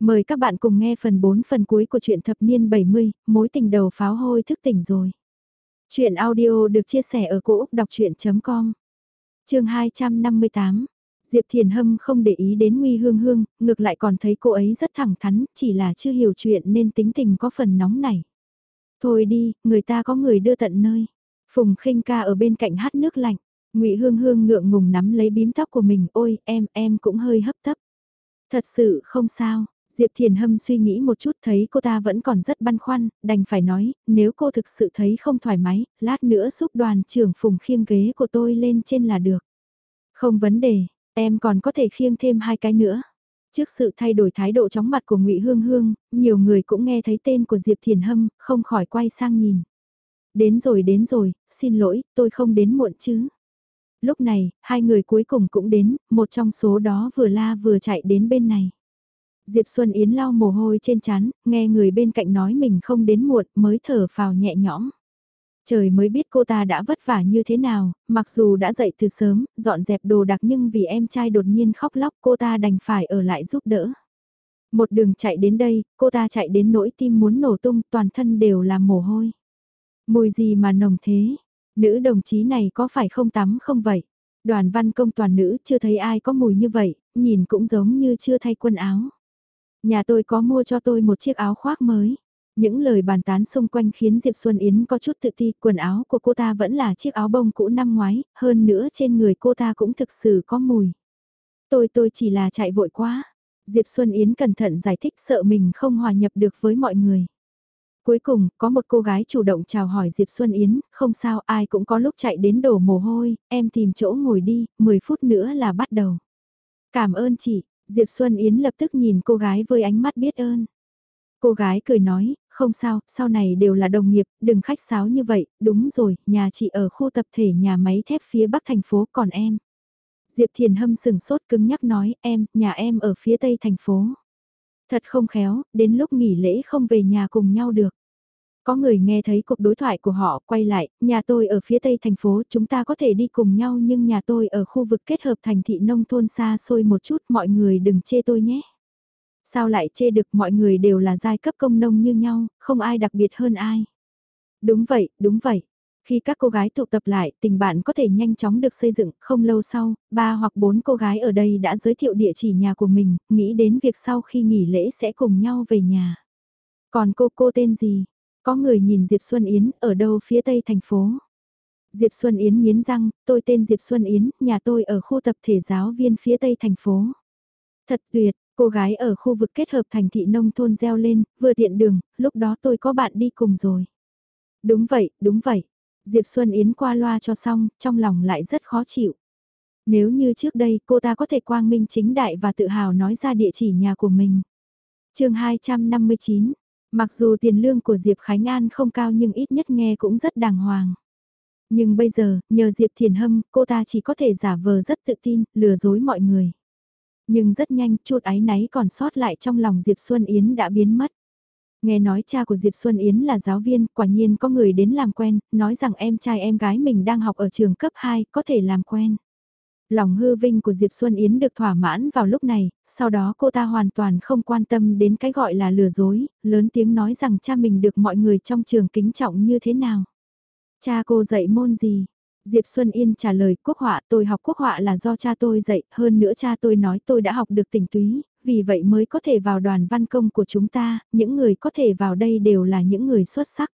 Mời các bạn cùng nghe phần 4 phần cuối của truyện thập niên 70, mối tình đầu pháo hôi thức tỉnh rồi. Chuyện audio được chia sẻ ở cỗ đọc chuyện.com Trường 258 Diệp Thiền Hâm không để ý đến Nguy Hương Hương, ngược lại còn thấy cô ấy rất thẳng thắn, chỉ là chưa hiểu chuyện nên tính tình có phần nóng này. Thôi đi, người ta có người đưa tận nơi. Phùng khinh ca ở bên cạnh hát nước lạnh, Ngụy Hương Hương ngượng ngùng nắm lấy bím tóc của mình, ôi, em, em cũng hơi hấp tấp. Thật sự không sao, Diệp Thiền Hâm suy nghĩ một chút thấy cô ta vẫn còn rất băn khoăn, đành phải nói, nếu cô thực sự thấy không thoải mái, lát nữa giúp đoàn trưởng phùng khiêng ghế của tôi lên trên là được. Không vấn đề, em còn có thể khiêng thêm hai cái nữa. Trước sự thay đổi thái độ chóng mặt của ngụy Hương Hương, nhiều người cũng nghe thấy tên của Diệp Thiền Hâm, không khỏi quay sang nhìn. Đến rồi đến rồi, xin lỗi, tôi không đến muộn chứ. Lúc này, hai người cuối cùng cũng đến, một trong số đó vừa la vừa chạy đến bên này. Diệp Xuân Yến lau mồ hôi trên chán, nghe người bên cạnh nói mình không đến muộn mới thở phào nhẹ nhõm. Trời mới biết cô ta đã vất vả như thế nào, mặc dù đã dậy từ sớm, dọn dẹp đồ đặc nhưng vì em trai đột nhiên khóc lóc cô ta đành phải ở lại giúp đỡ. Một đường chạy đến đây, cô ta chạy đến nỗi tim muốn nổ tung, toàn thân đều là mồ hôi. Mùi gì mà nồng thế? Nữ đồng chí này có phải không tắm không vậy? Đoàn văn công toàn nữ chưa thấy ai có mùi như vậy, nhìn cũng giống như chưa thay quần áo. Nhà tôi có mua cho tôi một chiếc áo khoác mới. Những lời bàn tán xung quanh khiến Diệp Xuân Yến có chút tự ti, quần áo của cô ta vẫn là chiếc áo bông cũ năm ngoái, hơn nữa trên người cô ta cũng thực sự có mùi. Tôi tôi chỉ là chạy vội quá. Diệp Xuân Yến cẩn thận giải thích sợ mình không hòa nhập được với mọi người. Cuối cùng, có một cô gái chủ động chào hỏi Diệp Xuân Yến, không sao ai cũng có lúc chạy đến đổ mồ hôi, em tìm chỗ ngồi đi, 10 phút nữa là bắt đầu. Cảm ơn chị, Diệp Xuân Yến lập tức nhìn cô gái với ánh mắt biết ơn. Cô gái cười nói, không sao, sau này đều là đồng nghiệp, đừng khách sáo như vậy, đúng rồi, nhà chị ở khu tập thể nhà máy thép phía bắc thành phố còn em. Diệp Thiền Hâm sừng sốt cứng nhắc nói, em, nhà em ở phía tây thành phố. Thật không khéo, đến lúc nghỉ lễ không về nhà cùng nhau được. Có người nghe thấy cuộc đối thoại của họ quay lại, nhà tôi ở phía tây thành phố chúng ta có thể đi cùng nhau nhưng nhà tôi ở khu vực kết hợp thành thị nông thôn xa xôi một chút mọi người đừng chê tôi nhé. Sao lại chê được mọi người đều là giai cấp công nông như nhau, không ai đặc biệt hơn ai. Đúng vậy, đúng vậy. Khi các cô gái tụ tập lại, tình bạn có thể nhanh chóng được xây dựng, không lâu sau, ba hoặc bốn cô gái ở đây đã giới thiệu địa chỉ nhà của mình, nghĩ đến việc sau khi nghỉ lễ sẽ cùng nhau về nhà. Còn cô cô tên gì? Có người nhìn Diệp Xuân Yến ở đâu phía tây thành phố. Diệp Xuân Yến nghiến răng, tôi tên Diệp Xuân Yến, nhà tôi ở khu tập thể giáo viên phía tây thành phố. Thật tuyệt, cô gái ở khu vực kết hợp thành thị nông thôn gieo lên, vừa tiện đường, lúc đó tôi có bạn đi cùng rồi. Đúng vậy, đúng vậy. Diệp Xuân Yến qua loa cho xong, trong lòng lại rất khó chịu. Nếu như trước đây cô ta có thể quang minh chính đại và tự hào nói ra địa chỉ nhà của mình. chương 259, Mặc dù tiền lương của Diệp Khánh An không cao nhưng ít nhất nghe cũng rất đàng hoàng. Nhưng bây giờ, nhờ Diệp Thiền Hâm, cô ta chỉ có thể giả vờ rất tự tin, lừa dối mọi người. Nhưng rất nhanh, chút áy náy còn sót lại trong lòng Diệp Xuân Yến đã biến mất. Nghe nói cha của Diệp Xuân Yến là giáo viên, quả nhiên có người đến làm quen, nói rằng em trai em gái mình đang học ở trường cấp 2, có thể làm quen. Lòng hư vinh của Diệp Xuân Yến được thỏa mãn vào lúc này, sau đó cô ta hoàn toàn không quan tâm đến cái gọi là lừa dối, lớn tiếng nói rằng cha mình được mọi người trong trường kính trọng như thế nào. Cha cô dạy môn gì? Diệp Xuân Yên trả lời quốc họa tôi học quốc họa là do cha tôi dạy, hơn nữa cha tôi nói tôi đã học được tình túy, vì vậy mới có thể vào đoàn văn công của chúng ta, những người có thể vào đây đều là những người xuất sắc.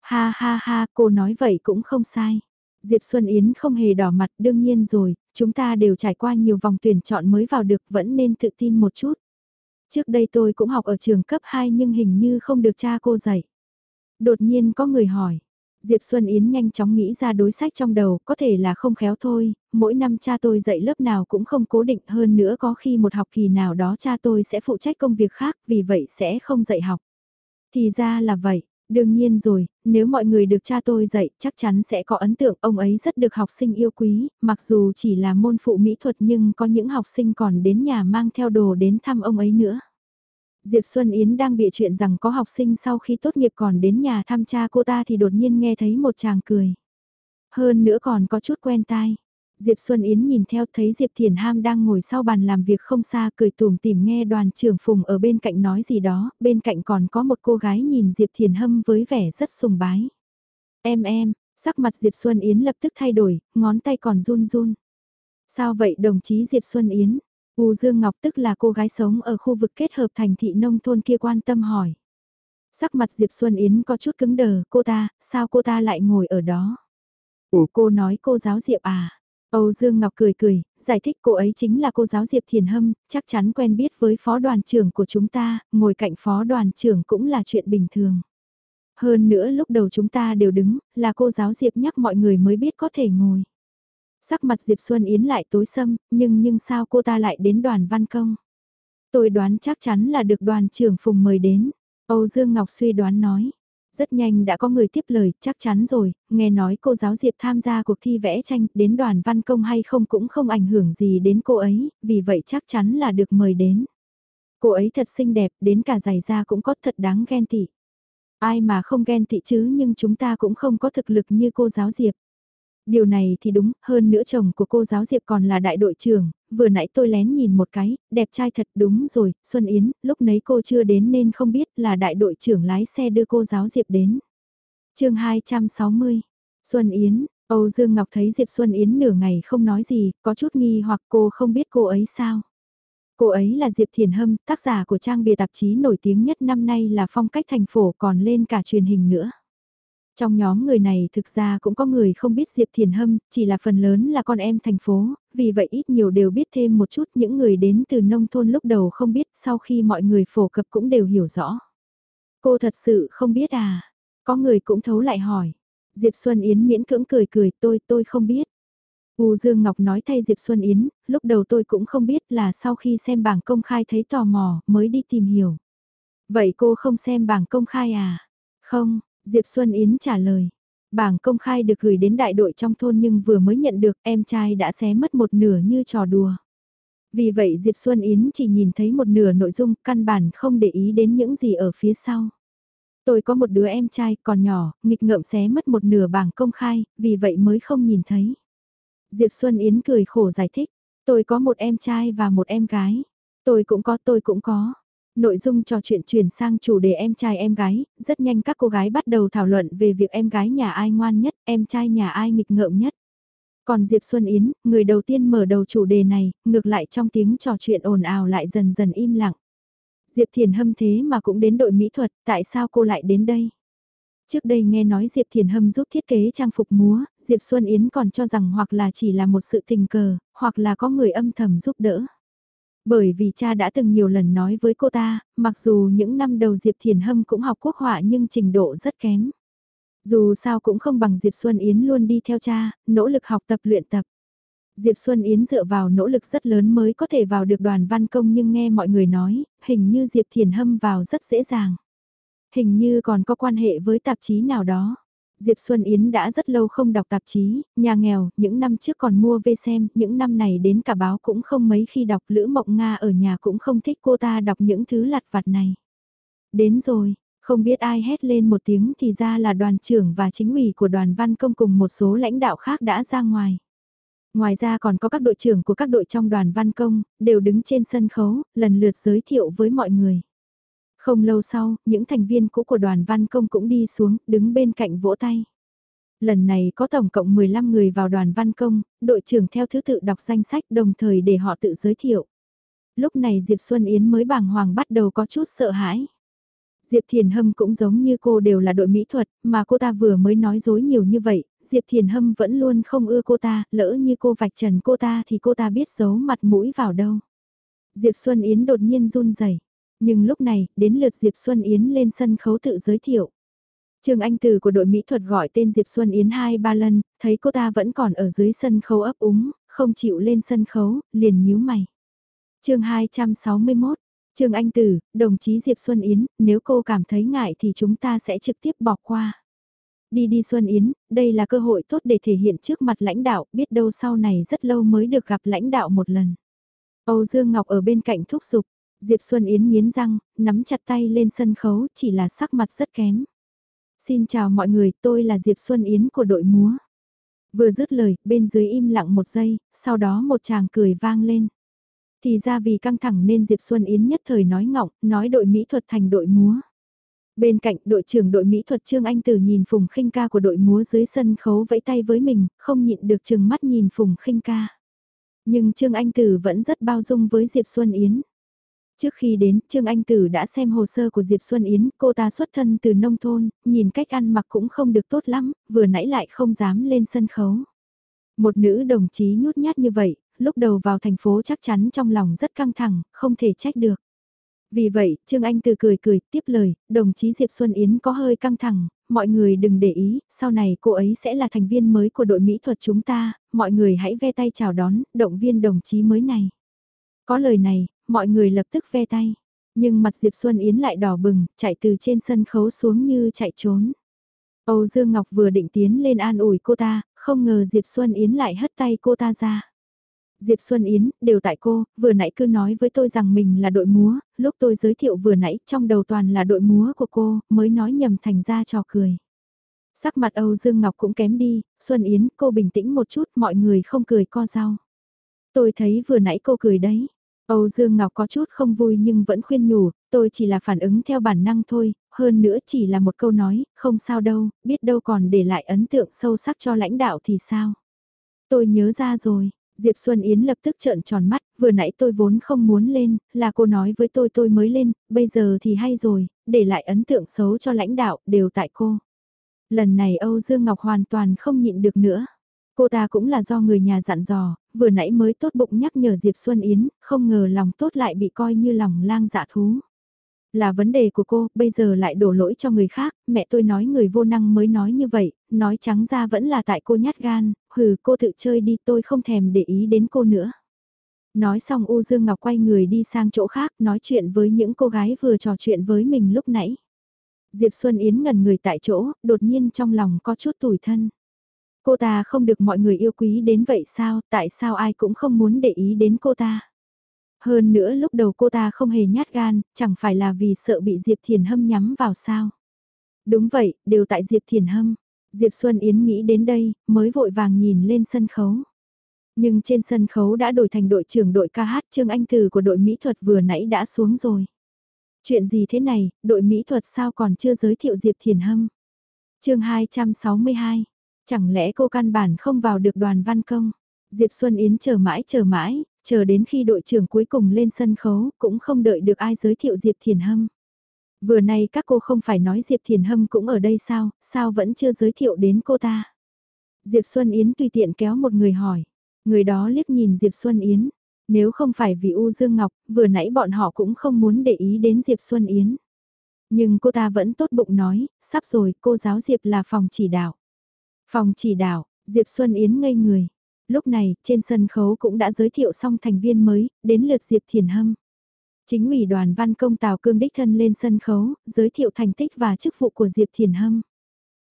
Ha ha ha, cô nói vậy cũng không sai. Diệp Xuân Yến không hề đỏ mặt đương nhiên rồi, chúng ta đều trải qua nhiều vòng tuyển chọn mới vào được vẫn nên tự tin một chút. Trước đây tôi cũng học ở trường cấp 2 nhưng hình như không được cha cô dạy. Đột nhiên có người hỏi. Diệp Xuân Yến nhanh chóng nghĩ ra đối sách trong đầu, có thể là không khéo thôi, mỗi năm cha tôi dạy lớp nào cũng không cố định hơn nữa có khi một học kỳ nào đó cha tôi sẽ phụ trách công việc khác, vì vậy sẽ không dạy học. Thì ra là vậy, Đương nhiên rồi, nếu mọi người được cha tôi dạy chắc chắn sẽ có ấn tượng ông ấy rất được học sinh yêu quý, mặc dù chỉ là môn phụ mỹ thuật nhưng có những học sinh còn đến nhà mang theo đồ đến thăm ông ấy nữa. Diệp Xuân Yến đang bịa chuyện rằng có học sinh sau khi tốt nghiệp còn đến nhà thăm cha cô ta thì đột nhiên nghe thấy một chàng cười. Hơn nữa còn có chút quen tai. Diệp Xuân Yến nhìn theo thấy Diệp Thiền Ham đang ngồi sau bàn làm việc không xa cười tùm tìm nghe đoàn trưởng Phùng ở bên cạnh nói gì đó, bên cạnh còn có một cô gái nhìn Diệp Thiền Hâm với vẻ rất sùng bái. Em em, sắc mặt Diệp Xuân Yến lập tức thay đổi, ngón tay còn run run. Sao vậy đồng chí Diệp Xuân Yến? U Dương Ngọc tức là cô gái sống ở khu vực kết hợp thành thị nông thôn kia quan tâm hỏi. Sắc mặt Diệp Xuân Yến có chút cứng đờ, cô ta, sao cô ta lại ngồi ở đó? Ủa cô nói cô giáo Diệp à? Âu Dương Ngọc cười cười, giải thích cô ấy chính là cô giáo Diệp Thiền Hâm, chắc chắn quen biết với phó đoàn trưởng của chúng ta, ngồi cạnh phó đoàn trưởng cũng là chuyện bình thường. Hơn nữa lúc đầu chúng ta đều đứng, là cô giáo Diệp nhắc mọi người mới biết có thể ngồi. Sắc mặt Diệp Xuân Yến lại tối sâm, nhưng nhưng sao cô ta lại đến đoàn văn công? Tôi đoán chắc chắn là được đoàn trưởng Phùng mời đến. Âu Dương Ngọc suy đoán nói. Rất nhanh đã có người tiếp lời, chắc chắn rồi, nghe nói cô giáo Diệp tham gia cuộc thi vẽ tranh, đến đoàn văn công hay không cũng không ảnh hưởng gì đến cô ấy, vì vậy chắc chắn là được mời đến. Cô ấy thật xinh đẹp, đến cả giày da cũng có thật đáng ghen tị. Ai mà không ghen tị chứ nhưng chúng ta cũng không có thực lực như cô giáo Diệp. Điều này thì đúng, hơn nữa chồng của cô giáo Diệp còn là đại đội trưởng, vừa nãy tôi lén nhìn một cái, đẹp trai thật đúng rồi, Xuân Yến, lúc nấy cô chưa đến nên không biết là đại đội trưởng lái xe đưa cô giáo Diệp đến. chương 260, Xuân Yến, Âu Dương Ngọc thấy Diệp Xuân Yến nửa ngày không nói gì, có chút nghi hoặc cô không biết cô ấy sao. Cô ấy là Diệp Thiền Hâm, tác giả của trang bìa tạp chí nổi tiếng nhất năm nay là phong cách thành phố còn lên cả truyền hình nữa. Trong nhóm người này thực ra cũng có người không biết Diệp Thiền Hâm, chỉ là phần lớn là con em thành phố, vì vậy ít nhiều đều biết thêm một chút những người đến từ nông thôn lúc đầu không biết sau khi mọi người phổ cập cũng đều hiểu rõ. Cô thật sự không biết à? Có người cũng thấu lại hỏi. Diệp Xuân Yến miễn cưỡng cười cười tôi tôi không biết. U Dương Ngọc nói thay Diệp Xuân Yến, lúc đầu tôi cũng không biết là sau khi xem bảng công khai thấy tò mò mới đi tìm hiểu. Vậy cô không xem bảng công khai à? Không, Diệp Xuân Yến trả lời. Bảng công khai được gửi đến đại đội trong thôn nhưng vừa mới nhận được em trai đã xé mất một nửa như trò đùa. Vì vậy Diệp Xuân Yến chỉ nhìn thấy một nửa nội dung căn bản không để ý đến những gì ở phía sau. Tôi có một đứa em trai còn nhỏ, nghịch ngợm xé mất một nửa bảng công khai, vì vậy mới không nhìn thấy. Diệp Xuân Yến cười khổ giải thích, tôi có một em trai và một em gái. Tôi cũng có, tôi cũng có. Nội dung trò chuyện chuyển sang chủ đề em trai em gái, rất nhanh các cô gái bắt đầu thảo luận về việc em gái nhà ai ngoan nhất, em trai nhà ai nghịch ngợm nhất. Còn Diệp Xuân Yến, người đầu tiên mở đầu chủ đề này, ngược lại trong tiếng trò chuyện ồn ào lại dần dần im lặng. Diệp Thiền Hâm thế mà cũng đến đội mỹ thuật, tại sao cô lại đến đây? Trước đây nghe nói Diệp Thiền Hâm giúp thiết kế trang phục múa, Diệp Xuân Yến còn cho rằng hoặc là chỉ là một sự tình cờ, hoặc là có người âm thầm giúp đỡ. Bởi vì cha đã từng nhiều lần nói với cô ta, mặc dù những năm đầu Diệp Thiền Hâm cũng học quốc họa nhưng trình độ rất kém. Dù sao cũng không bằng Diệp Xuân Yến luôn đi theo cha, nỗ lực học tập luyện tập. Diệp Xuân Yến dựa vào nỗ lực rất lớn mới có thể vào được đoàn văn công nhưng nghe mọi người nói, hình như Diệp Thiền Hâm vào rất dễ dàng. Hình như còn có quan hệ với tạp chí nào đó. Diệp Xuân Yến đã rất lâu không đọc tạp chí, nhà nghèo, những năm trước còn mua về xem, những năm này đến cả báo cũng không mấy khi đọc Lữ Mộng Nga ở nhà cũng không thích cô ta đọc những thứ lặt vặt này. Đến rồi, không biết ai hét lên một tiếng thì ra là đoàn trưởng và chính ủy của đoàn văn công cùng một số lãnh đạo khác đã ra ngoài. Ngoài ra còn có các đội trưởng của các đội trong đoàn văn công, đều đứng trên sân khấu, lần lượt giới thiệu với mọi người. Không lâu sau, những thành viên cũ của đoàn văn công cũng đi xuống, đứng bên cạnh vỗ tay. Lần này có tổng cộng 15 người vào đoàn văn công, đội trưởng theo thứ tự đọc danh sách đồng thời để họ tự giới thiệu. Lúc này Diệp Xuân Yến mới bàng hoàng bắt đầu có chút sợ hãi. Diệp Thiền Hâm cũng giống như cô đều là đội mỹ thuật, mà cô ta vừa mới nói dối nhiều như vậy, Diệp Thiền Hâm vẫn luôn không ưa cô ta, lỡ như cô vạch trần cô ta thì cô ta biết giấu mặt mũi vào đâu. Diệp Xuân Yến đột nhiên run rẩy nhưng lúc này, đến lượt Diệp Xuân Yến lên sân khấu tự giới thiệu. Trương Anh Từ của đội mỹ thuật gọi tên Diệp Xuân Yến hai ba lần, thấy cô ta vẫn còn ở dưới sân khấu ấp úng, không chịu lên sân khấu, liền nhíu mày. chương 261, Trương Anh Tử, đồng chí Diệp Xuân Yến, nếu cô cảm thấy ngại thì chúng ta sẽ trực tiếp bỏ qua. Đi đi Xuân Yến, đây là cơ hội tốt để thể hiện trước mặt lãnh đạo, biết đâu sau này rất lâu mới được gặp lãnh đạo một lần. Âu Dương Ngọc ở bên cạnh thúc giục, Diệp Xuân Yến nghiến răng, nắm chặt tay lên sân khấu, chỉ là sắc mặt rất kém. Xin chào mọi người, tôi là Diệp Xuân Yến của đội múa. Vừa dứt lời, bên dưới im lặng một giây, sau đó một chàng cười vang lên. Thì ra vì căng thẳng nên Diệp Xuân Yến nhất thời nói ngọng, nói đội mỹ thuật thành đội múa. Bên cạnh đội trưởng đội mỹ thuật Trương Anh Tử nhìn Phùng khinh ca của đội múa dưới sân khấu vẫy tay với mình, không nhịn được chừng mắt nhìn Phùng khinh ca. Nhưng Trương Anh Tử vẫn rất bao dung với Diệp Xuân Yến. Trước khi đến, Trương Anh Tử đã xem hồ sơ của Diệp Xuân Yến, cô ta xuất thân từ nông thôn, nhìn cách ăn mặc cũng không được tốt lắm, vừa nãy lại không dám lên sân khấu. Một nữ đồng chí nhút nhát như vậy, lúc đầu vào thành phố chắc chắn trong lòng rất căng thẳng, không thể trách được. Vì vậy, Trương Anh Từ cười cười, tiếp lời, đồng chí Diệp Xuân Yến có hơi căng thẳng, mọi người đừng để ý, sau này cô ấy sẽ là thành viên mới của đội mỹ thuật chúng ta, mọi người hãy ve tay chào đón, động viên đồng chí mới này. Có lời này, mọi người lập tức ve tay. Nhưng mặt Diệp Xuân Yến lại đỏ bừng, chạy từ trên sân khấu xuống như chạy trốn. Âu Dương Ngọc vừa định tiến lên an ủi cô ta, không ngờ Diệp Xuân Yến lại hất tay cô ta ra. Diệp Xuân Yến, đều tại cô, vừa nãy cứ nói với tôi rằng mình là đội múa, lúc tôi giới thiệu vừa nãy trong đầu toàn là đội múa của cô, mới nói nhầm thành ra trò cười. Sắc mặt Âu Dương Ngọc cũng kém đi, Xuân Yến, cô bình tĩnh một chút, mọi người không cười co rau. Tôi thấy vừa nãy cô cười đấy. Âu Dương Ngọc có chút không vui nhưng vẫn khuyên nhủ, tôi chỉ là phản ứng theo bản năng thôi, hơn nữa chỉ là một câu nói, không sao đâu, biết đâu còn để lại ấn tượng sâu sắc cho lãnh đạo thì sao. Tôi nhớ ra rồi, Diệp Xuân Yến lập tức trợn tròn mắt, vừa nãy tôi vốn không muốn lên, là cô nói với tôi tôi mới lên, bây giờ thì hay rồi, để lại ấn tượng xấu cho lãnh đạo, đều tại cô. Lần này Âu Dương Ngọc hoàn toàn không nhịn được nữa. Cô ta cũng là do người nhà dặn dò, vừa nãy mới tốt bụng nhắc nhở Diệp Xuân Yến, không ngờ lòng tốt lại bị coi như lòng lang dạ thú. Là vấn đề của cô, bây giờ lại đổ lỗi cho người khác, mẹ tôi nói người vô năng mới nói như vậy, nói trắng ra vẫn là tại cô nhát gan, hừ cô tự chơi đi tôi không thèm để ý đến cô nữa. Nói xong U Dương Ngọc quay người đi sang chỗ khác nói chuyện với những cô gái vừa trò chuyện với mình lúc nãy. Diệp Xuân Yến ngần người tại chỗ, đột nhiên trong lòng có chút tủi thân. Cô ta không được mọi người yêu quý đến vậy sao, tại sao ai cũng không muốn để ý đến cô ta. Hơn nữa lúc đầu cô ta không hề nhát gan, chẳng phải là vì sợ bị Diệp Thiền Hâm nhắm vào sao. Đúng vậy, đều tại Diệp Thiền Hâm. Diệp Xuân Yến nghĩ đến đây, mới vội vàng nhìn lên sân khấu. Nhưng trên sân khấu đã đổi thành đội trưởng đội ca hát Trương Anh Từ của đội mỹ thuật vừa nãy đã xuống rồi. Chuyện gì thế này, đội mỹ thuật sao còn chưa giới thiệu Diệp Thiền Hâm? chương 262, chẳng lẽ cô căn bản không vào được đoàn văn công? Diệp Xuân Yến chờ mãi chờ mãi, chờ đến khi đội trưởng cuối cùng lên sân khấu cũng không đợi được ai giới thiệu Diệp Thiền Hâm. Vừa nay các cô không phải nói Diệp Thiền Hâm cũng ở đây sao, sao vẫn chưa giới thiệu đến cô ta? Diệp Xuân Yến tùy tiện kéo một người hỏi. Người đó liếc nhìn Diệp Xuân Yến. Nếu không phải vì U Dương Ngọc, vừa nãy bọn họ cũng không muốn để ý đến Diệp Xuân Yến. Nhưng cô ta vẫn tốt bụng nói, sắp rồi, cô giáo Diệp là phòng chỉ đạo. Phòng chỉ đạo, Diệp Xuân Yến ngây người. Lúc này, trên sân khấu cũng đã giới thiệu xong thành viên mới, đến lượt Diệp Thiền Hâm. Chính ủy đoàn văn công Tào Cương đích thân lên sân khấu, giới thiệu thành tích và chức vụ của Diệp Thiền Hâm.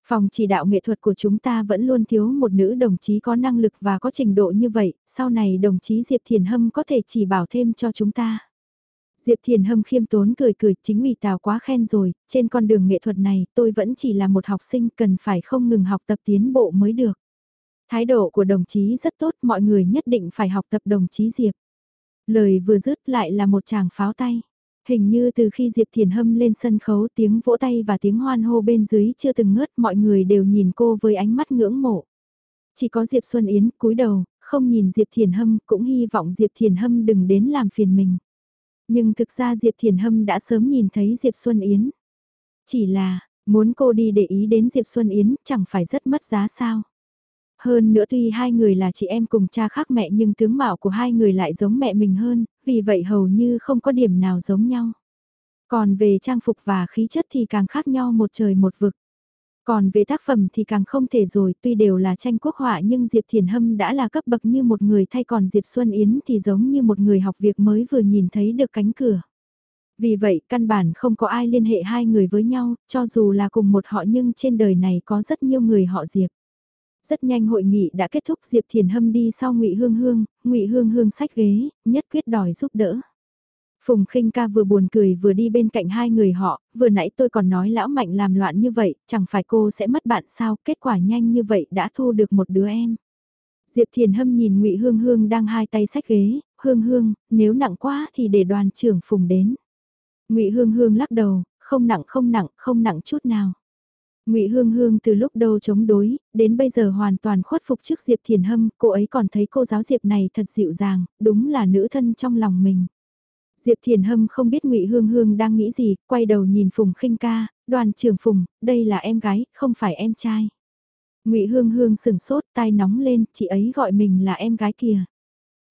Phòng chỉ đạo nghệ thuật của chúng ta vẫn luôn thiếu một nữ đồng chí có năng lực và có trình độ như vậy, sau này đồng chí Diệp Thiền Hâm có thể chỉ bảo thêm cho chúng ta. Diệp Thiền Hâm khiêm tốn cười cười, chính vì Tào quá khen rồi, trên con đường nghệ thuật này tôi vẫn chỉ là một học sinh cần phải không ngừng học tập tiến bộ mới được. Thái độ của đồng chí rất tốt, mọi người nhất định phải học tập đồng chí Diệp. Lời vừa dứt lại là một chàng pháo tay. Hình như từ khi Diệp Thiền Hâm lên sân khấu tiếng vỗ tay và tiếng hoan hô bên dưới chưa từng ngớt mọi người đều nhìn cô với ánh mắt ngưỡng mộ. Chỉ có Diệp Xuân Yến cúi đầu, không nhìn Diệp Thiền Hâm cũng hy vọng Diệp Thiền Hâm đừng đến làm phiền mình. Nhưng thực ra Diệp Thiền Hâm đã sớm nhìn thấy Diệp Xuân Yến. Chỉ là, muốn cô đi để ý đến Diệp Xuân Yến chẳng phải rất mất giá sao. Hơn nữa tuy hai người là chị em cùng cha khác mẹ nhưng tướng mạo của hai người lại giống mẹ mình hơn, vì vậy hầu như không có điểm nào giống nhau. Còn về trang phục và khí chất thì càng khác nhau một trời một vực. Còn về tác phẩm thì càng không thể rồi, tuy đều là tranh quốc họa nhưng Diệp Thiền Hâm đã là cấp bậc như một người thay còn Diệp Xuân Yến thì giống như một người học việc mới vừa nhìn thấy được cánh cửa. Vì vậy, căn bản không có ai liên hệ hai người với nhau, cho dù là cùng một họ nhưng trên đời này có rất nhiều người họ Diệp. Rất nhanh hội nghị đã kết thúc Diệp Thiền Hâm đi sau Ngụy Hương Hương, Ngụy Hương Hương sách ghế, nhất quyết đòi giúp đỡ. Phùng khinh ca vừa buồn cười vừa đi bên cạnh hai người họ, vừa nãy tôi còn nói lão mạnh làm loạn như vậy, chẳng phải cô sẽ mất bạn sao, kết quả nhanh như vậy đã thu được một đứa em. Diệp Thiền Hâm nhìn ngụy Hương Hương đang hai tay sách ghế, Hương Hương, nếu nặng quá thì để đoàn trưởng Phùng đến. ngụy Hương Hương lắc đầu, không nặng không nặng, không nặng chút nào. Ngụy Hương Hương từ lúc đầu chống đối, đến bây giờ hoàn toàn khuất phục trước Diệp Thiền Hâm, cô ấy còn thấy cô giáo Diệp này thật dịu dàng, đúng là nữ thân trong lòng mình. Diệp Thiền Hâm không biết Ngụy Hương Hương đang nghĩ gì, quay đầu nhìn Phùng Khinh Ca, đoàn trưởng Phùng, đây là em gái, không phải em trai. Ngụy Hương Hương sừng sốt, tai nóng lên, chị ấy gọi mình là em gái kìa.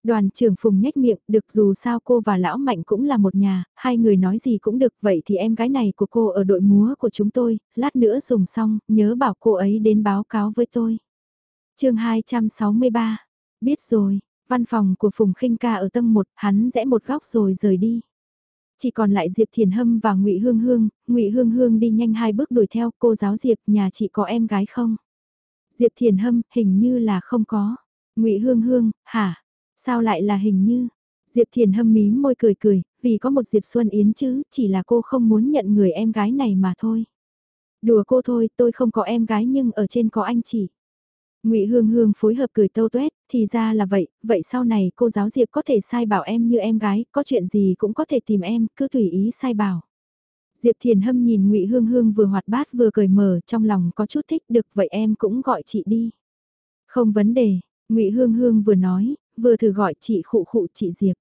Đoàn trưởng Phùng nhếch miệng, được dù sao cô và Lão Mạnh cũng là một nhà, hai người nói gì cũng được, vậy thì em gái này của cô ở đội múa của chúng tôi, lát nữa dùng xong, nhớ bảo cô ấy đến báo cáo với tôi. chương 263, biết rồi, văn phòng của Phùng khinh ca ở tầng 1, hắn rẽ một góc rồi rời đi. Chỉ còn lại Diệp Thiền Hâm và Ngụy Hương Hương, Ngụy Hương Hương đi nhanh hai bước đuổi theo, cô giáo Diệp, nhà chị có em gái không? Diệp Thiền Hâm, hình như là không có. Ngụy Hương Hương, hả? Sao lại là hình như? Diệp Thiền Hâm mím môi cười cười, vì có một Diệp Xuân Yến chứ, chỉ là cô không muốn nhận người em gái này mà thôi. Đùa cô thôi, tôi không có em gái nhưng ở trên có anh chị. Ngụy Hương Hương phối hợp cười tâu tuét, thì ra là vậy, vậy sau này cô giáo Diệp có thể sai bảo em như em gái, có chuyện gì cũng có thể tìm em, cứ tùy ý sai bảo. Diệp Thiền Hâm nhìn Ngụy Hương Hương vừa hoạt bát vừa cười mở, trong lòng có chút thích, được vậy em cũng gọi chị đi. Không vấn đề, Ngụy Hương Hương vừa nói, vừa thử gọi chị khụ khụ chị Diệp.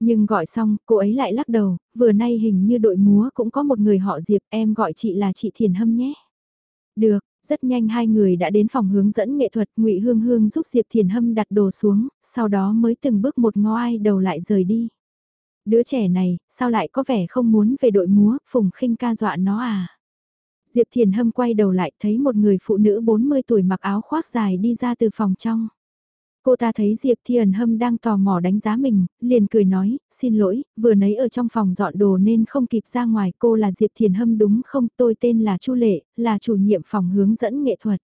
Nhưng gọi xong, cô ấy lại lắc đầu, vừa nay hình như đội múa cũng có một người họ Diệp, em gọi chị là chị Thiền Hâm nhé. Được, rất nhanh hai người đã đến phòng hướng dẫn nghệ thuật, Ngụy Hương Hương giúp Diệp Thiền Hâm đặt đồ xuống, sau đó mới từng bước một ngó ai đầu lại rời đi. Đứa trẻ này, sao lại có vẻ không muốn về đội múa, Phùng khinh ca dọa nó à? Diệp Thiền Hâm quay đầu lại thấy một người phụ nữ 40 tuổi mặc áo khoác dài đi ra từ phòng trong. Cô ta thấy Diệp Thiền Hâm đang tò mò đánh giá mình, liền cười nói, xin lỗi, vừa nấy ở trong phòng dọn đồ nên không kịp ra ngoài. Cô là Diệp Thiền Hâm đúng không? Tôi tên là Chu Lệ, là chủ nhiệm phòng hướng dẫn nghệ thuật.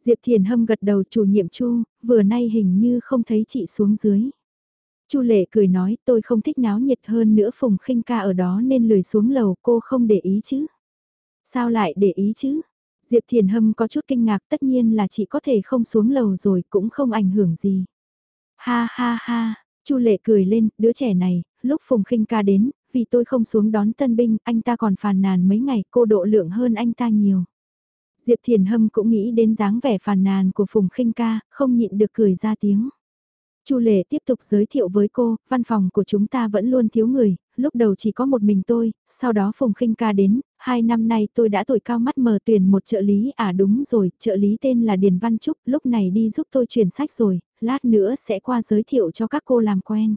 Diệp Thiền Hâm gật đầu chủ nhiệm Chu, vừa nay hình như không thấy chị xuống dưới. Chu Lệ cười nói tôi không thích náo nhiệt hơn nữa Phùng khinh ca ở đó nên lười xuống lầu cô không để ý chứ. Sao lại để ý chứ? Diệp Thiền Hâm có chút kinh ngạc tất nhiên là chị có thể không xuống lầu rồi cũng không ảnh hưởng gì. Ha ha ha, Chu Lệ cười lên, đứa trẻ này, lúc Phùng Khinh ca đến, vì tôi không xuống đón tân binh, anh ta còn phàn nàn mấy ngày, cô độ lượng hơn anh ta nhiều. Diệp Thiền Hâm cũng nghĩ đến dáng vẻ phàn nàn của Phùng Khinh ca, không nhịn được cười ra tiếng. Chu Lệ tiếp tục giới thiệu với cô, văn phòng của chúng ta vẫn luôn thiếu người, lúc đầu chỉ có một mình tôi, sau đó Phùng Khinh ca đến, hai năm nay tôi đã tuổi cao mắt mờ tuyển một trợ lý, à đúng rồi, trợ lý tên là Điền Văn Trúc, lúc này đi giúp tôi chuyển sách rồi, lát nữa sẽ qua giới thiệu cho các cô làm quen.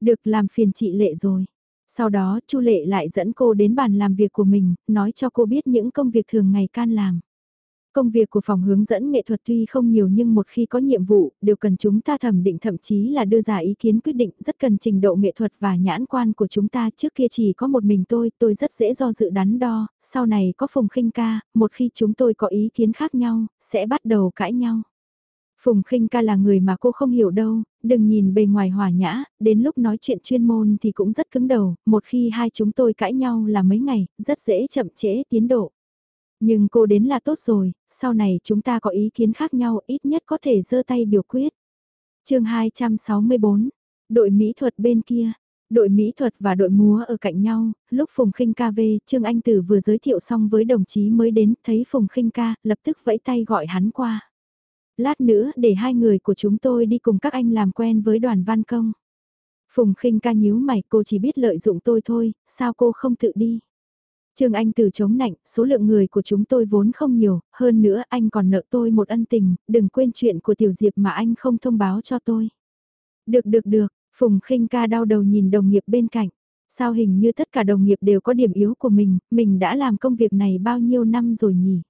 Được làm phiền chị Lệ rồi. Sau đó Chu Lệ lại dẫn cô đến bàn làm việc của mình, nói cho cô biết những công việc thường ngày can làm. Công việc của phòng hướng dẫn nghệ thuật tuy không nhiều nhưng một khi có nhiệm vụ, đều cần chúng ta thẩm định thậm chí là đưa ra ý kiến quyết định. Rất cần trình độ nghệ thuật và nhãn quan của chúng ta. Trước kia chỉ có một mình tôi, tôi rất dễ do dự đắn đo, sau này có Phùng khinh ca, một khi chúng tôi có ý kiến khác nhau, sẽ bắt đầu cãi nhau. Phùng khinh ca là người mà cô không hiểu đâu, đừng nhìn bề ngoài hòa nhã, đến lúc nói chuyện chuyên môn thì cũng rất cứng đầu, một khi hai chúng tôi cãi nhau là mấy ngày, rất dễ chậm trễ tiến độ. Nhưng cô đến là tốt rồi, sau này chúng ta có ý kiến khác nhau ít nhất có thể giơ tay biểu quyết. chương 264, đội mỹ thuật bên kia. Đội mỹ thuật và đội múa ở cạnh nhau, lúc Phùng Khinh ca về, Trương Anh Tử vừa giới thiệu xong với đồng chí mới đến, thấy Phùng Khinh ca, lập tức vẫy tay gọi hắn qua. Lát nữa để hai người của chúng tôi đi cùng các anh làm quen với đoàn văn công. Phùng Khinh ca nhíu mày, cô chỉ biết lợi dụng tôi thôi, sao cô không tự đi? Trương Anh từ chống nạnh, số lượng người của chúng tôi vốn không nhiều, hơn nữa anh còn nợ tôi một ân tình, đừng quên chuyện của Tiểu Diệp mà anh không thông báo cho tôi. Được được được, Phùng khinh ca đau đầu nhìn đồng nghiệp bên cạnh. Sao hình như tất cả đồng nghiệp đều có điểm yếu của mình, mình đã làm công việc này bao nhiêu năm rồi nhỉ?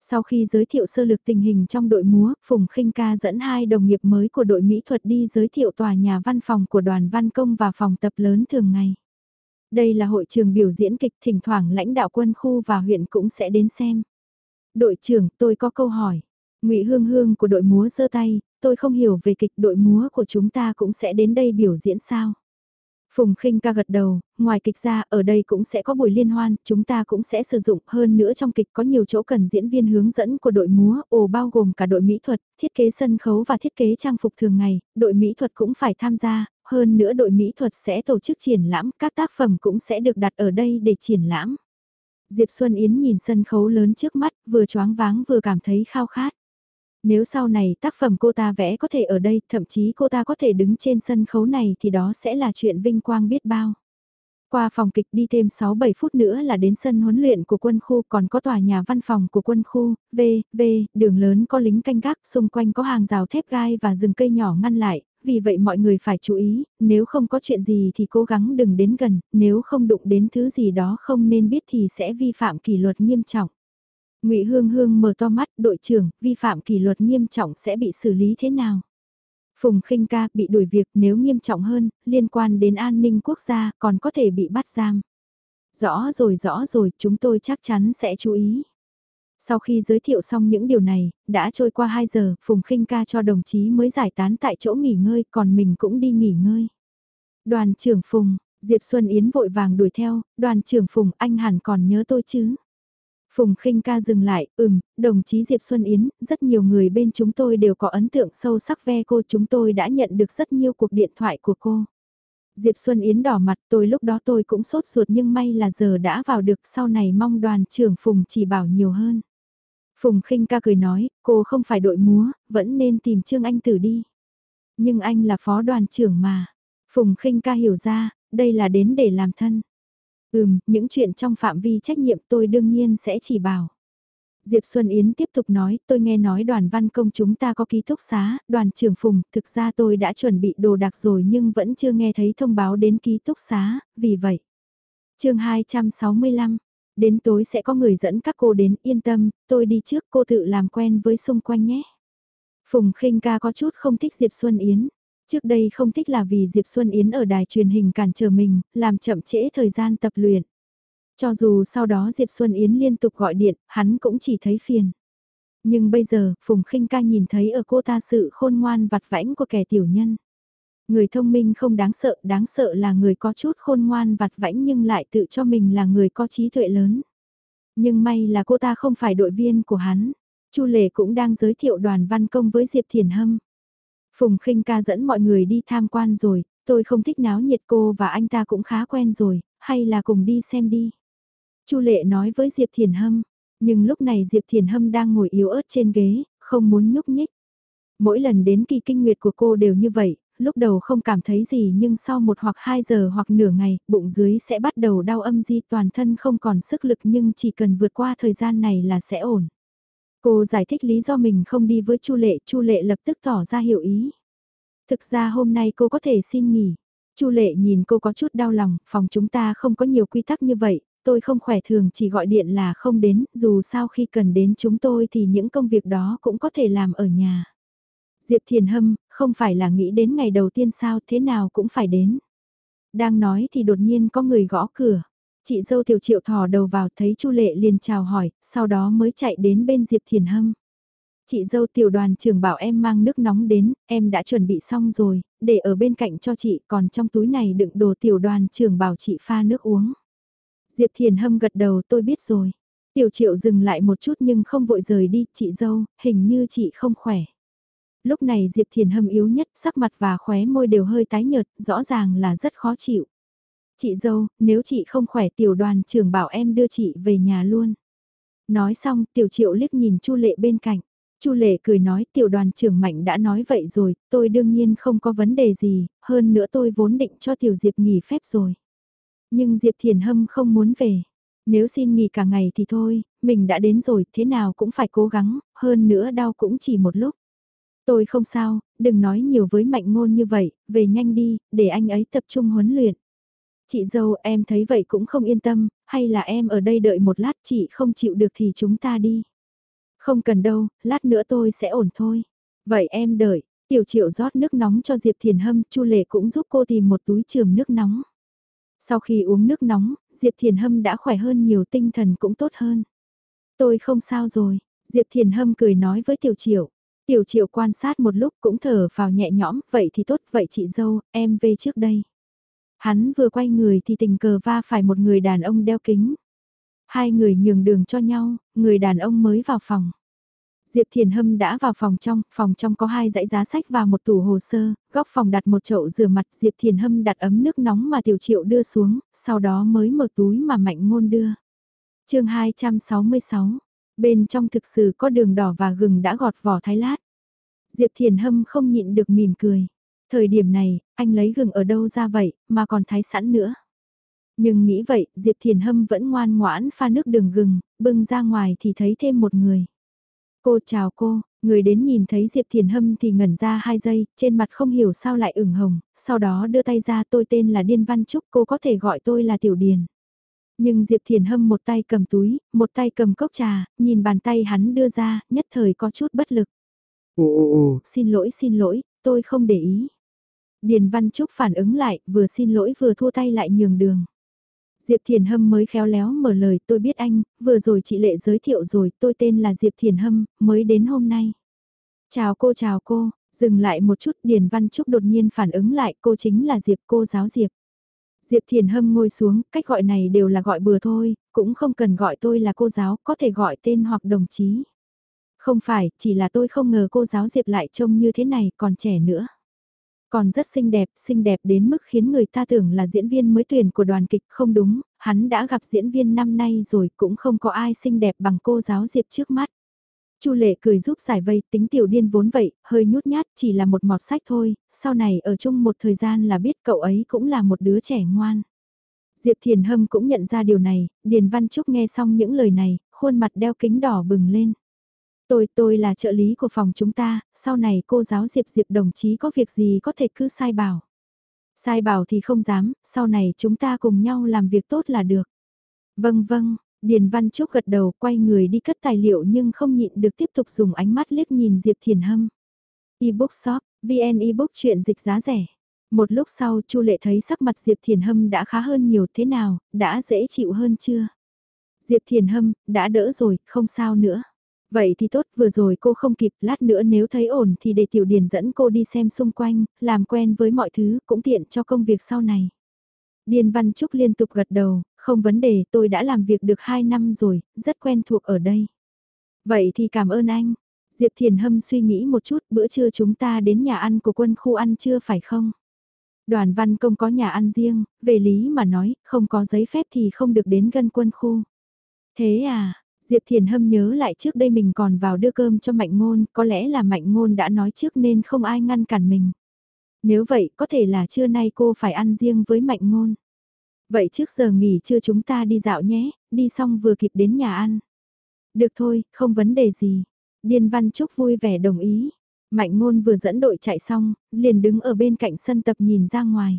Sau khi giới thiệu sơ lược tình hình trong đội múa, Phùng khinh ca dẫn hai đồng nghiệp mới của đội mỹ thuật đi giới thiệu tòa nhà văn phòng của đoàn văn công và phòng tập lớn thường ngày. Đây là hội trường biểu diễn kịch thỉnh thoảng lãnh đạo quân khu và huyện cũng sẽ đến xem. Đội trưởng, tôi có câu hỏi. ngụy Hương Hương của đội múa giơ tay, tôi không hiểu về kịch đội múa của chúng ta cũng sẽ đến đây biểu diễn sao. Phùng khinh ca gật đầu, ngoài kịch ra ở đây cũng sẽ có buổi liên hoan, chúng ta cũng sẽ sử dụng hơn nữa trong kịch có nhiều chỗ cần diễn viên hướng dẫn của đội múa, ồ bao gồm cả đội mỹ thuật, thiết kế sân khấu và thiết kế trang phục thường ngày, đội mỹ thuật cũng phải tham gia, hơn nữa đội mỹ thuật sẽ tổ chức triển lãm, các tác phẩm cũng sẽ được đặt ở đây để triển lãm. Diệp Xuân Yến nhìn sân khấu lớn trước mắt, vừa choáng váng vừa cảm thấy khao khát. Nếu sau này tác phẩm cô ta vẽ có thể ở đây, thậm chí cô ta có thể đứng trên sân khấu này thì đó sẽ là chuyện vinh quang biết bao. Qua phòng kịch đi thêm 6-7 phút nữa là đến sân huấn luyện của quân khu còn có tòa nhà văn phòng của quân khu, V, V, đường lớn có lính canh gác, xung quanh có hàng rào thép gai và rừng cây nhỏ ngăn lại, vì vậy mọi người phải chú ý, nếu không có chuyện gì thì cố gắng đừng đến gần, nếu không đụng đến thứ gì đó không nên biết thì sẽ vi phạm kỷ luật nghiêm trọng. Ngụy Hương Hương mở to mắt, đội trưởng, vi phạm kỷ luật nghiêm trọng sẽ bị xử lý thế nào? Phùng Khinh Ca bị đuổi việc nếu nghiêm trọng hơn, liên quan đến an ninh quốc gia còn có thể bị bắt giam. Rõ rồi rõ rồi, chúng tôi chắc chắn sẽ chú ý. Sau khi giới thiệu xong những điều này, đã trôi qua 2 giờ, Phùng Khinh Ca cho đồng chí mới giải tán tại chỗ nghỉ ngơi, còn mình cũng đi nghỉ ngơi. Đoàn trưởng Phùng, Diệp Xuân Yến vội vàng đuổi theo, đoàn trưởng Phùng anh hẳn còn nhớ tôi chứ. Phùng khinh ca dừng lại, ừm, đồng chí Diệp Xuân Yến, rất nhiều người bên chúng tôi đều có ấn tượng sâu sắc ve cô chúng tôi đã nhận được rất nhiều cuộc điện thoại của cô. Diệp Xuân Yến đỏ mặt tôi lúc đó tôi cũng sốt ruột nhưng may là giờ đã vào được sau này mong đoàn trưởng Phùng chỉ bảo nhiều hơn. Phùng khinh ca cười nói, cô không phải đội múa, vẫn nên tìm Trương Anh Tử đi. Nhưng anh là phó đoàn trưởng mà. Phùng khinh ca hiểu ra, đây là đến để làm thân. Ừm, những chuyện trong phạm vi trách nhiệm tôi đương nhiên sẽ chỉ bảo. Diệp Xuân Yến tiếp tục nói, tôi nghe nói đoàn văn công chúng ta có ký túc xá, đoàn trưởng Phùng, thực ra tôi đã chuẩn bị đồ đạc rồi nhưng vẫn chưa nghe thấy thông báo đến ký túc xá, vì vậy. chương 265, đến tối sẽ có người dẫn các cô đến, yên tâm, tôi đi trước cô tự làm quen với xung quanh nhé. Phùng khinh ca có chút không thích Diệp Xuân Yến. Trước đây không thích là vì Diệp Xuân Yến ở đài truyền hình cản trở mình, làm chậm trễ thời gian tập luyện. Cho dù sau đó Diệp Xuân Yến liên tục gọi điện, hắn cũng chỉ thấy phiền. Nhưng bây giờ, Phùng khinh ca nhìn thấy ở cô ta sự khôn ngoan vặt vãnh của kẻ tiểu nhân. Người thông minh không đáng sợ, đáng sợ là người có chút khôn ngoan vặt vãnh nhưng lại tự cho mình là người có trí tuệ lớn. Nhưng may là cô ta không phải đội viên của hắn. Chu Lệ cũng đang giới thiệu đoàn văn công với Diệp Thiền Hâm. Phùng khinh ca dẫn mọi người đi tham quan rồi, tôi không thích náo nhiệt cô và anh ta cũng khá quen rồi, hay là cùng đi xem đi. Chu Lệ nói với Diệp Thiền Hâm, nhưng lúc này Diệp Thiền Hâm đang ngồi yếu ớt trên ghế, không muốn nhúc nhích. Mỗi lần đến kỳ kinh nguyệt của cô đều như vậy, lúc đầu không cảm thấy gì nhưng sau một hoặc hai giờ hoặc nửa ngày, bụng dưới sẽ bắt đầu đau âm di toàn thân không còn sức lực nhưng chỉ cần vượt qua thời gian này là sẽ ổn. Cô giải thích lý do mình không đi với Chu Lệ, Chu Lệ lập tức tỏ ra hiểu ý. Thực ra hôm nay cô có thể xin nghỉ. Chu Lệ nhìn cô có chút đau lòng, phòng chúng ta không có nhiều quy tắc như vậy, tôi không khỏe thường chỉ gọi điện là không đến, dù sao khi cần đến chúng tôi thì những công việc đó cũng có thể làm ở nhà. Diệp Thiền Hâm, không phải là nghĩ đến ngày đầu tiên sao thế nào cũng phải đến. Đang nói thì đột nhiên có người gõ cửa. Chị dâu tiểu triệu thò đầu vào thấy Chu Lệ liền chào hỏi, sau đó mới chạy đến bên Diệp Thiền Hâm. Chị dâu tiểu đoàn trưởng bảo em mang nước nóng đến, em đã chuẩn bị xong rồi, để ở bên cạnh cho chị, còn trong túi này đựng đồ tiểu đoàn trưởng bảo chị pha nước uống. Diệp Thiền Hâm gật đầu tôi biết rồi. Tiểu triệu dừng lại một chút nhưng không vội rời đi, chị dâu, hình như chị không khỏe. Lúc này Diệp Thiền Hâm yếu nhất, sắc mặt và khóe môi đều hơi tái nhợt, rõ ràng là rất khó chịu. Chị dâu, nếu chị không khỏe tiểu đoàn trưởng bảo em đưa chị về nhà luôn. Nói xong, tiểu triệu liếc nhìn Chu Lệ bên cạnh. Chu Lệ cười nói tiểu đoàn trưởng mạnh đã nói vậy rồi, tôi đương nhiên không có vấn đề gì, hơn nữa tôi vốn định cho tiểu Diệp nghỉ phép rồi. Nhưng Diệp Thiền Hâm không muốn về. Nếu xin nghỉ cả ngày thì thôi, mình đã đến rồi, thế nào cũng phải cố gắng, hơn nữa đau cũng chỉ một lúc. Tôi không sao, đừng nói nhiều với mạnh ngôn như vậy, về nhanh đi, để anh ấy tập trung huấn luyện. Chị dâu em thấy vậy cũng không yên tâm, hay là em ở đây đợi một lát chị không chịu được thì chúng ta đi. Không cần đâu, lát nữa tôi sẽ ổn thôi. Vậy em đợi, tiểu triệu rót nước nóng cho Diệp Thiền Hâm, Chu Lệ cũng giúp cô tìm một túi trường nước nóng. Sau khi uống nước nóng, Diệp Thiền Hâm đã khỏe hơn nhiều tinh thần cũng tốt hơn. Tôi không sao rồi, Diệp Thiền Hâm cười nói với tiểu triệu. Tiểu triệu quan sát một lúc cũng thở vào nhẹ nhõm, vậy thì tốt, vậy chị dâu, em về trước đây. Hắn vừa quay người thì tình cờ va phải một người đàn ông đeo kính. Hai người nhường đường cho nhau, người đàn ông mới vào phòng. Diệp Thiền Hâm đã vào phòng trong, phòng trong có hai dãy giá sách và một tủ hồ sơ, góc phòng đặt một chậu rửa mặt, Diệp Thiền Hâm đặt ấm nước nóng mà Tiểu Triệu đưa xuống, sau đó mới mở túi mà Mạnh Ngôn đưa. chương 266, bên trong thực sự có đường đỏ và gừng đã gọt vỏ thái lát. Diệp Thiền Hâm không nhịn được mỉm cười. Thời điểm này, anh lấy gừng ở đâu ra vậy, mà còn thái sẵn nữa. Nhưng nghĩ vậy, Diệp Thiền Hâm vẫn ngoan ngoãn pha nước đường gừng, bưng ra ngoài thì thấy thêm một người. Cô chào cô, người đến nhìn thấy Diệp Thiền Hâm thì ngẩn ra hai giây, trên mặt không hiểu sao lại ửng hồng, sau đó đưa tay ra tôi tên là Điên Văn Trúc, cô có thể gọi tôi là Tiểu Điền. Nhưng Diệp Thiền Hâm một tay cầm túi, một tay cầm cốc trà, nhìn bàn tay hắn đưa ra, nhất thời có chút bất lực. Ồ ồ ồ, xin lỗi xin lỗi, tôi không để ý. Điền Văn Trúc phản ứng lại, vừa xin lỗi vừa thua tay lại nhường đường. Diệp Thiền Hâm mới khéo léo mở lời tôi biết anh, vừa rồi chị Lệ giới thiệu rồi, tôi tên là Diệp Thiền Hâm, mới đến hôm nay. Chào cô chào cô, dừng lại một chút Điền Văn Trúc đột nhiên phản ứng lại cô chính là Diệp cô giáo Diệp. Diệp Thiền Hâm ngồi xuống, cách gọi này đều là gọi bừa thôi, cũng không cần gọi tôi là cô giáo, có thể gọi tên hoặc đồng chí. Không phải, chỉ là tôi không ngờ cô giáo Diệp lại trông như thế này, còn trẻ nữa. Còn rất xinh đẹp, xinh đẹp đến mức khiến người ta tưởng là diễn viên mới tuyển của đoàn kịch không đúng, hắn đã gặp diễn viên năm nay rồi cũng không có ai xinh đẹp bằng cô giáo Diệp trước mắt. Chu Lệ cười giúp giải vây, tính tiểu điên vốn vậy, hơi nhút nhát, chỉ là một mọt sách thôi, sau này ở chung một thời gian là biết cậu ấy cũng là một đứa trẻ ngoan. Diệp Thiền Hâm cũng nhận ra điều này, Điền Văn Trúc nghe xong những lời này, khuôn mặt đeo kính đỏ bừng lên. Tôi, tôi là trợ lý của phòng chúng ta, sau này cô giáo Diệp Diệp đồng chí có việc gì có thể cứ sai bảo. Sai bảo thì không dám, sau này chúng ta cùng nhau làm việc tốt là được. Vâng vâng, Điền Văn Trúc gật đầu quay người đi cất tài liệu nhưng không nhịn được tiếp tục dùng ánh mắt liếc nhìn Diệp Thiền Hâm. Ebook shop, VN ebook chuyện dịch giá rẻ. Một lúc sau Chu Lệ thấy sắc mặt Diệp Thiền Hâm đã khá hơn nhiều thế nào, đã dễ chịu hơn chưa? Diệp Thiền Hâm, đã đỡ rồi, không sao nữa. Vậy thì tốt, vừa rồi cô không kịp, lát nữa nếu thấy ổn thì để Tiểu Điền dẫn cô đi xem xung quanh, làm quen với mọi thứ, cũng tiện cho công việc sau này. Điền Văn Trúc liên tục gật đầu, không vấn đề, tôi đã làm việc được 2 năm rồi, rất quen thuộc ở đây. Vậy thì cảm ơn anh. Diệp Thiền Hâm suy nghĩ một chút, bữa trưa chúng ta đến nhà ăn của quân khu ăn chưa phải không? Đoàn văn công có nhà ăn riêng, về lý mà nói, không có giấy phép thì không được đến gần quân khu. Thế à, Diệp Thiền Hâm nhớ lại trước đây mình còn vào đưa cơm cho Mạnh Ngôn, có lẽ là Mạnh Ngôn đã nói trước nên không ai ngăn cản mình. Nếu vậy, có thể là trưa nay cô phải ăn riêng với Mạnh Ngôn. Vậy trước giờ nghỉ trưa chúng ta đi dạo nhé, đi xong vừa kịp đến nhà ăn. Được thôi, không vấn đề gì. điền Văn Trúc vui vẻ đồng ý. Mạnh Ngôn vừa dẫn đội chạy xong, liền đứng ở bên cạnh sân tập nhìn ra ngoài.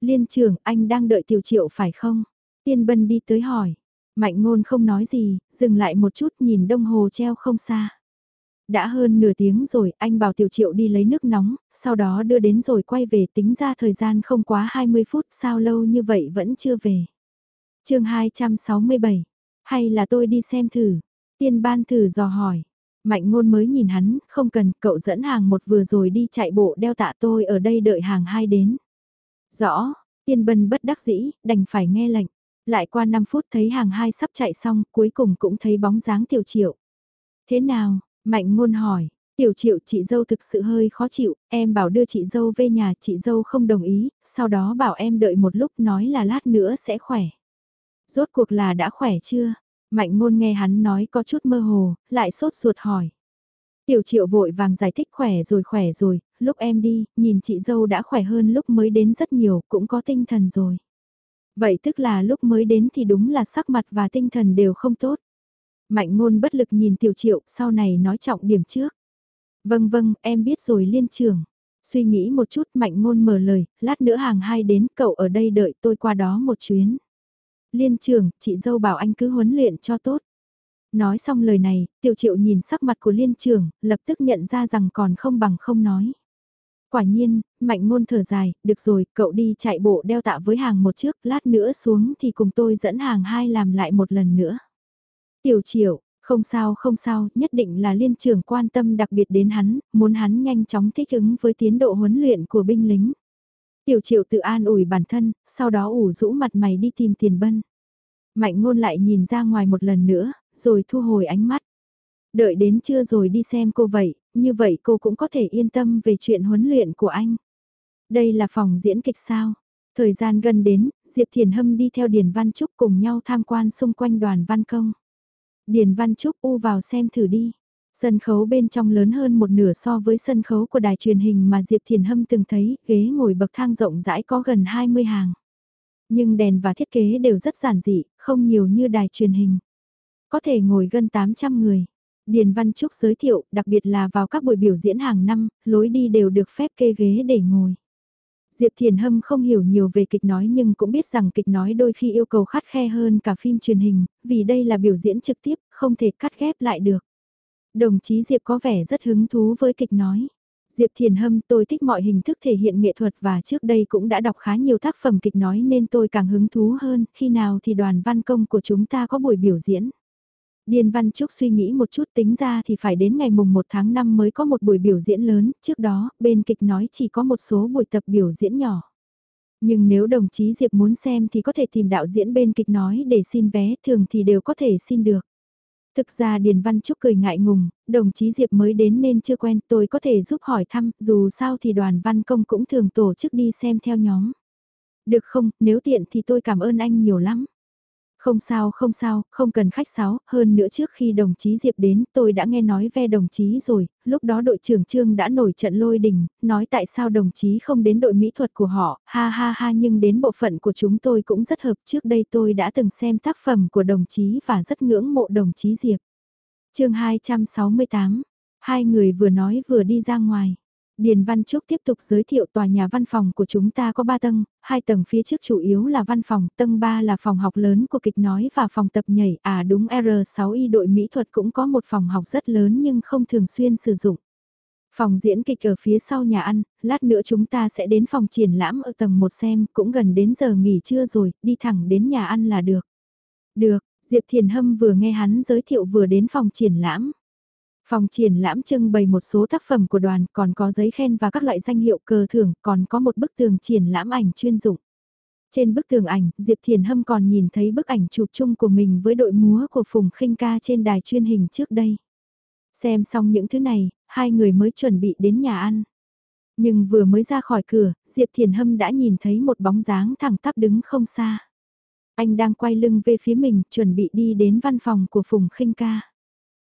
Liên trưởng, anh đang đợi tiểu triệu phải không? Tiên Bân đi tới hỏi. Mạnh ngôn không nói gì, dừng lại một chút nhìn đồng hồ treo không xa. Đã hơn nửa tiếng rồi, anh bảo tiểu triệu đi lấy nước nóng, sau đó đưa đến rồi quay về tính ra thời gian không quá 20 phút, sao lâu như vậy vẫn chưa về. chương 267, hay là tôi đi xem thử, tiên ban thử dò hỏi. Mạnh ngôn mới nhìn hắn, không cần, cậu dẫn hàng một vừa rồi đi chạy bộ đeo tạ tôi ở đây đợi hàng hai đến. Rõ, tiên bân bất đắc dĩ, đành phải nghe lệnh. Lại qua 5 phút thấy hàng hai sắp chạy xong, cuối cùng cũng thấy bóng dáng tiểu triệu. Thế nào, mạnh ngôn hỏi, tiểu triệu chị dâu thực sự hơi khó chịu, em bảo đưa chị dâu về nhà chị dâu không đồng ý, sau đó bảo em đợi một lúc nói là lát nữa sẽ khỏe. Rốt cuộc là đã khỏe chưa? Mạnh ngôn nghe hắn nói có chút mơ hồ, lại sốt ruột hỏi. Tiểu triệu vội vàng giải thích khỏe rồi khỏe rồi, lúc em đi, nhìn chị dâu đã khỏe hơn lúc mới đến rất nhiều, cũng có tinh thần rồi. Vậy tức là lúc mới đến thì đúng là sắc mặt và tinh thần đều không tốt. Mạnh ngôn bất lực nhìn tiểu triệu, sau này nói trọng điểm trước. Vâng vâng, em biết rồi liên trường. Suy nghĩ một chút mạnh ngôn mở lời, lát nữa hàng hai đến, cậu ở đây đợi tôi qua đó một chuyến. Liên trường, chị dâu bảo anh cứ huấn luyện cho tốt. Nói xong lời này, tiểu triệu nhìn sắc mặt của liên trường, lập tức nhận ra rằng còn không bằng không nói. Quả nhiên, mạnh ngôn thở dài, được rồi, cậu đi chạy bộ đeo tạ với hàng một trước, lát nữa xuống thì cùng tôi dẫn hàng hai làm lại một lần nữa. Tiểu triệu, không sao không sao, nhất định là liên trưởng quan tâm đặc biệt đến hắn, muốn hắn nhanh chóng thích ứng với tiến độ huấn luyện của binh lính. Tiểu triệu tự an ủi bản thân, sau đó ủ rũ mặt mày đi tìm tiền bân. Mạnh ngôn lại nhìn ra ngoài một lần nữa, rồi thu hồi ánh mắt. Đợi đến trưa rồi đi xem cô vậy, như vậy cô cũng có thể yên tâm về chuyện huấn luyện của anh. Đây là phòng diễn kịch sao? Thời gian gần đến, Diệp Thiền Hâm đi theo Điền Văn Trúc cùng nhau tham quan xung quanh đoàn văn công. Điền Văn Trúc u vào xem thử đi. Sân khấu bên trong lớn hơn một nửa so với sân khấu của đài truyền hình mà Diệp Thiền Hâm từng thấy, ghế ngồi bậc thang rộng rãi có gần 20 hàng. Nhưng đèn và thiết kế đều rất giản dị, không nhiều như đài truyền hình. Có thể ngồi gần 800 người. Điền Văn Trúc giới thiệu, đặc biệt là vào các buổi biểu diễn hàng năm, lối đi đều được phép kê ghế để ngồi. Diệp Thiền Hâm không hiểu nhiều về kịch nói nhưng cũng biết rằng kịch nói đôi khi yêu cầu khắt khe hơn cả phim truyền hình, vì đây là biểu diễn trực tiếp, không thể cắt ghép lại được. Đồng chí Diệp có vẻ rất hứng thú với kịch nói. Diệp Thiền Hâm tôi thích mọi hình thức thể hiện nghệ thuật và trước đây cũng đã đọc khá nhiều tác phẩm kịch nói nên tôi càng hứng thú hơn khi nào thì đoàn văn công của chúng ta có buổi biểu diễn. Điền Văn Trúc suy nghĩ một chút tính ra thì phải đến ngày mùng 1 tháng 5 mới có một buổi biểu diễn lớn, trước đó bên kịch nói chỉ có một số buổi tập biểu diễn nhỏ. Nhưng nếu đồng chí Diệp muốn xem thì có thể tìm đạo diễn bên kịch nói để xin vé, thường thì đều có thể xin được. Thực ra Điền Văn Trúc cười ngại ngùng, đồng chí Diệp mới đến nên chưa quen tôi có thể giúp hỏi thăm, dù sao thì đoàn văn công cũng thường tổ chức đi xem theo nhóm. Được không, nếu tiện thì tôi cảm ơn anh nhiều lắm. Không sao không sao, không cần khách sáo, hơn nữa trước khi đồng chí Diệp đến tôi đã nghe nói ve đồng chí rồi, lúc đó đội trưởng trương đã nổi trận lôi đình, nói tại sao đồng chí không đến đội mỹ thuật của họ, ha ha ha nhưng đến bộ phận của chúng tôi cũng rất hợp trước đây tôi đã từng xem tác phẩm của đồng chí và rất ngưỡng mộ đồng chí Diệp. chương 268, hai người vừa nói vừa đi ra ngoài. Điền Văn Trúc tiếp tục giới thiệu tòa nhà văn phòng của chúng ta có 3 tầng, hai tầng phía trước chủ yếu là văn phòng, tầng 3 là phòng học lớn của kịch nói và phòng tập nhảy, à đúng R6Y đội mỹ thuật cũng có một phòng học rất lớn nhưng không thường xuyên sử dụng. Phòng diễn kịch ở phía sau nhà ăn, lát nữa chúng ta sẽ đến phòng triển lãm ở tầng 1 xem, cũng gần đến giờ nghỉ trưa rồi, đi thẳng đến nhà ăn là được. Được, Diệp Thiền Hâm vừa nghe hắn giới thiệu vừa đến phòng triển lãm. Phòng triển lãm trưng bày một số tác phẩm của đoàn, còn có giấy khen và các loại danh hiệu cờ thưởng, còn có một bức tường triển lãm ảnh chuyên dụng. Trên bức tường ảnh, Diệp Thiền Hâm còn nhìn thấy bức ảnh chụp chung của mình với đội múa của Phùng Khinh Ca trên đài chuyên hình trước đây. Xem xong những thứ này, hai người mới chuẩn bị đến nhà ăn. Nhưng vừa mới ra khỏi cửa, Diệp Thiền Hâm đã nhìn thấy một bóng dáng thẳng tắp đứng không xa. Anh đang quay lưng về phía mình, chuẩn bị đi đến văn phòng của Phùng Khinh Ca.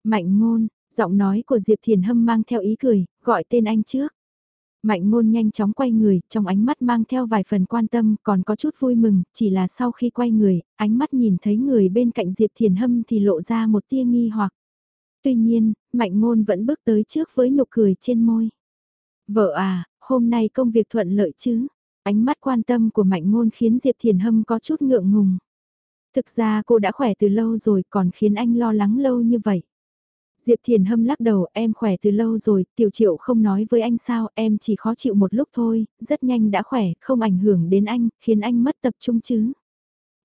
Mạnh ngôn, Giọng nói của Diệp Thiền Hâm mang theo ý cười, gọi tên anh trước. Mạnh ngôn nhanh chóng quay người, trong ánh mắt mang theo vài phần quan tâm, còn có chút vui mừng, chỉ là sau khi quay người, ánh mắt nhìn thấy người bên cạnh Diệp Thiền Hâm thì lộ ra một tia nghi hoặc. Tuy nhiên, mạnh ngôn vẫn bước tới trước với nụ cười trên môi. Vợ à, hôm nay công việc thuận lợi chứ? Ánh mắt quan tâm của mạnh ngôn khiến Diệp Thiền Hâm có chút ngượng ngùng. Thực ra cô đã khỏe từ lâu rồi còn khiến anh lo lắng lâu như vậy. Diệp Thiền Hâm lắc đầu em khỏe từ lâu rồi, tiểu triệu không nói với anh sao, em chỉ khó chịu một lúc thôi, rất nhanh đã khỏe, không ảnh hưởng đến anh, khiến anh mất tập trung chứ.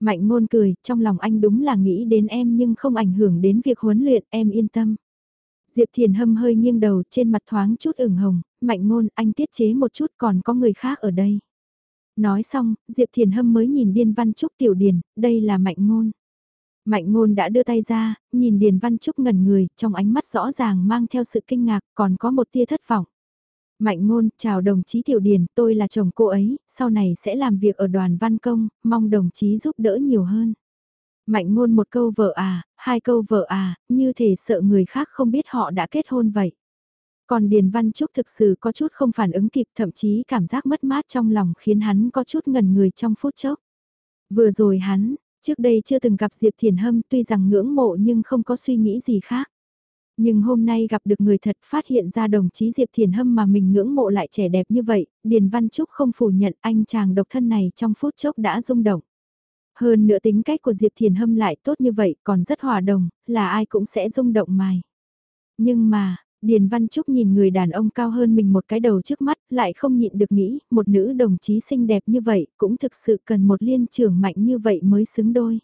Mạnh ngôn cười, trong lòng anh đúng là nghĩ đến em nhưng không ảnh hưởng đến việc huấn luyện, em yên tâm. Diệp Thiền Hâm hơi nghiêng đầu trên mặt thoáng chút ửng hồng, mạnh ngôn anh tiết chế một chút còn có người khác ở đây. Nói xong, Diệp Thiền Hâm mới nhìn Điên Văn Trúc Tiểu Điền, đây là mạnh ngôn. Mạnh ngôn đã đưa tay ra, nhìn Điền Văn Trúc ngẩn người, trong ánh mắt rõ ràng mang theo sự kinh ngạc, còn có một tia thất vọng. Mạnh ngôn, chào đồng chí Tiểu Điền, tôi là chồng cô ấy, sau này sẽ làm việc ở đoàn văn công, mong đồng chí giúp đỡ nhiều hơn. Mạnh ngôn một câu vợ à, hai câu vợ à, như thể sợ người khác không biết họ đã kết hôn vậy. Còn Điền Văn Trúc thực sự có chút không phản ứng kịp thậm chí cảm giác mất mát trong lòng khiến hắn có chút ngần người trong phút chốc. Vừa rồi hắn, Trước đây chưa từng gặp Diệp Thiền Hâm tuy rằng ngưỡng mộ nhưng không có suy nghĩ gì khác. Nhưng hôm nay gặp được người thật phát hiện ra đồng chí Diệp Thiền Hâm mà mình ngưỡng mộ lại trẻ đẹp như vậy, Điền Văn Trúc không phủ nhận anh chàng độc thân này trong phút chốc đã rung động. Hơn nữa tính cách của Diệp Thiền Hâm lại tốt như vậy còn rất hòa đồng, là ai cũng sẽ rung động mài. Nhưng mà, Điền Văn Trúc nhìn người đàn ông cao hơn mình một cái đầu trước mắt, lại không nhịn được nghĩ, một nữ đồng chí xinh đẹp như vậy, cũng thực sự cần một liên trưởng mạnh như vậy mới xứng đôi.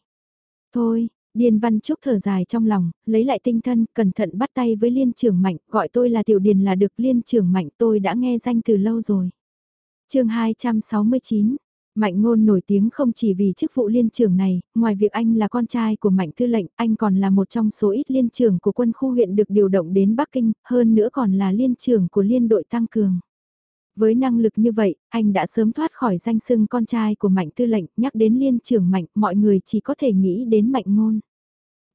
Thôi, Điền Văn Trúc thở dài trong lòng, lấy lại tinh thần, cẩn thận bắt tay với liên trưởng mạnh, gọi tôi là tiểu điền là được liên trưởng mạnh tôi đã nghe danh từ lâu rồi. chương 269 Mạnh ngôn nổi tiếng không chỉ vì chức vụ liên trưởng này, ngoài việc anh là con trai của Mạnh Tư lệnh, anh còn là một trong số ít liên trưởng của quân khu huyện được điều động đến Bắc Kinh, hơn nữa còn là liên trưởng của liên đội tăng cường. Với năng lực như vậy, anh đã sớm thoát khỏi danh sưng con trai của Mạnh Tư lệnh, nhắc đến liên trưởng Mạnh, mọi người chỉ có thể nghĩ đến Mạnh ngôn.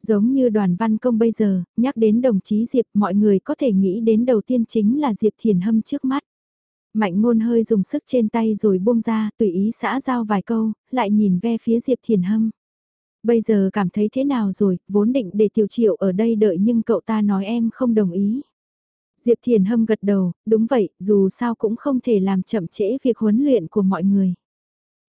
Giống như đoàn văn công bây giờ, nhắc đến đồng chí Diệp, mọi người có thể nghĩ đến đầu tiên chính là Diệp Thiền Hâm trước mắt. Mạnh ngôn hơi dùng sức trên tay rồi buông ra, tùy ý xã giao vài câu, lại nhìn ve phía Diệp Thiền Hâm. Bây giờ cảm thấy thế nào rồi, vốn định để tiểu triệu ở đây đợi nhưng cậu ta nói em không đồng ý. Diệp Thiền Hâm gật đầu, đúng vậy, dù sao cũng không thể làm chậm trễ việc huấn luyện của mọi người.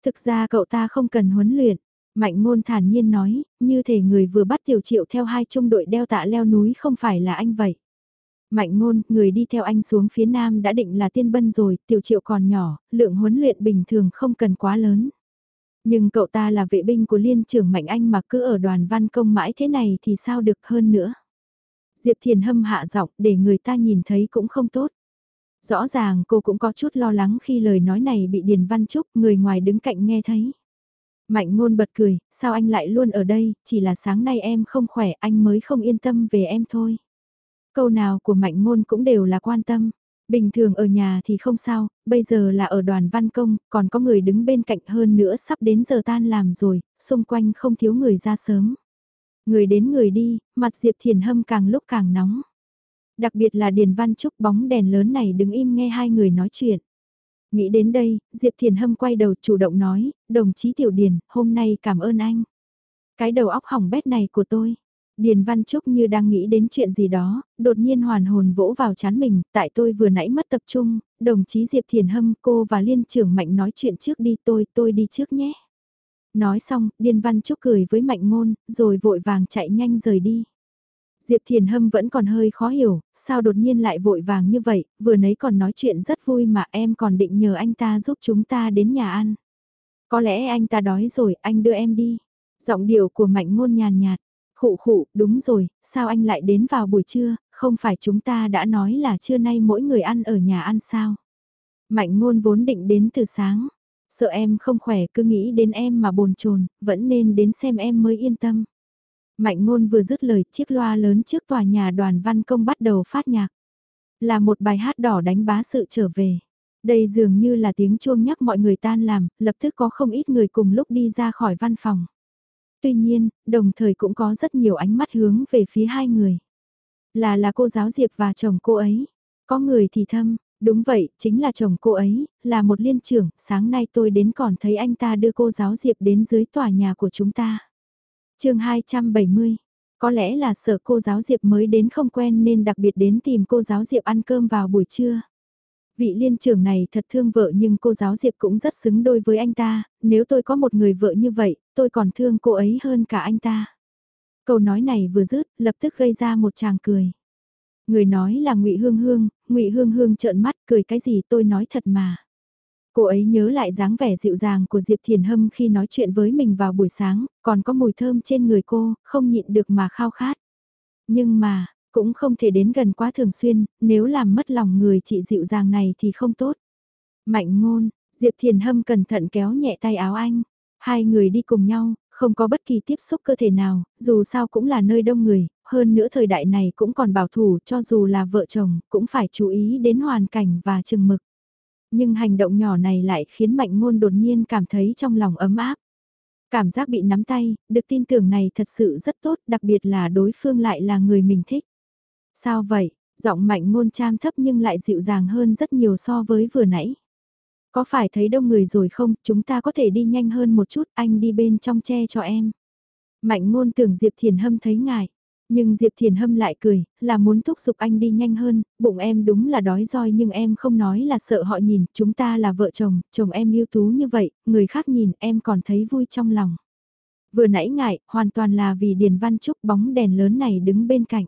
Thực ra cậu ta không cần huấn luyện, Mạnh ngôn thản nhiên nói, như thể người vừa bắt tiểu triệu theo hai trung đội đeo tạ leo núi không phải là anh vậy. Mạnh ngôn, người đi theo anh xuống phía nam đã định là tiên bân rồi, tiểu triệu còn nhỏ, lượng huấn luyện bình thường không cần quá lớn. Nhưng cậu ta là vệ binh của liên trưởng Mạnh Anh mà cứ ở đoàn văn công mãi thế này thì sao được hơn nữa. Diệp Thiền Hâm hạ giọng để người ta nhìn thấy cũng không tốt. Rõ ràng cô cũng có chút lo lắng khi lời nói này bị Điền Văn Trúc người ngoài đứng cạnh nghe thấy. Mạnh ngôn bật cười, sao anh lại luôn ở đây, chỉ là sáng nay em không khỏe anh mới không yên tâm về em thôi. Câu nào của mạnh ngôn cũng đều là quan tâm. Bình thường ở nhà thì không sao, bây giờ là ở đoàn văn công, còn có người đứng bên cạnh hơn nữa sắp đến giờ tan làm rồi, xung quanh không thiếu người ra sớm. Người đến người đi, mặt Diệp Thiền Hâm càng lúc càng nóng. Đặc biệt là Điền Văn Trúc bóng đèn lớn này đứng im nghe hai người nói chuyện. Nghĩ đến đây, Diệp Thiền Hâm quay đầu chủ động nói, đồng chí Tiểu Điền, hôm nay cảm ơn anh. Cái đầu óc hỏng bét này của tôi. Điền Văn Trúc như đang nghĩ đến chuyện gì đó, đột nhiên hoàn hồn vỗ vào chán mình, tại tôi vừa nãy mất tập trung, đồng chí Diệp Thiền Hâm cô và Liên trưởng Mạnh nói chuyện trước đi tôi, tôi đi trước nhé. Nói xong, Điền Văn Trúc cười với Mạnh Ngôn, rồi vội vàng chạy nhanh rời đi. Diệp Thiền Hâm vẫn còn hơi khó hiểu, sao đột nhiên lại vội vàng như vậy, vừa nấy còn nói chuyện rất vui mà em còn định nhờ anh ta giúp chúng ta đến nhà ăn. Có lẽ anh ta đói rồi, anh đưa em đi. Giọng điệu của mạnh ngôn nhàn nhạt, khụ khụ, đúng rồi, sao anh lại đến vào buổi trưa, không phải chúng ta đã nói là trưa nay mỗi người ăn ở nhà ăn sao. Mạnh ngôn vốn định đến từ sáng, sợ em không khỏe cứ nghĩ đến em mà bồn chồn vẫn nên đến xem em mới yên tâm. Mạnh ngôn vừa dứt lời chiếc loa lớn trước tòa nhà đoàn văn công bắt đầu phát nhạc. Là một bài hát đỏ đánh bá sự trở về. Đây dường như là tiếng chuông nhắc mọi người tan làm, lập tức có không ít người cùng lúc đi ra khỏi văn phòng. Tuy nhiên, đồng thời cũng có rất nhiều ánh mắt hướng về phía hai người. Là là cô giáo Diệp và chồng cô ấy. Có người thì thâm, đúng vậy, chính là chồng cô ấy, là một liên trưởng, sáng nay tôi đến còn thấy anh ta đưa cô giáo Diệp đến dưới tòa nhà của chúng ta chương 270, có lẽ là sợ cô giáo Diệp mới đến không quen nên đặc biệt đến tìm cô giáo Diệp ăn cơm vào buổi trưa. Vị liên trưởng này thật thương vợ nhưng cô giáo Diệp cũng rất xứng đôi với anh ta, nếu tôi có một người vợ như vậy, tôi còn thương cô ấy hơn cả anh ta. Câu nói này vừa dứt, lập tức gây ra một chàng cười. Người nói là Ngụy Hương Hương, Ngụy Hương Hương trợn mắt cười cái gì tôi nói thật mà. Cô ấy nhớ lại dáng vẻ dịu dàng của Diệp Thiền Hâm khi nói chuyện với mình vào buổi sáng, còn có mùi thơm trên người cô, không nhịn được mà khao khát. Nhưng mà, cũng không thể đến gần quá thường xuyên, nếu làm mất lòng người chị dịu dàng này thì không tốt. Mạnh ngôn, Diệp Thiền Hâm cẩn thận kéo nhẹ tay áo anh. Hai người đi cùng nhau, không có bất kỳ tiếp xúc cơ thể nào, dù sao cũng là nơi đông người, hơn nữa thời đại này cũng còn bảo thủ cho dù là vợ chồng, cũng phải chú ý đến hoàn cảnh và chừng mực. Nhưng hành động nhỏ này lại khiến mạnh ngôn đột nhiên cảm thấy trong lòng ấm áp. Cảm giác bị nắm tay, được tin tưởng này thật sự rất tốt, đặc biệt là đối phương lại là người mình thích. Sao vậy, giọng mạnh ngôn trang thấp nhưng lại dịu dàng hơn rất nhiều so với vừa nãy. Có phải thấy đông người rồi không, chúng ta có thể đi nhanh hơn một chút, anh đi bên trong che cho em. Mạnh ngôn tưởng Diệp Thiền Hâm thấy ngại. Nhưng Diệp Thiền Hâm lại cười, là muốn thúc giục anh đi nhanh hơn, bụng em đúng là đói roi nhưng em không nói là sợ họ nhìn, chúng ta là vợ chồng, chồng em yêu tú như vậy, người khác nhìn em còn thấy vui trong lòng. Vừa nãy ngại, hoàn toàn là vì Điền Văn Trúc bóng đèn lớn này đứng bên cạnh.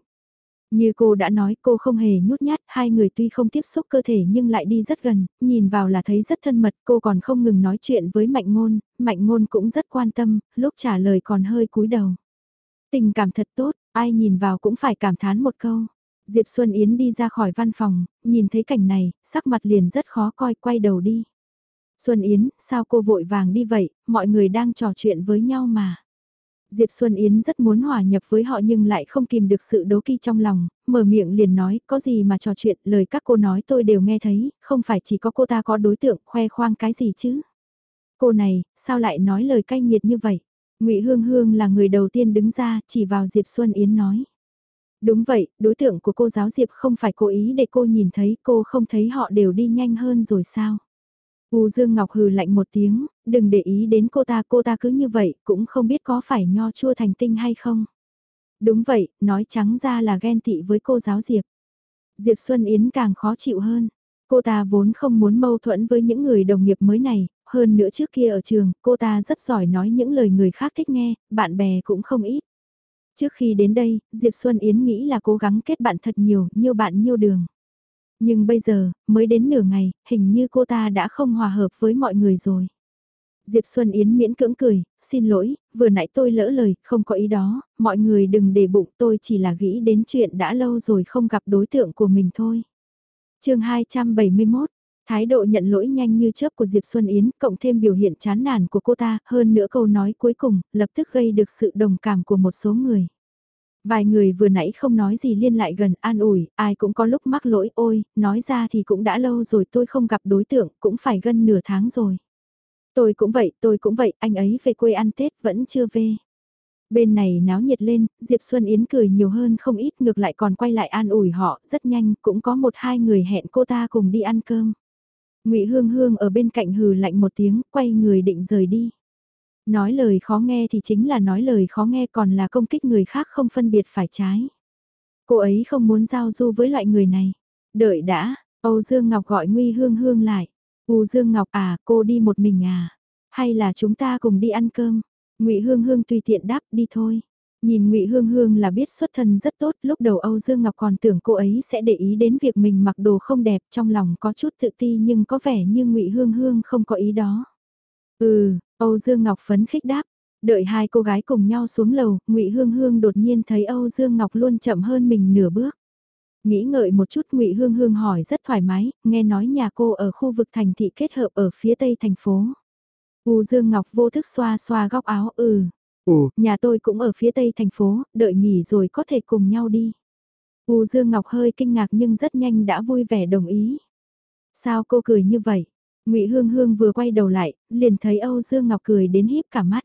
Như cô đã nói cô không hề nhút nhát, hai người tuy không tiếp xúc cơ thể nhưng lại đi rất gần, nhìn vào là thấy rất thân mật, cô còn không ngừng nói chuyện với Mạnh Ngôn, Mạnh Ngôn cũng rất quan tâm, lúc trả lời còn hơi cúi đầu. Tình cảm thật tốt, ai nhìn vào cũng phải cảm thán một câu. Diệp Xuân Yến đi ra khỏi văn phòng, nhìn thấy cảnh này, sắc mặt liền rất khó coi, quay đầu đi. Xuân Yến, sao cô vội vàng đi vậy, mọi người đang trò chuyện với nhau mà. Diệp Xuân Yến rất muốn hòa nhập với họ nhưng lại không kìm được sự đố kỵ trong lòng, mở miệng liền nói, có gì mà trò chuyện, lời các cô nói tôi đều nghe thấy, không phải chỉ có cô ta có đối tượng khoe khoang cái gì chứ. Cô này, sao lại nói lời cay nghiệt như vậy? ngụy Hương Hương là người đầu tiên đứng ra, chỉ vào Diệp Xuân Yến nói. Đúng vậy, đối tượng của cô giáo Diệp không phải cố ý để cô nhìn thấy, cô không thấy họ đều đi nhanh hơn rồi sao? U Dương Ngọc hừ lạnh một tiếng, đừng để ý đến cô ta, cô ta cứ như vậy, cũng không biết có phải nho chua thành tinh hay không. Đúng vậy, nói trắng ra là ghen tị với cô giáo Diệp. Diệp Xuân Yến càng khó chịu hơn. Cô ta vốn không muốn mâu thuẫn với những người đồng nghiệp mới này, hơn nữa trước kia ở trường, cô ta rất giỏi nói những lời người khác thích nghe, bạn bè cũng không ít. Trước khi đến đây, Diệp Xuân Yến nghĩ là cố gắng kết bạn thật nhiều, nhiều bạn nhiều đường. Nhưng bây giờ, mới đến nửa ngày, hình như cô ta đã không hòa hợp với mọi người rồi. Diệp Xuân Yến miễn cưỡng cười, xin lỗi, vừa nãy tôi lỡ lời, không có ý đó, mọi người đừng để bụng tôi chỉ là nghĩ đến chuyện đã lâu rồi không gặp đối tượng của mình thôi. chương 271, thái độ nhận lỗi nhanh như chớp của Diệp Xuân Yến, cộng thêm biểu hiện chán nản của cô ta, hơn nữa câu nói cuối cùng, lập tức gây được sự đồng cảm của một số người. Vài người vừa nãy không nói gì liên lại gần an ủi, ai cũng có lúc mắc lỗi ôi, nói ra thì cũng đã lâu rồi tôi không gặp đối tượng, cũng phải gần nửa tháng rồi. Tôi cũng vậy, tôi cũng vậy, anh ấy về quê ăn Tết vẫn chưa về. Bên này náo nhiệt lên, Diệp Xuân Yến cười nhiều hơn không ít ngược lại còn quay lại an ủi họ, rất nhanh cũng có một hai người hẹn cô ta cùng đi ăn cơm. ngụy Hương Hương ở bên cạnh hừ lạnh một tiếng, quay người định rời đi. Nói lời khó nghe thì chính là nói lời khó nghe còn là công kích người khác không phân biệt phải trái. Cô ấy không muốn giao du với loại người này. Đợi đã, Âu Dương Ngọc gọi Nguy Hương Hương lại. U Dương Ngọc à, cô đi một mình à? Hay là chúng ta cùng đi ăn cơm? Ngụy Hương Hương tùy tiện đáp đi thôi. Nhìn Ngụy Hương Hương là biết xuất thân rất tốt, lúc đầu Âu Dương Ngọc còn tưởng cô ấy sẽ để ý đến việc mình mặc đồ không đẹp, trong lòng có chút tự ti nhưng có vẻ như Ngụy Hương Hương không có ý đó. Ừ, Âu Dương Ngọc phấn khích đáp, đợi hai cô gái cùng nhau xuống lầu, Ngụy Hương Hương đột nhiên thấy Âu Dương Ngọc luôn chậm hơn mình nửa bước. Nghĩ ngợi một chút Ngụy Hương Hương hỏi rất thoải mái, nghe nói nhà cô ở khu vực thành thị kết hợp ở phía tây thành phố. U Dương Ngọc vô thức xoa xoa góc áo ừ. Ừ, nhà tôi cũng ở phía tây thành phố, đợi nghỉ rồi có thể cùng nhau đi. U Dương Ngọc hơi kinh ngạc nhưng rất nhanh đã vui vẻ đồng ý. Sao cô cười như vậy? Ngụy Hương Hương vừa quay đầu lại, liền thấy Âu Dương Ngọc cười đến híp cả mắt.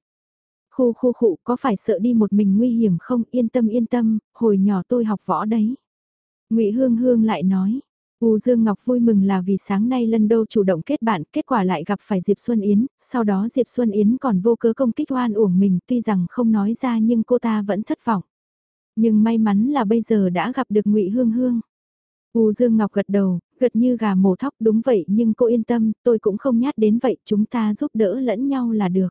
Khu khu khụ có phải sợ đi một mình nguy hiểm không? Yên tâm yên tâm, hồi nhỏ tôi học võ đấy. Ngụy Hương Hương lại nói. U Dương Ngọc vui mừng là vì sáng nay Lân Đô chủ động kết bạn, kết quả lại gặp phải Diệp Xuân Yến, sau đó Diệp Xuân Yến còn vô cớ công kích oan uổng mình, tuy rằng không nói ra nhưng cô ta vẫn thất vọng. Nhưng may mắn là bây giờ đã gặp được Ngụy Hương Hương. U Dương Ngọc gật đầu, gật như gà mổ thóc đúng vậy nhưng cô yên tâm, tôi cũng không nhát đến vậy, chúng ta giúp đỡ lẫn nhau là được.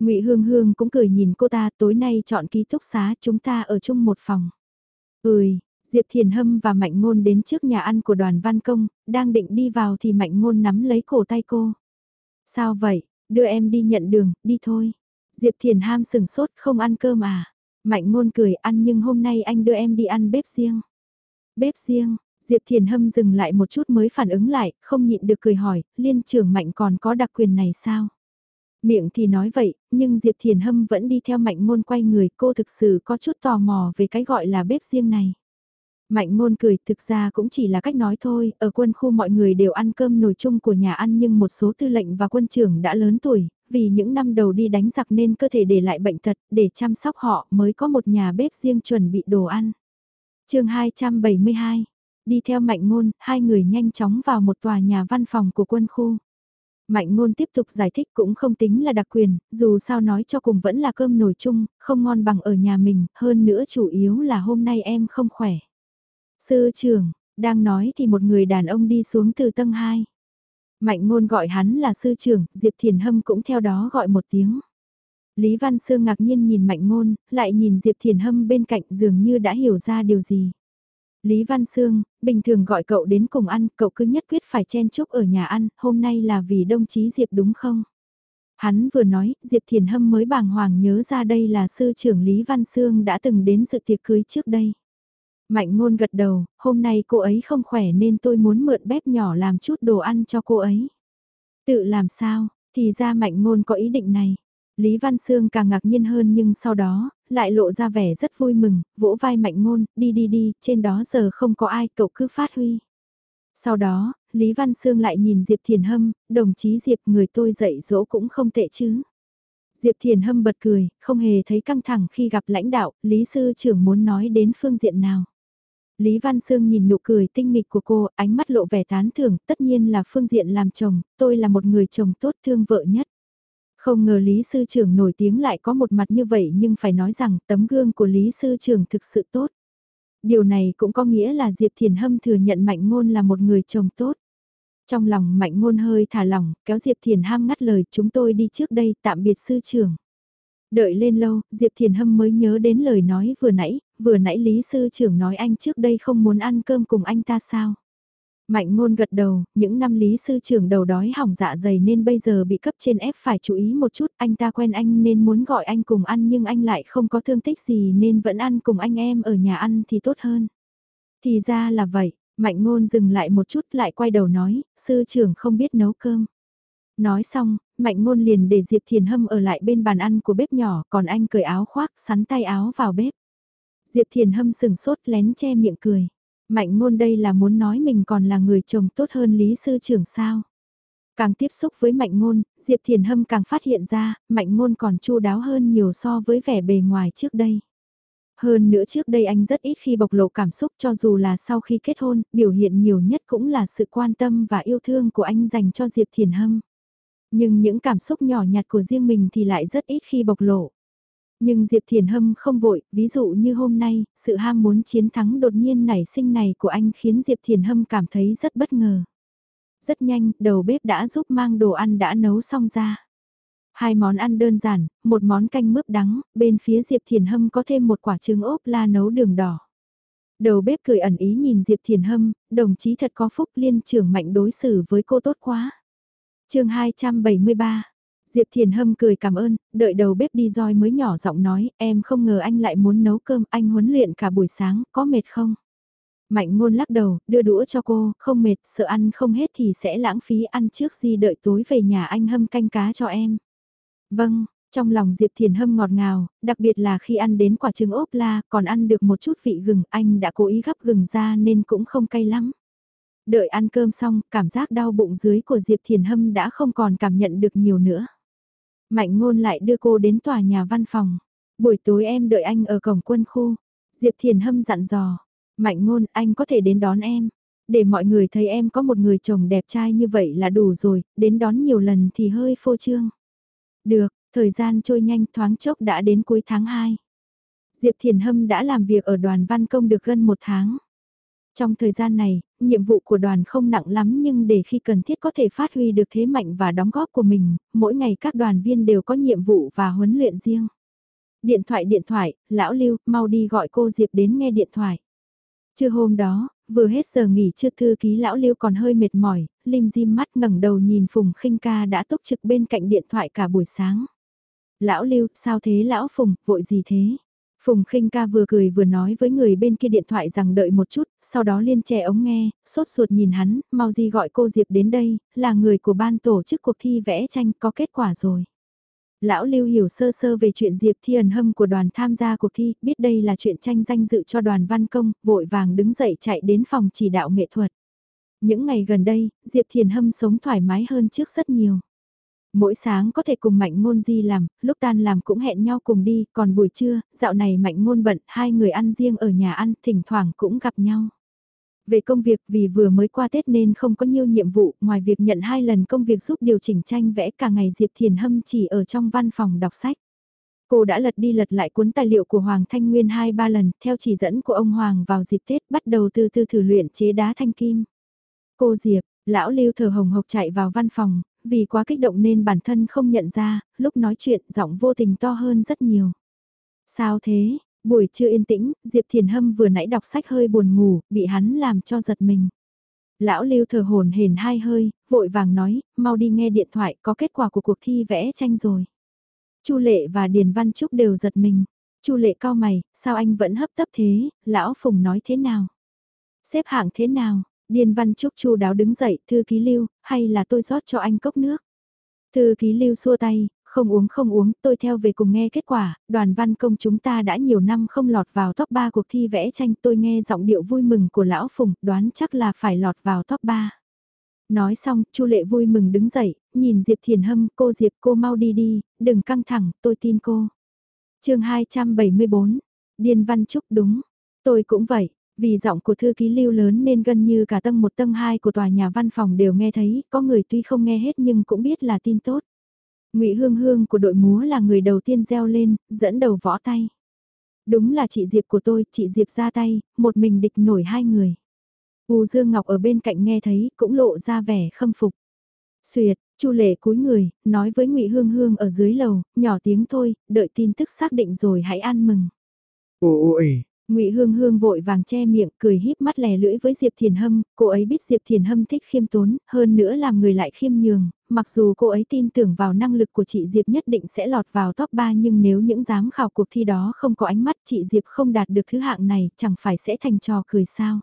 Ngụy Hương Hương cũng cười nhìn cô ta, tối nay chọn ký túc xá, chúng ta ở chung một phòng. Ừi, Diệp Thiền Hâm và Mạnh Ngôn đến trước nhà ăn của đoàn văn công, đang định đi vào thì Mạnh Ngôn nắm lấy cổ tay cô. Sao vậy, đưa em đi nhận đường, đi thôi. Diệp Thiền Ham sừng sốt không ăn cơm à. Mạnh Ngôn cười ăn nhưng hôm nay anh đưa em đi ăn bếp riêng. Bếp riêng, Diệp Thiền Hâm dừng lại một chút mới phản ứng lại, không nhịn được cười hỏi, liên trưởng mạnh còn có đặc quyền này sao? Miệng thì nói vậy, nhưng Diệp Thiền Hâm vẫn đi theo mạnh ngôn quay người, cô thực sự có chút tò mò về cái gọi là bếp riêng này. Mạnh ngôn cười, thực ra cũng chỉ là cách nói thôi, ở quân khu mọi người đều ăn cơm nồi chung của nhà ăn nhưng một số tư lệnh và quân trưởng đã lớn tuổi, vì những năm đầu đi đánh giặc nên cơ thể để lại bệnh tật, để chăm sóc họ mới có một nhà bếp riêng chuẩn bị đồ ăn. chương 272 Đi theo Mạnh Ngôn, hai người nhanh chóng vào một tòa nhà văn phòng của quân khu. Mạnh Ngôn tiếp tục giải thích cũng không tính là đặc quyền, dù sao nói cho cùng vẫn là cơm nổi chung, không ngon bằng ở nhà mình, hơn nữa chủ yếu là hôm nay em không khỏe. Sư trưởng, đang nói thì một người đàn ông đi xuống từ tầng 2. Mạnh Ngôn gọi hắn là sư trưởng, Diệp Thiền Hâm cũng theo đó gọi một tiếng. Lý Văn Sương ngạc nhiên nhìn Mạnh Ngôn, lại nhìn Diệp Thiền Hâm bên cạnh dường như đã hiểu ra điều gì. Lý Văn Sương, bình thường gọi cậu đến cùng ăn, cậu cứ nhất quyết phải chen chúc ở nhà ăn, hôm nay là vì đồng chí Diệp đúng không? Hắn vừa nói, Diệp Thiền Hâm mới bàng hoàng nhớ ra đây là sư trưởng Lý Văn Sương đã từng đến dự tiệc cưới trước đây. Mạnh ngôn gật đầu, hôm nay cô ấy không khỏe nên tôi muốn mượn bếp nhỏ làm chút đồ ăn cho cô ấy. Tự làm sao, thì ra mạnh ngôn có ý định này. Lý Văn Sương càng ngạc nhiên hơn nhưng sau đó, lại lộ ra vẻ rất vui mừng, vỗ vai mạnh ngôn, đi đi đi, trên đó giờ không có ai, cậu cứ phát huy. Sau đó, Lý Văn Sương lại nhìn Diệp Thiền Hâm, đồng chí Diệp người tôi dạy dỗ cũng không tệ chứ. Diệp Thiền Hâm bật cười, không hề thấy căng thẳng khi gặp lãnh đạo, Lý Sư trưởng muốn nói đến phương diện nào. Lý Văn Sương nhìn nụ cười tinh nghịch của cô, ánh mắt lộ vẻ tán thưởng, tất nhiên là phương diện làm chồng, tôi là một người chồng tốt thương vợ nhất. Không ngờ Lý Sư trưởng nổi tiếng lại có một mặt như vậy nhưng phải nói rằng tấm gương của Lý Sư trưởng thực sự tốt. Điều này cũng có nghĩa là Diệp Thiền Hâm thừa nhận Mạnh Ngôn là một người chồng tốt. Trong lòng Mạnh Ngôn hơi thả lỏng, kéo Diệp Thiền ham ngắt lời chúng tôi đi trước đây tạm biệt sư trưởng. Đợi lên lâu, Diệp Thiền Hâm mới nhớ đến lời nói vừa nãy, vừa nãy Lý Sư trưởng nói anh trước đây không muốn ăn cơm cùng anh ta sao. Mạnh ngôn gật đầu, những năm lý sư trưởng đầu đói hỏng dạ dày nên bây giờ bị cấp trên ép phải chú ý một chút, anh ta quen anh nên muốn gọi anh cùng ăn nhưng anh lại không có thương tích gì nên vẫn ăn cùng anh em ở nhà ăn thì tốt hơn. Thì ra là vậy, mạnh ngôn dừng lại một chút lại quay đầu nói, sư trưởng không biết nấu cơm. Nói xong, mạnh ngôn liền để Diệp Thiền Hâm ở lại bên bàn ăn của bếp nhỏ còn anh cởi áo khoác sắn tay áo vào bếp. Diệp Thiền Hâm sừng sốt lén che miệng cười. Mạnh ngôn đây là muốn nói mình còn là người chồng tốt hơn Lý Sư trưởng sao. Càng tiếp xúc với mạnh ngôn, Diệp Thiền Hâm càng phát hiện ra, mạnh ngôn còn chu đáo hơn nhiều so với vẻ bề ngoài trước đây. Hơn nữa trước đây anh rất ít khi bộc lộ cảm xúc cho dù là sau khi kết hôn, biểu hiện nhiều nhất cũng là sự quan tâm và yêu thương của anh dành cho Diệp Thiền Hâm. Nhưng những cảm xúc nhỏ nhặt của riêng mình thì lại rất ít khi bộc lộ. Nhưng Diệp Thiền Hâm không vội, ví dụ như hôm nay, sự ham muốn chiến thắng đột nhiên nảy sinh này của anh khiến Diệp Thiền Hâm cảm thấy rất bất ngờ. Rất nhanh, đầu bếp đã giúp mang đồ ăn đã nấu xong ra. Hai món ăn đơn giản, một món canh mướp đắng, bên phía Diệp Thiền Hâm có thêm một quả trứng ốp la nấu đường đỏ. Đầu bếp cười ẩn ý nhìn Diệp Thiền Hâm, đồng chí thật có phúc liên trưởng mạnh đối xử với cô tốt quá. chương 273 Diệp Thiền Hâm cười cảm ơn, đợi đầu bếp đi roi mới nhỏ giọng nói, em không ngờ anh lại muốn nấu cơm, anh huấn luyện cả buổi sáng, có mệt không? Mạnh ngôn lắc đầu, đưa đũa cho cô, không mệt, sợ ăn không hết thì sẽ lãng phí ăn trước gì đợi tối về nhà anh hâm canh cá cho em. Vâng, trong lòng Diệp Thiền Hâm ngọt ngào, đặc biệt là khi ăn đến quả trứng ốp la, còn ăn được một chút vị gừng, anh đã cố ý gắp gừng ra nên cũng không cay lắm. Đợi ăn cơm xong, cảm giác đau bụng dưới của Diệp Thiền Hâm đã không còn cảm nhận được nhiều nữa. Mạnh ngôn lại đưa cô đến tòa nhà văn phòng. Buổi tối em đợi anh ở cổng quân khu. Diệp Thiền Hâm dặn dò. Mạnh ngôn anh có thể đến đón em. Để mọi người thấy em có một người chồng đẹp trai như vậy là đủ rồi, đến đón nhiều lần thì hơi phô trương. Được, thời gian trôi nhanh thoáng chốc đã đến cuối tháng 2. Diệp Thiền Hâm đã làm việc ở đoàn văn công được gần một tháng. Trong thời gian này, nhiệm vụ của đoàn không nặng lắm nhưng để khi cần thiết có thể phát huy được thế mạnh và đóng góp của mình, mỗi ngày các đoàn viên đều có nhiệm vụ và huấn luyện riêng. Điện thoại điện thoại, lão Lưu, mau đi gọi cô Diệp đến nghe điện thoại. Trưa hôm đó, vừa hết giờ nghỉ trưa thư ký lão Lưu còn hơi mệt mỏi, lim dim mắt ngẩng đầu nhìn Phùng khinh ca đã túc trực bên cạnh điện thoại cả buổi sáng. Lão Lưu, sao thế lão Phùng, vội gì thế? Phùng khinh ca vừa cười vừa nói với người bên kia điện thoại rằng đợi một chút, sau đó liên trẻ ống nghe, sốt ruột nhìn hắn, mau di gọi cô Diệp đến đây, là người của ban tổ chức cuộc thi vẽ tranh có kết quả rồi. Lão Lưu hiểu sơ sơ về chuyện Diệp Thi ẩn hâm của đoàn tham gia cuộc thi, biết đây là chuyện tranh danh dự cho đoàn văn công, vội vàng đứng dậy chạy đến phòng chỉ đạo nghệ thuật. Những ngày gần đây, Diệp Thiền Hâm sống thoải mái hơn trước rất nhiều. Mỗi sáng có thể cùng Mạnh Ngôn Di làm, lúc tan làm cũng hẹn nhau cùng đi, còn buổi trưa, dạo này Mạnh Ngôn bận, hai người ăn riêng ở nhà ăn, thỉnh thoảng cũng gặp nhau. Về công việc vì vừa mới qua Tết nên không có nhiều nhiệm vụ, ngoài việc nhận hai lần công việc giúp điều chỉnh tranh vẽ cả ngày Diệp Thiền Hâm chỉ ở trong văn phòng đọc sách. Cô đã lật đi lật lại cuốn tài liệu của Hoàng Thanh Nguyên hai ba lần, theo chỉ dẫn của ông Hoàng vào dịp Tết bắt đầu từ từ thử luyện chế đá thanh kim. Cô Diệp, lão lưu thờ hồng hộc chạy vào văn phòng, vì quá kích động nên bản thân không nhận ra, lúc nói chuyện giọng vô tình to hơn rất nhiều. Sao thế, buổi trưa yên tĩnh, Diệp Thiền Hâm vừa nãy đọc sách hơi buồn ngủ, bị hắn làm cho giật mình. Lão lưu thờ hồn hển hai hơi, vội vàng nói, mau đi nghe điện thoại, có kết quả của cuộc thi vẽ tranh rồi. Chu Lệ và Điền Văn Trúc đều giật mình. Chu Lệ cao mày, sao anh vẫn hấp tấp thế, lão Phùng nói thế nào? Xếp hạng thế nào? Điền Văn Trúc chu đáo đứng dậy, thư ký lưu, hay là tôi rót cho anh cốc nước. Thư ký lưu xua tay, không uống không uống, tôi theo về cùng nghe kết quả, đoàn văn công chúng ta đã nhiều năm không lọt vào top 3 cuộc thi vẽ tranh, tôi nghe giọng điệu vui mừng của lão Phùng, đoán chắc là phải lọt vào top 3. Nói xong, Chu Lệ vui mừng đứng dậy, nhìn Diệp Thiền Hâm, cô Diệp cô mau đi đi, đừng căng thẳng, tôi tin cô. chương 274, Điền Văn Trúc đúng, tôi cũng vậy, vì giọng của thư ký lưu lớn nên gần như cả tầng một tầng hai của tòa nhà văn phòng đều nghe thấy, có người tuy không nghe hết nhưng cũng biết là tin tốt. Ngụy Hương Hương của đội múa là người đầu tiên reo lên, dẫn đầu võ tay. Đúng là chị Diệp của tôi, chị Diệp ra tay, một mình địch nổi hai người. U Dương Ngọc ở bên cạnh nghe thấy, cũng lộ ra vẻ khâm phục. Xuyệt, Chu Lệ cúi người, nói với Ngụy Hương Hương ở dưới lầu, nhỏ tiếng thôi, đợi tin tức xác định rồi hãy ăn mừng. Ôi, Ngụy Hương Hương vội vàng che miệng, cười híp mắt lè lưỡi với Diệp Thiền Hâm, cô ấy biết Diệp Thiền Hâm thích khiêm tốn, hơn nữa làm người lại khiêm nhường, mặc dù cô ấy tin tưởng vào năng lực của chị Diệp nhất định sẽ lọt vào top 3 nhưng nếu những giám khảo cuộc thi đó không có ánh mắt chị Diệp không đạt được thứ hạng này, chẳng phải sẽ thành trò cười sao.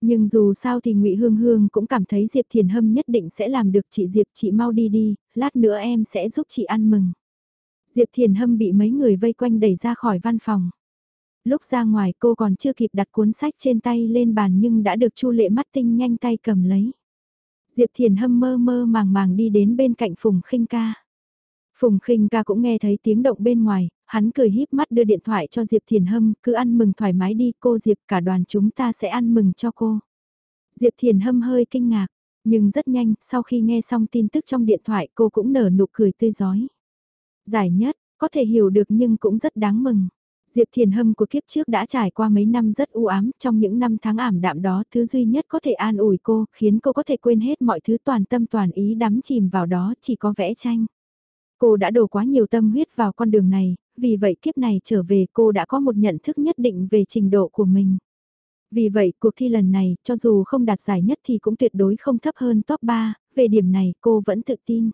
Nhưng dù sao thì Ngụy Hương Hương cũng cảm thấy Diệp Thiền Hâm nhất định sẽ làm được chị Diệp chị mau đi đi, lát nữa em sẽ giúp chị ăn mừng. Diệp Thiền Hâm bị mấy người vây quanh đẩy ra khỏi văn phòng. Lúc ra ngoài cô còn chưa kịp đặt cuốn sách trên tay lên bàn nhưng đã được Chu Lệ mắt tinh nhanh tay cầm lấy. Diệp Thiền Hâm mơ mơ màng màng đi đến bên cạnh Phùng Khinh Ca. Phùng Khinh Ca cũng nghe thấy tiếng động bên ngoài, hắn cười híp mắt đưa điện thoại cho Diệp Thiền Hâm, cứ ăn mừng thoải mái đi cô Diệp cả đoàn chúng ta sẽ ăn mừng cho cô. Diệp Thiền Hâm hơi kinh ngạc, nhưng rất nhanh, sau khi nghe xong tin tức trong điện thoại cô cũng nở nụ cười tươi giói. Giải nhất, có thể hiểu được nhưng cũng rất đáng mừng. Diệp Thiền Hâm của kiếp trước đã trải qua mấy năm rất u ám, trong những năm tháng ảm đạm đó thứ duy nhất có thể an ủi cô, khiến cô có thể quên hết mọi thứ toàn tâm toàn ý đắm chìm vào đó chỉ có vẽ tranh. Cô đã đổ quá nhiều tâm huyết vào con đường này, vì vậy kiếp này trở về cô đã có một nhận thức nhất định về trình độ của mình. Vì vậy cuộc thi lần này, cho dù không đạt giải nhất thì cũng tuyệt đối không thấp hơn top 3, về điểm này cô vẫn tự tin.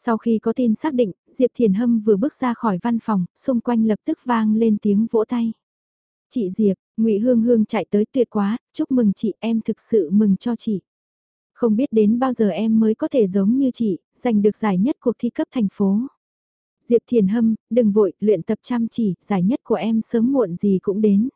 Sau khi có tin xác định, Diệp Thiền Hâm vừa bước ra khỏi văn phòng, xung quanh lập tức vang lên tiếng vỗ tay. Chị Diệp, ngụy Hương Hương chạy tới tuyệt quá, chúc mừng chị, em thực sự mừng cho chị. Không biết đến bao giờ em mới có thể giống như chị, giành được giải nhất cuộc thi cấp thành phố. Diệp Thiền Hâm, đừng vội, luyện tập chăm chỉ, giải nhất của em sớm muộn gì cũng đến.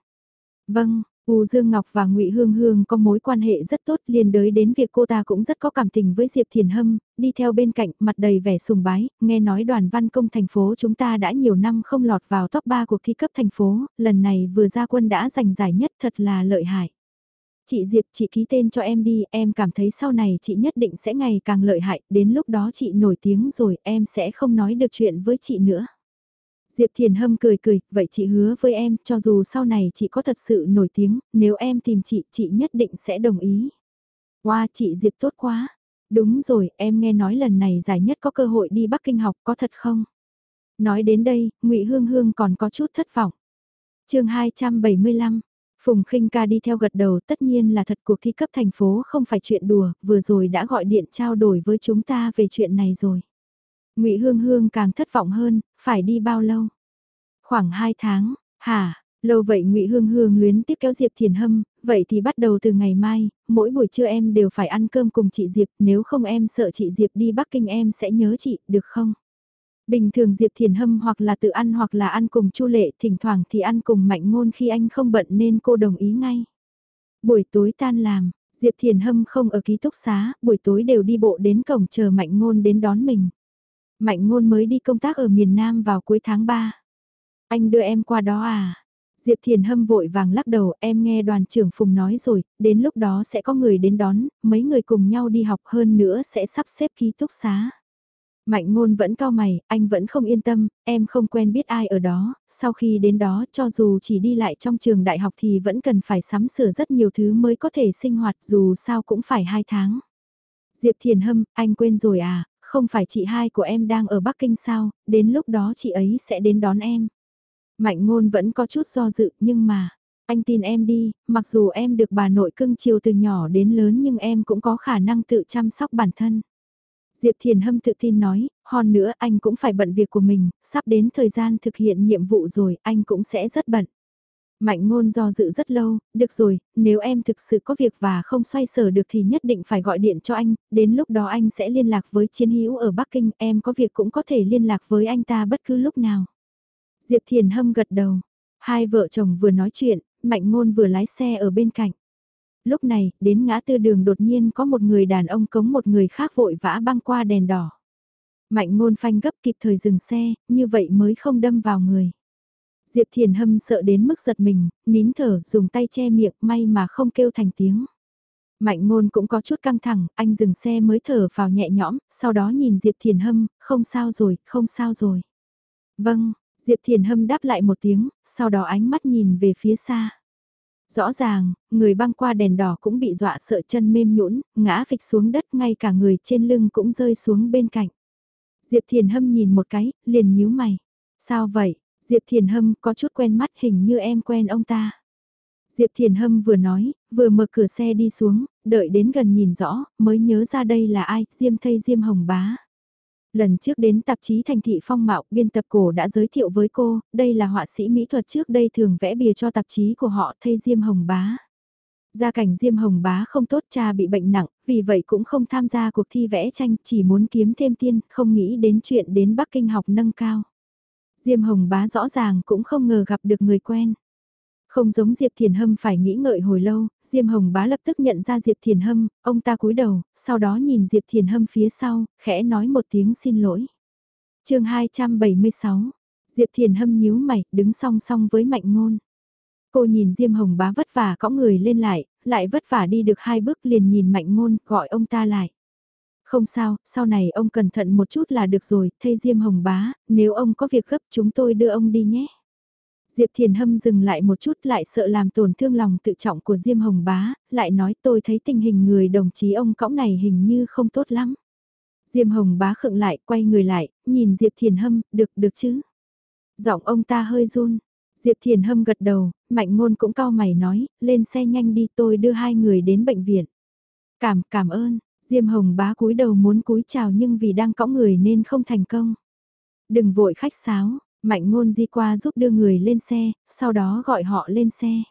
Vâng, U Dương Ngọc và Ngụy Hương Hương có mối quan hệ rất tốt liền đới đến việc cô ta cũng rất có cảm tình với Diệp Thiền Hâm, đi theo bên cạnh mặt đầy vẻ sùng bái, nghe nói đoàn văn công thành phố chúng ta đã nhiều năm không lọt vào top 3 cuộc thi cấp thành phố, lần này vừa ra quân đã giành giải nhất thật là lợi hại. Chị Diệp chị ký tên cho em đi, em cảm thấy sau này chị nhất định sẽ ngày càng lợi hại, đến lúc đó chị nổi tiếng rồi em sẽ không nói được chuyện với chị nữa. Diệp Thiền Hâm cười cười, vậy chị hứa với em, cho dù sau này chị có thật sự nổi tiếng, nếu em tìm chị, chị nhất định sẽ đồng ý. Wow, chị Diệp tốt quá. Đúng rồi, em nghe nói lần này giải nhất có cơ hội đi Bắc Kinh học, có thật không? Nói đến đây, ngụy Hương Hương còn có chút thất vọng. chương 275, Phùng Khinh ca đi theo gật đầu tất nhiên là thật cuộc thi cấp thành phố không phải chuyện đùa, vừa rồi đã gọi điện trao đổi với chúng ta về chuyện này rồi. Ngụy Hương Hương càng thất vọng hơn, phải đi bao lâu? Khoảng 2 tháng, hả? Lâu vậy Ngụy Hương Hương luyến tiếp kéo Diệp Thiền Hâm, vậy thì bắt đầu từ ngày mai, mỗi buổi trưa em đều phải ăn cơm cùng chị Diệp, nếu không em sợ chị Diệp đi Bắc Kinh em sẽ nhớ chị, được không? Bình thường Diệp Thiền Hâm hoặc là tự ăn hoặc là ăn cùng Chu Lệ, thỉnh thoảng thì ăn cùng Mạnh Ngôn khi anh không bận nên cô đồng ý ngay. Buổi tối tan làm, Diệp Thiền Hâm không ở ký túc xá, buổi tối đều đi bộ đến cổng chờ Mạnh Ngôn đến đón mình. Mạnh ngôn mới đi công tác ở miền Nam vào cuối tháng 3. Anh đưa em qua đó à? Diệp Thiền Hâm vội vàng lắc đầu, em nghe đoàn trưởng Phùng nói rồi, đến lúc đó sẽ có người đến đón, mấy người cùng nhau đi học hơn nữa sẽ sắp xếp ký túc xá. Mạnh ngôn vẫn cao mày, anh vẫn không yên tâm, em không quen biết ai ở đó, sau khi đến đó cho dù chỉ đi lại trong trường đại học thì vẫn cần phải sắm sửa rất nhiều thứ mới có thể sinh hoạt dù sao cũng phải hai tháng. Diệp Thiền Hâm, anh quên rồi à, không phải chị hai của em đang ở Bắc Kinh sao, đến lúc đó chị ấy sẽ đến đón em. Mạnh ngôn vẫn có chút do dự nhưng mà, anh tin em đi, mặc dù em được bà nội cưng chiều từ nhỏ đến lớn nhưng em cũng có khả năng tự chăm sóc bản thân. Diệp Thiền Hâm tự tin nói, hòn nữa anh cũng phải bận việc của mình, sắp đến thời gian thực hiện nhiệm vụ rồi, anh cũng sẽ rất bận. Mạnh ngôn do dự rất lâu, được rồi, nếu em thực sự có việc và không xoay sở được thì nhất định phải gọi điện cho anh, đến lúc đó anh sẽ liên lạc với chiến hữu ở Bắc Kinh, em có việc cũng có thể liên lạc với anh ta bất cứ lúc nào. Diệp Thiền Hâm gật đầu, hai vợ chồng vừa nói chuyện, Mạnh ngôn vừa lái xe ở bên cạnh. Lúc này, đến ngã tư đường đột nhiên có một người đàn ông cống một người khác vội vã băng qua đèn đỏ. Mạnh ngôn phanh gấp kịp thời dừng xe, như vậy mới không đâm vào người. Diệp Thiền Hâm sợ đến mức giật mình, nín thở, dùng tay che miệng, may mà không kêu thành tiếng. Mạnh ngôn cũng có chút căng thẳng, anh dừng xe mới thở vào nhẹ nhõm, sau đó nhìn Diệp Thiền Hâm, không sao rồi, không sao rồi. Vâng, Diệp Thiền Hâm đáp lại một tiếng, sau đó ánh mắt nhìn về phía xa. Rõ ràng, người băng qua đèn đỏ cũng bị dọa sợ chân mềm nhũn, ngã phịch xuống đất ngay cả người trên lưng cũng rơi xuống bên cạnh. Diệp Thiền Hâm nhìn một cái, liền nhíu mày. Sao vậy? Diệp Thiền Hâm có chút quen mắt hình như em quen ông ta. Diệp Thiền Hâm vừa nói, vừa mở cửa xe đi xuống, đợi đến gần nhìn rõ, mới nhớ ra đây là ai, Diêm Thây Diêm Hồng Bá. Lần trước đến tạp chí Thành Thị Phong Mạo, biên tập cổ đã giới thiệu với cô, đây là họa sĩ mỹ thuật trước đây thường vẽ bìa cho tạp chí của họ Thây Diêm Hồng Bá. Gia cảnh Diêm Hồng Bá không tốt cha bị bệnh nặng, vì vậy cũng không tham gia cuộc thi vẽ tranh, chỉ muốn kiếm thêm tiên, không nghĩ đến chuyện đến Bắc Kinh học nâng cao. Diêm Hồng Bá rõ ràng cũng không ngờ gặp được người quen. Không giống Diệp Thiền Hâm phải nghĩ ngợi hồi lâu, Diêm Hồng Bá lập tức nhận ra Diệp Thiền Hâm, ông ta cúi đầu, sau đó nhìn Diệp Thiền Hâm phía sau, khẽ nói một tiếng xin lỗi. chương 276, Diệp Thiền Hâm nhíu mày, đứng song song với Mạnh Ngôn. Cô nhìn Diêm Hồng Bá vất vả cõng người lên lại, lại vất vả đi được hai bước liền nhìn Mạnh Ngôn gọi ông ta lại. Không sao, sau này ông cẩn thận một chút là được rồi, thay Diêm Hồng Bá, nếu ông có việc gấp chúng tôi đưa ông đi nhé. Diệp Thiền Hâm dừng lại một chút lại sợ làm tổn thương lòng tự trọng của Diêm Hồng Bá, lại nói tôi thấy tình hình người đồng chí ông cõng này hình như không tốt lắm. Diêm Hồng Bá khựng lại, quay người lại, nhìn Diệp Thiền Hâm, được, được chứ. Giọng ông ta hơi run. Diệp Thiền Hâm gật đầu, Mạnh Ngôn cũng cao mày nói, lên xe nhanh đi tôi đưa hai người đến bệnh viện. Cảm, cảm ơn, Diêm Hồng Bá cúi đầu muốn cúi chào nhưng vì đang cõng người nên không thành công. Đừng vội khách sáo, Mạnh ngôn di qua giúp đưa người lên xe, sau đó gọi họ lên xe.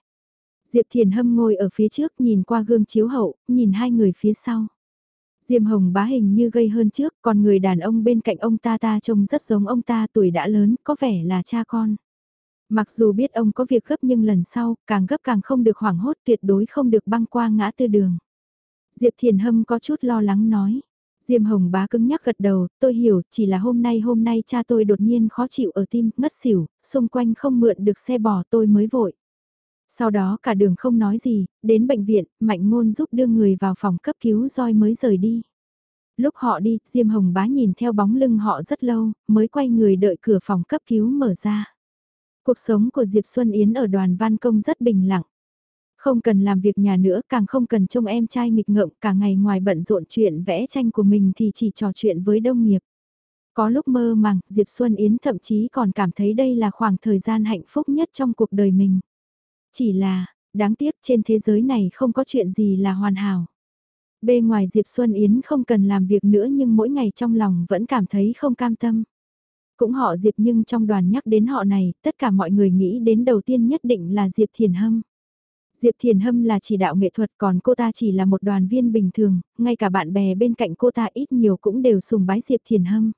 Diệp Thiền Hâm ngồi ở phía trước nhìn qua gương chiếu hậu, nhìn hai người phía sau. Diêm Hồng bá hình như gây hơn trước, còn người đàn ông bên cạnh ông ta ta trông rất giống ông ta tuổi đã lớn, có vẻ là cha con. Mặc dù biết ông có việc gấp nhưng lần sau, càng gấp càng không được hoảng hốt tuyệt đối không được băng qua ngã tư đường. Diệp Thiền Hâm có chút lo lắng nói. Diêm Hồng bá cứng nhắc gật đầu, tôi hiểu, chỉ là hôm nay hôm nay cha tôi đột nhiên khó chịu ở tim, ngất xỉu, xung quanh không mượn được xe bò tôi mới vội. Sau đó cả đường không nói gì, đến bệnh viện, Mạnh Ngôn giúp đưa người vào phòng cấp cứu roi mới rời đi. Lúc họ đi, Diêm Hồng bá nhìn theo bóng lưng họ rất lâu, mới quay người đợi cửa phòng cấp cứu mở ra. Cuộc sống của Diệp Xuân Yến ở đoàn văn công rất bình lặng. Không cần làm việc nhà nữa, càng không cần trông em trai nghịch ngợm cả ngày ngoài bận rộn chuyện vẽ tranh của mình thì chỉ trò chuyện với đông nghiệp. Có lúc mơ màng, Diệp Xuân Yến thậm chí còn cảm thấy đây là khoảng thời gian hạnh phúc nhất trong cuộc đời mình. Chỉ là, đáng tiếc trên thế giới này không có chuyện gì là hoàn hảo. Bề ngoài Diệp Xuân Yến không cần làm việc nữa nhưng mỗi ngày trong lòng vẫn cảm thấy không cam tâm. Cũng họ Diệp nhưng trong đoàn nhắc đến họ này, tất cả mọi người nghĩ đến đầu tiên nhất định là Diệp Thiền Hâm. Diệp Thiền Hâm là chỉ đạo nghệ thuật còn cô ta chỉ là một đoàn viên bình thường, ngay cả bạn bè bên cạnh cô ta ít nhiều cũng đều sùng bái Diệp Thiền Hâm.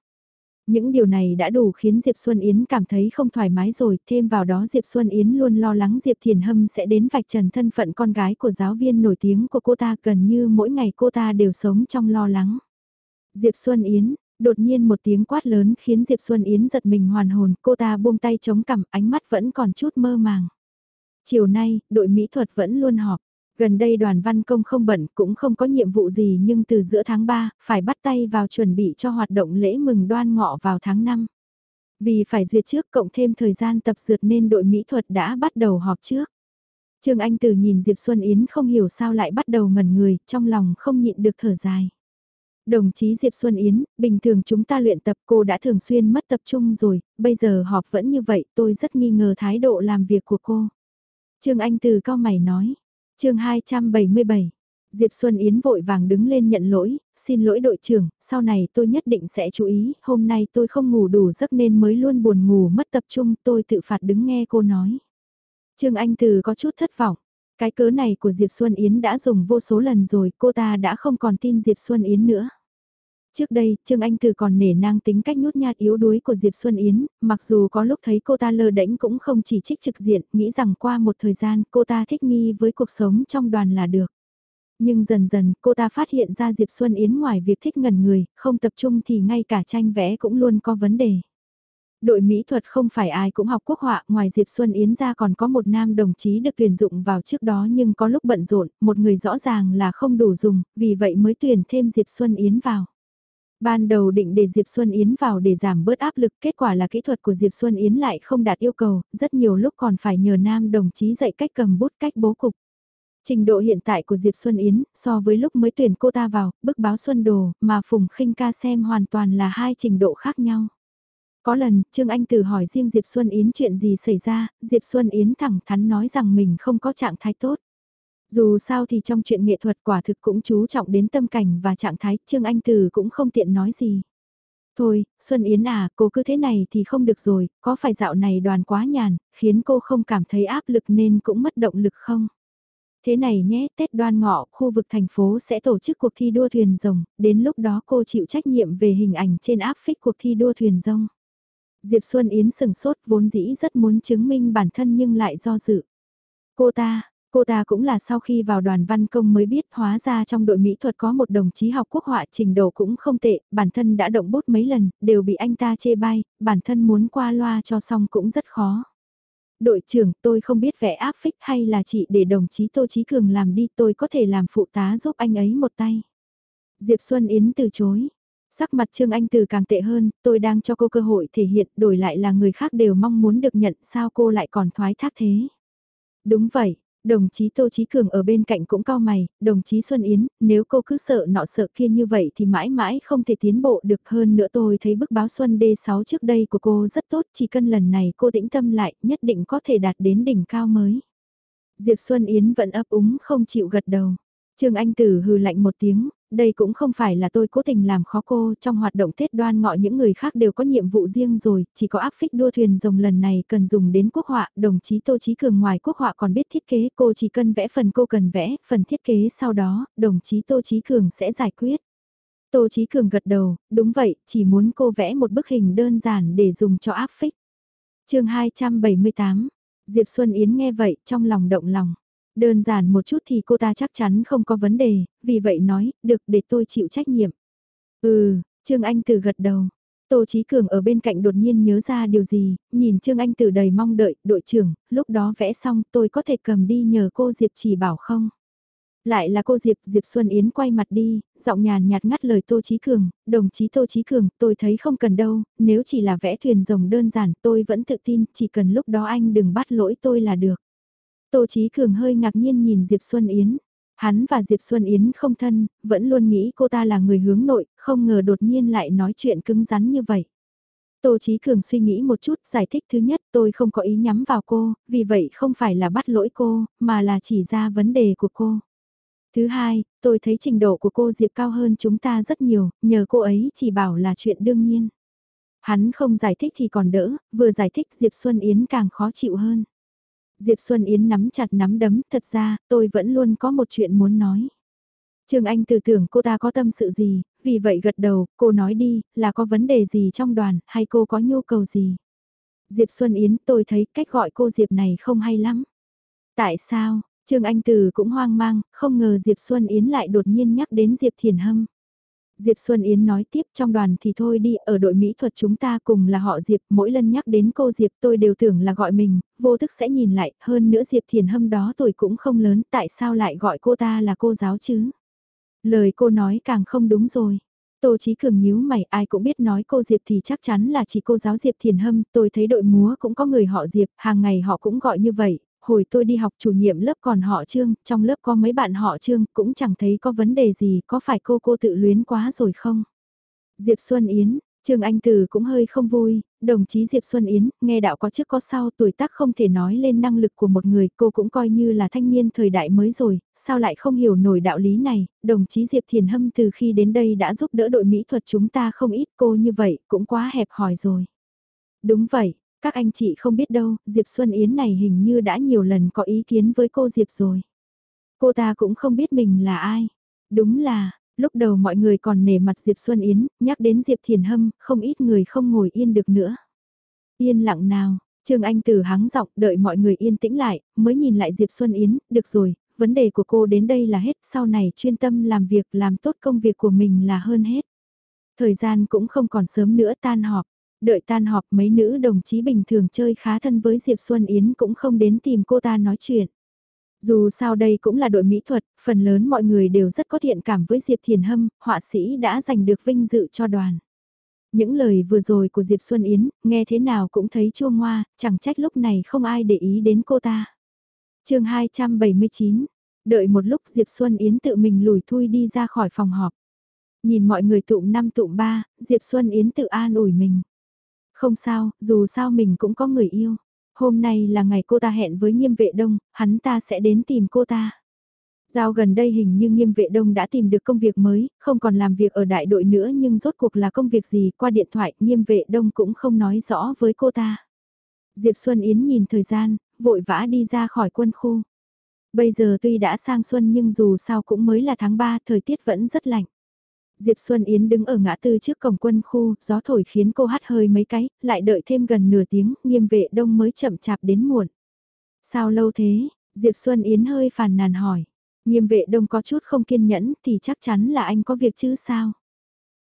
Những điều này đã đủ khiến Diệp Xuân Yến cảm thấy không thoải mái rồi, thêm vào đó Diệp Xuân Yến luôn lo lắng Diệp Thiền Hâm sẽ đến vạch trần thân phận con gái của giáo viên nổi tiếng của cô ta gần như mỗi ngày cô ta đều sống trong lo lắng. Diệp Xuân Yến, đột nhiên một tiếng quát lớn khiến Diệp Xuân Yến giật mình hoàn hồn, cô ta buông tay chống cằm ánh mắt vẫn còn chút mơ màng. Chiều nay, đội mỹ thuật vẫn luôn họp. Gần đây đoàn văn công không bận cũng không có nhiệm vụ gì nhưng từ giữa tháng 3, phải bắt tay vào chuẩn bị cho hoạt động lễ mừng đoan ngọ vào tháng 5. Vì phải duyệt trước cộng thêm thời gian tập dượt nên đội mỹ thuật đã bắt đầu họp trước. Trương Anh Từ nhìn Diệp Xuân Yến không hiểu sao lại bắt đầu ngẩn người, trong lòng không nhịn được thở dài. Đồng chí Diệp Xuân Yến, bình thường chúng ta luyện tập cô đã thường xuyên mất tập trung rồi, bây giờ họp vẫn như vậy tôi rất nghi ngờ thái độ làm việc của cô. Trương Anh từ cao mày nói. chương 277. Diệp Xuân Yến vội vàng đứng lên nhận lỗi, xin lỗi đội trưởng, sau này tôi nhất định sẽ chú ý, hôm nay tôi không ngủ đủ giấc nên mới luôn buồn ngủ mất tập trung, tôi tự phạt đứng nghe cô nói. Trương Anh Từ có chút thất vọng. Cái cớ này của Diệp Xuân Yến đã dùng vô số lần rồi, cô ta đã không còn tin Diệp Xuân Yến nữa. Trước đây, Trương Anh Từ còn nể nang tính cách nhút nhát yếu đuối của Diệp Xuân Yến, mặc dù có lúc thấy cô ta lơ đễnh cũng không chỉ trích trực diện, nghĩ rằng qua một thời gian cô ta thích nghi với cuộc sống trong đoàn là được. Nhưng dần dần cô ta phát hiện ra Diệp Xuân Yến ngoài việc thích ngần người, không tập trung thì ngay cả tranh vẽ cũng luôn có vấn đề. Đội mỹ thuật không phải ai cũng học quốc họa, ngoài Diệp Xuân Yến ra còn có một nam đồng chí được tuyển dụng vào trước đó nhưng có lúc bận rộn, một người rõ ràng là không đủ dùng, vì vậy mới tuyển thêm Diệp Xuân Yến vào. Ban đầu định để Diệp Xuân Yến vào để giảm bớt áp lực, kết quả là kỹ thuật của Diệp Xuân Yến lại không đạt yêu cầu, rất nhiều lúc còn phải nhờ nam đồng chí dạy cách cầm bút cách bố cục. Trình độ hiện tại của Diệp Xuân Yến, so với lúc mới tuyển cô ta vào, bức báo Xuân Đồ, mà Phùng khinh ca xem hoàn toàn là hai trình độ khác nhau. Có lần, Trương Anh Tử hỏi riêng Diệp Xuân Yến chuyện gì xảy ra, Diệp Xuân Yến thẳng thắn nói rằng mình không có trạng thái tốt. Dù sao thì trong chuyện nghệ thuật quả thực cũng chú trọng đến tâm cảnh và trạng thái, Trương Anh Tử cũng không tiện nói gì. Thôi, Xuân Yến à, cô cứ thế này thì không được rồi, có phải dạo này đoàn quá nhàn, khiến cô không cảm thấy áp lực nên cũng mất động lực không? Thế này nhé, Tết đoan ngọ, khu vực thành phố sẽ tổ chức cuộc thi đua thuyền rồng, đến lúc đó cô chịu trách nhiệm về hình ảnh trên áp phích cuộc thi đua thuyền rồng. Diệp Xuân Yến sừng sốt vốn dĩ rất muốn chứng minh bản thân nhưng lại do dự. Cô ta, cô ta cũng là sau khi vào đoàn văn công mới biết hóa ra trong đội mỹ thuật có một đồng chí học quốc họa trình độ cũng không tệ, bản thân đã động bút mấy lần, đều bị anh ta chê bai, bản thân muốn qua loa cho xong cũng rất khó. Đội trưởng tôi không biết vẽ áp phích hay là chị để đồng chí Tô Chí Cường làm đi tôi có thể làm phụ tá giúp anh ấy một tay. Diệp Xuân Yến từ chối, Sắc mặt Trương Anh Từ càng tệ hơn, tôi đang cho cô cơ hội thể hiện, đổi lại là người khác đều mong muốn được nhận, sao cô lại còn thoái thác thế? Đúng vậy, đồng chí Tô Chí Cường ở bên cạnh cũng cao mày, đồng chí Xuân Yến, nếu cô cứ sợ nọ sợ kia như vậy thì mãi mãi không thể tiến bộ được hơn nữa tôi thấy bức báo Xuân D6 trước đây của cô rất tốt, chỉ cần lần này cô tĩnh tâm lại, nhất định có thể đạt đến đỉnh cao mới. Diệp Xuân Yến vẫn ấp úng không chịu gật đầu. Trương Anh Tử hừ lạnh một tiếng, đây cũng không phải là tôi cố tình làm khó cô, trong hoạt động Tết đoan ngọ những người khác đều có nhiệm vụ riêng rồi, chỉ có áp phích đua thuyền rồng lần này cần dùng đến quốc họa, đồng chí Tô Chí Cường ngoài quốc họa còn biết thiết kế, cô chỉ cần vẽ phần cô cần vẽ, phần thiết kế sau đó, đồng chí Tô Chí Cường sẽ giải quyết. Tô Chí Cường gật đầu, đúng vậy, chỉ muốn cô vẽ một bức hình đơn giản để dùng cho áp phích. chương 278, Diệp Xuân Yến nghe vậy, trong lòng động lòng. Đơn giản một chút thì cô ta chắc chắn không có vấn đề, vì vậy nói, được để tôi chịu trách nhiệm. Ừ, Trương Anh Tử gật đầu. Tô Chí Cường ở bên cạnh đột nhiên nhớ ra điều gì, nhìn Trương Anh Tử đầy mong đợi, đội trưởng, lúc đó vẽ xong tôi có thể cầm đi nhờ cô Diệp chỉ bảo không? Lại là cô Diệp, Diệp Xuân Yến quay mặt đi, giọng nhàn nhạt ngắt lời Tô Chí Cường, đồng chí Tô Chí Cường, tôi thấy không cần đâu, nếu chỉ là vẽ thuyền rồng đơn giản tôi vẫn tự tin, chỉ cần lúc đó anh đừng bắt lỗi tôi là được. Tô Chí Cường hơi ngạc nhiên nhìn Diệp Xuân Yến. Hắn và Diệp Xuân Yến không thân, vẫn luôn nghĩ cô ta là người hướng nội, không ngờ đột nhiên lại nói chuyện cứng rắn như vậy. Tô Chí Cường suy nghĩ một chút, giải thích thứ nhất tôi không có ý nhắm vào cô, vì vậy không phải là bắt lỗi cô, mà là chỉ ra vấn đề của cô. Thứ hai, tôi thấy trình độ của cô Diệp cao hơn chúng ta rất nhiều, nhờ cô ấy chỉ bảo là chuyện đương nhiên. Hắn không giải thích thì còn đỡ, vừa giải thích Diệp Xuân Yến càng khó chịu hơn. Diệp Xuân Yến nắm chặt nắm đấm, thật ra, tôi vẫn luôn có một chuyện muốn nói. Trương Anh từ tưởng cô ta có tâm sự gì, vì vậy gật đầu, cô nói đi, là có vấn đề gì trong đoàn, hay cô có nhu cầu gì. Diệp Xuân Yến, tôi thấy cách gọi cô Diệp này không hay lắm. Tại sao, Trương Anh Từ cũng hoang mang, không ngờ Diệp Xuân Yến lại đột nhiên nhắc đến Diệp Thiền Hâm. Diệp Xuân Yến nói tiếp trong đoàn thì thôi đi, ở đội mỹ thuật chúng ta cùng là họ Diệp, mỗi lần nhắc đến cô Diệp tôi đều tưởng là gọi mình, vô thức sẽ nhìn lại, hơn nữa Diệp Thiền Hâm đó tuổi cũng không lớn, tại sao lại gọi cô ta là cô giáo chứ? Lời cô nói càng không đúng rồi. Tô Chí Cường nhíu mày, ai cũng biết nói cô Diệp thì chắc chắn là chỉ cô giáo Diệp Thiền Hâm, tôi thấy đội múa cũng có người họ Diệp, hàng ngày họ cũng gọi như vậy, hồi tôi đi học chủ nhiệm lớp còn họ Trương, trong lớp có mấy bạn họ Trương, cũng chẳng thấy có vấn đề gì, có phải cô cô tự luyến quá rồi không? Diệp Xuân Yến, Trương Anh Từ cũng hơi không vui, đồng chí Diệp Xuân Yến, nghe đạo có trước có sau tuổi tác không thể nói lên năng lực của một người, cô cũng coi như là thanh niên thời đại mới rồi, sao lại không hiểu nổi đạo lý này, đồng chí Diệp Thiền Hâm từ khi đến đây đã giúp đỡ đội mỹ thuật chúng ta không ít cô như vậy, cũng quá hẹp hòi rồi. Đúng vậy, các anh chị không biết đâu, Diệp Xuân Yến này hình như đã nhiều lần có ý kiến với cô Diệp rồi. Cô ta cũng không biết mình là ai. Đúng là, lúc đầu mọi người còn nể mặt Diệp Xuân Yến, nhắc đến Diệp Thiền Hâm, không ít người không ngồi yên được nữa. Yên lặng nào, Trương Anh tử hắng giọng đợi mọi người yên tĩnh lại, mới nhìn lại Diệp Xuân Yến, được rồi, vấn đề của cô đến đây là hết, sau này chuyên tâm làm việc, làm tốt công việc của mình là hơn hết. Thời gian cũng không còn sớm nữa tan họp, đợi tan họp mấy nữ đồng chí bình thường chơi khá thân với Diệp Xuân Yến cũng không đến tìm cô ta nói chuyện. Dù sao đây cũng là đội mỹ thuật, phần lớn mọi người đều rất có thiện cảm với Diệp Thiền Hâm, họa sĩ đã giành được vinh dự cho đoàn. Những lời vừa rồi của Diệp Xuân Yến, nghe thế nào cũng thấy chua ngoa, chẳng trách lúc này không ai để ý đến cô ta. chương 279, đợi một lúc Diệp Xuân Yến tự mình lùi thui đi ra khỏi phòng họp. Nhìn mọi người tụm năm tụm ba, Diệp Xuân Yến tự an ủi mình. Không sao, dù sao mình cũng có người yêu. Hôm nay là ngày cô ta hẹn với nghiêm vệ đông, hắn ta sẽ đến tìm cô ta. Giao gần đây hình như nghiêm vệ đông đã tìm được công việc mới, không còn làm việc ở đại đội nữa nhưng rốt cuộc là công việc gì qua điện thoại nghiêm vệ đông cũng không nói rõ với cô ta. Diệp Xuân Yến nhìn thời gian, vội vã đi ra khỏi quân khu. Bây giờ tuy đã sang xuân nhưng dù sao cũng mới là tháng 3 thời tiết vẫn rất lạnh. Diệp Xuân Yến đứng ở ngã tư trước cổng quân khu, gió thổi khiến cô hắt hơi mấy cái, lại đợi thêm gần nửa tiếng, nghiêm vệ đông mới chậm chạp đến muộn. Sao lâu thế? Diệp Xuân Yến hơi phàn nàn hỏi. Nghiêm vệ đông có chút không kiên nhẫn thì chắc chắn là anh có việc chứ sao?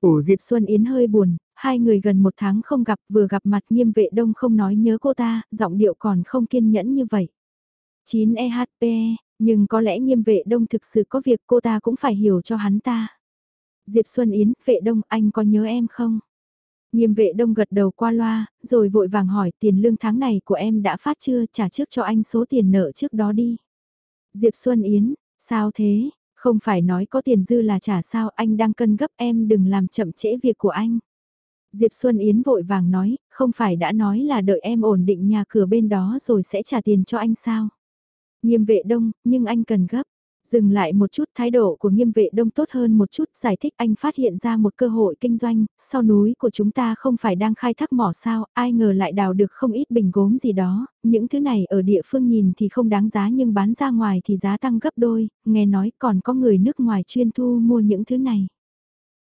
Ủa Diệp Xuân Yến hơi buồn, hai người gần một tháng không gặp vừa gặp mặt nghiêm vệ đông không nói nhớ cô ta, giọng điệu còn không kiên nhẫn như vậy. 9 EHP, nhưng có lẽ nghiêm vệ đông thực sự có việc cô ta cũng phải hiểu cho hắn ta. Diệp Xuân Yến, vệ đông anh có nhớ em không? Nghiêm vệ đông gật đầu qua loa, rồi vội vàng hỏi tiền lương tháng này của em đã phát chưa trả trước cho anh số tiền nợ trước đó đi. Diệp Xuân Yến, sao thế, không phải nói có tiền dư là trả sao anh đang cân gấp em đừng làm chậm trễ việc của anh. Diệp Xuân Yến vội vàng nói, không phải đã nói là đợi em ổn định nhà cửa bên đó rồi sẽ trả tiền cho anh sao. Nghiêm vệ đông, nhưng anh cần gấp. Dừng lại một chút thái độ của nghiêm vệ đông tốt hơn một chút giải thích anh phát hiện ra một cơ hội kinh doanh, sau núi của chúng ta không phải đang khai thác mỏ sao, ai ngờ lại đào được không ít bình gốm gì đó, những thứ này ở địa phương nhìn thì không đáng giá nhưng bán ra ngoài thì giá tăng gấp đôi, nghe nói còn có người nước ngoài chuyên thu mua những thứ này.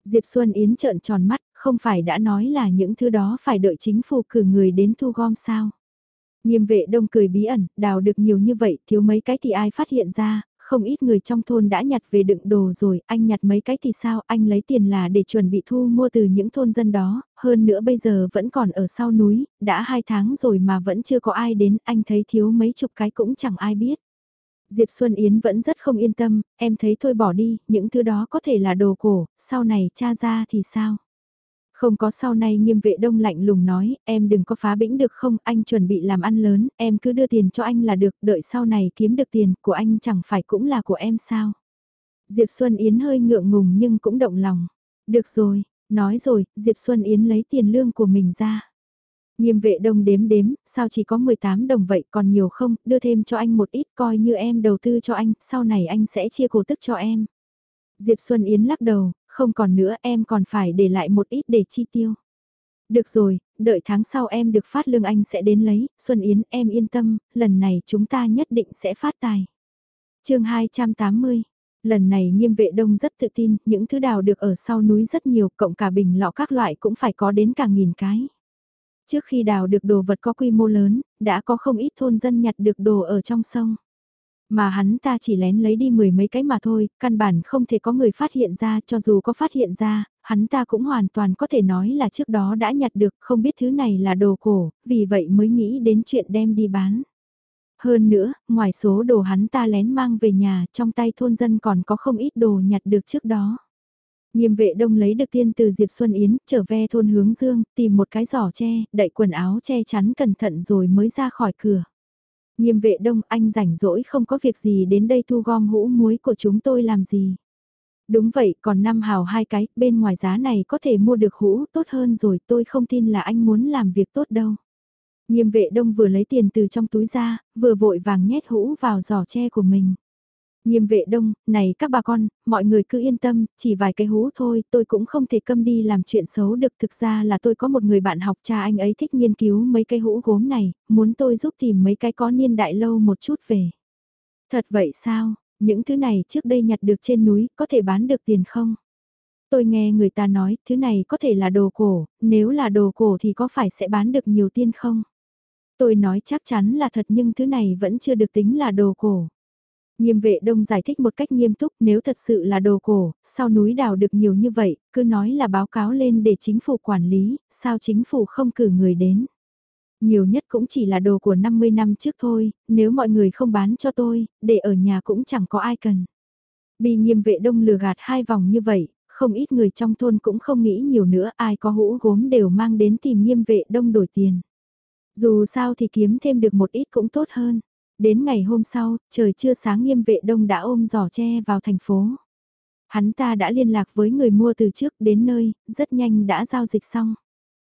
Diệp Xuân Yến trợn tròn mắt, không phải đã nói là những thứ đó phải đợi chính phủ cử người đến thu gom sao. Nghiêm vệ đông cười bí ẩn, đào được nhiều như vậy, thiếu mấy cái thì ai phát hiện ra, không ít người trong thôn đã nhặt về đựng đồ rồi, anh nhặt mấy cái thì sao, anh lấy tiền là để chuẩn bị thu mua từ những thôn dân đó, hơn nữa bây giờ vẫn còn ở sau núi, đã hai tháng rồi mà vẫn chưa có ai đến, anh thấy thiếu mấy chục cái cũng chẳng ai biết. Diệp Xuân Yến vẫn rất không yên tâm, em thấy thôi bỏ đi, những thứ đó có thể là đồ cổ, sau này cha ra thì sao? Không có sau này nghiêm vệ đông lạnh lùng nói, em đừng có phá bĩnh được không, anh chuẩn bị làm ăn lớn, em cứ đưa tiền cho anh là được, đợi sau này kiếm được tiền của anh chẳng phải cũng là của em sao. Diệp Xuân Yến hơi ngượng ngùng nhưng cũng động lòng. Được rồi, nói rồi, Diệp Xuân Yến lấy tiền lương của mình ra. Nghiêm vệ đông đếm đếm, sao chỉ có 18 đồng vậy còn nhiều không, đưa thêm cho anh một ít coi như em đầu tư cho anh, sau này anh sẽ chia cổ tức cho em. Diệp Xuân Yến lắc đầu, không còn nữa em còn phải để lại một ít để chi tiêu. Được rồi, đợi tháng sau em được phát lương anh sẽ đến lấy, Xuân Yến em yên tâm, lần này chúng ta nhất định sẽ phát tài. chương 280 Lần này nghiêm vệ đông rất tự tin, những thứ đào được ở sau núi rất nhiều, cộng cả bình lọ các loại cũng phải có đến cả nghìn cái. Trước khi đào được đồ vật có quy mô lớn, đã có không ít thôn dân nhặt được đồ ở trong sông. Mà hắn ta chỉ lén lấy đi mười mấy cái mà thôi, căn bản không thể có người phát hiện ra, cho dù có phát hiện ra, hắn ta cũng hoàn toàn có thể nói là trước đó đã nhặt được, không biết thứ này là đồ cổ, vì vậy mới nghĩ đến chuyện đem đi bán. Hơn nữa, ngoài số đồ hắn ta lén mang về nhà, trong tay thôn dân còn có không ít đồ nhặt được trước đó. Nghiêm vệ đông lấy được tiên từ Diệp Xuân Yến, trở về thôn hướng dương, tìm một cái giỏ che, đậy quần áo che chắn cẩn thận rồi mới ra khỏi cửa. Nghiêm vệ đông anh rảnh rỗi không có việc gì đến đây thu gom hũ muối của chúng tôi làm gì. Đúng vậy, còn năm hào hai cái, bên ngoài giá này có thể mua được hũ tốt hơn rồi, tôi không tin là anh muốn làm việc tốt đâu. Nghiêm vệ đông vừa lấy tiền từ trong túi ra, vừa vội vàng nhét hũ vào giỏ tre của mình. Nghiêm vệ đông, này các bà con, mọi người cứ yên tâm, chỉ vài cái hú thôi, tôi cũng không thể câm đi làm chuyện xấu được. Thực ra là tôi có một người bạn học cha anh ấy thích nghiên cứu mấy cái hũ gốm này, muốn tôi giúp tìm mấy cái có niên đại lâu một chút về. Thật vậy sao, những thứ này trước đây nhặt được trên núi, có thể bán được tiền không? Tôi nghe người ta nói, thứ này có thể là đồ cổ, nếu là đồ cổ thì có phải sẽ bán được nhiều tiền không? Tôi nói chắc chắn là thật nhưng thứ này vẫn chưa được tính là đồ cổ. Nghiêm vệ đông giải thích một cách nghiêm túc nếu thật sự là đồ cổ, sao núi đào được nhiều như vậy, cứ nói là báo cáo lên để chính phủ quản lý, sao chính phủ không cử người đến. Nhiều nhất cũng chỉ là đồ của 50 năm trước thôi, nếu mọi người không bán cho tôi, để ở nhà cũng chẳng có ai cần. Bị nghiêm vệ đông lừa gạt hai vòng như vậy, không ít người trong thôn cũng không nghĩ nhiều nữa ai có hũ gốm đều mang đến tìm nghiêm vệ đông đổi tiền. Dù sao thì kiếm thêm được một ít cũng tốt hơn. Đến ngày hôm sau, trời chưa sáng nghiêm vệ đông đã ôm giỏ tre vào thành phố. Hắn ta đã liên lạc với người mua từ trước đến nơi, rất nhanh đã giao dịch xong.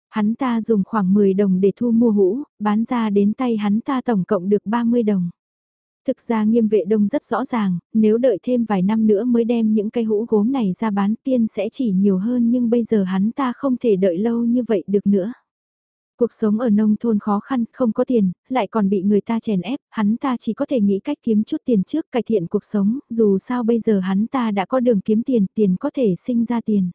Hắn ta dùng khoảng 10 đồng để thu mua hũ, bán ra đến tay hắn ta tổng cộng được 30 đồng. Thực ra nghiêm vệ đông rất rõ ràng, nếu đợi thêm vài năm nữa mới đem những cây hũ gốm này ra bán tiên sẽ chỉ nhiều hơn nhưng bây giờ hắn ta không thể đợi lâu như vậy được nữa. Cuộc sống ở nông thôn khó khăn, không có tiền, lại còn bị người ta chèn ép, hắn ta chỉ có thể nghĩ cách kiếm chút tiền trước cải thiện cuộc sống, dù sao bây giờ hắn ta đã có đường kiếm tiền, tiền có thể sinh ra tiền.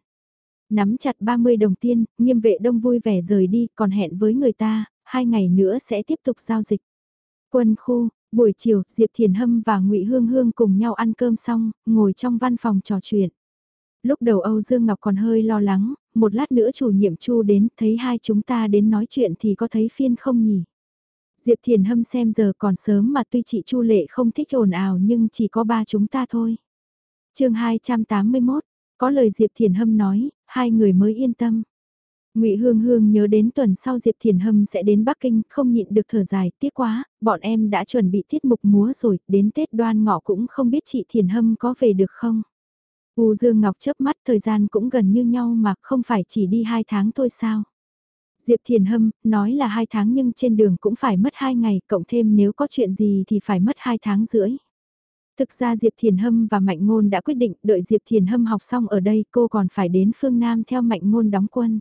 Nắm chặt 30 đồng tiền, nghiêm vệ đông vui vẻ rời đi, còn hẹn với người ta, hai ngày nữa sẽ tiếp tục giao dịch. Quân khu, buổi chiều, Diệp Thiền Hâm và ngụy Hương Hương cùng nhau ăn cơm xong, ngồi trong văn phòng trò chuyện lúc đầu Âu Dương Ngọc còn hơi lo lắng, một lát nữa chủ nhiệm Chu đến, thấy hai chúng ta đến nói chuyện thì có thấy phiên không nhỉ? Diệp Thiền Hâm xem giờ còn sớm mà tuy chị Chu Lệ không thích ồn ào nhưng chỉ có ba chúng ta thôi. chương 281, có lời Diệp Thiền Hâm nói, hai người mới yên tâm. Ngụy Hương Hương nhớ đến tuần sau Diệp Thiền Hâm sẽ đến Bắc Kinh, không nhịn được thở dài, tiếc quá, bọn em đã chuẩn bị tiết mục múa rồi, đến Tết đoan ngọ cũng không biết chị Thiền Hâm có về được không. U Dương Ngọc chớp mắt thời gian cũng gần như nhau mà không phải chỉ đi hai tháng thôi sao. Diệp Thiền Hâm nói là hai tháng nhưng trên đường cũng phải mất hai ngày, cộng thêm nếu có chuyện gì thì phải mất hai tháng rưỡi. Thực ra Diệp Thiền Hâm và Mạnh Ngôn đã quyết định đợi Diệp Thiền Hâm học xong ở đây cô còn phải đến phương Nam theo Mạnh Ngôn đóng quân.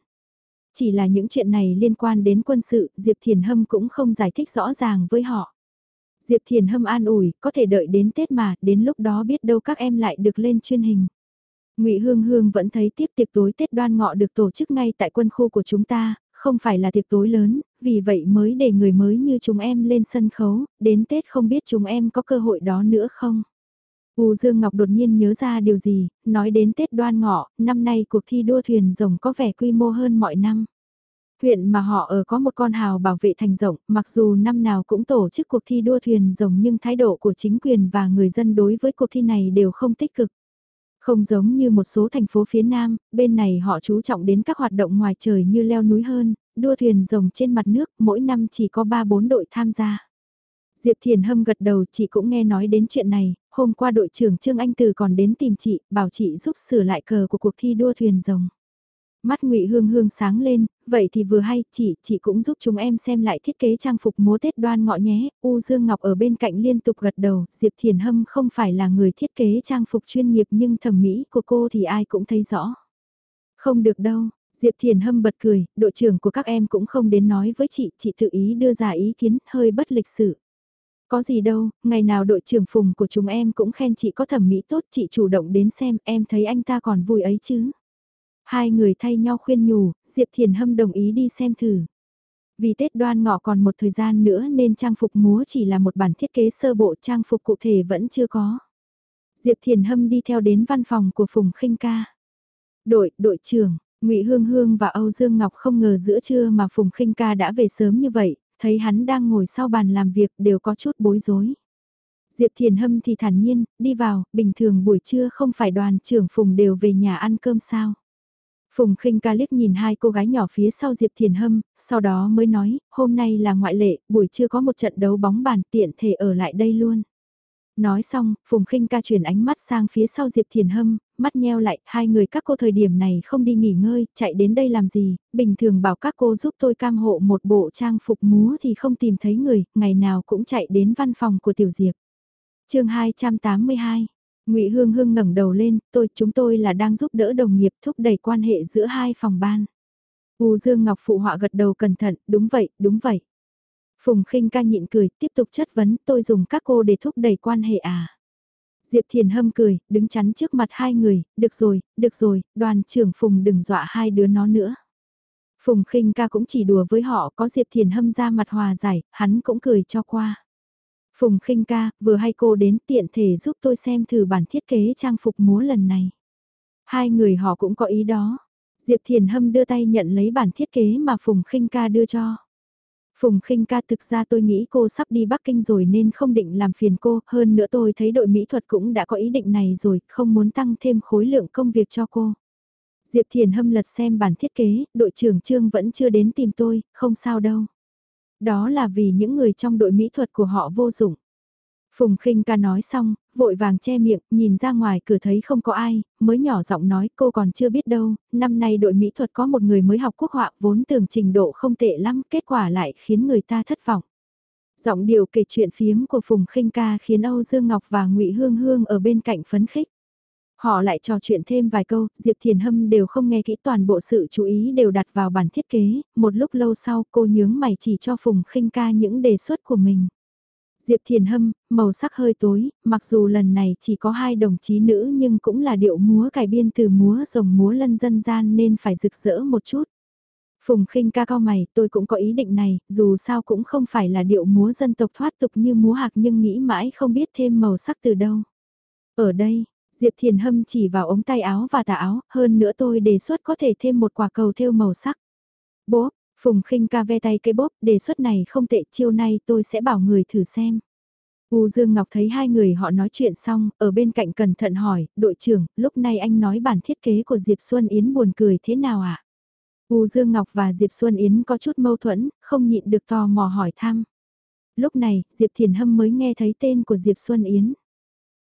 Chỉ là những chuyện này liên quan đến quân sự, Diệp Thiền Hâm cũng không giải thích rõ ràng với họ. Diệp Thiền Hâm an ủi, có thể đợi đến Tết mà, đến lúc đó biết đâu các em lại được lên chuyên hình. Ngụy Hương Hương vẫn thấy tiếp tiệc tối Tết đoan ngọ được tổ chức ngay tại quân khu của chúng ta, không phải là tiệc tối lớn, vì vậy mới để người mới như chúng em lên sân khấu, đến Tết không biết chúng em có cơ hội đó nữa không. U Dương Ngọc đột nhiên nhớ ra điều gì, nói đến Tết đoan ngọ, năm nay cuộc thi đua thuyền rồng có vẻ quy mô hơn mọi năm. Huyện mà họ ở có một con hào bảo vệ thành rộng, mặc dù năm nào cũng tổ chức cuộc thi đua thuyền rồng nhưng thái độ của chính quyền và người dân đối với cuộc thi này đều không tích cực. Không giống như một số thành phố phía Nam, bên này họ chú trọng đến các hoạt động ngoài trời như leo núi hơn, đua thuyền rồng trên mặt nước, mỗi năm chỉ có 3-4 đội tham gia. Diệp Thiền Hâm gật đầu chị cũng nghe nói đến chuyện này, hôm qua đội trưởng Trương Anh Từ còn đến tìm chị, bảo chị giúp sửa lại cờ của cuộc thi đua thuyền rồng. Mắt ngụy Hương Hương sáng lên, vậy thì vừa hay, chị, chị cũng giúp chúng em xem lại thiết kế trang phục múa Tết đoan ngọ nhé. U Dương Ngọc ở bên cạnh liên tục gật đầu, Diệp Thiền Hâm không phải là người thiết kế trang phục chuyên nghiệp nhưng thẩm mỹ của cô thì ai cũng thấy rõ. Không được đâu, Diệp Thiền Hâm bật cười, đội trưởng của các em cũng không đến nói với chị, chị tự ý đưa ra ý kiến, hơi bất lịch sự. Có gì đâu, ngày nào đội trưởng phùng của chúng em cũng khen chị có thẩm mỹ tốt, chị chủ động đến xem, em thấy anh ta còn vui ấy chứ. Hai người thay nhau khuyên nhủ, Diệp Thiền Hâm đồng ý đi xem thử. Vì Tết đoan ngọ còn một thời gian nữa nên trang phục múa chỉ là một bản thiết kế sơ bộ trang phục cụ thể vẫn chưa có. Diệp Thiền Hâm đi theo đến văn phòng của Phùng Khinh Ca. Đội, đội trưởng, ngụy Hương Hương và Âu Dương Ngọc không ngờ giữa trưa mà Phùng Khinh Ca đã về sớm như vậy, thấy hắn đang ngồi sau bàn làm việc đều có chút bối rối. Diệp Thiền Hâm thì thản nhiên, đi vào, bình thường buổi trưa không phải đoàn trưởng Phùng đều về nhà ăn cơm sao. Phùng khinh ca liếc nhìn hai cô gái nhỏ phía sau Diệp Thiền Hâm, sau đó mới nói, hôm nay là ngoại lệ, buổi trưa có một trận đấu bóng bàn tiện thể ở lại đây luôn. Nói xong, Phùng khinh ca chuyển ánh mắt sang phía sau Diệp Thiền Hâm, mắt nheo lại, hai người các cô thời điểm này không đi nghỉ ngơi, chạy đến đây làm gì, bình thường bảo các cô giúp tôi cam hộ một bộ trang phục múa thì không tìm thấy người, ngày nào cũng chạy đến văn phòng của Tiểu Diệp. chương 282 Ngụy Hương Hương ngẩng đầu lên, tôi chúng tôi là đang giúp đỡ đồng nghiệp thúc đẩy quan hệ giữa hai phòng ban. U Dương Ngọc phụ họa gật đầu cẩn thận, đúng vậy, đúng vậy. Phùng Khinh ca nhịn cười, tiếp tục chất vấn, tôi dùng các cô để thúc đẩy quan hệ à. Diệp Thiền Hâm cười, đứng chắn trước mặt hai người, được rồi, được rồi, đoàn trưởng Phùng đừng dọa hai đứa nó nữa. Phùng Khinh ca cũng chỉ đùa với họ có Diệp Thiền Hâm ra mặt hòa giải, hắn cũng cười cho qua. Phùng khinh ca, vừa hay cô đến tiện thể giúp tôi xem thử bản thiết kế trang phục múa lần này. Hai người họ cũng có ý đó. Diệp Thiền Hâm đưa tay nhận lấy bản thiết kế mà Phùng khinh ca đưa cho. Phùng khinh ca thực ra tôi nghĩ cô sắp đi Bắc Kinh rồi nên không định làm phiền cô, hơn nữa tôi thấy đội mỹ thuật cũng đã có ý định này rồi, không muốn tăng thêm khối lượng công việc cho cô. Diệp Thiền Hâm lật xem bản thiết kế, đội trưởng Trương vẫn chưa đến tìm tôi, không sao đâu. Đó là vì những người trong đội mỹ thuật của họ vô dụng. Phùng khinh ca nói xong, vội vàng che miệng, nhìn ra ngoài cửa thấy không có ai, mới nhỏ giọng nói cô còn chưa biết đâu, năm nay đội mỹ thuật có một người mới học quốc họa vốn tưởng trình độ không tệ lắm, kết quả lại khiến người ta thất vọng. Giọng điệu kể chuyện phiếm của Phùng khinh ca khiến Âu Dương Ngọc và ngụy Hương Hương ở bên cạnh phấn khích. Họ lại trò chuyện thêm vài câu, Diệp Thiền Hâm đều không nghe kỹ toàn bộ sự chú ý đều đặt vào bản thiết kế, một lúc lâu sau cô nhướng mày chỉ cho Phùng khinh ca những đề xuất của mình. Diệp Thiền Hâm, màu sắc hơi tối, mặc dù lần này chỉ có hai đồng chí nữ nhưng cũng là điệu múa cải biên từ múa rồng múa lân dân gian nên phải rực rỡ một chút. Phùng khinh ca cao mày, tôi cũng có ý định này, dù sao cũng không phải là điệu múa dân tộc thoát tục như múa hạc nhưng nghĩ mãi không biết thêm màu sắc từ đâu. Ở đây, Diệp Thiền Hâm chỉ vào ống tay áo và tà áo, hơn nữa tôi đề xuất có thể thêm một quả cầu thêu màu sắc. Bố, Phùng khinh ca ve tay cây bốp, đề xuất này không tệ, chiều nay tôi sẽ bảo người thử xem. U Dương Ngọc thấy hai người họ nói chuyện xong, ở bên cạnh cẩn thận hỏi, đội trưởng, lúc này anh nói bản thiết kế của Diệp Xuân Yến buồn cười thế nào ạ? À? U Dương Ngọc và Diệp Xuân Yến có chút mâu thuẫn, không nhịn được tò mò hỏi thăm. Lúc này, Diệp Thiền Hâm mới nghe thấy tên của Diệp Xuân Yến.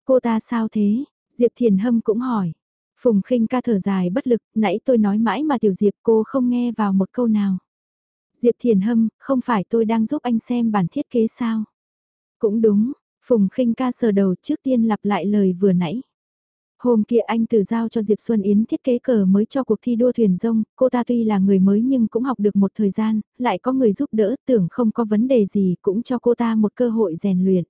Cô ta sao thế? Diệp Thiền Hâm cũng hỏi. Phùng khinh ca thở dài bất lực, nãy tôi nói mãi mà Tiểu Diệp cô không nghe vào một câu nào. Diệp Thiền Hâm, không phải tôi đang giúp anh xem bản thiết kế sao? Cũng đúng, Phùng khinh ca sờ đầu trước tiên lặp lại lời vừa nãy. Hôm kia anh từ giao cho Diệp Xuân Yến thiết kế cờ mới cho cuộc thi đua thuyền rông, cô ta tuy là người mới nhưng cũng học được một thời gian, lại có người giúp đỡ tưởng không có vấn đề gì cũng cho cô ta một cơ hội rèn luyện.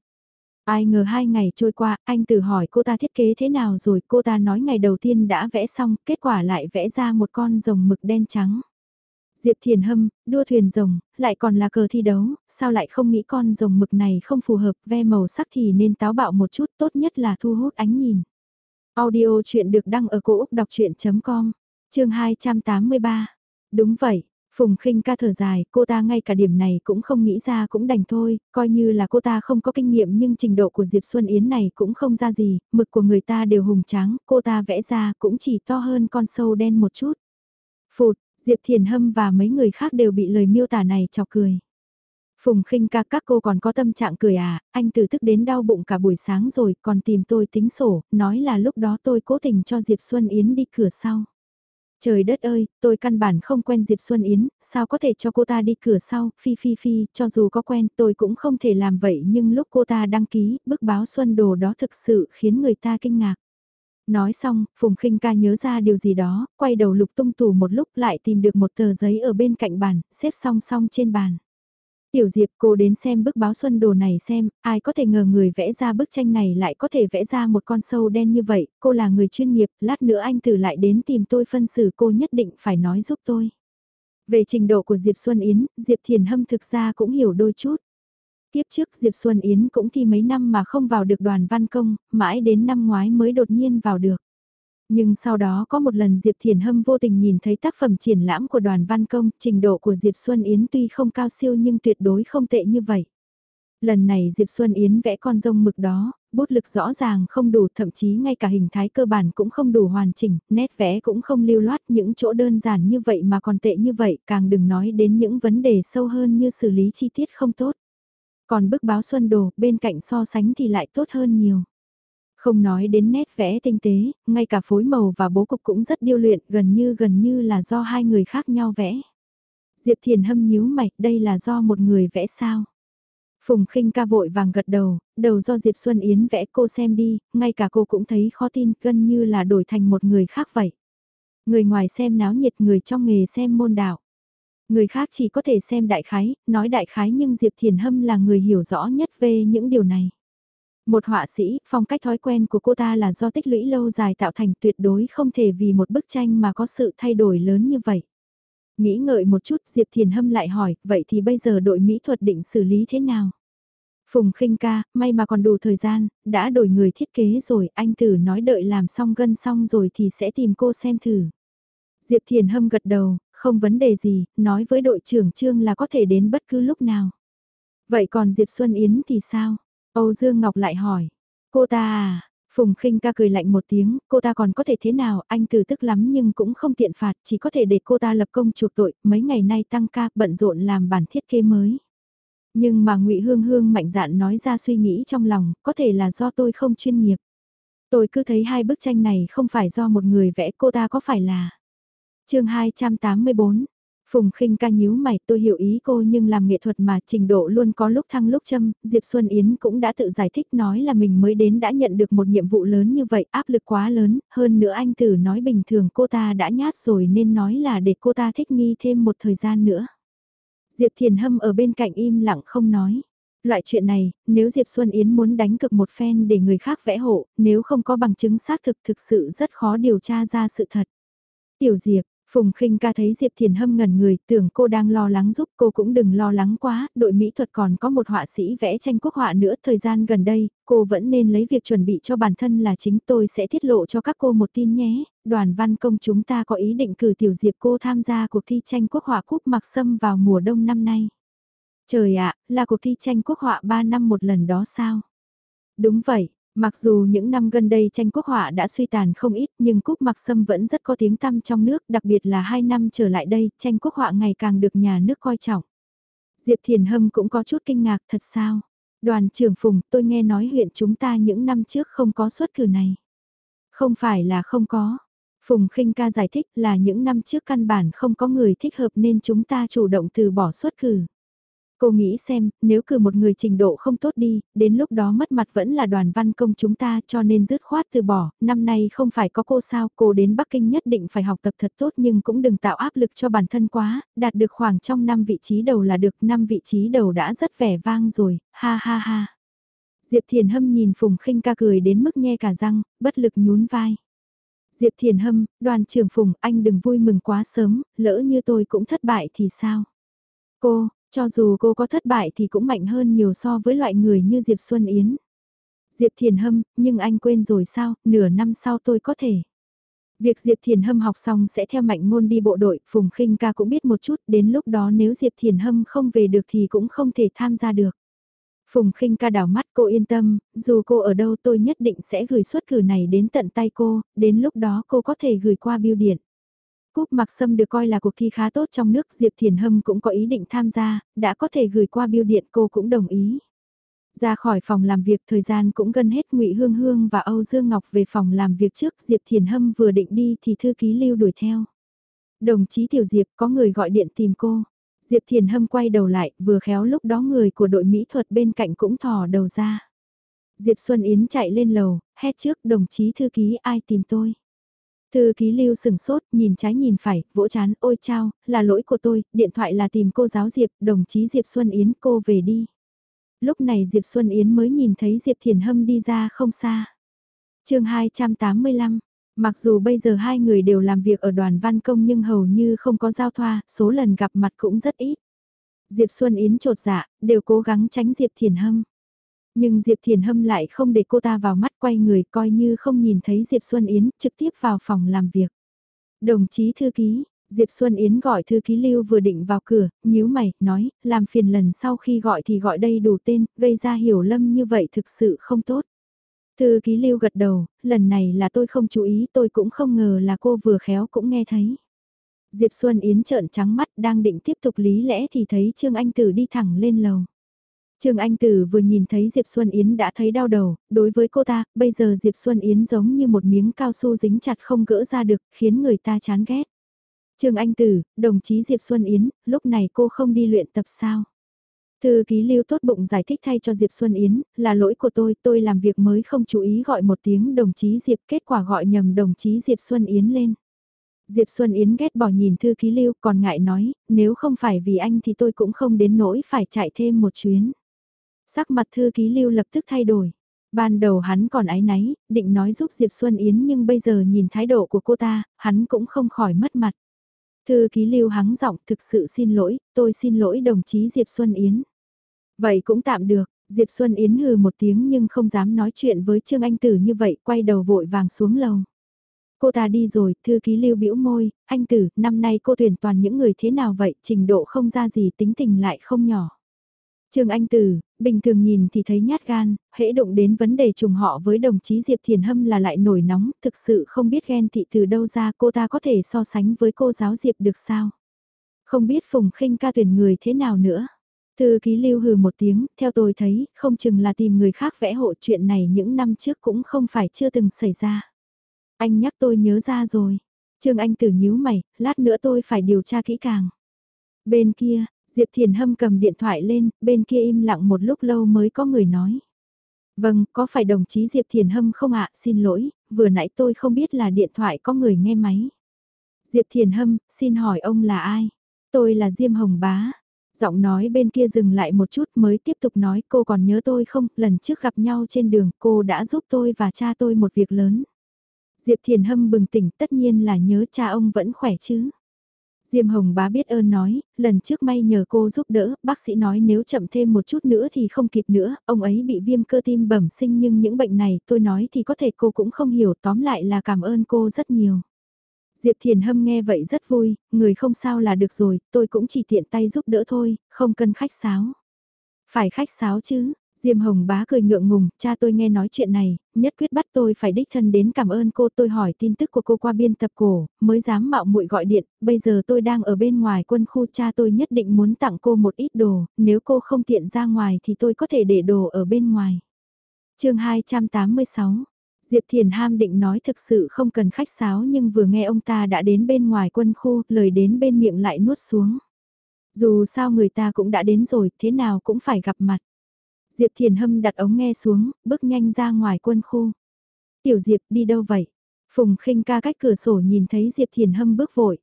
Ai ngờ hai ngày trôi qua, anh tự hỏi cô ta thiết kế thế nào rồi cô ta nói ngày đầu tiên đã vẽ xong, kết quả lại vẽ ra một con rồng mực đen trắng. Diệp Thiền Hâm, đua thuyền rồng, lại còn là cờ thi đấu, sao lại không nghĩ con rồng mực này không phù hợp, ve màu sắc thì nên táo bạo một chút, tốt nhất là thu hút ánh nhìn. Audio chuyện được đăng ở cổ Úc đọc chuyện.com, chương 283. Đúng vậy, Phùng khinh ca thở dài, cô ta ngay cả điểm này cũng không nghĩ ra cũng đành thôi, coi như là cô ta không có kinh nghiệm nhưng trình độ của Diệp Xuân Yến này cũng không ra gì, mực của người ta đều hùng trắng, cô ta vẽ ra cũng chỉ to hơn con sâu đen một chút. Phụt, Diệp Thiền Hâm và mấy người khác đều bị lời miêu tả này chọc cười. Phùng khinh ca các cô còn có tâm trạng cười à, anh từ thức đến đau bụng cả buổi sáng rồi còn tìm tôi tính sổ, nói là lúc đó tôi cố tình cho Diệp Xuân Yến đi cửa sau. Trời đất ơi, tôi căn bản không quen Diệp Xuân Yến, sao có thể cho cô ta đi cửa sau, phi phi phi, cho dù có quen tôi cũng không thể làm vậy nhưng lúc cô ta đăng ký, bức báo Xuân Đồ đó thực sự khiến người ta kinh ngạc. Nói xong, Phùng khinh ca nhớ ra điều gì đó, quay đầu lục tung tủ một lúc lại tìm được một tờ giấy ở bên cạnh bàn, xếp song song trên bàn. Tiểu Diệp cô đến xem bức báo xuân đồ này xem, ai có thể ngờ người vẽ ra bức tranh này lại có thể vẽ ra một con sâu đen như vậy, cô là người chuyên nghiệp, lát nữa anh tử lại đến tìm tôi phân xử cô nhất định phải nói giúp tôi. Về trình độ của Diệp Xuân Yến, Diệp Thiền Hâm thực ra cũng hiểu đôi chút. Tiếp trước Diệp Xuân Yến cũng thi mấy năm mà không vào được đoàn văn công, mãi đến năm ngoái mới đột nhiên vào được. Nhưng sau đó có một lần Diệp Thiền Hâm vô tình nhìn thấy tác phẩm triển lãm của đoàn văn công, trình độ của Diệp Xuân Yến tuy không cao siêu nhưng tuyệt đối không tệ như vậy. Lần này Diệp Xuân Yến vẽ con rông mực đó, bút lực rõ ràng không đủ thậm chí ngay cả hình thái cơ bản cũng không đủ hoàn chỉnh, nét vẽ cũng không lưu loát những chỗ đơn giản như vậy mà còn tệ như vậy càng đừng nói đến những vấn đề sâu hơn như xử lý chi tiết không tốt. Còn bức báo xuân đồ bên cạnh so sánh thì lại tốt hơn nhiều. Không nói đến nét vẽ tinh tế, ngay cả phối màu và bố cục cũng rất điêu luyện, gần như gần như là do hai người khác nhau vẽ. Diệp Thiền hâm nhíu mạch, đây là do một người vẽ sao? Phùng khinh ca vội vàng gật đầu, đầu do Diệp Xuân Yến vẽ cô xem đi, ngay cả cô cũng thấy khó tin gần như là đổi thành một người khác vậy. Người ngoài xem náo nhiệt người trong nghề xem môn đạo. Người khác chỉ có thể xem đại khái, nói đại khái nhưng Diệp Thiền Hâm là người hiểu rõ nhất về những điều này. Một họa sĩ, phong cách thói quen của cô ta là do tích lũy lâu dài tạo thành tuyệt đối không thể vì một bức tranh mà có sự thay đổi lớn như vậy. Nghĩ ngợi một chút Diệp Thiền Hâm lại hỏi, vậy thì bây giờ đội mỹ thuật định xử lý thế nào? Phùng khinh ca, may mà còn đủ thời gian, đã đổi người thiết kế rồi, anh Tử nói đợi làm xong gân xong rồi thì sẽ tìm cô xem thử. Diệp Thiền Hâm gật đầu, không vấn đề gì, nói với đội trưởng Trương là có thể đến bất cứ lúc nào. Vậy còn Diệp Xuân Yến thì sao? Âu Dương Ngọc lại hỏi. Cô ta à? Phùng khinh ca cười lạnh một tiếng, cô ta còn có thể thế nào, anh từ tức lắm nhưng cũng không tiện phạt, chỉ có thể để cô ta lập công chuộc tội, mấy ngày nay tăng ca bận rộn làm bản thiết kế mới. Nhưng mà ngụy Hương Hương mạnh dạn nói ra suy nghĩ trong lòng, có thể là do tôi không chuyên nghiệp. Tôi cứ thấy hai bức tranh này không phải do một người vẽ cô ta có phải là... chương 284, Phùng khinh ca nhíu mày tôi hiểu ý cô nhưng làm nghệ thuật mà trình độ luôn có lúc thăng lúc châm, Diệp Xuân Yến cũng đã tự giải thích nói là mình mới đến đã nhận được một nhiệm vụ lớn như vậy áp lực quá lớn, hơn nữa anh tử nói bình thường cô ta đã nhát rồi nên nói là để cô ta thích nghi thêm một thời gian nữa. Diệp Thiền Hâm ở bên cạnh im lặng không nói. Loại chuyện này, nếu Diệp Xuân Yến muốn đánh cực một phen để người khác vẽ hộ, nếu không có bằng chứng xác thực thực sự rất khó điều tra ra sự thật. Tiểu Diệp, Phùng khinh ca thấy Diệp Thiền Hâm ngẩn người, tưởng cô đang lo lắng giúp cô cũng đừng lo lắng quá, đội mỹ thuật còn có một họa sĩ vẽ tranh quốc họa nữa, thời gian gần đây, cô vẫn nên lấy việc chuẩn bị cho bản thân là chính tôi sẽ tiết lộ cho các cô một tin nhé, đoàn văn công chúng ta có ý định cử tiểu Diệp cô tham gia cuộc thi tranh quốc họa cúp mặc sâm vào mùa đông năm nay. Trời ạ, là cuộc thi tranh quốc họa 3 năm một lần đó sao? Đúng vậy, Mặc dù những năm gần đây tranh quốc họa đã suy tàn không ít nhưng cúc mặc sâm vẫn rất có tiếng tăm trong nước, đặc biệt là hai năm trở lại đây, tranh quốc họa ngày càng được nhà nước coi trọng. Diệp Thiền Hâm cũng có chút kinh ngạc thật sao? Đoàn trưởng Phùng, tôi nghe nói huyện chúng ta những năm trước không có suất cử này. Không phải là không có. Phùng khinh ca giải thích là những năm trước căn bản không có người thích hợp nên chúng ta chủ động từ bỏ suất cử. Cô nghĩ xem, nếu cử một người trình độ không tốt đi, đến lúc đó mất mặt vẫn là đoàn văn công chúng ta cho nên dứt khoát từ bỏ, năm nay không phải có cô sao, cô đến Bắc Kinh nhất định phải học tập thật tốt nhưng cũng đừng tạo áp lực cho bản thân quá, đạt được khoảng trong năm vị trí đầu là được, năm vị trí đầu đã rất vẻ vang rồi, ha ha ha. Diệp Thiền Hâm nhìn Phùng khinh ca cười đến mức nghe cả răng, bất lực nhún vai. Diệp Thiền Hâm, đoàn trưởng Phùng, anh đừng vui mừng quá sớm, lỡ như tôi cũng thất bại thì sao? Cô, cho dù cô có thất bại thì cũng mạnh hơn nhiều so với loại người như Diệp Xuân Yến. Diệp Thiền Hâm, nhưng anh quên rồi sao, nửa năm sau tôi có thể. Việc Diệp Thiền Hâm học xong sẽ theo mạnh ngôn đi bộ đội, Phùng khinh ca cũng biết một chút, đến lúc đó nếu Diệp Thiền Hâm không về được thì cũng không thể tham gia được. Phùng khinh ca đảo mắt cô yên tâm, dù cô ở đâu tôi nhất định sẽ gửi suất cử này đến tận tay cô, đến lúc đó cô có thể gửi qua biêu điện. Cúp Mặc Sâm được coi là cuộc thi khá tốt trong nước, Diệp Thiền Hâm cũng có ý định tham gia, đã có thể gửi qua biêu điện cô cũng đồng ý. Ra khỏi phòng làm việc thời gian cũng gần hết Ngụy Hương Hương và Âu Dương Ngọc về phòng làm việc trước Diệp Thiền Hâm vừa định đi thì thư ký lưu đuổi theo. Đồng chí Tiểu Diệp có người gọi điện tìm cô. Diệp Thiền Hâm quay đầu lại vừa khéo lúc đó người của đội mỹ thuật bên cạnh cũng thò đầu ra. Diệp Xuân Yến chạy lên lầu, hét trước đồng chí thư ký ai tìm tôi. Thư ký lưu sừng sốt, nhìn trái nhìn phải, vỗ chán, ôi chao, là lỗi của tôi, điện thoại là tìm cô giáo Diệp, đồng chí Diệp Xuân Yến, cô về đi. Lúc này Diệp Xuân Yến mới nhìn thấy Diệp Thiền Hâm đi ra không xa. chương 285, mặc dù bây giờ hai người đều làm việc ở đoàn văn công nhưng hầu như không có giao thoa, số lần gặp mặt cũng rất ít. Diệp Xuân Yến trột dạ, đều cố gắng tránh Diệp Thiền Hâm. Nhưng Diệp Thiền Hâm lại không để cô ta vào mắt quay người coi như không nhìn thấy Diệp Xuân Yến trực tiếp vào phòng làm việc. Đồng chí thư ký, Diệp Xuân Yến gọi thư ký Lưu vừa định vào cửa, nhíu mày, nói, làm phiền lần sau khi gọi thì gọi đây đủ tên, gây ra hiểu lâm như vậy thực sự không tốt. Thư ký Lưu gật đầu, lần này là tôi không chú ý tôi cũng không ngờ là cô vừa khéo cũng nghe thấy. Diệp Xuân Yến trợn trắng mắt đang định tiếp tục lý lẽ thì thấy Trương Anh Tử đi thẳng lên lầu. Trương Anh Tử vừa nhìn thấy Diệp Xuân Yến đã thấy đau đầu, đối với cô ta, bây giờ Diệp Xuân Yến giống như một miếng cao su dính chặt không gỡ ra được, khiến người ta chán ghét. Trương Anh Tử, đồng chí Diệp Xuân Yến, lúc này cô không đi luyện tập sao? Thư ký lưu tốt bụng giải thích thay cho Diệp Xuân Yến, là lỗi của tôi, tôi làm việc mới không chú ý gọi một tiếng đồng chí Diệp, kết quả gọi nhầm đồng chí Diệp Xuân Yến lên. Diệp Xuân Yến ghét bỏ nhìn thư ký lưu còn ngại nói, nếu không phải vì anh thì tôi cũng không đến nỗi phải chạy thêm một chuyến. Sắc mặt thư ký lưu lập tức thay đổi. Ban đầu hắn còn ái náy, định nói giúp Diệp Xuân Yến nhưng bây giờ nhìn thái độ của cô ta, hắn cũng không khỏi mất mặt. Thư ký lưu hắng giọng thực sự xin lỗi, tôi xin lỗi đồng chí Diệp Xuân Yến. Vậy cũng tạm được, Diệp Xuân Yến hừ một tiếng nhưng không dám nói chuyện với Trương Anh Tử như vậy, quay đầu vội vàng xuống lầu. Cô ta đi rồi, thư ký lưu bĩu môi, anh Tử, năm nay cô tuyển toàn những người thế nào vậy, trình độ không ra gì tính tình lại không nhỏ. Trương Anh Tử, bình thường nhìn thì thấy nhát gan, hễ đụng đến vấn đề trùng họ với đồng chí Diệp Thiền Hâm là lại nổi nóng, thực sự không biết ghen tị từ đâu ra cô ta có thể so sánh với cô giáo Diệp được sao. Không biết Phùng khinh ca tuyển người thế nào nữa. Thư ký lưu hừ một tiếng, theo tôi thấy, không chừng là tìm người khác vẽ hộ chuyện này những năm trước cũng không phải chưa từng xảy ra. Anh nhắc tôi nhớ ra rồi. Trương Anh Tử nhíu mày, lát nữa tôi phải điều tra kỹ càng. Bên kia, Diệp Thiền Hâm cầm điện thoại lên, bên kia im lặng một lúc lâu mới có người nói. Vâng, có phải đồng chí Diệp Thiền Hâm không ạ, xin lỗi, vừa nãy tôi không biết là điện thoại có người nghe máy. Diệp Thiền Hâm, xin hỏi ông là ai? Tôi là Diêm Hồng Bá. Giọng nói bên kia dừng lại một chút mới tiếp tục nói cô còn nhớ tôi không, lần trước gặp nhau trên đường cô đã giúp tôi và cha tôi một việc lớn. Diệp Thiền Hâm bừng tỉnh tất nhiên là nhớ cha ông vẫn khỏe chứ. Diêm Hồng bá biết ơn nói, lần trước may nhờ cô giúp đỡ, bác sĩ nói nếu chậm thêm một chút nữa thì không kịp nữa, ông ấy bị viêm cơ tim bẩm sinh nhưng những bệnh này tôi nói thì có thể cô cũng không hiểu, tóm lại là cảm ơn cô rất nhiều. Diệp Thiền Hâm nghe vậy rất vui, người không sao là được rồi, tôi cũng chỉ tiện tay giúp đỡ thôi, không cần khách sáo. Phải khách sáo chứ, Diêm Hồng bá cười ngượng ngùng, cha tôi nghe nói chuyện này, nhất quyết bắt tôi phải đích thân đến cảm ơn cô tôi hỏi tin tức của cô qua biên tập cổ, mới dám mạo muội gọi điện, bây giờ tôi đang ở bên ngoài quân khu cha tôi nhất định muốn tặng cô một ít đồ, nếu cô không tiện ra ngoài thì tôi có thể để đồ ở bên ngoài. chương 286 Diệp Thiền Ham định nói thực sự không cần khách sáo nhưng vừa nghe ông ta đã đến bên ngoài quân khu, lời đến bên miệng lại nuốt xuống. Dù sao người ta cũng đã đến rồi, thế nào cũng phải gặp mặt. Diệp Thiền Hâm đặt ống nghe xuống, bước nhanh ra ngoài quân khu. Tiểu Diệp đi đâu vậy? Phùng khinh ca cách cửa sổ nhìn thấy Diệp Thiền Hâm bước vội.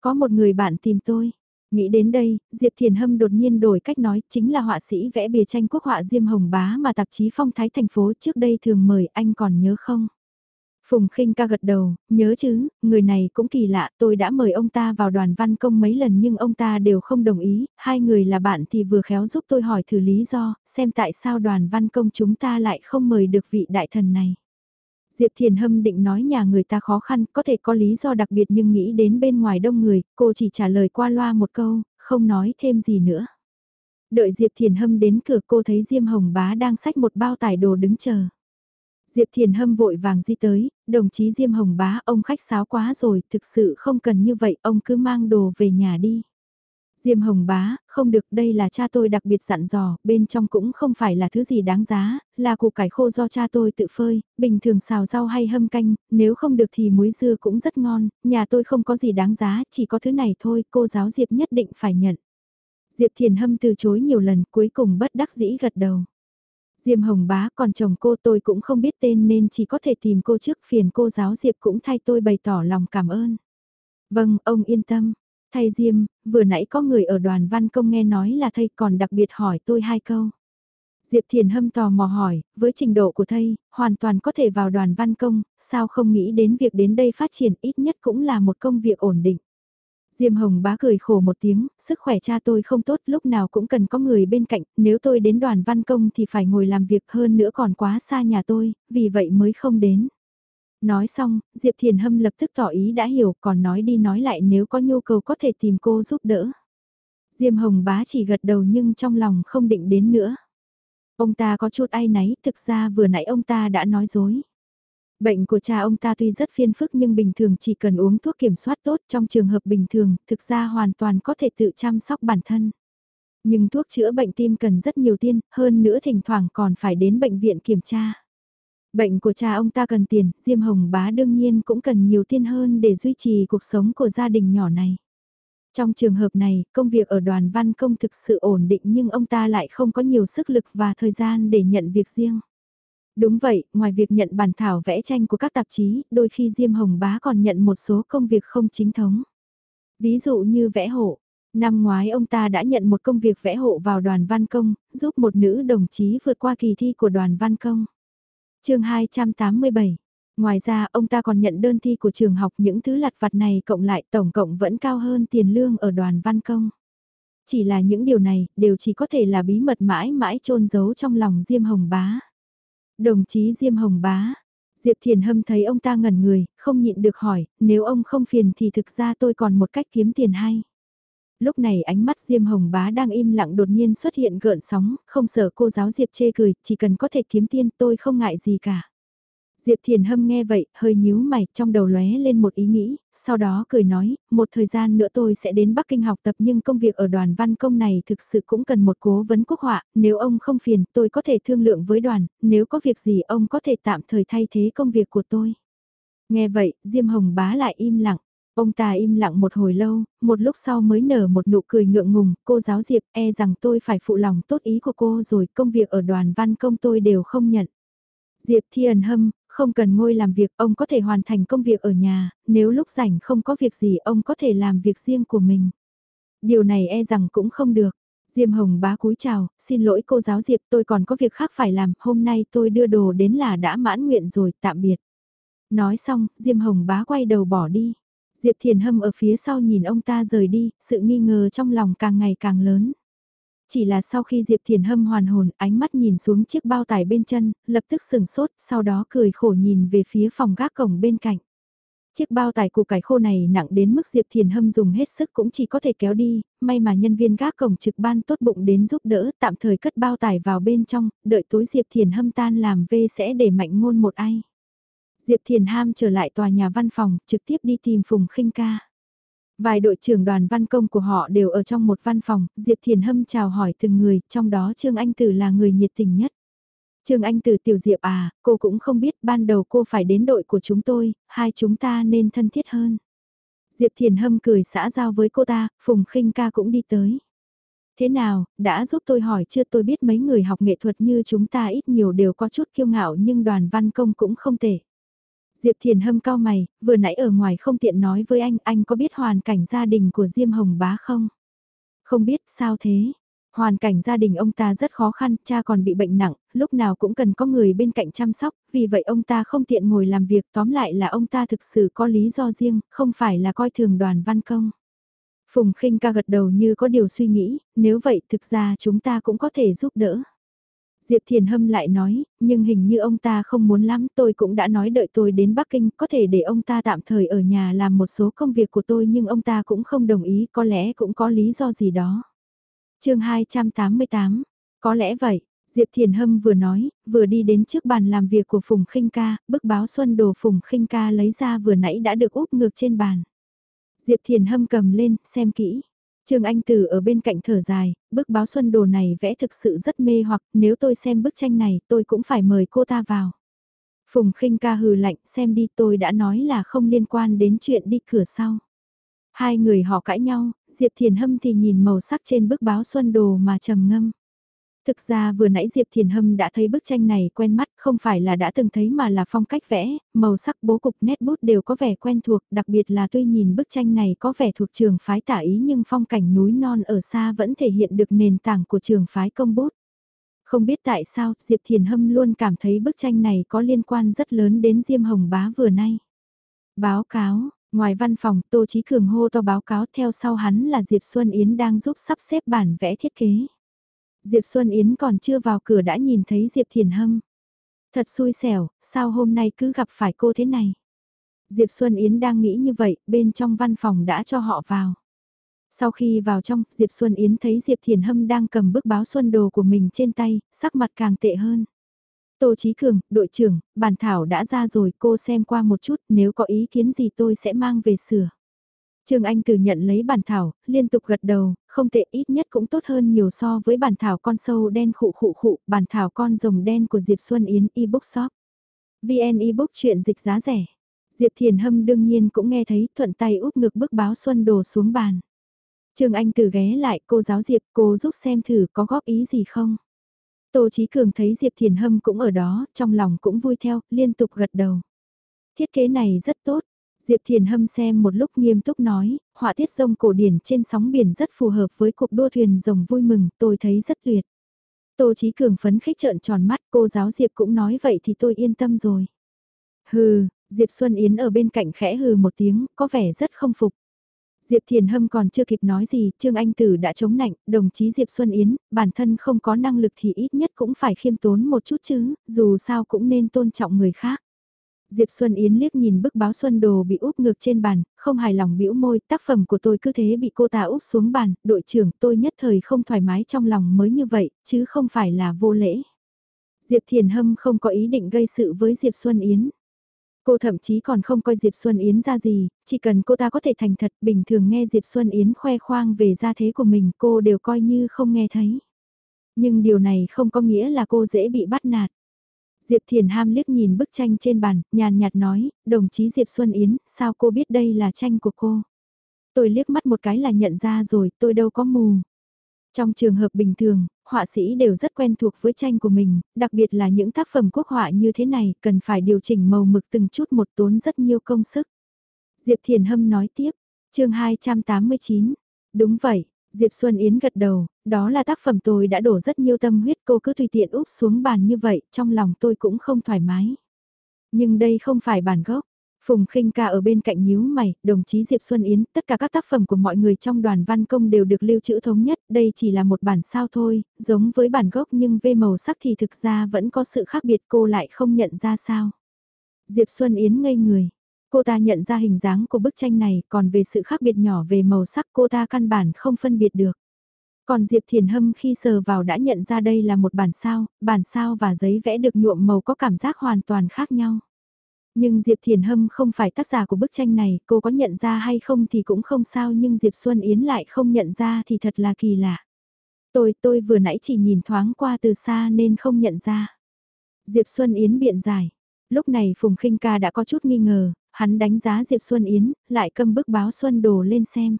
Có một người bạn tìm tôi. Nghĩ đến đây, Diệp Thiền Hâm đột nhiên đổi cách nói chính là họa sĩ vẽ bìa tranh quốc họa Diêm Hồng Bá mà tạp chí phong thái thành phố trước đây thường mời anh còn nhớ không? Phùng khinh ca gật đầu, nhớ chứ, người này cũng kỳ lạ, tôi đã mời ông ta vào đoàn văn công mấy lần nhưng ông ta đều không đồng ý, hai người là bạn thì vừa khéo giúp tôi hỏi thử lý do, xem tại sao đoàn văn công chúng ta lại không mời được vị đại thần này. Diệp Thiền Hâm định nói nhà người ta khó khăn, có thể có lý do đặc biệt nhưng nghĩ đến bên ngoài đông người, cô chỉ trả lời qua loa một câu, không nói thêm gì nữa. Đợi Diệp Thiền Hâm đến cửa cô thấy Diêm Hồng Bá đang xách một bao tải đồ đứng chờ. Diệp Thiền Hâm vội vàng di tới, đồng chí Diêm Hồng Bá ông khách sáo quá rồi, thực sự không cần như vậy, ông cứ mang đồ về nhà đi. Diêm Hồng Bá, không được đây là cha tôi đặc biệt dặn dò, bên trong cũng không phải là thứ gì đáng giá, là củ cải khô do cha tôi tự phơi, bình thường xào rau hay hâm canh, nếu không được thì muối dưa cũng rất ngon, nhà tôi không có gì đáng giá, chỉ có thứ này thôi, cô giáo Diệp nhất định phải nhận. Diệp Thiền Hâm từ chối nhiều lần, cuối cùng bất đắc dĩ gật đầu. Diêm Hồng Bá còn chồng cô tôi cũng không biết tên nên chỉ có thể tìm cô trước phiền cô giáo Diệp cũng thay tôi bày tỏ lòng cảm ơn. Vâng, ông yên tâm. Thay Diêm, vừa nãy có người ở đoàn văn công nghe nói là thầy còn đặc biệt hỏi tôi hai câu. Diệp Thiền Hâm tò mò hỏi, với trình độ của thầy, hoàn toàn có thể vào đoàn văn công, sao không nghĩ đến việc đến đây phát triển ít nhất cũng là một công việc ổn định. Diêm Hồng bá cười khổ một tiếng, sức khỏe cha tôi không tốt lúc nào cũng cần có người bên cạnh, nếu tôi đến đoàn văn công thì phải ngồi làm việc hơn nữa còn quá xa nhà tôi, vì vậy mới không đến. Nói xong, Diệp Thiền Hâm lập tức tỏ ý đã hiểu còn nói đi nói lại nếu có nhu cầu có thể tìm cô giúp đỡ. Diêm Hồng bá chỉ gật đầu nhưng trong lòng không định đến nữa. Ông ta có chút ai náy, thực ra vừa nãy ông ta đã nói dối. Bệnh của cha ông ta tuy rất phiên phức nhưng bình thường chỉ cần uống thuốc kiểm soát tốt trong trường hợp bình thường, thực ra hoàn toàn có thể tự chăm sóc bản thân. Nhưng thuốc chữa bệnh tim cần rất nhiều tiền, hơn nữa thỉnh thoảng còn phải đến bệnh viện kiểm tra. Bệnh của cha ông ta cần tiền, Diêm Hồng Bá đương nhiên cũng cần nhiều tiền hơn để duy trì cuộc sống của gia đình nhỏ này. Trong trường hợp này, công việc ở đoàn văn công thực sự ổn định nhưng ông ta lại không có nhiều sức lực và thời gian để nhận việc riêng. Đúng vậy, ngoài việc nhận bản thảo vẽ tranh của các tạp chí, đôi khi Diêm Hồng Bá còn nhận một số công việc không chính thống. Ví dụ như vẽ hộ. Năm ngoái ông ta đã nhận một công việc vẽ hộ vào đoàn văn công, giúp một nữ đồng chí vượt qua kỳ thi của đoàn văn công. chương 287 Ngoài ra, ông ta còn nhận đơn thi của trường học những thứ lặt vặt này cộng lại tổng cộng vẫn cao hơn tiền lương ở đoàn văn công. Chỉ là những điều này, đều chỉ có thể là bí mật mãi mãi trôn giấu trong lòng Diêm Hồng Bá. Đồng chí Diêm Hồng Bá, Diệp Thiền Hâm thấy ông ta ngẩn người, không nhịn được hỏi, nếu ông không phiền thì thực ra tôi còn một cách kiếm tiền hay. Lúc này ánh mắt Diêm Hồng Bá đang im lặng đột nhiên xuất hiện gợn sóng, không sợ cô giáo Diệp chê cười, chỉ cần có thể kiếm tiền tôi không ngại gì cả. Diệp Thiền Hâm nghe vậy, hơi nhíu mày, trong đầu lóe lên một ý nghĩ, sau đó cười nói, một thời gian nữa tôi sẽ đến Bắc Kinh học tập nhưng công việc ở đoàn văn công này thực sự cũng cần một cố vấn quốc họa, nếu ông không phiền tôi có thể thương lượng với đoàn, nếu có việc gì ông có thể tạm thời thay thế công việc của tôi. Nghe vậy, Diêm Hồng bá lại im lặng. Ông ta im lặng một hồi lâu, một lúc sau mới nở một nụ cười ngượng ngùng, cô giáo Diệp e rằng tôi phải phụ lòng tốt ý của cô rồi, công việc ở đoàn văn công tôi đều không nhận. Diệp Thiên Hâm, không cần ngôi làm việc, ông có thể hoàn thành công việc ở nhà, nếu lúc rảnh không có việc gì ông có thể làm việc riêng của mình. Điều này e rằng cũng không được. Diêm Hồng bá cúi chào, xin lỗi cô giáo Diệp tôi còn có việc khác phải làm, hôm nay tôi đưa đồ đến là đã mãn nguyện rồi, tạm biệt. Nói xong, Diêm Hồng bá quay đầu bỏ đi. Diệp Thiền Hâm ở phía sau nhìn ông ta rời đi, sự nghi ngờ trong lòng càng ngày càng lớn. Chỉ là sau khi Diệp Thiền Hâm hoàn hồn, ánh mắt nhìn xuống chiếc bao tải bên chân, lập tức sừng sốt, sau đó cười khổ nhìn về phía phòng gác cổng bên cạnh. Chiếc bao tải củ cải khô này nặng đến mức Diệp Thiền Hâm dùng hết sức cũng chỉ có thể kéo đi, may mà nhân viên gác cổng trực ban tốt bụng đến giúp đỡ tạm thời cất bao tải vào bên trong, đợi tối Diệp Thiền Hâm tan làm về sẽ để mạnh ngôn một ai. Diệp Thiền Ham trở lại tòa nhà văn phòng, trực tiếp đi tìm Phùng khinh ca. Vài đội trưởng đoàn văn công của họ đều ở trong một văn phòng, Diệp Thiền Hâm chào hỏi từng người, trong đó Trương Anh Tử là người nhiệt tình nhất. Trương Anh Tử tiểu Diệp à, cô cũng không biết ban đầu cô phải đến đội của chúng tôi, hai chúng ta nên thân thiết hơn. Diệp Thiền Hâm cười xã giao với cô ta, Phùng khinh ca cũng đi tới. Thế nào, đã giúp tôi hỏi chưa tôi biết mấy người học nghệ thuật như chúng ta ít nhiều đều có chút kiêu ngạo nhưng đoàn văn công cũng không tệ. Diệp Thiền hâm cao mày, vừa nãy ở ngoài không tiện nói với anh, anh có biết hoàn cảnh gia đình của Diêm Hồng Bá không? Không biết, sao thế? Hoàn cảnh gia đình ông ta rất khó khăn, cha còn bị bệnh nặng, lúc nào cũng cần có người bên cạnh chăm sóc, vì vậy ông ta không tiện ngồi làm việc, tóm lại là ông ta thực sự có lý do riêng, không phải là coi thường đoàn văn công. Phùng khinh ca gật đầu như có điều suy nghĩ, nếu vậy thực ra chúng ta cũng có thể giúp đỡ. Diệp Thiền Hâm lại nói, nhưng hình như ông ta không muốn lắm, tôi cũng đã nói đợi tôi đến Bắc Kinh, có thể để ông ta tạm thời ở nhà làm một số công việc của tôi nhưng ông ta cũng không đồng ý, có lẽ cũng có lý do gì đó. chương 288, có lẽ vậy, Diệp Thiền Hâm vừa nói, vừa đi đến trước bàn làm việc của Phùng Khinh Ca, bức báo xuân đồ Phùng Khinh Ca lấy ra vừa nãy đã được úp ngược trên bàn. Diệp Thiền Hâm cầm lên, xem kỹ. Trương Anh Tử ở bên cạnh thở dài, bức báo xuân đồ này vẽ thực sự rất mê hoặc nếu tôi xem bức tranh này tôi cũng phải mời cô ta vào. Phùng khinh ca hừ lạnh xem đi tôi đã nói là không liên quan đến chuyện đi cửa sau. Hai người họ cãi nhau, Diệp Thiền Hâm thì nhìn màu sắc trên bức báo xuân đồ mà trầm ngâm. Thực ra vừa nãy Diệp Thiền Hâm đã thấy bức tranh này quen mắt, không phải là đã từng thấy mà là phong cách vẽ, màu sắc bố cục nét bút đều có vẻ quen thuộc, đặc biệt là tuy nhìn bức tranh này có vẻ thuộc trường phái tả ý nhưng phong cảnh núi non ở xa vẫn thể hiện được nền tảng của trường phái công bút. Không biết tại sao, Diệp Thiền Hâm luôn cảm thấy bức tranh này có liên quan rất lớn đến Diêm Hồng Bá vừa nay. Báo cáo, ngoài văn phòng Tô Chí Cường hô to báo cáo theo sau hắn là Diệp Xuân Yến đang giúp sắp xếp bản vẽ thiết kế. Diệp Xuân Yến còn chưa vào cửa đã nhìn thấy Diệp Thiền Hâm. Thật xui xẻo, sao hôm nay cứ gặp phải cô thế này? Diệp Xuân Yến đang nghĩ như vậy, bên trong văn phòng đã cho họ vào. Sau khi vào trong, Diệp Xuân Yến thấy Diệp Thiền Hâm đang cầm bức báo xuân đồ của mình trên tay, sắc mặt càng tệ hơn. Tô Chí Cường, đội trưởng, bản thảo đã ra rồi, cô xem qua một chút, nếu có ý kiến gì tôi sẽ mang về sửa. Trương Anh từ nhận lấy bản thảo, liên tục gật đầu, không tệ ít nhất cũng tốt hơn nhiều so với bản thảo con sâu đen khụ khụ khụ, bản thảo con rồng đen của Diệp Xuân Yến ebook shop. VN ebook chuyện dịch giá rẻ. Diệp Thiền Hâm đương nhiên cũng nghe thấy thuận tay úp ngực bức báo Xuân đồ xuống bàn. Trương Anh từ ghé lại cô giáo Diệp cô giúp xem thử có góp ý gì không. Tô Chí Cường thấy Diệp Thiền Hâm cũng ở đó, trong lòng cũng vui theo, liên tục gật đầu. Thiết kế này rất tốt. Diệp Thiền Hâm xem một lúc nghiêm túc nói, họa tiết rồng cổ điển trên sóng biển rất phù hợp với cuộc đua thuyền rồng vui mừng, tôi thấy rất tuyệt. Tô Chí Cường phấn khích trợn tròn mắt, cô giáo Diệp cũng nói vậy thì tôi yên tâm rồi. Hừ, Diệp Xuân Yến ở bên cạnh khẽ hừ một tiếng, có vẻ rất không phục. Diệp Thiền Hâm còn chưa kịp nói gì, Trương Anh Tử đã chống nạnh, đồng chí Diệp Xuân Yến, bản thân không có năng lực thì ít nhất cũng phải khiêm tốn một chút chứ, dù sao cũng nên tôn trọng người khác. Diệp Xuân Yến liếc nhìn bức báo Xuân Đồ bị úp ngược trên bàn, không hài lòng bĩu môi, tác phẩm của tôi cứ thế bị cô ta úp xuống bàn, đội trưởng tôi nhất thời không thoải mái trong lòng mới như vậy, chứ không phải là vô lễ. Diệp Thiền Hâm không có ý định gây sự với Diệp Xuân Yến. Cô thậm chí còn không coi Diệp Xuân Yến ra gì, chỉ cần cô ta có thể thành thật bình thường nghe Diệp Xuân Yến khoe khoang về gia thế của mình cô đều coi như không nghe thấy. Nhưng điều này không có nghĩa là cô dễ bị bắt nạt. Diệp Thiền Ham liếc nhìn bức tranh trên bàn, nhàn nhạt nói, đồng chí Diệp Xuân Yến, sao cô biết đây là tranh của cô? Tôi liếc mắt một cái là nhận ra rồi, tôi đâu có mù. Trong trường hợp bình thường, họa sĩ đều rất quen thuộc với tranh của mình, đặc biệt là những tác phẩm quốc họa như thế này, cần phải điều chỉnh màu mực từng chút một tốn rất nhiều công sức. Diệp Thiền Hâm nói tiếp, chương 289, đúng vậy, Diệp Xuân Yến gật đầu, đó là tác phẩm tôi đã đổ rất nhiều tâm huyết cô cứ tùy tiện úp xuống bàn như vậy, trong lòng tôi cũng không thoải mái. Nhưng đây không phải bản gốc. Phùng khinh ca ở bên cạnh nhíu mày, đồng chí Diệp Xuân Yến, tất cả các tác phẩm của mọi người trong đoàn văn công đều được lưu trữ thống nhất, đây chỉ là một bản sao thôi, giống với bản gốc nhưng về màu sắc thì thực ra vẫn có sự khác biệt cô lại không nhận ra sao. Diệp Xuân Yến ngây người, Cô ta nhận ra hình dáng của bức tranh này, còn về sự khác biệt nhỏ về màu sắc cô ta căn bản không phân biệt được. Còn Diệp Thiền Hâm khi sờ vào đã nhận ra đây là một bản sao, bản sao và giấy vẽ được nhuộm màu có cảm giác hoàn toàn khác nhau. Nhưng Diệp Thiền Hâm không phải tác giả của bức tranh này, cô có nhận ra hay không thì cũng không sao nhưng Diệp Xuân Yến lại không nhận ra thì thật là kỳ lạ. Tôi, tôi vừa nãy chỉ nhìn thoáng qua từ xa nên không nhận ra. Diệp Xuân Yến biện giải. Lúc này Phùng Khinh Ca đã có chút nghi ngờ, hắn đánh giá Diệp Xuân Yến, lại cầm bức báo Xuân Đồ lên xem.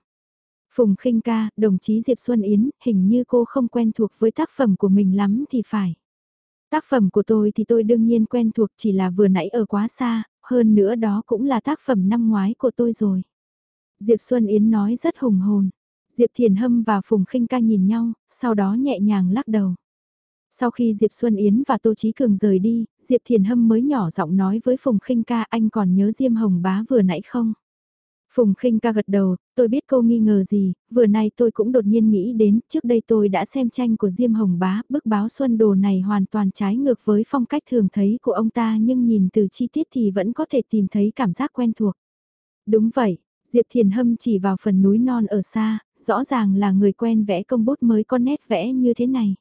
Phùng khinh ca, đồng chí Diệp Xuân Yến, hình như cô không quen thuộc với tác phẩm của mình lắm thì phải. Tác phẩm của tôi thì tôi đương nhiên quen thuộc chỉ là vừa nãy ở quá xa, hơn nữa đó cũng là tác phẩm năm ngoái của tôi rồi. Diệp Xuân Yến nói rất hùng hồn. Diệp Thiền Hâm và Phùng khinh ca nhìn nhau, sau đó nhẹ nhàng lắc đầu. Sau khi Diệp Xuân Yến và Tô Chí Cường rời đi, Diệp Thiền Hâm mới nhỏ giọng nói với Phùng Khinh ca anh còn nhớ Diêm Hồng Bá vừa nãy không? Phùng Khinh ca gật đầu, tôi biết cô nghi ngờ gì, vừa nay tôi cũng đột nhiên nghĩ đến, trước đây tôi đã xem tranh của Diêm Hồng Bá, bức báo Xuân Đồ này hoàn toàn trái ngược với phong cách thường thấy của ông ta nhưng nhìn từ chi tiết thì vẫn có thể tìm thấy cảm giác quen thuộc. Đúng vậy, Diệp Thiền Hâm chỉ vào phần núi non ở xa, rõ ràng là người quen vẽ công bút mới có nét vẽ như thế này.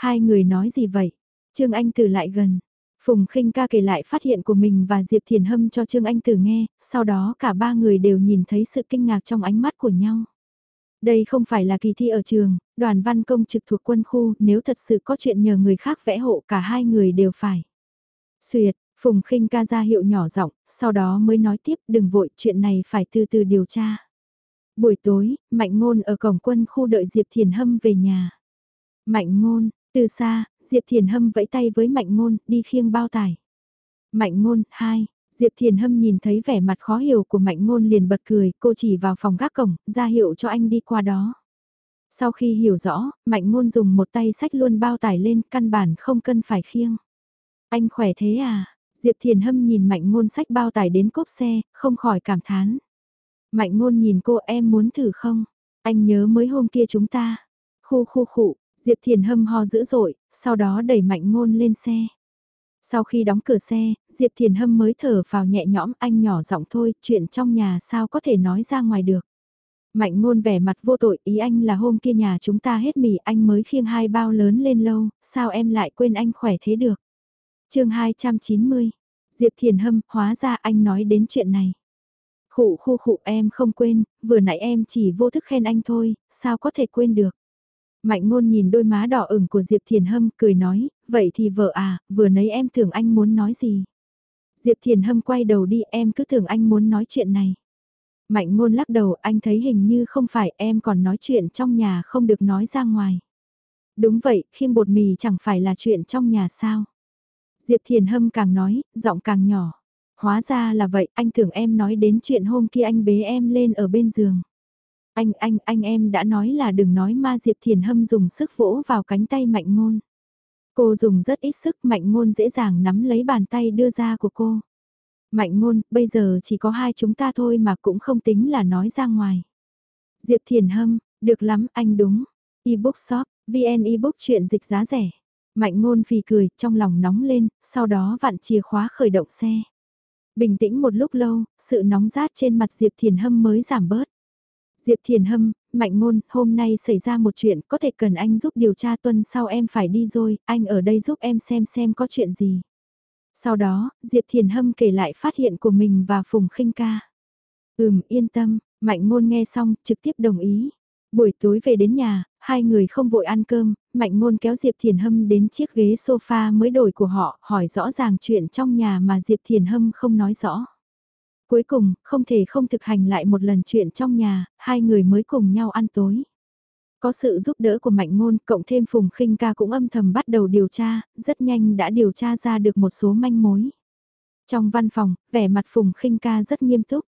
Hai người nói gì vậy? Trương Anh Tử lại gần. Phùng khinh ca kể lại phát hiện của mình và Diệp Thiền Hâm cho Trương Anh Tử nghe, sau đó cả ba người đều nhìn thấy sự kinh ngạc trong ánh mắt của nhau. Đây không phải là kỳ thi ở trường, đoàn văn công trực thuộc quân khu, nếu thật sự có chuyện nhờ người khác vẽ hộ cả hai người đều phải. Xuyệt, Phùng khinh ca ra hiệu nhỏ giọng, sau đó mới nói tiếp đừng vội chuyện này phải từ từ điều tra. Buổi tối, Mạnh Ngôn ở cổng quân khu đợi Diệp Thiền Hâm về nhà. Mạnh Ngôn, từ xa, Diệp Thiền Hâm vẫy tay với Mạnh Ngôn, đi khiêng bao tải. Mạnh Ngôn, hai. Diệp Thiền Hâm nhìn thấy vẻ mặt khó hiểu của Mạnh Ngôn liền bật cười, cô chỉ vào phòng gác cổng, ra hiệu cho anh đi qua đó. Sau khi hiểu rõ, Mạnh Ngôn dùng một tay sách luôn bao tải lên, căn bản không cần phải khiêng. Anh khỏe thế à? Diệp Thiền Hâm nhìn Mạnh Ngôn sách bao tải đến cốp xe, không khỏi cảm thán. Mạnh Ngôn nhìn cô em muốn thử không? Anh nhớ mới hôm kia chúng ta. Khu khu khụ, Diệp Thiền hâm ho dữ dội, sau đó đẩy mạnh ngôn lên xe. Sau khi đóng cửa xe, Diệp Thiền hâm mới thở vào nhẹ nhõm anh nhỏ giọng thôi, chuyện trong nhà sao có thể nói ra ngoài được. Mạnh ngôn vẻ mặt vô tội, ý anh là hôm kia nhà chúng ta hết mì anh mới khiêng hai bao lớn lên lâu, sao em lại quên anh khỏe thế được. chương 290, Diệp Thiền hâm, hóa ra anh nói đến chuyện này. Khụ khu khụ em không quên, vừa nãy em chỉ vô thức khen anh thôi, sao có thể quên được. Mạnh ngôn nhìn đôi má đỏ ửng của Diệp Thiền Hâm cười nói, vậy thì vợ à, vừa nấy em tưởng anh muốn nói gì. Diệp Thiền Hâm quay đầu đi em cứ tưởng anh muốn nói chuyện này. Mạnh ngôn lắc đầu anh thấy hình như không phải em còn nói chuyện trong nhà không được nói ra ngoài. Đúng vậy, khiêng bột mì chẳng phải là chuyện trong nhà sao. Diệp Thiền Hâm càng nói, giọng càng nhỏ. Hóa ra là vậy, anh tưởng em nói đến chuyện hôm kia anh bế em lên ở bên giường. Anh, anh, anh em đã nói là đừng nói ma Diệp Thiền Hâm dùng sức vỗ vào cánh tay mạnh ngôn. Cô dùng rất ít sức mạnh ngôn dễ dàng nắm lấy bàn tay đưa ra của cô. Mạnh ngôn, bây giờ chỉ có hai chúng ta thôi mà cũng không tính là nói ra ngoài. Diệp Thiền Hâm, được lắm anh đúng. Ebook shop, VN ebook chuyện dịch giá rẻ. Mạnh ngôn phì cười, trong lòng nóng lên, sau đó vặn chìa khóa khởi động xe. Bình tĩnh một lúc lâu, sự nóng rát trên mặt Diệp Thiền Hâm mới giảm bớt. Diệp Thiền Hâm, Mạnh Ngôn, hôm nay xảy ra một chuyện, có thể cần anh giúp điều tra tuần sau em phải đi rồi, anh ở đây giúp em xem xem có chuyện gì. Sau đó, Diệp Thiền Hâm kể lại phát hiện của mình và Phùng khinh ca. Ừm, yên tâm, Mạnh Ngôn nghe xong, trực tiếp đồng ý. Buổi tối về đến nhà, hai người không vội ăn cơm, Mạnh Ngôn kéo Diệp Thiền Hâm đến chiếc ghế sofa mới đổi của họ, hỏi rõ ràng chuyện trong nhà mà Diệp Thiền Hâm không nói rõ. Cuối cùng, không thể không thực hành lại một lần chuyện trong nhà, hai người mới cùng nhau ăn tối. Có sự giúp đỡ của Mạnh Ngôn, cộng thêm Phùng khinh ca cũng âm thầm bắt đầu điều tra, rất nhanh đã điều tra ra được một số manh mối. Trong văn phòng, vẻ mặt Phùng khinh ca rất nghiêm túc.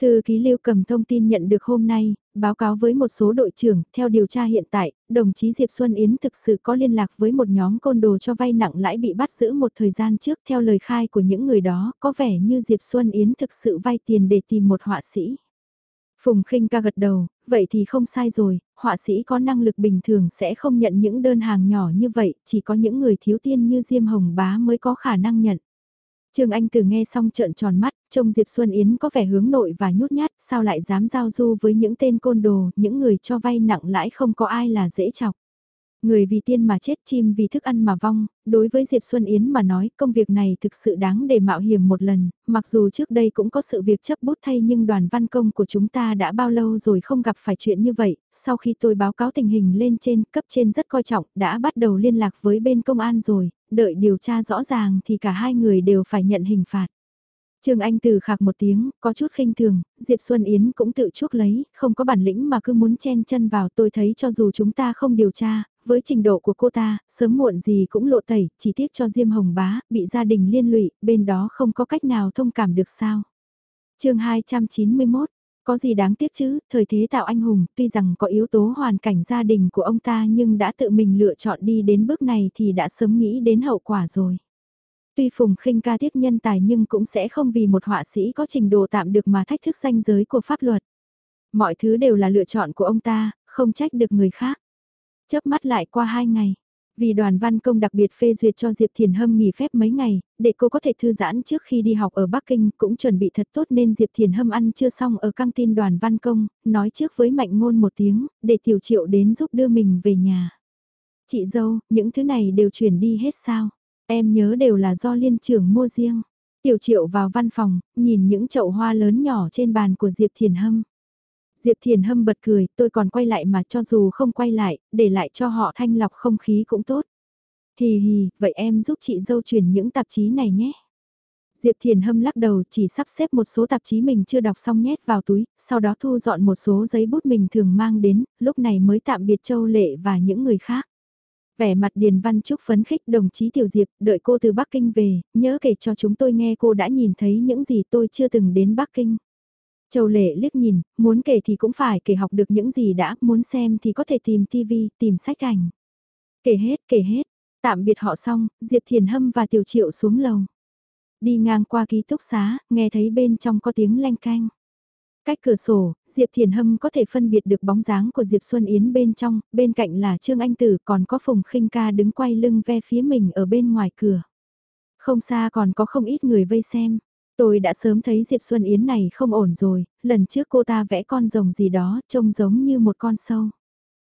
Thư ký Lưu cầm thông tin nhận được hôm nay, báo cáo với một số đội trưởng, theo điều tra hiện tại, đồng chí Diệp Xuân Yến thực sự có liên lạc với một nhóm côn đồ cho vay nặng lãi bị bắt giữ một thời gian trước theo lời khai của những người đó, có vẻ như Diệp Xuân Yến thực sự vay tiền để tìm một họa sĩ. Phùng khinh ca gật đầu, vậy thì không sai rồi, họa sĩ có năng lực bình thường sẽ không nhận những đơn hàng nhỏ như vậy, chỉ có những người thiếu tiên như Diêm Hồng Bá mới có khả năng nhận. Trương Anh Từ nghe xong trợn tròn mắt, trông Diệp Xuân Yến có vẻ hướng nội và nhút nhát, sao lại dám giao du với những tên côn đồ, những người cho vay nặng lãi không có ai là dễ chọc. Người vì tiên mà chết chim vì thức ăn mà vong, đối với Diệp Xuân Yến mà nói công việc này thực sự đáng để mạo hiểm một lần, mặc dù trước đây cũng có sự việc chấp bút thay nhưng đoàn văn công của chúng ta đã bao lâu rồi không gặp phải chuyện như vậy, sau khi tôi báo cáo tình hình lên trên cấp trên rất coi trọng, đã bắt đầu liên lạc với bên công an rồi, đợi điều tra rõ ràng thì cả hai người đều phải nhận hình phạt. Trương Anh từ khạc một tiếng, có chút khinh thường, Diệp Xuân Yến cũng tự chuốc lấy, không có bản lĩnh mà cứ muốn chen chân vào tôi thấy cho dù chúng ta không điều tra, với trình độ của cô ta, sớm muộn gì cũng lộ tẩy, chỉ tiếc cho Diêm Hồng Bá, bị gia đình liên lụy, bên đó không có cách nào thông cảm được sao. chương 291, có gì đáng tiếc chứ, thời thế tạo anh hùng, tuy rằng có yếu tố hoàn cảnh gia đình của ông ta nhưng đã tự mình lựa chọn đi đến bước này thì đã sớm nghĩ đến hậu quả rồi. Tuy Phùng khinh ca tiếc nhân tài nhưng cũng sẽ không vì một họa sĩ có trình độ tạm được mà thách thức danh giới của pháp luật. Mọi thứ đều là lựa chọn của ông ta, không trách được người khác. Chớp mắt lại qua hai ngày. Vì đoàn văn công đặc biệt phê duyệt cho Diệp Thiền Hâm nghỉ phép mấy ngày, để cô có thể thư giãn trước khi đi học ở Bắc Kinh cũng chuẩn bị thật tốt nên Diệp Thiền Hâm ăn chưa xong ở căng tin đoàn văn công, nói trước với Mạnh Ngôn một tiếng, để Tiểu Triệu đến giúp đưa mình về nhà. Chị dâu, những thứ này đều chuyển đi hết sao? Em nhớ đều là do liên trưởng mua riêng. Tiểu Triệu vào văn phòng, nhìn những chậu hoa lớn nhỏ trên bàn của Diệp Thiền Hâm. Diệp Thiền Hâm bật cười, tôi còn quay lại mà cho dù không quay lại, để lại cho họ thanh lọc không khí cũng tốt. Hì hì, vậy em giúp chị dâu truyền những tạp chí này nhé. Diệp Thiền Hâm lắc đầu chỉ sắp xếp một số tạp chí mình chưa đọc xong nhét vào túi, sau đó thu dọn một số giấy bút mình thường mang đến, lúc này mới tạm biệt Châu Lệ và những người khác. Vẻ mặt Điền Văn Trúc phấn khích đồng chí Tiểu Diệp, đợi cô từ Bắc Kinh về, nhớ kể cho chúng tôi nghe cô đã nhìn thấy những gì tôi chưa từng đến Bắc Kinh. Châu Lệ liếc nhìn, muốn kể thì cũng phải kể học được những gì đã, muốn xem thì có thể tìm TV, tìm sách ảnh. Kể hết, kể hết. Tạm biệt họ xong, Diệp Thiền Hâm và Tiểu Triệu xuống lầu. Đi ngang qua ký túc xá, nghe thấy bên trong có tiếng leng canh. Cách cửa sổ, Diệp Thiền Hâm có thể phân biệt được bóng dáng của Diệp Xuân Yến bên trong, bên cạnh là Trương Anh Tử còn có Phùng khinh ca đứng quay lưng ve phía mình ở bên ngoài cửa. Không xa còn có không ít người vây xem. Tôi đã sớm thấy Diệp Xuân Yến này không ổn rồi, lần trước cô ta vẽ con rồng gì đó, trông giống như một con sâu.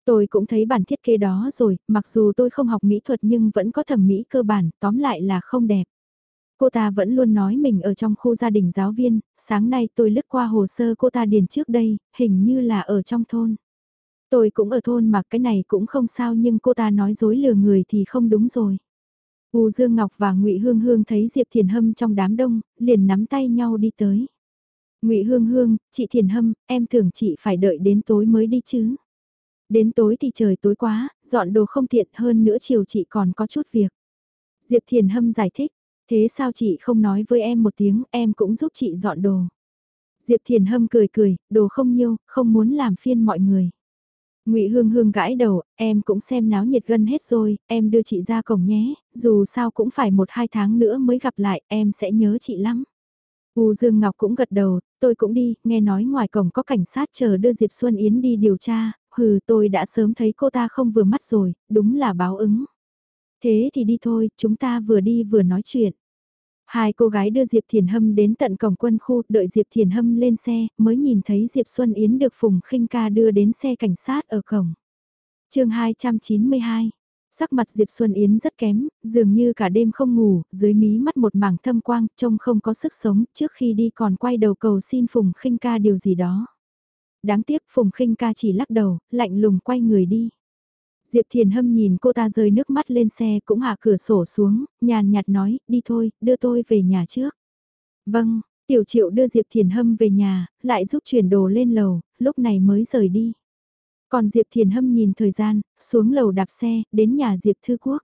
Tôi cũng thấy bản thiết kế đó rồi, mặc dù tôi không học mỹ thuật nhưng vẫn có thẩm mỹ cơ bản, tóm lại là không đẹp. Cô ta vẫn luôn nói mình ở trong khu gia đình giáo viên, sáng nay tôi lướt qua hồ sơ cô ta điền trước đây, hình như là ở trong thôn. Tôi cũng ở thôn mà cái này cũng không sao nhưng cô ta nói dối lừa người thì không đúng rồi. U Dương Ngọc và Ngụy Hương Hương thấy Diệp Thiền Hâm trong đám đông, liền nắm tay nhau đi tới. ngụy Hương Hương, chị Thiền Hâm, em tưởng chị phải đợi đến tối mới đi chứ. Đến tối thì trời tối quá, dọn đồ không tiện hơn nữa chiều chị còn có chút việc. Diệp Thiền Hâm giải thích, thế sao chị không nói với em một tiếng, em cũng giúp chị dọn đồ. Diệp Thiền Hâm cười cười, đồ không nhiêu, không muốn làm phiên mọi người. Ngụy Hương Hương gãi đầu, em cũng xem náo nhiệt gần hết rồi, em đưa chị ra cổng nhé, dù sao cũng phải một hai tháng nữa mới gặp lại, em sẽ nhớ chị lắm. U Dương Ngọc cũng gật đầu, tôi cũng đi, nghe nói ngoài cổng có cảnh sát chờ đưa Diệp Xuân Yến đi điều tra, hừ tôi đã sớm thấy cô ta không vừa mắt rồi, đúng là báo ứng. Thế thì đi thôi, chúng ta vừa đi vừa nói chuyện. Hai cô gái đưa Diệp Thiền Hâm đến tận cổng quân khu, đợi Diệp Thiền Hâm lên xe, mới nhìn thấy Diệp Xuân Yến được Phùng khinh ca đưa đến xe cảnh sát ở cổng. chương 292 Sắc mặt Diệp Xuân Yến rất kém, dường như cả đêm không ngủ, dưới mí mắt một mảng thâm quang, trông không có sức sống, trước khi đi còn quay đầu cầu xin Phùng khinh ca điều gì đó. Đáng tiếc Phùng khinh ca chỉ lắc đầu, lạnh lùng quay người đi. Diệp Thiền Hâm nhìn cô ta rơi nước mắt lên xe cũng hạ cửa sổ xuống, nhàn nhạt nói, đi thôi, đưa tôi về nhà trước. Vâng, Tiểu Triệu đưa Diệp Thiền Hâm về nhà, lại giúp chuyển đồ lên lầu, lúc này mới rời đi. Còn Diệp Thiền Hâm nhìn thời gian, xuống lầu đạp xe, đến nhà Diệp Thư Quốc.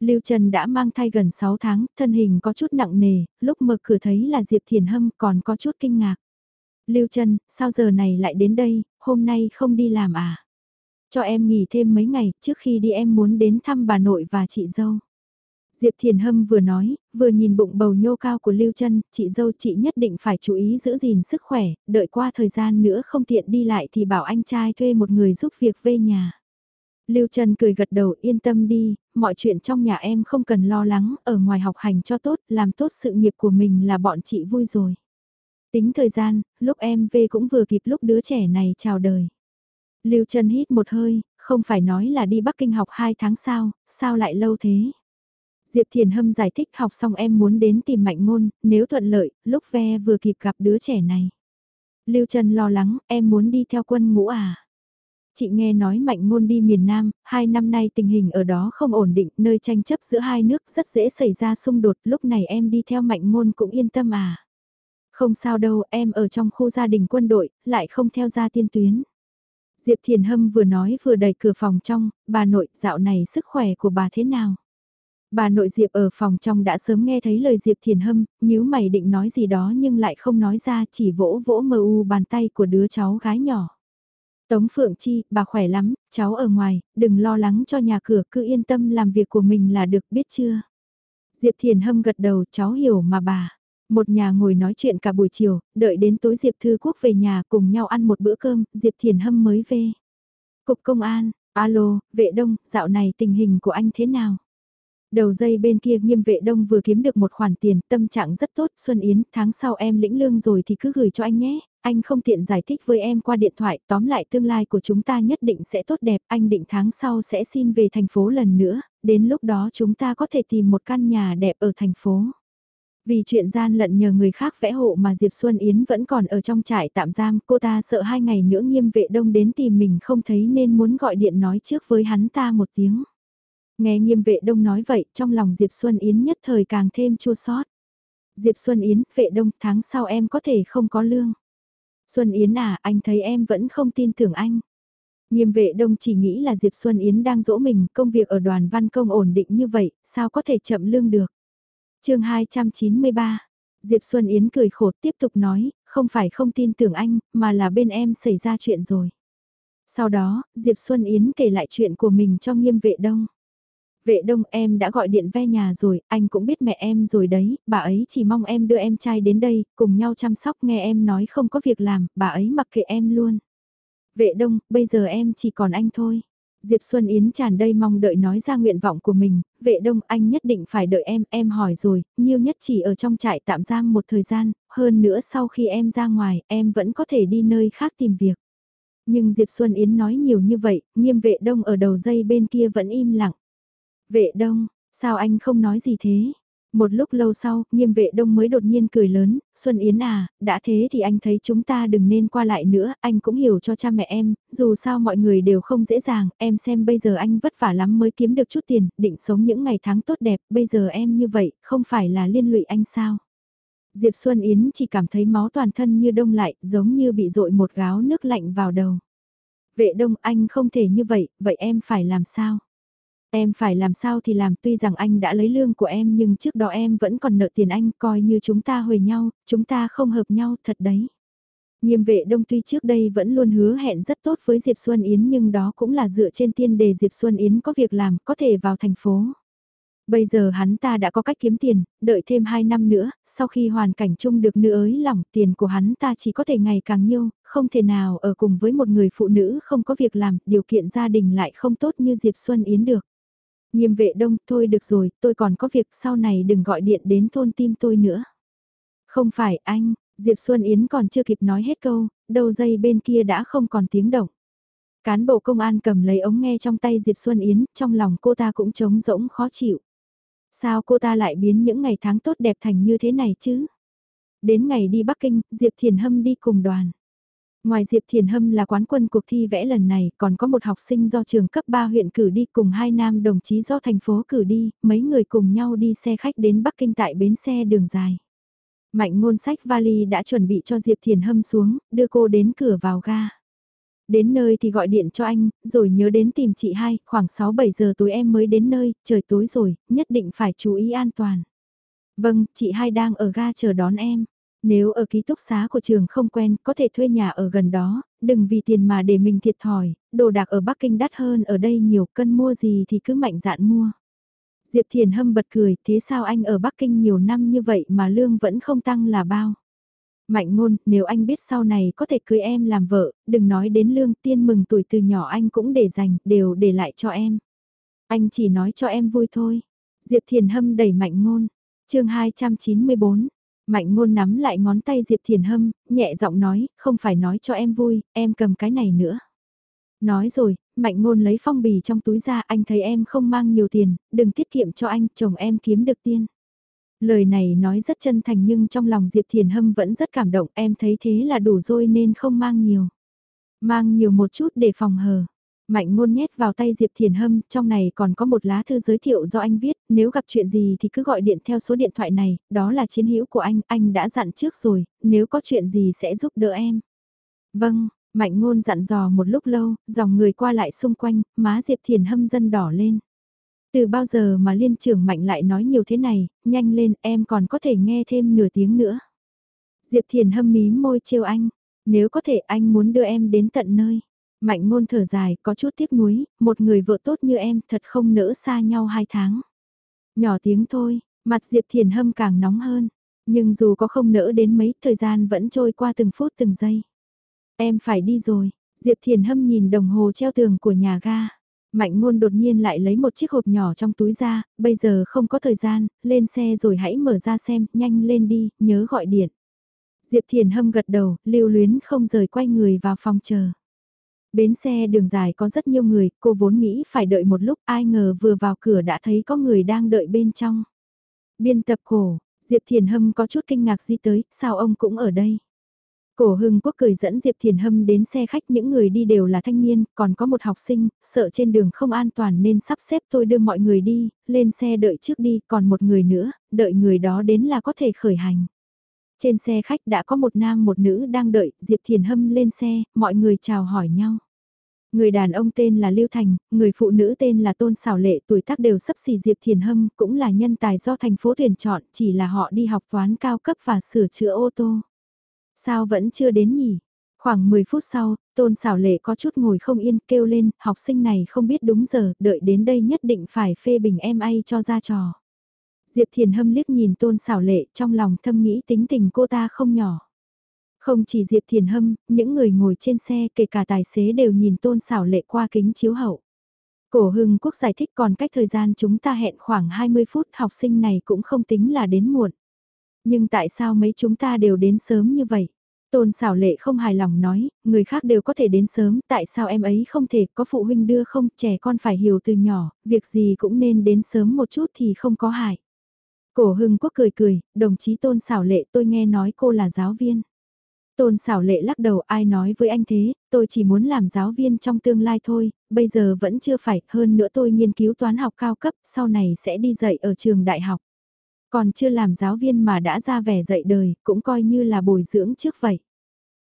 Lưu Trần đã mang thai gần 6 tháng, thân hình có chút nặng nề, lúc mở cửa thấy là Diệp Thiền Hâm còn có chút kinh ngạc. Lưu Trần, sao giờ này lại đến đây, hôm nay không đi làm à? Cho em nghỉ thêm mấy ngày, trước khi đi em muốn đến thăm bà nội và chị dâu. Diệp Thiền Hâm vừa nói, vừa nhìn bụng bầu nhô cao của Lưu Trân, chị dâu chị nhất định phải chú ý giữ gìn sức khỏe, đợi qua thời gian nữa không tiện đi lại thì bảo anh trai thuê một người giúp việc về nhà. Lưu Trân cười gật đầu yên tâm đi, mọi chuyện trong nhà em không cần lo lắng, ở ngoài học hành cho tốt, làm tốt sự nghiệp của mình là bọn chị vui rồi. Tính thời gian, lúc em về cũng vừa kịp lúc đứa trẻ này chào đời. Lưu Trân hít một hơi, không phải nói là đi Bắc Kinh học 2 tháng sao, sao lại lâu thế? Diệp Thiền Hâm giải thích học xong em muốn đến tìm mạnh ngôn, nếu thuận lợi, lúc ve vừa kịp gặp đứa trẻ này. Lưu Trần lo lắng, em muốn đi theo quân ngũ à? Chị nghe nói mạnh ngôn đi miền Nam, hai năm nay tình hình ở đó không ổn định, nơi tranh chấp giữa hai nước rất dễ xảy ra xung đột, lúc này em đi theo mạnh ngôn cũng yên tâm à? Không sao đâu, em ở trong khu gia đình quân đội, lại không theo gia tiên tuyến. Diệp Thiền Hâm vừa nói vừa đẩy cửa phòng trong, bà nội, dạo này sức khỏe của bà thế nào? Bà nội Diệp ở phòng trong đã sớm nghe thấy lời Diệp Thiền Hâm, nhíu mày định nói gì đó nhưng lại không nói ra chỉ vỗ vỗ mờ u bàn tay của đứa cháu gái nhỏ. Tống Phượng Chi, bà khỏe lắm, cháu ở ngoài, đừng lo lắng cho nhà cửa, cứ yên tâm làm việc của mình là được biết chưa. Diệp Thiền Hâm gật đầu, cháu hiểu mà bà. Một nhà ngồi nói chuyện cả buổi chiều, đợi đến tối Diệp Thư Quốc về nhà cùng nhau ăn một bữa cơm, Diệp Thiền Hâm mới về. Cục công an, alo, vệ đông, dạo này tình hình của anh thế nào? Đầu dây bên kia nghiêm vệ đông vừa kiếm được một khoản tiền, tâm trạng rất tốt, Xuân Yến, tháng sau em lĩnh lương rồi thì cứ gửi cho anh nhé, anh không tiện giải thích với em qua điện thoại, tóm lại tương lai của chúng ta nhất định sẽ tốt đẹp, anh định tháng sau sẽ xin về thành phố lần nữa, đến lúc đó chúng ta có thể tìm một căn nhà đẹp ở thành phố. Vì chuyện gian lận nhờ người khác vẽ hộ mà Diệp Xuân Yến vẫn còn ở trong trại tạm giam, cô ta sợ hai ngày nữa nghiêm vệ đông đến tìm mình không thấy nên muốn gọi điện nói trước với hắn ta một tiếng. Nghe nghiêm vệ đông nói vậy, trong lòng Diệp Xuân Yến nhất thời càng thêm chua sót. Diệp Xuân Yến, vệ đông, tháng sau em có thể không có lương. Xuân Yến à, anh thấy em vẫn không tin tưởng anh. Nghiêm vệ đông chỉ nghĩ là Diệp Xuân Yến đang dỗ mình, công việc ở đoàn văn công ổn định như vậy, sao có thể chậm lương được chương 293, Diệp Xuân Yến cười khổ tiếp tục nói, không phải không tin tưởng anh, mà là bên em xảy ra chuyện rồi. Sau đó, Diệp Xuân Yến kể lại chuyện của mình cho nghiêm vệ đông. Vệ đông em đã gọi điện ve nhà rồi, anh cũng biết mẹ em rồi đấy, bà ấy chỉ mong em đưa em trai đến đây, cùng nhau chăm sóc nghe em nói không có việc làm, bà ấy mặc kệ em luôn. Vệ đông, bây giờ em chỉ còn anh thôi. Diệp Xuân Yến tràn đầy mong đợi nói ra nguyện vọng của mình, vệ đông anh nhất định phải đợi em, em hỏi rồi, nhiêu nhất chỉ ở trong trại tạm giam một thời gian, hơn nữa sau khi em ra ngoài, em vẫn có thể đi nơi khác tìm việc. Nhưng Diệp Xuân Yến nói nhiều như vậy, nghiêm vệ đông ở đầu dây bên kia vẫn im lặng. Vệ đông, sao anh không nói gì thế? Một lúc lâu sau, nghiêm vệ đông mới đột nhiên cười lớn, Xuân Yến à, đã thế thì anh thấy chúng ta đừng nên qua lại nữa, anh cũng hiểu cho cha mẹ em, dù sao mọi người đều không dễ dàng, em xem bây giờ anh vất vả lắm mới kiếm được chút tiền, định sống những ngày tháng tốt đẹp, bây giờ em như vậy, không phải là liên lụy anh sao? Diệp Xuân Yến chỉ cảm thấy máu toàn thân như đông lại, giống như bị dội một gáo nước lạnh vào đầu. Vệ đông anh không thể như vậy, vậy em phải làm sao? Em phải làm sao thì làm tuy rằng anh đã lấy lương của em nhưng trước đó em vẫn còn nợ tiền anh coi như chúng ta hồi nhau, chúng ta không hợp nhau thật đấy. Nghiêm vệ đông tuy trước đây vẫn luôn hứa hẹn rất tốt với Diệp Xuân Yến nhưng đó cũng là dựa trên tiên đề Diệp Xuân Yến có việc làm có thể vào thành phố. Bây giờ hắn ta đã có cách kiếm tiền, đợi thêm 2 năm nữa, sau khi hoàn cảnh chung được nữ ới lỏng tiền của hắn ta chỉ có thể ngày càng nhiều, không thể nào ở cùng với một người phụ nữ không có việc làm, điều kiện gia đình lại không tốt như Diệp Xuân Yến được. Nghiêm vệ đông, thôi được rồi, tôi còn có việc sau này đừng gọi điện đến thôn tim tôi nữa. Không phải anh, Diệp Xuân Yến còn chưa kịp nói hết câu, đầu dây bên kia đã không còn tiếng động. Cán bộ công an cầm lấy ống nghe trong tay Diệp Xuân Yến, trong lòng cô ta cũng trống rỗng khó chịu. Sao cô ta lại biến những ngày tháng tốt đẹp thành như thế này chứ? Đến ngày đi Bắc Kinh, Diệp Thiền Hâm đi cùng đoàn. Ngoài Diệp Thiền Hâm là quán quân cuộc thi vẽ lần này, còn có một học sinh do trường cấp 3 huyện cử đi cùng hai nam đồng chí do thành phố cử đi, mấy người cùng nhau đi xe khách đến Bắc Kinh tại bến xe đường dài. Mạnh ngôn sách vali đã chuẩn bị cho Diệp Thiền Hâm xuống, đưa cô đến cửa vào ga. Đến nơi thì gọi điện cho anh, rồi nhớ đến tìm chị hai, khoảng 6-7 giờ tối em mới đến nơi, trời tối rồi, nhất định phải chú ý an toàn. Vâng, chị hai đang ở ga chờ đón em. Nếu ở ký túc xá của trường không quen, có thể thuê nhà ở gần đó, đừng vì tiền mà để mình thiệt thòi, đồ đạc ở Bắc Kinh đắt hơn ở đây nhiều, cân mua gì thì cứ mạnh dạn mua. Diệp Thiền Hâm bật cười, thế sao anh ở Bắc Kinh nhiều năm như vậy mà lương vẫn không tăng là bao? Mạnh ngôn, nếu anh biết sau này có thể cưới em làm vợ, đừng nói đến lương tiên mừng tuổi từ nhỏ anh cũng để dành, đều để lại cho em. Anh chỉ nói cho em vui thôi. Diệp Thiền Hâm đẩy mạnh ngôn. chương 294. Mạnh ngôn nắm lại ngón tay Diệp Thiền Hâm, nhẹ giọng nói, không phải nói cho em vui, em cầm cái này nữa. Nói rồi, mạnh ngôn lấy phong bì trong túi ra, anh thấy em không mang nhiều tiền, đừng tiết kiệm cho anh, chồng em kiếm được tiền. Lời này nói rất chân thành nhưng trong lòng Diệp Thiền Hâm vẫn rất cảm động, em thấy thế là đủ rồi nên không mang nhiều. Mang nhiều một chút để phòng hờ. Mạnh ngôn nhét vào tay Diệp Thiền Hâm, trong này còn có một lá thư giới thiệu do anh viết, nếu gặp chuyện gì thì cứ gọi điện theo số điện thoại này, đó là chiến hữu của anh, anh đã dặn trước rồi, nếu có chuyện gì sẽ giúp đỡ em. Vâng, Mạnh ngôn dặn dò một lúc lâu, dòng người qua lại xung quanh, má Diệp Thiền Hâm dân đỏ lên. Từ bao giờ mà liên trưởng mạnh lại nói nhiều thế này, nhanh lên em còn có thể nghe thêm nửa tiếng nữa. Diệp Thiền hâm mí môi trêu anh, nếu có thể anh muốn đưa em đến tận nơi. Mạnh ngôn thở dài, có chút tiếc nuối, một người vợ tốt như em thật không nỡ xa nhau hai tháng. Nhỏ tiếng thôi, mặt Diệp Thiền hâm càng nóng hơn, nhưng dù có không nỡ đến mấy, thời gian vẫn trôi qua từng phút từng giây. Em phải đi rồi, Diệp Thiền hâm nhìn đồng hồ treo tường của nhà ga. Mạnh ngôn đột nhiên lại lấy một chiếc hộp nhỏ trong túi ra, bây giờ không có thời gian, lên xe rồi hãy mở ra xem, nhanh lên đi, nhớ gọi điện. Diệp Thiền hâm gật đầu, lưu luyến không rời quay người vào phòng chờ. Bến xe đường dài có rất nhiều người, cô vốn nghĩ phải đợi một lúc, ai ngờ vừa vào cửa đã thấy có người đang đợi bên trong. Biên tập cổ, Diệp Thiền Hâm có chút kinh ngạc di tới, sao ông cũng ở đây? Cổ Hưng Quốc cười dẫn Diệp Thiền Hâm đến xe khách những người đi đều là thanh niên, còn có một học sinh, sợ trên đường không an toàn nên sắp xếp tôi đưa mọi người đi, lên xe đợi trước đi, còn một người nữa, đợi người đó đến là có thể khởi hành. Trên xe khách đã có một nam một nữ đang đợi, Diệp Thiền Hâm lên xe, mọi người chào hỏi nhau. Người đàn ông tên là Lưu Thành, người phụ nữ tên là Tôn Xảo Lệ tuổi tác đều sắp xỉ Diệp Thiền Hâm, cũng là nhân tài do thành phố tuyển chọn, chỉ là họ đi học toán cao cấp và sửa chữa ô tô. Sao vẫn chưa đến nhỉ? Khoảng 10 phút sau, tôn xảo lệ có chút ngồi không yên kêu lên, học sinh này không biết đúng giờ, đợi đến đây nhất định phải phê bình em ai cho ra trò. Diệp Thiền Hâm liếc nhìn tôn xảo lệ trong lòng thâm nghĩ tính tình cô ta không nhỏ. Không chỉ Diệp Thiền Hâm, những người ngồi trên xe kể cả tài xế đều nhìn tôn xảo lệ qua kính chiếu hậu. Cổ Hưng Quốc giải thích còn cách thời gian chúng ta hẹn khoảng 20 phút học sinh này cũng không tính là đến muộn. Nhưng tại sao mấy chúng ta đều đến sớm như vậy? Tôn xảo lệ không hài lòng nói, người khác đều có thể đến sớm, tại sao em ấy không thể, có phụ huynh đưa không, trẻ con phải hiểu từ nhỏ, việc gì cũng nên đến sớm một chút thì không có hại. Cổ hưng quốc cười cười, đồng chí tôn xảo lệ tôi nghe nói cô là giáo viên. Tôn xảo lệ lắc đầu ai nói với anh thế, tôi chỉ muốn làm giáo viên trong tương lai thôi, bây giờ vẫn chưa phải, hơn nữa tôi nghiên cứu toán học cao cấp, sau này sẽ đi dạy ở trường đại học. Còn chưa làm giáo viên mà đã ra vẻ dạy đời, cũng coi như là bồi dưỡng trước vậy.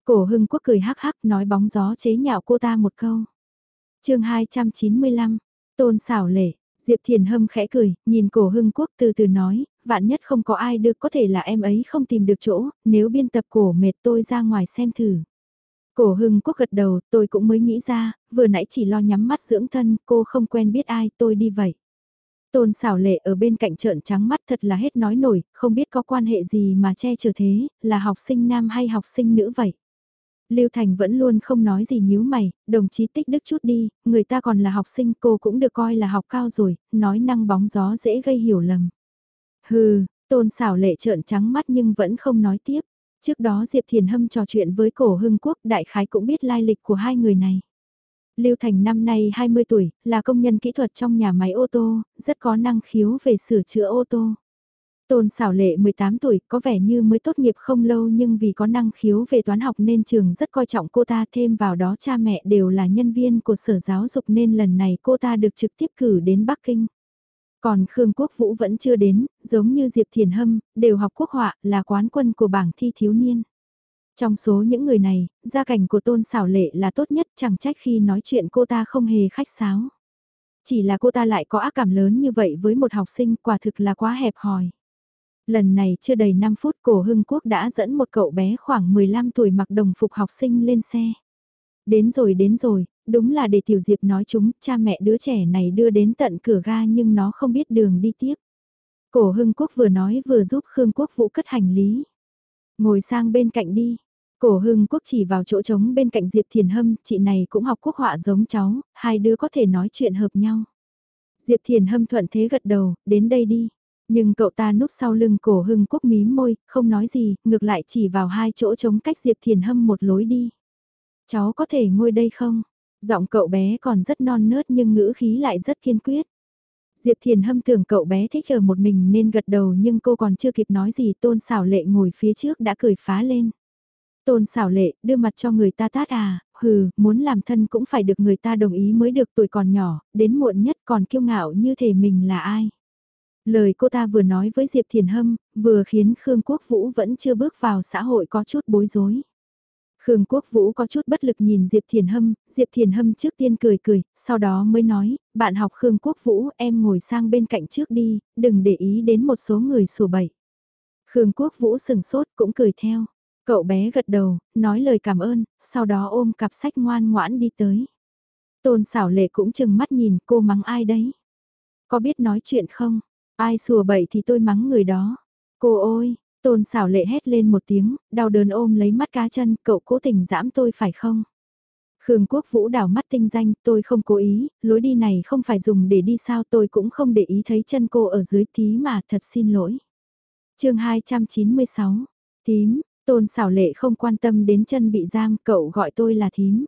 Cổ hưng quốc cười hắc hắc nói bóng gió chế nhạo cô ta một câu. chương 295, tôn xảo lệ, Diệp Thiền Hâm khẽ cười, nhìn cổ hưng quốc từ từ nói, vạn nhất không có ai được có thể là em ấy không tìm được chỗ, nếu biên tập cổ mệt tôi ra ngoài xem thử. Cổ hưng quốc gật đầu, tôi cũng mới nghĩ ra, vừa nãy chỉ lo nhắm mắt dưỡng thân, cô không quen biết ai, tôi đi vậy. Tôn xảo lệ ở bên cạnh trợn trắng mắt thật là hết nói nổi, không biết có quan hệ gì mà che chở thế, là học sinh nam hay học sinh nữ vậy. Lưu Thành vẫn luôn không nói gì nhíu mày, đồng chí tích đức chút đi, người ta còn là học sinh cô cũng được coi là học cao rồi, nói năng bóng gió dễ gây hiểu lầm. Hừ, tôn xảo lệ trợn trắng mắt nhưng vẫn không nói tiếp. Trước đó Diệp Thiền Hâm trò chuyện với cổ hưng quốc đại khái cũng biết lai lịch của hai người này. Lưu Thành năm nay 20 tuổi, là công nhân kỹ thuật trong nhà máy ô tô, rất có năng khiếu về sửa chữa ô tô. Tôn xảo lệ 18 tuổi, có vẻ như mới tốt nghiệp không lâu nhưng vì có năng khiếu về toán học nên trường rất coi trọng cô ta thêm vào đó cha mẹ đều là nhân viên của sở giáo dục nên lần này cô ta được trực tiếp cử đến Bắc Kinh. Còn Khương Quốc Vũ vẫn chưa đến, giống như Diệp Thiền Hâm, đều học quốc họa là quán quân của bảng thi thiếu niên. Trong số những người này, gia cảnh của tôn xảo lệ là tốt nhất chẳng trách khi nói chuyện cô ta không hề khách sáo. Chỉ là cô ta lại có ác cảm lớn như vậy với một học sinh quả thực là quá hẹp hòi. Lần này chưa đầy 5 phút cổ hưng quốc đã dẫn một cậu bé khoảng 15 tuổi mặc đồng phục học sinh lên xe. Đến rồi đến rồi, đúng là để Tiểu Diệp nói chúng, cha mẹ đứa trẻ này đưa đến tận cửa ga nhưng nó không biết đường đi tiếp. Cổ hưng quốc vừa nói vừa giúp Khương Quốc Vũ cất hành lý. Ngồi sang bên cạnh đi. Cổ hưng quốc chỉ vào chỗ trống bên cạnh Diệp Thiền Hâm, chị này cũng học quốc họa giống cháu, hai đứa có thể nói chuyện hợp nhau. Diệp Thiền Hâm thuận thế gật đầu, đến đây đi. Nhưng cậu ta núp sau lưng cổ hưng quốc mím môi, không nói gì, ngược lại chỉ vào hai chỗ trống cách Diệp Thiền Hâm một lối đi. Cháu có thể ngồi đây không? Giọng cậu bé còn rất non nớt nhưng ngữ khí lại rất kiên quyết. Diệp Thiền Hâm tưởng cậu bé thích chờ một mình nên gật đầu nhưng cô còn chưa kịp nói gì tôn xảo lệ ngồi phía trước đã cười phá lên. Tôn xảo lệ, đưa mặt cho người ta tát à, hừ, muốn làm thân cũng phải được người ta đồng ý mới được tuổi còn nhỏ, đến muộn nhất còn kiêu ngạo như thể mình là ai. Lời cô ta vừa nói với Diệp Thiền Hâm, vừa khiến Khương Quốc Vũ vẫn chưa bước vào xã hội có chút bối rối. Khương Quốc Vũ có chút bất lực nhìn Diệp Thiền Hâm, Diệp Thiền Hâm trước tiên cười cười, sau đó mới nói, bạn học Khương Quốc Vũ em ngồi sang bên cạnh trước đi, đừng để ý đến một số người sủa bậy. Khương Quốc Vũ sừng sốt cũng cười theo. Cậu bé gật đầu, nói lời cảm ơn, sau đó ôm cặp sách ngoan ngoãn đi tới. Tôn xảo lệ cũng chừng mắt nhìn cô mắng ai đấy. Có biết nói chuyện không? Ai sùa bậy thì tôi mắng người đó. Cô ôi, tôn xảo lệ hét lên một tiếng, đau đớn ôm lấy mắt cá chân, cậu cố tình giãm tôi phải không? Khương Quốc Vũ đảo mắt tinh danh, tôi không cố ý, lối đi này không phải dùng để đi sao tôi cũng không để ý thấy chân cô ở dưới tí mà thật xin lỗi. chương 296, tím, tôn xảo lệ không quan tâm đến chân bị giam, cậu gọi tôi là thím.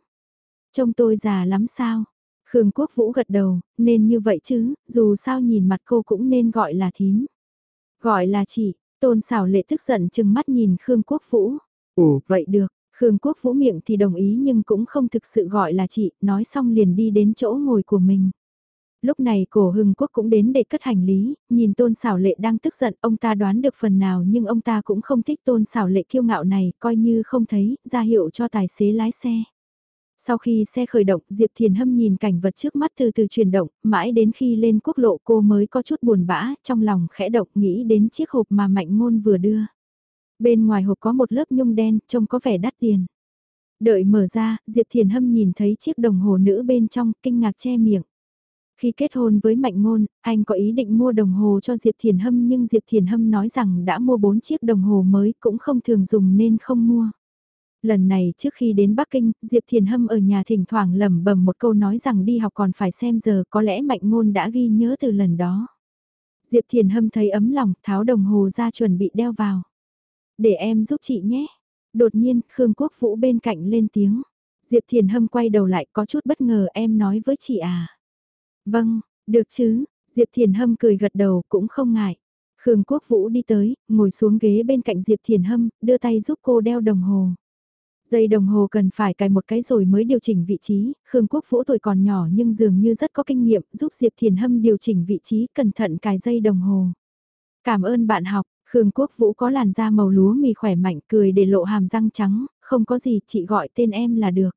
Trông tôi già lắm sao? Khương Quốc Vũ gật đầu, nên như vậy chứ, dù sao nhìn mặt cô cũng nên gọi là thím. Gọi là chị, tôn xảo lệ tức giận chừng mắt nhìn Khương Quốc Vũ. Ồ, vậy được, Khương Quốc Vũ miệng thì đồng ý nhưng cũng không thực sự gọi là chị, nói xong liền đi đến chỗ ngồi của mình. Lúc này cổ hưng quốc cũng đến để cất hành lý, nhìn tôn xảo lệ đang tức giận ông ta đoán được phần nào nhưng ông ta cũng không thích tôn xảo lệ kiêu ngạo này, coi như không thấy, ra hiệu cho tài xế lái xe. Sau khi xe khởi động, Diệp Thiền Hâm nhìn cảnh vật trước mắt từ từ chuyển động, mãi đến khi lên quốc lộ cô mới có chút buồn bã, trong lòng khẽ động nghĩ đến chiếc hộp mà Mạnh Ngôn vừa đưa. Bên ngoài hộp có một lớp nhung đen, trông có vẻ đắt tiền. Đợi mở ra, Diệp Thiền Hâm nhìn thấy chiếc đồng hồ nữ bên trong, kinh ngạc che miệng. Khi kết hôn với Mạnh Ngôn, anh có ý định mua đồng hồ cho Diệp Thiền Hâm nhưng Diệp Thiền Hâm nói rằng đã mua 4 chiếc đồng hồ mới cũng không thường dùng nên không mua. Lần này trước khi đến Bắc Kinh, Diệp Thiền Hâm ở nhà thỉnh thoảng lẩm bẩm một câu nói rằng đi học còn phải xem giờ có lẽ Mạnh Ngôn đã ghi nhớ từ lần đó. Diệp Thiền Hâm thấy ấm lòng, tháo đồng hồ ra chuẩn bị đeo vào. Để em giúp chị nhé. Đột nhiên, Khương Quốc Vũ bên cạnh lên tiếng. Diệp Thiền Hâm quay đầu lại có chút bất ngờ em nói với chị à. Vâng, được chứ, Diệp Thiền Hâm cười gật đầu cũng không ngại. Khương Quốc Vũ đi tới, ngồi xuống ghế bên cạnh Diệp Thiền Hâm, đưa tay giúp cô đeo đồng hồ. Dây đồng hồ cần phải cài một cái rồi mới điều chỉnh vị trí, Khương Quốc Vũ tuổi còn nhỏ nhưng dường như rất có kinh nghiệm, giúp Diệp Thiền Hâm điều chỉnh vị trí cẩn thận cài dây đồng hồ. Cảm ơn bạn học, Khương Quốc Vũ có làn da màu lúa mì khỏe mạnh cười để lộ hàm răng trắng, không có gì chị gọi tên em là được.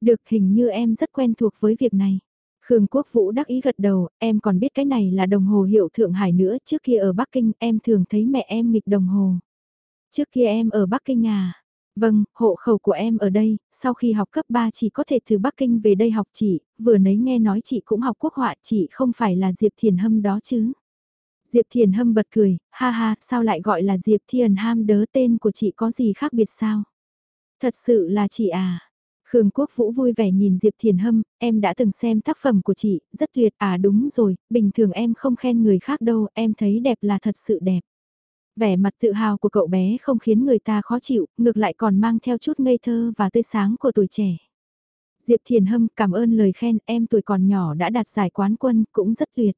Được hình như em rất quen thuộc với việc này. Khương Quốc Vũ đắc ý gật đầu, em còn biết cái này là đồng hồ hiệu Thượng Hải nữa, trước kia ở Bắc Kinh em thường thấy mẹ em nghịch đồng hồ. Trước kia em ở Bắc Kinh à? Vâng, hộ khẩu của em ở đây, sau khi học cấp 3 chỉ có thể từ Bắc Kinh về đây học chị, vừa nấy nghe nói chị cũng học quốc họa chị không phải là Diệp Thiền Hâm đó chứ. Diệp Thiền Hâm bật cười, ha ha, sao lại gọi là Diệp Thiền Ham đớ tên của chị có gì khác biệt sao? Thật sự là chị à? Khương Quốc Vũ vui vẻ nhìn Diệp Thiền Hâm, em đã từng xem tác phẩm của chị, rất tuyệt, à đúng rồi, bình thường em không khen người khác đâu, em thấy đẹp là thật sự đẹp. Vẻ mặt tự hào của cậu bé không khiến người ta khó chịu, ngược lại còn mang theo chút ngây thơ và tươi sáng của tuổi trẻ. Diệp Thiền Hâm cảm ơn lời khen em tuổi còn nhỏ đã đạt giải quán quân cũng rất tuyệt.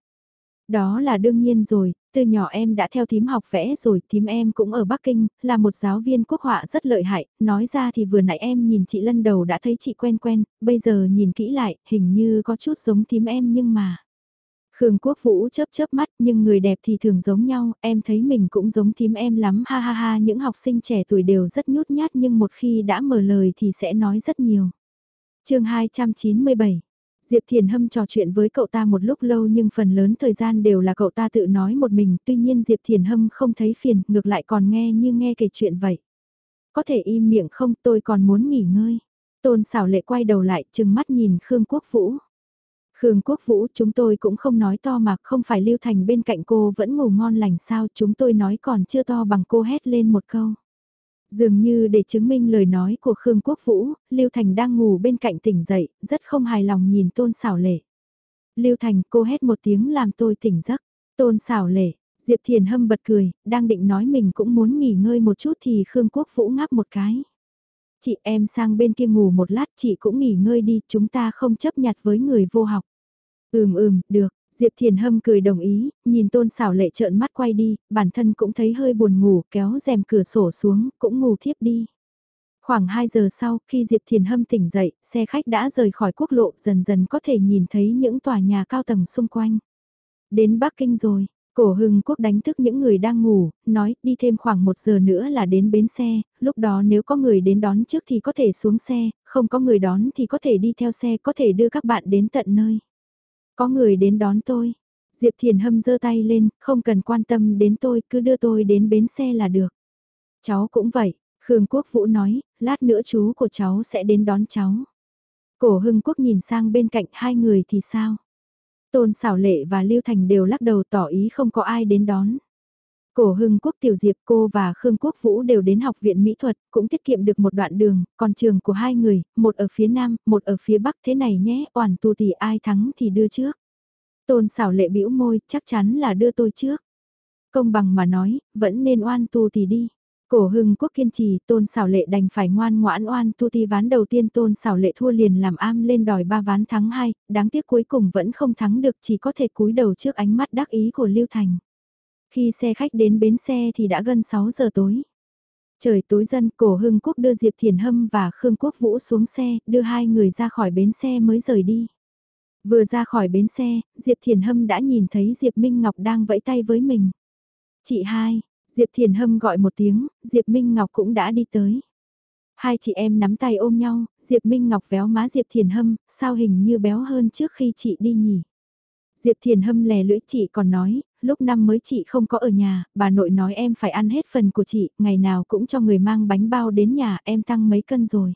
Đó là đương nhiên rồi, từ nhỏ em đã theo thím học vẽ rồi, thím em cũng ở Bắc Kinh, là một giáo viên quốc họa rất lợi hại, nói ra thì vừa nãy em nhìn chị lần đầu đã thấy chị quen quen, bây giờ nhìn kỹ lại, hình như có chút giống thím em nhưng mà... Khương Quốc Vũ chớp chớp mắt nhưng người đẹp thì thường giống nhau, em thấy mình cũng giống thím em lắm ha ha ha những học sinh trẻ tuổi đều rất nhút nhát nhưng một khi đã mở lời thì sẽ nói rất nhiều. chương 297 Diệp Thiền Hâm trò chuyện với cậu ta một lúc lâu nhưng phần lớn thời gian đều là cậu ta tự nói một mình, tuy nhiên Diệp Thiền Hâm không thấy phiền, ngược lại còn nghe như nghe kể chuyện vậy. Có thể im miệng không tôi còn muốn nghỉ ngơi. Tôn xảo lệ quay đầu lại chừng mắt nhìn Khương Quốc Vũ. Khương Quốc Vũ chúng tôi cũng không nói to mà không phải Lưu Thành bên cạnh cô vẫn ngủ ngon lành sao chúng tôi nói còn chưa to bằng cô hét lên một câu. Dường như để chứng minh lời nói của Khương Quốc Vũ, Lưu Thành đang ngủ bên cạnh tỉnh dậy, rất không hài lòng nhìn tôn sảo lệ. Lưu Thành cô hét một tiếng làm tôi tỉnh giấc. Tôn sảo lệ, Diệp Thiền Hâm bật cười, đang định nói mình cũng muốn nghỉ ngơi một chút thì Khương Quốc Vũ ngáp một cái. Chị em sang bên kia ngủ một lát chị cũng nghỉ ngơi đi, chúng ta không chấp nhặt với người vô học. Ừm ừm, được, Diệp Thiền Hâm cười đồng ý, nhìn tôn xảo lệ trợn mắt quay đi, bản thân cũng thấy hơi buồn ngủ, kéo rèm cửa sổ xuống, cũng ngủ thiếp đi. Khoảng 2 giờ sau, khi Diệp Thiền Hâm tỉnh dậy, xe khách đã rời khỏi quốc lộ, dần dần có thể nhìn thấy những tòa nhà cao tầng xung quanh. Đến Bắc Kinh rồi, cổ hưng quốc đánh thức những người đang ngủ, nói đi thêm khoảng một giờ nữa là đến bến xe, lúc đó nếu có người đến đón trước thì có thể xuống xe, không có người đón thì có thể đi theo xe, có thể đưa các bạn đến tận nơi. Có người đến đón tôi. Diệp Thiền Hâm giơ tay lên, không cần quan tâm đến tôi, cứ đưa tôi đến bến xe là được. Cháu cũng vậy, Khương Quốc Vũ nói, lát nữa chú của cháu sẽ đến đón cháu. Cổ Hưng Quốc nhìn sang bên cạnh hai người thì sao? Tôn Sảo Lệ và Lưu Thành đều lắc đầu tỏ ý không có ai đến đón. Cổ Hưng Quốc Tiểu Diệp cô và Khương Quốc Vũ đều đến học viện mỹ thuật, cũng tiết kiệm được một đoạn đường, còn trường của hai người, một ở phía nam, một ở phía bắc thế này nhé, oản tu thì ai thắng thì đưa trước. Tôn xảo lệ bĩu môi, chắc chắn là đưa tôi trước. Công bằng mà nói, vẫn nên oan tu thì đi. Cổ hưng quốc kiên trì, tôn xảo lệ đành phải ngoan ngoãn oan tu ti ván đầu tiên tôn xảo lệ thua liền làm am lên đòi ba ván thắng hai, đáng tiếc cuối cùng vẫn không thắng được chỉ có thể cúi đầu trước ánh mắt đắc ý của Lưu Thành. Khi xe khách đến bến xe thì đã gần 6 giờ tối. Trời tối dân cổ Hưng Quốc đưa Diệp Thiền Hâm và Khương Quốc Vũ xuống xe, đưa hai người ra khỏi bến xe mới rời đi. Vừa ra khỏi bến xe, Diệp Thiền Hâm đã nhìn thấy Diệp Minh Ngọc đang vẫy tay với mình. Chị hai, Diệp Thiền Hâm gọi một tiếng, Diệp Minh Ngọc cũng đã đi tới. Hai chị em nắm tay ôm nhau, Diệp Minh Ngọc véo má Diệp Thiền Hâm, sao hình như béo hơn trước khi chị đi nhỉ. Diệp Thiền Hâm lè lưỡi chị còn nói, lúc năm mới chị không có ở nhà, bà nội nói em phải ăn hết phần của chị, ngày nào cũng cho người mang bánh bao đến nhà em tăng mấy cân rồi.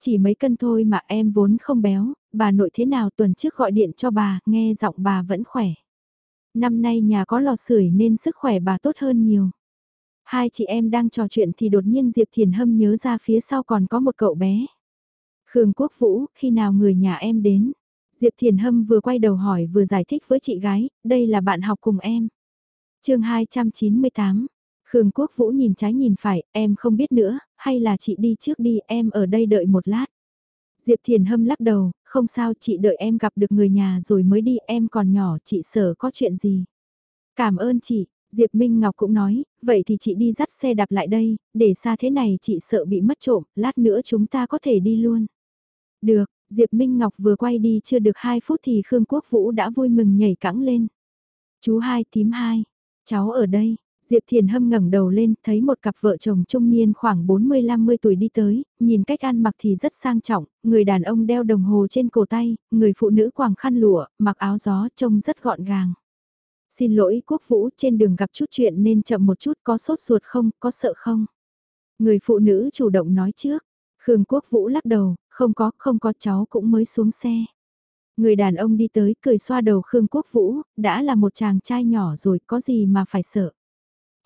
Chỉ mấy cân thôi mà em vốn không béo, bà nội thế nào tuần trước gọi điện cho bà, nghe giọng bà vẫn khỏe. Năm nay nhà có lò sưởi nên sức khỏe bà tốt hơn nhiều. Hai chị em đang trò chuyện thì đột nhiên Diệp Thiền Hâm nhớ ra phía sau còn có một cậu bé. Khương Quốc Vũ, khi nào người nhà em đến? Diệp Thiền Hâm vừa quay đầu hỏi vừa giải thích với chị gái, đây là bạn học cùng em. chương 298, Khương Quốc Vũ nhìn trái nhìn phải, em không biết nữa, hay là chị đi trước đi, em ở đây đợi một lát. Diệp Thiền Hâm lắc đầu, không sao chị đợi em gặp được người nhà rồi mới đi, em còn nhỏ, chị sợ có chuyện gì. Cảm ơn chị, Diệp Minh Ngọc cũng nói, vậy thì chị đi dắt xe đạp lại đây, để xa thế này chị sợ bị mất trộm, lát nữa chúng ta có thể đi luôn. Được, Diệp Minh Ngọc vừa quay đi chưa được 2 phút thì Khương Quốc Vũ đã vui mừng nhảy cẳng lên. Chú hai tím hai, Cháu ở đây, Diệp Thiền Hâm ngẩng đầu lên, thấy một cặp vợ chồng trung niên khoảng 40-50 tuổi đi tới, nhìn cách ăn mặc thì rất sang trọng, người đàn ông đeo đồng hồ trên cổ tay, người phụ nữ quàng khăn lụa, mặc áo gió trông rất gọn gàng. Xin lỗi quốc vũ trên đường gặp chút chuyện nên chậm một chút có sốt ruột không, có sợ không? Người phụ nữ chủ động nói trước, Khương quốc vũ lắc đầu, không có, không có cháu cũng mới xuống xe. Người đàn ông đi tới cười xoa đầu Khương Quốc Vũ, đã là một chàng trai nhỏ rồi có gì mà phải sợ.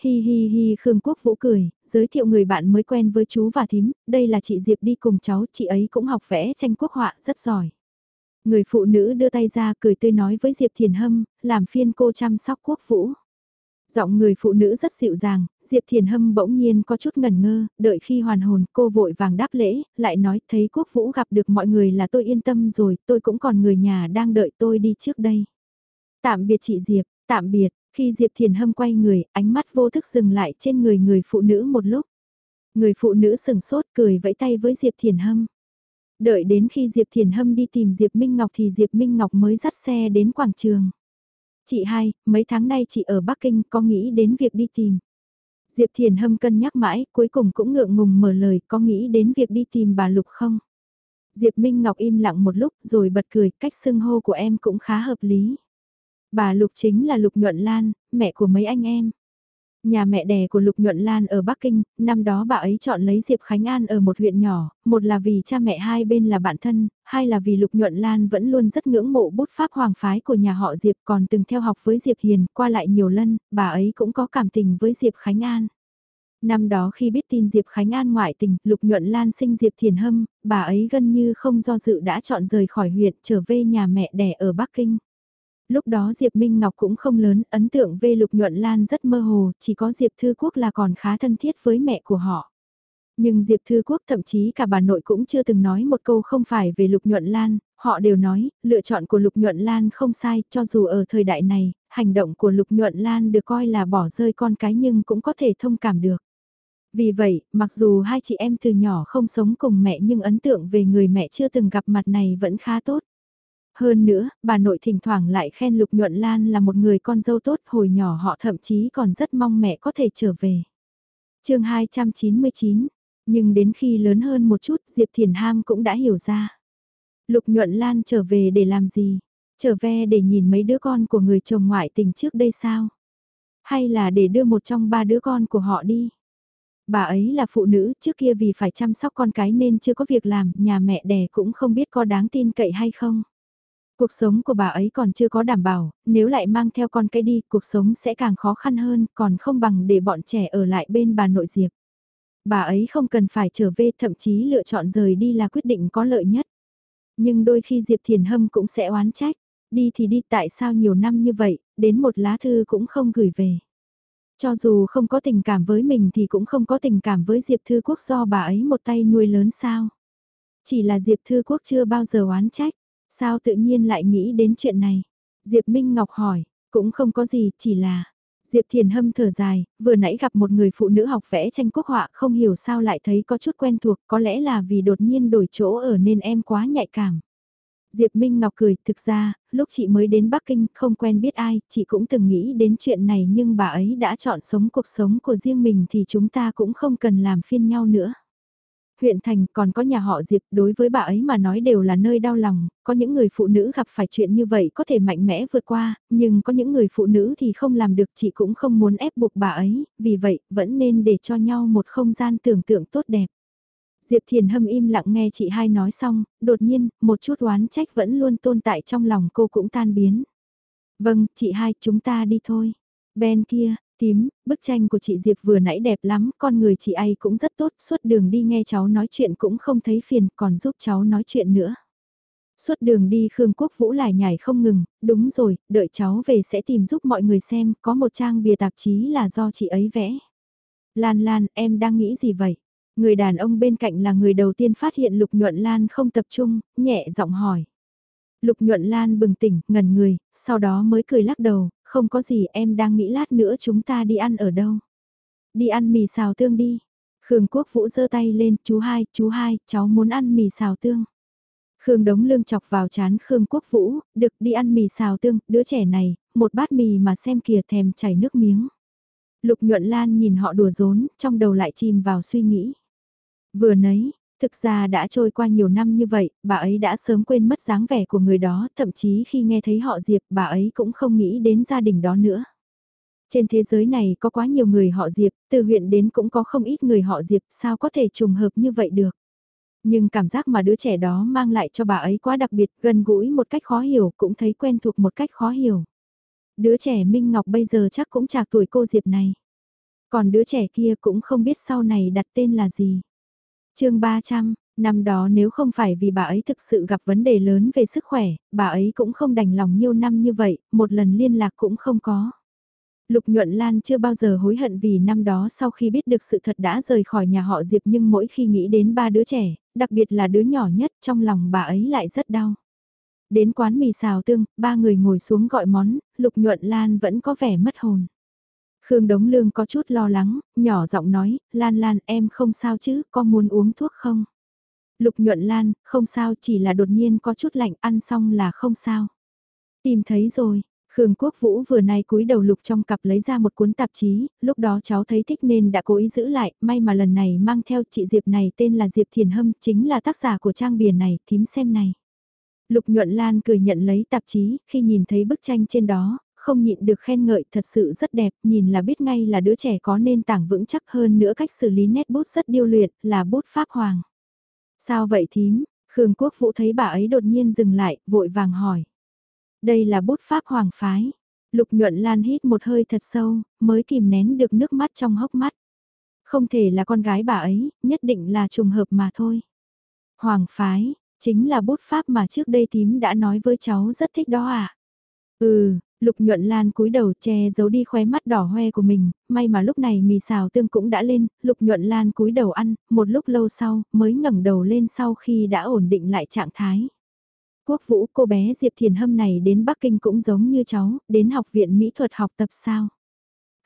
Hi hi hi Khương Quốc Vũ cười, giới thiệu người bạn mới quen với chú và thím, đây là chị Diệp đi cùng cháu, chị ấy cũng học vẽ tranh quốc họa rất giỏi. Người phụ nữ đưa tay ra cười tươi nói với Diệp Thiền Hâm, làm phiên cô chăm sóc Quốc Vũ. Giọng người phụ nữ rất dịu dàng, Diệp Thiền Hâm bỗng nhiên có chút ngần ngơ, đợi khi hoàn hồn cô vội vàng đáp lễ, lại nói thấy Quốc Vũ gặp được mọi người là tôi yên tâm rồi, tôi cũng còn người nhà đang đợi tôi đi trước đây. Tạm biệt chị Diệp, tạm biệt, khi Diệp Thiền Hâm quay người, ánh mắt vô thức dừng lại trên người người phụ nữ một lúc. Người phụ nữ sừng sốt cười vẫy tay với Diệp Thiền Hâm. Đợi đến khi Diệp Thiền Hâm đi tìm Diệp Minh Ngọc thì Diệp Minh Ngọc mới dắt xe đến quảng trường. Chị hai, mấy tháng nay chị ở Bắc Kinh có nghĩ đến việc đi tìm. Diệp Thiền Hâm cân nhắc mãi, cuối cùng cũng ngượng ngùng mở lời có nghĩ đến việc đi tìm bà Lục không? Diệp Minh Ngọc im lặng một lúc rồi bật cười, cách xưng hô của em cũng khá hợp lý. Bà Lục chính là Lục Nhuận Lan, mẹ của mấy anh em. Nhà mẹ đẻ của Lục Nhuận Lan ở Bắc Kinh, năm đó bà ấy chọn lấy Diệp Khánh An ở một huyện nhỏ, một là vì cha mẹ hai bên là bạn thân, hai là vì Lục Nhuận Lan vẫn luôn rất ngưỡng mộ bút pháp hoàng phái của nhà họ Diệp còn từng theo học với Diệp Hiền, qua lại nhiều lần, bà ấy cũng có cảm tình với Diệp Khánh An. Năm đó khi biết tin Diệp Khánh An ngoại tình, Lục Nhuận Lan sinh Diệp Thiền Hâm, bà ấy gần như không do dự đã chọn rời khỏi huyện trở về nhà mẹ đẻ ở Bắc Kinh lúc đó Diệp Minh Ngọc cũng không lớn, ấn tượng về Lục Nhuận Lan rất mơ hồ, chỉ có Diệp Thư Quốc là còn khá thân thiết với mẹ của họ. Nhưng Diệp Thư Quốc thậm chí cả bà nội cũng chưa từng nói một câu không phải về Lục Nhuận Lan, họ đều nói, lựa chọn của Lục Nhuận Lan không sai, cho dù ở thời đại này, hành động của Lục Nhuận Lan được coi là bỏ rơi con cái nhưng cũng có thể thông cảm được. Vì vậy, mặc dù hai chị em từ nhỏ không sống cùng mẹ nhưng ấn tượng về người mẹ chưa từng gặp mặt này vẫn khá tốt. Hơn nữa, bà nội thỉnh thoảng lại khen Lục Nhuận Lan là một người con dâu tốt hồi nhỏ họ thậm chí còn rất mong mẹ có thể trở về. chương 299, nhưng đến khi lớn hơn một chút Diệp Thiền Ham cũng đã hiểu ra. Lục Nhuận Lan trở về để làm gì? Trở về để nhìn mấy đứa con của người chồng ngoại tình trước đây sao? Hay là để đưa một trong ba đứa con của họ đi? Bà ấy là phụ nữ, trước kia vì phải chăm sóc con cái nên chưa có việc làm, nhà mẹ đẻ cũng không biết có đáng tin cậy hay không. Cuộc sống của bà ấy còn chưa có đảm bảo, nếu lại mang theo con cái đi, cuộc sống sẽ càng khó khăn hơn, còn không bằng để bọn trẻ ở lại bên bà nội Diệp. Bà ấy không cần phải trở về, thậm chí lựa chọn rời đi là quyết định có lợi nhất. Nhưng đôi khi Diệp Thiền Hâm cũng sẽ oán trách, đi thì đi tại sao nhiều năm như vậy, đến một lá thư cũng không gửi về. Cho dù không có tình cảm với mình thì cũng không có tình cảm với Diệp Thư Quốc do bà ấy một tay nuôi lớn sao. Chỉ là Diệp Thư Quốc chưa bao giờ oán trách. Sao tự nhiên lại nghĩ đến chuyện này? Diệp Minh Ngọc hỏi, cũng không có gì, chỉ là... Diệp Thiền Hâm thở dài, vừa nãy gặp một người phụ nữ học vẽ tranh quốc họa không hiểu sao lại thấy có chút quen thuộc, có lẽ là vì đột nhiên đổi chỗ ở nên em quá nhạy cảm. Diệp Minh Ngọc cười, thực ra, lúc chị mới đến Bắc Kinh không quen biết ai, chị cũng từng nghĩ đến chuyện này nhưng bà ấy đã chọn sống cuộc sống của riêng mình thì chúng ta cũng không cần làm phiên nhau nữa huyện thành còn có nhà họ Diệp đối với bà ấy mà nói đều là nơi đau lòng, có những người phụ nữ gặp phải chuyện như vậy có thể mạnh mẽ vượt qua, nhưng có những người phụ nữ thì không làm được chị cũng không muốn ép buộc bà ấy, vì vậy vẫn nên để cho nhau một không gian tưởng tượng tốt đẹp. Diệp Thiền Hâm im lặng nghe chị hai nói xong, đột nhiên, một chút oán trách vẫn luôn tồn tại trong lòng cô cũng tan biến. Vâng, chị hai, chúng ta đi thôi. Ben kia, Tím, bức tranh của chị Diệp vừa nãy đẹp lắm, con người chị ấy cũng rất tốt, suốt đường đi nghe cháu nói chuyện cũng không thấy phiền, còn giúp cháu nói chuyện nữa. Suốt đường đi Khương Quốc Vũ lại nhảy không ngừng, đúng rồi, đợi cháu về sẽ tìm giúp mọi người xem, có một trang bìa tạp chí là do chị ấy vẽ. Lan Lan, em đang nghĩ gì vậy? Người đàn ông bên cạnh là người đầu tiên phát hiện Lục Nhuận Lan không tập trung, nhẹ giọng hỏi. Lục Nhuận Lan bừng tỉnh, ngẩn người, sau đó mới cười lắc đầu, không có gì em đang nghĩ lát nữa chúng ta đi ăn ở đâu. Đi ăn mì xào tương đi. Khương Quốc Vũ giơ tay lên, chú hai, chú hai, cháu muốn ăn mì xào tương. Khương đống lương chọc vào chán Khương Quốc Vũ, được đi ăn mì xào tương, đứa trẻ này, một bát mì mà xem kìa thèm chảy nước miếng. Lục nhuận lan nhìn họ đùa giỡn, trong đầu lại chìm vào suy nghĩ. Vừa nấy, thực ra đã trôi qua nhiều năm như vậy, bà ấy đã sớm quên mất dáng vẻ của người đó, thậm chí khi nghe thấy họ Diệp bà ấy cũng không nghĩ đến gia đình đó nữa. Trên thế giới này có quá nhiều người họ Diệp, từ huyện đến cũng có không ít người họ Diệp, sao có thể trùng hợp như vậy được. Nhưng cảm giác mà đứa trẻ đó mang lại cho bà ấy quá đặc biệt, gần gũi một cách khó hiểu, cũng thấy quen thuộc một cách khó hiểu. Đứa trẻ Minh Ngọc bây giờ chắc cũng chạc tuổi cô Diệp này. Còn đứa trẻ kia cũng không biết sau này đặt tên là gì chương 300, năm đó nếu không phải vì bà ấy thực sự gặp vấn đề lớn về sức khỏe, bà ấy cũng không đành lòng nhiều năm như vậy, một lần liên lạc cũng không có. Lục Nhuận Lan chưa bao giờ hối hận vì năm đó sau khi biết được sự thật đã rời khỏi nhà họ Diệp nhưng mỗi khi nghĩ đến ba đứa trẻ, đặc biệt là đứa nhỏ nhất trong lòng bà ấy lại rất đau. Đến quán mì xào tương, ba người ngồi xuống gọi món, Lục Nhuận Lan vẫn có vẻ mất hồn. Khương Đống Lương có chút lo lắng, nhỏ giọng nói, Lan Lan em không sao chứ, có muốn uống thuốc không? Lục Nhuận Lan, không sao chỉ là đột nhiên có chút lạnh ăn xong là không sao. Tìm thấy rồi, Khương Quốc Vũ vừa nay cúi đầu lục trong cặp lấy ra một cuốn tạp chí, lúc đó cháu thấy thích nên đã cố ý giữ lại, may mà lần này mang theo chị Diệp này tên là Diệp Thiền Hâm, chính là tác giả của trang bìa này, thím xem này. Lục Nhuận Lan cười nhận lấy tạp chí, khi nhìn thấy bức tranh trên đó, không nhịn được khen ngợi thật sự rất đẹp, nhìn là biết ngay là đứa trẻ có nên tảng vững chắc hơn nữa cách xử lý nét bút rất điêu luyện, là bút pháp hoàng. Sao vậy thím? Khương Quốc Vũ thấy bà ấy đột nhiên dừng lại, vội vàng hỏi. Đây là bút pháp hoàng phái. Lục nhuận lan hít một hơi thật sâu, mới kìm nén được nước mắt trong hốc mắt. Không thể là con gái bà ấy, nhất định là trùng hợp mà thôi. Hoàng phái, chính là bút pháp mà trước đây tím đã nói với cháu rất thích đó à. Ừ, Lục nhuận lan cúi đầu che giấu đi khóe mắt đỏ hoe của mình, may mà lúc này mì xào tương cũng đã lên, lục nhuận lan cúi đầu ăn, một lúc lâu sau, mới ngẩng đầu lên sau khi đã ổn định lại trạng thái. Quốc Vũ cô bé Diệp Thiền Hâm này đến Bắc Kinh cũng giống như cháu, đến học viện mỹ thuật học tập sao.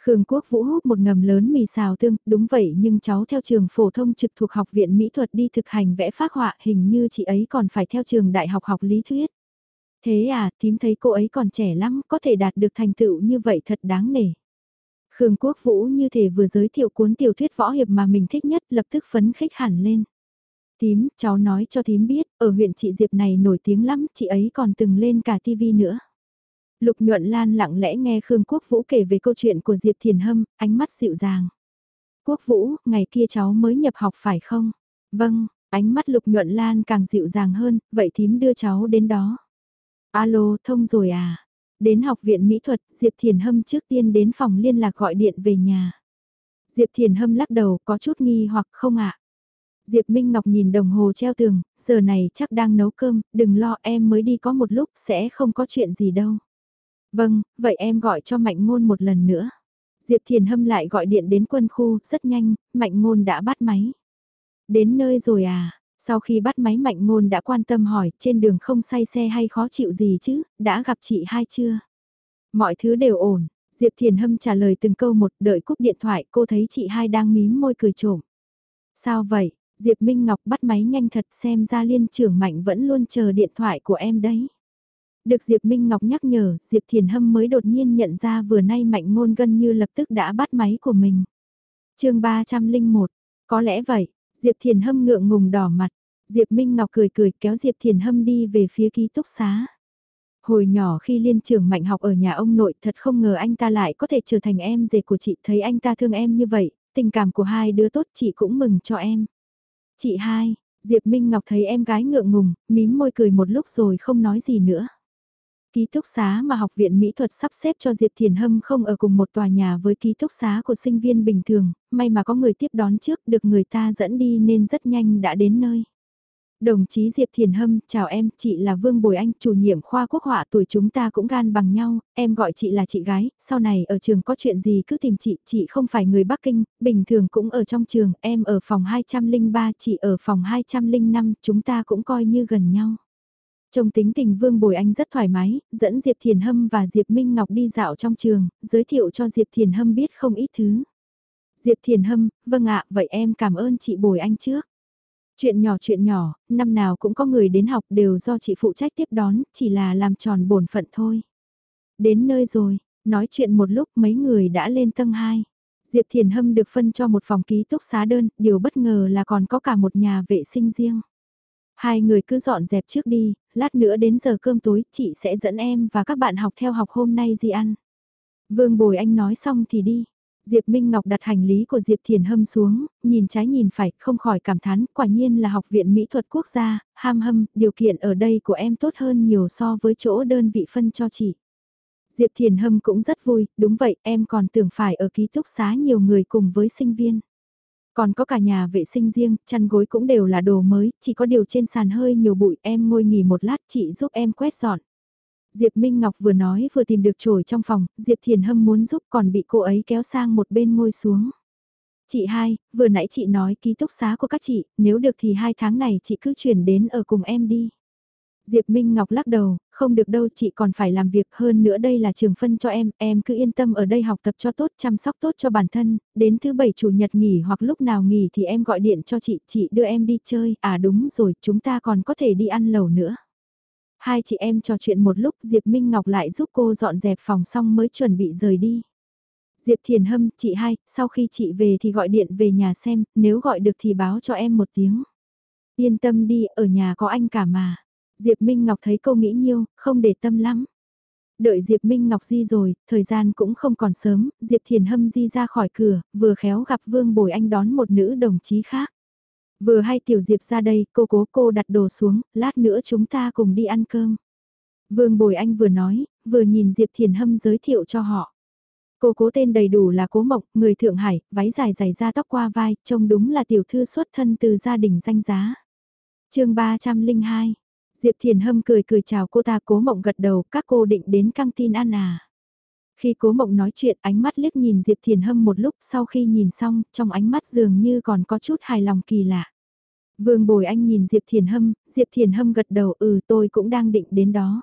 Khương Quốc Vũ hút một ngầm lớn mì xào tương, đúng vậy nhưng cháu theo trường phổ thông trực thuộc học viện mỹ thuật đi thực hành vẽ phác họa hình như chị ấy còn phải theo trường đại học học lý thuyết. Thế à, tím thấy cô ấy còn trẻ lắm, có thể đạt được thành tựu như vậy thật đáng nể. Khương Quốc Vũ như thể vừa giới thiệu cuốn tiểu thuyết võ hiệp mà mình thích nhất lập tức phấn khích hẳn lên. Tím, cháu nói cho tím biết, ở huyện chị Diệp này nổi tiếng lắm, chị ấy còn từng lên cả tivi nữa. Lục nhuận lan lặng lẽ nghe Khương Quốc Vũ kể về câu chuyện của Diệp Thiền Hâm, ánh mắt dịu dàng. Quốc Vũ, ngày kia cháu mới nhập học phải không? Vâng, ánh mắt lục nhuận lan càng dịu dàng hơn, vậy thím đưa cháu đến đó. Alo, thông rồi à? Đến học viện mỹ thuật, Diệp Thiền Hâm trước tiên đến phòng liên lạc gọi điện về nhà. Diệp Thiền Hâm lắc đầu có chút nghi hoặc không ạ. Diệp Minh Ngọc nhìn đồng hồ treo tường, giờ này chắc đang nấu cơm, đừng lo em mới đi có một lúc sẽ không có chuyện gì đâu. Vâng, vậy em gọi cho Mạnh Ngôn một lần nữa. Diệp Thiền Hâm lại gọi điện đến quân khu, rất nhanh, Mạnh Ngôn đã bắt máy. Đến nơi rồi à, sau khi bắt máy Mạnh Ngôn đã quan tâm hỏi trên đường không say xe hay khó chịu gì chứ, đã gặp chị hai chưa? Mọi thứ đều ổn, Diệp Thiền Hâm trả lời từng câu một đợi cúp điện thoại cô thấy chị hai đang mím môi cười trộm. Sao vậy? Diệp Minh Ngọc bắt máy nhanh thật xem ra liên trưởng Mạnh vẫn luôn chờ điện thoại của em đấy. Được Diệp Minh Ngọc nhắc nhở, Diệp Thiền Hâm mới đột nhiên nhận ra vừa nay Mạnh ngôn gần như lập tức đã bắt máy của mình. chương 301, có lẽ vậy, Diệp Thiền Hâm ngượng ngùng đỏ mặt, Diệp Minh Ngọc cười cười kéo Diệp Thiền Hâm đi về phía ký túc xá. Hồi nhỏ khi liên trưởng mạnh học ở nhà ông nội thật không ngờ anh ta lại có thể trở thành em dệt của chị thấy anh ta thương em như vậy, tình cảm của hai đứa tốt chị cũng mừng cho em. Chị hai, Diệp Minh Ngọc thấy em gái ngượng ngùng, mím môi cười một lúc rồi không nói gì nữa. Ký túc xá mà học viện mỹ thuật sắp xếp cho Diệp Thiền Hâm không ở cùng một tòa nhà với ký túc xá của sinh viên bình thường, may mà có người tiếp đón trước được người ta dẫn đi nên rất nhanh đã đến nơi. Đồng chí Diệp Thiền Hâm, chào em, chị là Vương Bồi Anh, chủ nhiệm khoa quốc họa tuổi chúng ta cũng gan bằng nhau, em gọi chị là chị gái, sau này ở trường có chuyện gì cứ tìm chị, chị không phải người Bắc Kinh, bình thường cũng ở trong trường, em ở phòng 203, chị ở phòng 205, chúng ta cũng coi như gần nhau. Trong tính tình Vương Bồi Anh rất thoải mái, dẫn Diệp Thiền Hâm và Diệp Minh Ngọc đi dạo trong trường, giới thiệu cho Diệp Thiền Hâm biết không ít thứ. Diệp Thiền Hâm, vâng ạ, vậy em cảm ơn chị Bồi Anh trước. Chuyện nhỏ chuyện nhỏ, năm nào cũng có người đến học đều do chị phụ trách tiếp đón, chỉ là làm tròn bổn phận thôi. Đến nơi rồi, nói chuyện một lúc mấy người đã lên tầng 2. Diệp Thiền Hâm được phân cho một phòng ký túc xá đơn, điều bất ngờ là còn có cả một nhà vệ sinh riêng. Hai người cứ dọn dẹp trước đi, lát nữa đến giờ cơm tối, chị sẽ dẫn em và các bạn học theo học hôm nay gì ăn. Vương Bồi Anh nói xong thì đi. Diệp Minh Ngọc đặt hành lý của Diệp Thiền Hâm xuống, nhìn trái nhìn phải, không khỏi cảm thán, quả nhiên là học viện mỹ thuật quốc gia, ham hâm, điều kiện ở đây của em tốt hơn nhiều so với chỗ đơn vị phân cho chị. Diệp Thiền Hâm cũng rất vui, đúng vậy, em còn tưởng phải ở ký túc xá nhiều người cùng với sinh viên. Còn có cả nhà vệ sinh riêng, chăn gối cũng đều là đồ mới, chỉ có điều trên sàn hơi nhiều bụi em ngồi nghỉ một lát chị giúp em quét dọn. Diệp Minh Ngọc vừa nói vừa tìm được chổi trong phòng, Diệp Thiền Hâm muốn giúp còn bị cô ấy kéo sang một bên ngồi xuống. Chị hai, vừa nãy chị nói ký túc xá của các chị, nếu được thì hai tháng này chị cứ chuyển đến ở cùng em đi. Diệp Minh Ngọc lắc đầu, không được đâu chị còn phải làm việc hơn nữa đây là trường phân cho em, em cứ yên tâm ở đây học tập cho tốt, chăm sóc tốt cho bản thân, đến thứ bảy chủ nhật nghỉ hoặc lúc nào nghỉ thì em gọi điện cho chị, chị đưa em đi chơi, à đúng rồi, chúng ta còn có thể đi ăn lẩu nữa. Hai chị em trò chuyện một lúc Diệp Minh Ngọc lại giúp cô dọn dẹp phòng xong mới chuẩn bị rời đi. Diệp Thiền Hâm, chị hai, sau khi chị về thì gọi điện về nhà xem, nếu gọi được thì báo cho em một tiếng. Yên tâm đi, ở nhà có anh cả mà. Diệp Minh Ngọc thấy cô nghĩ nhiêu, không để tâm lắm. Đợi Diệp Minh Ngọc di rồi, thời gian cũng không còn sớm, Diệp Thiền Hâm di ra khỏi cửa, vừa khéo gặp Vương Bồi Anh đón một nữ đồng chí khác. Vừa hay Tiểu Diệp ra đây, cô cố cô đặt đồ xuống, lát nữa chúng ta cùng đi ăn cơm. Vương Bồi Anh vừa nói, vừa nhìn Diệp Thiền Hâm giới thiệu cho họ. Cô cố tên đầy đủ là Cố Mộc, người Thượng Hải, váy dài dài da tóc qua vai, trông đúng là tiểu thư xuất thân từ gia đình danh giá. chương 302, Diệp Thiền Hâm cười cười chào cô ta Cố Mộng gật đầu, các cô định đến căng tin ăn à. Khi Cố Mộng nói chuyện ánh mắt liếc nhìn Diệp Thiền Hâm một lúc sau khi nhìn xong, trong ánh mắt dường như còn có chút hài lòng kỳ lạ. Vương Bồi Anh nhìn Diệp Thiền Hâm, Diệp Thiền Hâm gật đầu ừ tôi cũng đang định đến đó.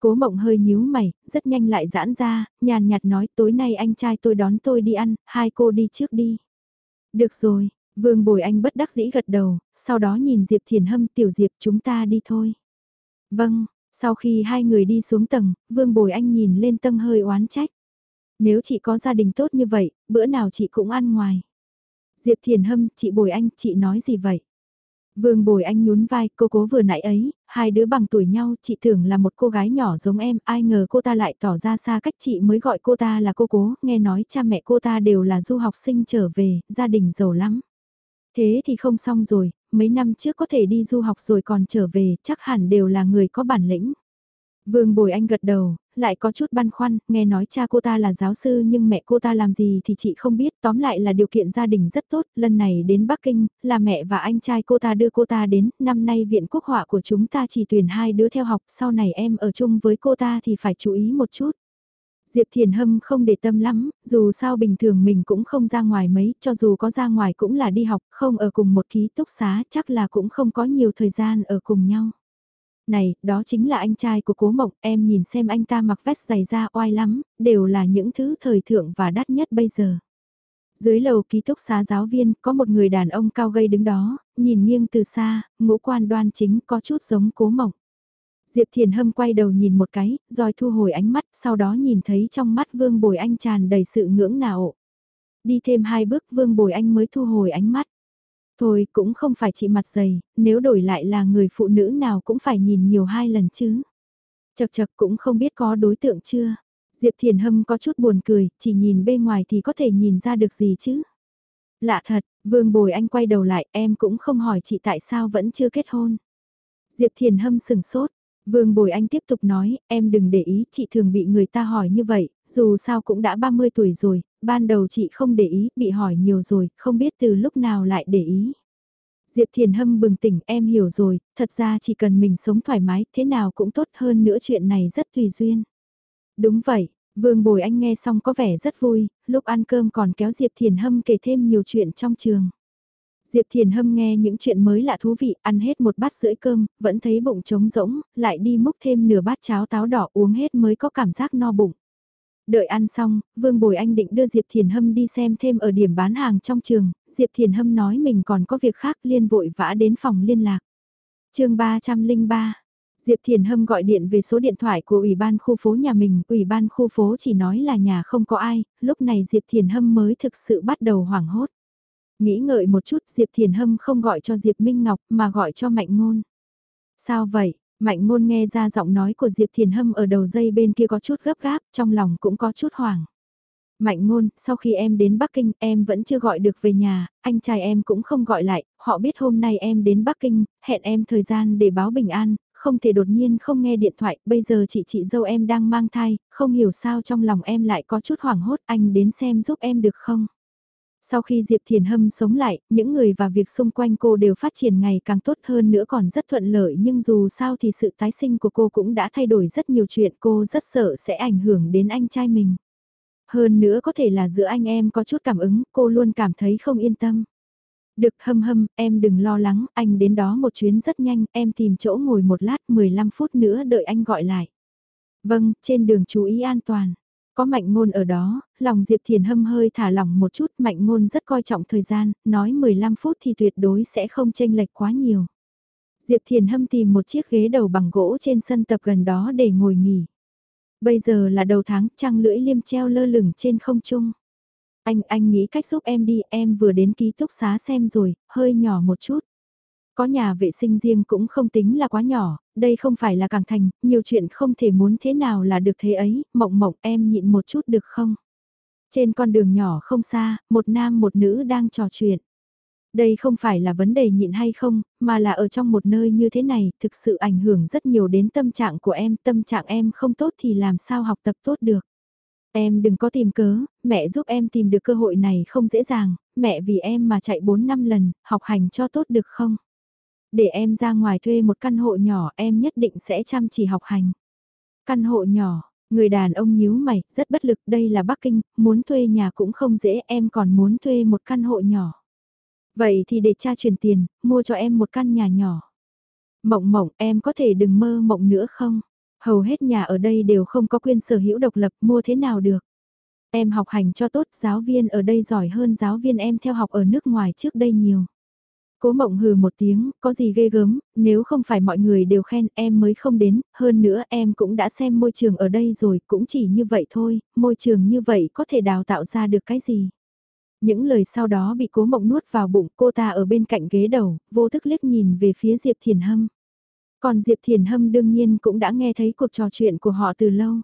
Cố mộng hơi nhíu mày, rất nhanh lại giãn ra, nhàn nhạt nói tối nay anh trai tôi đón tôi đi ăn, hai cô đi trước đi. Được rồi, Vương Bồi Anh bất đắc dĩ gật đầu, sau đó nhìn Diệp Thiền Hâm tiểu Diệp chúng ta đi thôi. Vâng, sau khi hai người đi xuống tầng, Vương Bồi Anh nhìn lên tâm hơi oán trách. Nếu chị có gia đình tốt như vậy, bữa nào chị cũng ăn ngoài. Diệp Thiền Hâm, chị Bồi Anh, chị nói gì vậy? Vương Bồi Anh nhún vai, cô cố vừa nãy ấy, hai đứa bằng tuổi nhau, chị tưởng là một cô gái nhỏ giống em, ai ngờ cô ta lại tỏ ra xa cách chị mới gọi cô ta là cô cố, nghe nói cha mẹ cô ta đều là du học sinh trở về, gia đình giàu lắm. Thế thì không xong rồi, mấy năm trước có thể đi du học rồi còn trở về, chắc hẳn đều là người có bản lĩnh. Vương Bồi Anh gật đầu, lại có chút băn khoăn, nghe nói cha cô ta là giáo sư nhưng mẹ cô ta làm gì thì chị không biết, tóm lại là điều kiện gia đình rất tốt, lần này đến Bắc Kinh, là mẹ và anh trai cô ta đưa cô ta đến, năm nay viện quốc họa của chúng ta chỉ tuyển hai đứa theo học, sau này em ở chung với cô ta thì phải chú ý một chút. Diệp Thiền Hâm không để tâm lắm, dù sao bình thường mình cũng không ra ngoài mấy, cho dù có ra ngoài cũng là đi học, không ở cùng một ký túc xá, chắc là cũng không có nhiều thời gian ở cùng nhau. Này, đó chính là anh trai của cố mộng, em nhìn xem anh ta mặc vest dày da oai lắm, đều là những thứ thời thượng và đắt nhất bây giờ. Dưới lầu ký túc xá giáo viên, có một người đàn ông cao gầy đứng đó, nhìn nghiêng từ xa, ngũ quan đoan chính có chút giống cố mộng. Diệp Thiền Hâm quay đầu nhìn một cái, rồi thu hồi ánh mắt, sau đó nhìn thấy trong mắt Vương Bồi Anh tràn đầy sự ngưỡng nào. Đi thêm hai bước Vương Bồi Anh mới thu hồi ánh mắt. Thôi cũng không phải chị mặt dày, nếu đổi lại là người phụ nữ nào cũng phải nhìn nhiều hai lần chứ. Chật chật cũng không biết có đối tượng chưa. Diệp Thiền Hâm có chút buồn cười, chỉ nhìn bên ngoài thì có thể nhìn ra được gì chứ. Lạ thật, Vương Bồi Anh quay đầu lại, em cũng không hỏi chị tại sao vẫn chưa kết hôn. Diệp Thiền Hâm sừng sốt, Vương Bồi Anh tiếp tục nói, em đừng để ý, chị thường bị người ta hỏi như vậy, dù sao cũng đã 30 tuổi rồi, ban đầu chị không để ý, bị hỏi nhiều rồi, không biết từ lúc nào lại để ý. Diệp Thiền Hâm bừng tỉnh, em hiểu rồi, thật ra chỉ cần mình sống thoải mái, thế nào cũng tốt hơn nữa chuyện này rất tùy duyên. Đúng vậy, Vương Bồi Anh nghe xong có vẻ rất vui, lúc ăn cơm còn kéo Diệp Thiền Hâm kể thêm nhiều chuyện trong trường. Diệp Thiền Hâm nghe những chuyện mới lạ thú vị, ăn hết một bát rưỡi cơm, vẫn thấy bụng trống rỗng, lại đi múc thêm nửa bát cháo táo đỏ uống hết mới có cảm giác no bụng. Đợi ăn xong, Vương Bồi Anh định đưa Diệp Thiền Hâm đi xem thêm ở điểm bán hàng trong trường, Diệp Thiền Hâm nói mình còn có việc khác liên vội vã đến phòng liên lạc. chương 303 Diệp Thiền Hâm gọi điện về số điện thoại của Ủy ban khu phố nhà mình, Ủy ban khu phố chỉ nói là nhà không có ai, lúc này Diệp Thiền Hâm mới thực sự bắt đầu hoảng hốt. Nghĩ ngợi một chút Diệp Thiền Hâm không gọi cho Diệp Minh Ngọc mà gọi cho Mạnh Ngôn. Sao vậy? Mạnh Ngôn nghe ra giọng nói của Diệp Thiền Hâm ở đầu dây bên kia có chút gấp gáp, trong lòng cũng có chút hoảng. Mạnh ngôn, sau khi em đến Bắc Kinh em vẫn chưa gọi được về nhà, anh trai em cũng không gọi lại, họ biết hôm nay em đến Bắc Kinh, hẹn em thời gian để báo bình an, không thể đột nhiên không nghe điện thoại, bây giờ chị chị dâu em đang mang thai, không hiểu sao trong lòng em lại có chút hoảng hốt, anh đến xem giúp em được không? Sau khi Diệp Thiền Hâm sống lại, những người và việc xung quanh cô đều phát triển ngày càng tốt hơn nữa còn rất thuận lợi nhưng dù sao thì sự tái sinh của cô cũng đã thay đổi rất nhiều chuyện cô rất sợ sẽ ảnh hưởng đến anh trai mình. Hơn nữa có thể là giữa anh em có chút cảm ứng, cô luôn cảm thấy không yên tâm. Được hâm hâm, em đừng lo lắng, anh đến đó một chuyến rất nhanh, em tìm chỗ ngồi một lát 15 phút nữa đợi anh gọi lại. Vâng, trên đường chú ý an toàn. Có mạnh ngôn ở đó, lòng Diệp Thiền Hâm hơi thả lỏng một chút, mạnh ngôn rất coi trọng thời gian, nói 15 phút thì tuyệt đối sẽ không chênh lệch quá nhiều. Diệp Thiền Hâm tìm một chiếc ghế đầu bằng gỗ trên sân tập gần đó để ngồi nghỉ. Bây giờ là đầu tháng, trăng lưỡi liêm treo lơ lửng trên không trung. Anh, anh nghĩ cách giúp em đi, em vừa đến ký túc xá xem rồi, hơi nhỏ một chút. Có nhà vệ sinh riêng cũng không tính là quá nhỏ, đây không phải là càng thành, nhiều chuyện không thể muốn thế nào là được thế ấy, mộng mộng em nhịn một chút được không? Trên con đường nhỏ không xa, một nam một nữ đang trò chuyện. Đây không phải là vấn đề nhịn hay không, mà là ở trong một nơi như thế này, thực sự ảnh hưởng rất nhiều đến tâm trạng của em, tâm trạng em không tốt thì làm sao học tập tốt được. Em đừng có tìm cớ, mẹ giúp em tìm được cơ hội này không dễ dàng, mẹ vì em mà chạy 4 năm lần, học hành cho tốt được không? Để em ra ngoài thuê một căn hộ nhỏ em nhất định sẽ chăm chỉ học hành. Căn hộ nhỏ, người đàn ông nhíu mày, rất bất lực, đây là Bắc Kinh, muốn thuê nhà cũng không dễ, em còn muốn thuê một căn hộ nhỏ. Vậy thì để cha chuyển tiền, mua cho em một căn nhà nhỏ. Mộng mộng, em có thể đừng mơ mộng nữa không? Hầu hết nhà ở đây đều không có quyền sở hữu độc lập, mua thế nào được? Em học hành cho tốt, giáo viên ở đây giỏi hơn giáo viên em theo học ở nước ngoài trước đây nhiều. Cố mộng hừ một tiếng, có gì ghê gớm, nếu không phải mọi người đều khen em mới không đến, hơn nữa em cũng đã xem môi trường ở đây rồi, cũng chỉ như vậy thôi, môi trường như vậy có thể đào tạo ra được cái gì. Những lời sau đó bị cố mộng nuốt vào bụng cô ta ở bên cạnh ghế đầu, vô thức liếc nhìn về phía Diệp Thiền Hâm. Còn Diệp Thiền Hâm đương nhiên cũng đã nghe thấy cuộc trò chuyện của họ từ lâu.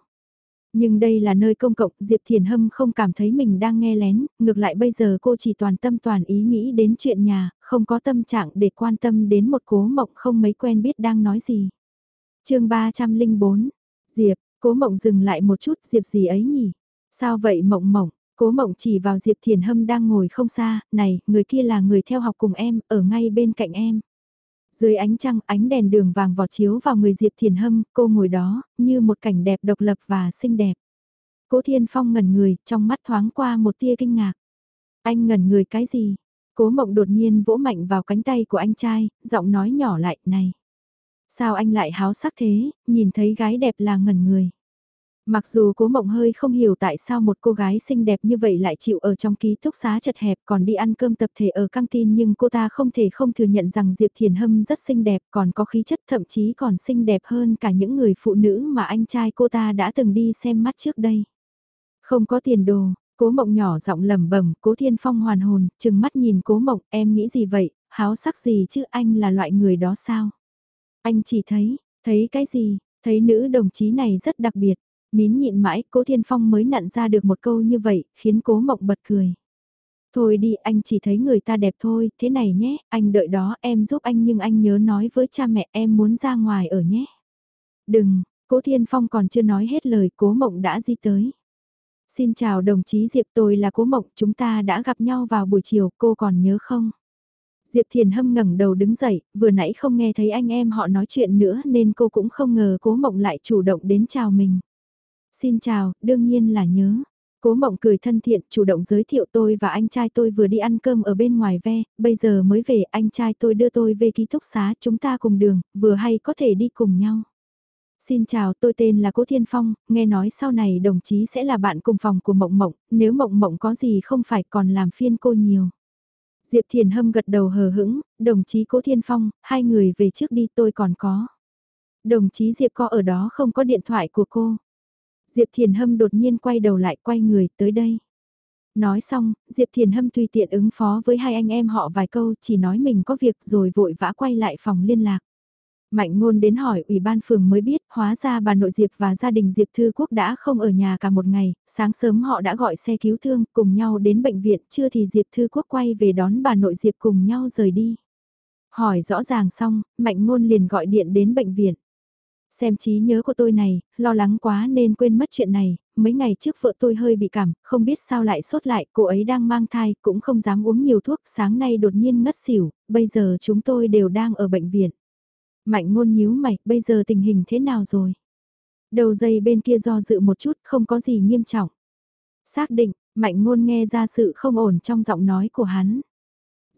Nhưng đây là nơi công cộng, Diệp Thiền Hâm không cảm thấy mình đang nghe lén, ngược lại bây giờ cô chỉ toàn tâm toàn ý nghĩ đến chuyện nhà, không có tâm trạng để quan tâm đến một cố mộng không mấy quen biết đang nói gì. chương 304, Diệp, cố mộng dừng lại một chút, Diệp gì ấy nhỉ? Sao vậy mộng mộng? Cố mộng chỉ vào Diệp Thiền Hâm đang ngồi không xa, này, người kia là người theo học cùng em, ở ngay bên cạnh em. Dưới ánh trăng, ánh đèn đường vàng vọt chiếu vào người Diệp Thiền Hâm, cô ngồi đó, như một cảnh đẹp độc lập và xinh đẹp. Cố Thiên Phong ngẩn người, trong mắt thoáng qua một tia kinh ngạc. Anh ngẩn người cái gì? Cố mộng đột nhiên vỗ mạnh vào cánh tay của anh trai, giọng nói nhỏ lại, này. Sao anh lại háo sắc thế, nhìn thấy gái đẹp là ngẩn người. Mặc dù cố mộng hơi không hiểu tại sao một cô gái xinh đẹp như vậy lại chịu ở trong ký túc xá chật hẹp còn đi ăn cơm tập thể ở căng tin nhưng cô ta không thể không thừa nhận rằng Diệp Thiền Hâm rất xinh đẹp còn có khí chất thậm chí còn xinh đẹp hơn cả những người phụ nữ mà anh trai cô ta đã từng đi xem mắt trước đây. Không có tiền đồ, cố mộng nhỏ giọng lẩm bẩm cố thiên phong hoàn hồn, chừng mắt nhìn cố mộng em nghĩ gì vậy, háo sắc gì chứ anh là loại người đó sao? Anh chỉ thấy, thấy cái gì, thấy nữ đồng chí này rất đặc biệt. Nín nhịn mãi, cố Thiên Phong mới nặn ra được một câu như vậy, khiến cố mộng bật cười. Thôi đi, anh chỉ thấy người ta đẹp thôi, thế này nhé, anh đợi đó, em giúp anh nhưng anh nhớ nói với cha mẹ em muốn ra ngoài ở nhé. Đừng, cố Thiên Phong còn chưa nói hết lời, cố mộng đã di tới. Xin chào đồng chí Diệp tôi là cố mộng, chúng ta đã gặp nhau vào buổi chiều, cô còn nhớ không? Diệp Thiền Hâm ngẩng đầu đứng dậy, vừa nãy không nghe thấy anh em họ nói chuyện nữa nên cô cũng không ngờ cố mộng lại chủ động đến chào mình. Xin chào, đương nhiên là nhớ. Cố mộng cười thân thiện, chủ động giới thiệu tôi và anh trai tôi vừa đi ăn cơm ở bên ngoài ve, bây giờ mới về, anh trai tôi đưa tôi về ký túc xá, chúng ta cùng đường, vừa hay có thể đi cùng nhau. Xin chào, tôi tên là Cố Thiên Phong, nghe nói sau này đồng chí sẽ là bạn cùng phòng của Mộng Mộng, nếu Mộng Mộng có gì không phải còn làm phiên cô nhiều. Diệp Thiền Hâm gật đầu hờ hững, đồng chí Cố Thiên Phong, hai người về trước đi tôi còn có. Đồng chí Diệp có ở đó không có điện thoại của cô. Diệp Thiền Hâm đột nhiên quay đầu lại quay người tới đây. Nói xong, Diệp Thiền Hâm tùy tiện ứng phó với hai anh em họ vài câu chỉ nói mình có việc rồi vội vã quay lại phòng liên lạc. Mạnh ngôn đến hỏi ủy ban phường mới biết, hóa ra bà nội Diệp và gia đình Diệp Thư Quốc đã không ở nhà cả một ngày, sáng sớm họ đã gọi xe cứu thương cùng nhau đến bệnh viện, chưa thì Diệp Thư Quốc quay về đón bà nội Diệp cùng nhau rời đi. Hỏi rõ ràng xong, Mạnh ngôn liền gọi điện đến bệnh viện. Xem trí nhớ của tôi này, lo lắng quá nên quên mất chuyện này, mấy ngày trước vợ tôi hơi bị cảm, không biết sao lại sốt lại, cô ấy đang mang thai, cũng không dám uống nhiều thuốc, sáng nay đột nhiên ngất xỉu, bây giờ chúng tôi đều đang ở bệnh viện. Mạnh ngôn nhíu mày, bây giờ tình hình thế nào rồi? Đầu dây bên kia do dự một chút, không có gì nghiêm trọng. Xác định, mạnh ngôn nghe ra sự không ổn trong giọng nói của hắn.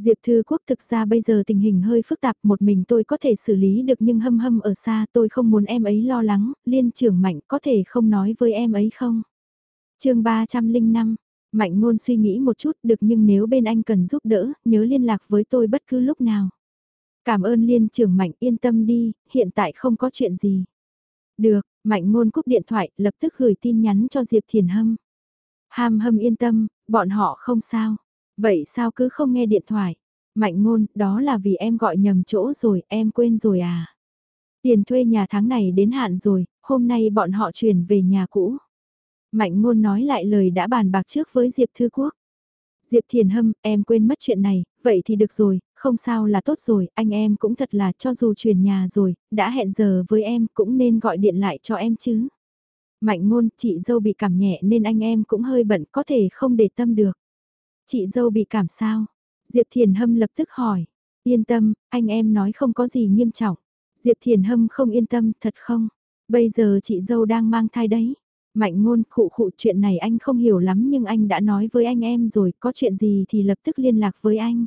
Diệp Thư Quốc thực ra bây giờ tình hình hơi phức tạp, một mình tôi có thể xử lý được nhưng hâm hâm ở xa tôi không muốn em ấy lo lắng, liên trưởng mạnh có thể không nói với em ấy không? chương 305, Mạnh ngôn suy nghĩ một chút được nhưng nếu bên anh cần giúp đỡ, nhớ liên lạc với tôi bất cứ lúc nào. Cảm ơn liên trưởng mạnh yên tâm đi, hiện tại không có chuyện gì. Được, mạnh ngôn cúp điện thoại, lập tức gửi tin nhắn cho Diệp Thiền Hâm. Ham hâm yên tâm, bọn họ không sao. Vậy sao cứ không nghe điện thoại? Mạnh ngôn, đó là vì em gọi nhầm chỗ rồi, em quên rồi à? Tiền thuê nhà tháng này đến hạn rồi, hôm nay bọn họ chuyển về nhà cũ. Mạnh ngôn nói lại lời đã bàn bạc trước với Diệp Thư Quốc. Diệp Thiền Hâm, em quên mất chuyện này, vậy thì được rồi, không sao là tốt rồi, anh em cũng thật là cho dù chuyển nhà rồi, đã hẹn giờ với em cũng nên gọi điện lại cho em chứ. Mạnh ngôn, chị dâu bị cảm nhẹ nên anh em cũng hơi bận có thể không để tâm được. Chị dâu bị cảm sao? Diệp Thiền Hâm lập tức hỏi. Yên tâm, anh em nói không có gì nghiêm trọng. Diệp Thiền Hâm không yên tâm, thật không? Bây giờ chị dâu đang mang thai đấy. Mạnh ngôn khụ khụ chuyện này anh không hiểu lắm nhưng anh đã nói với anh em rồi, có chuyện gì thì lập tức liên lạc với anh.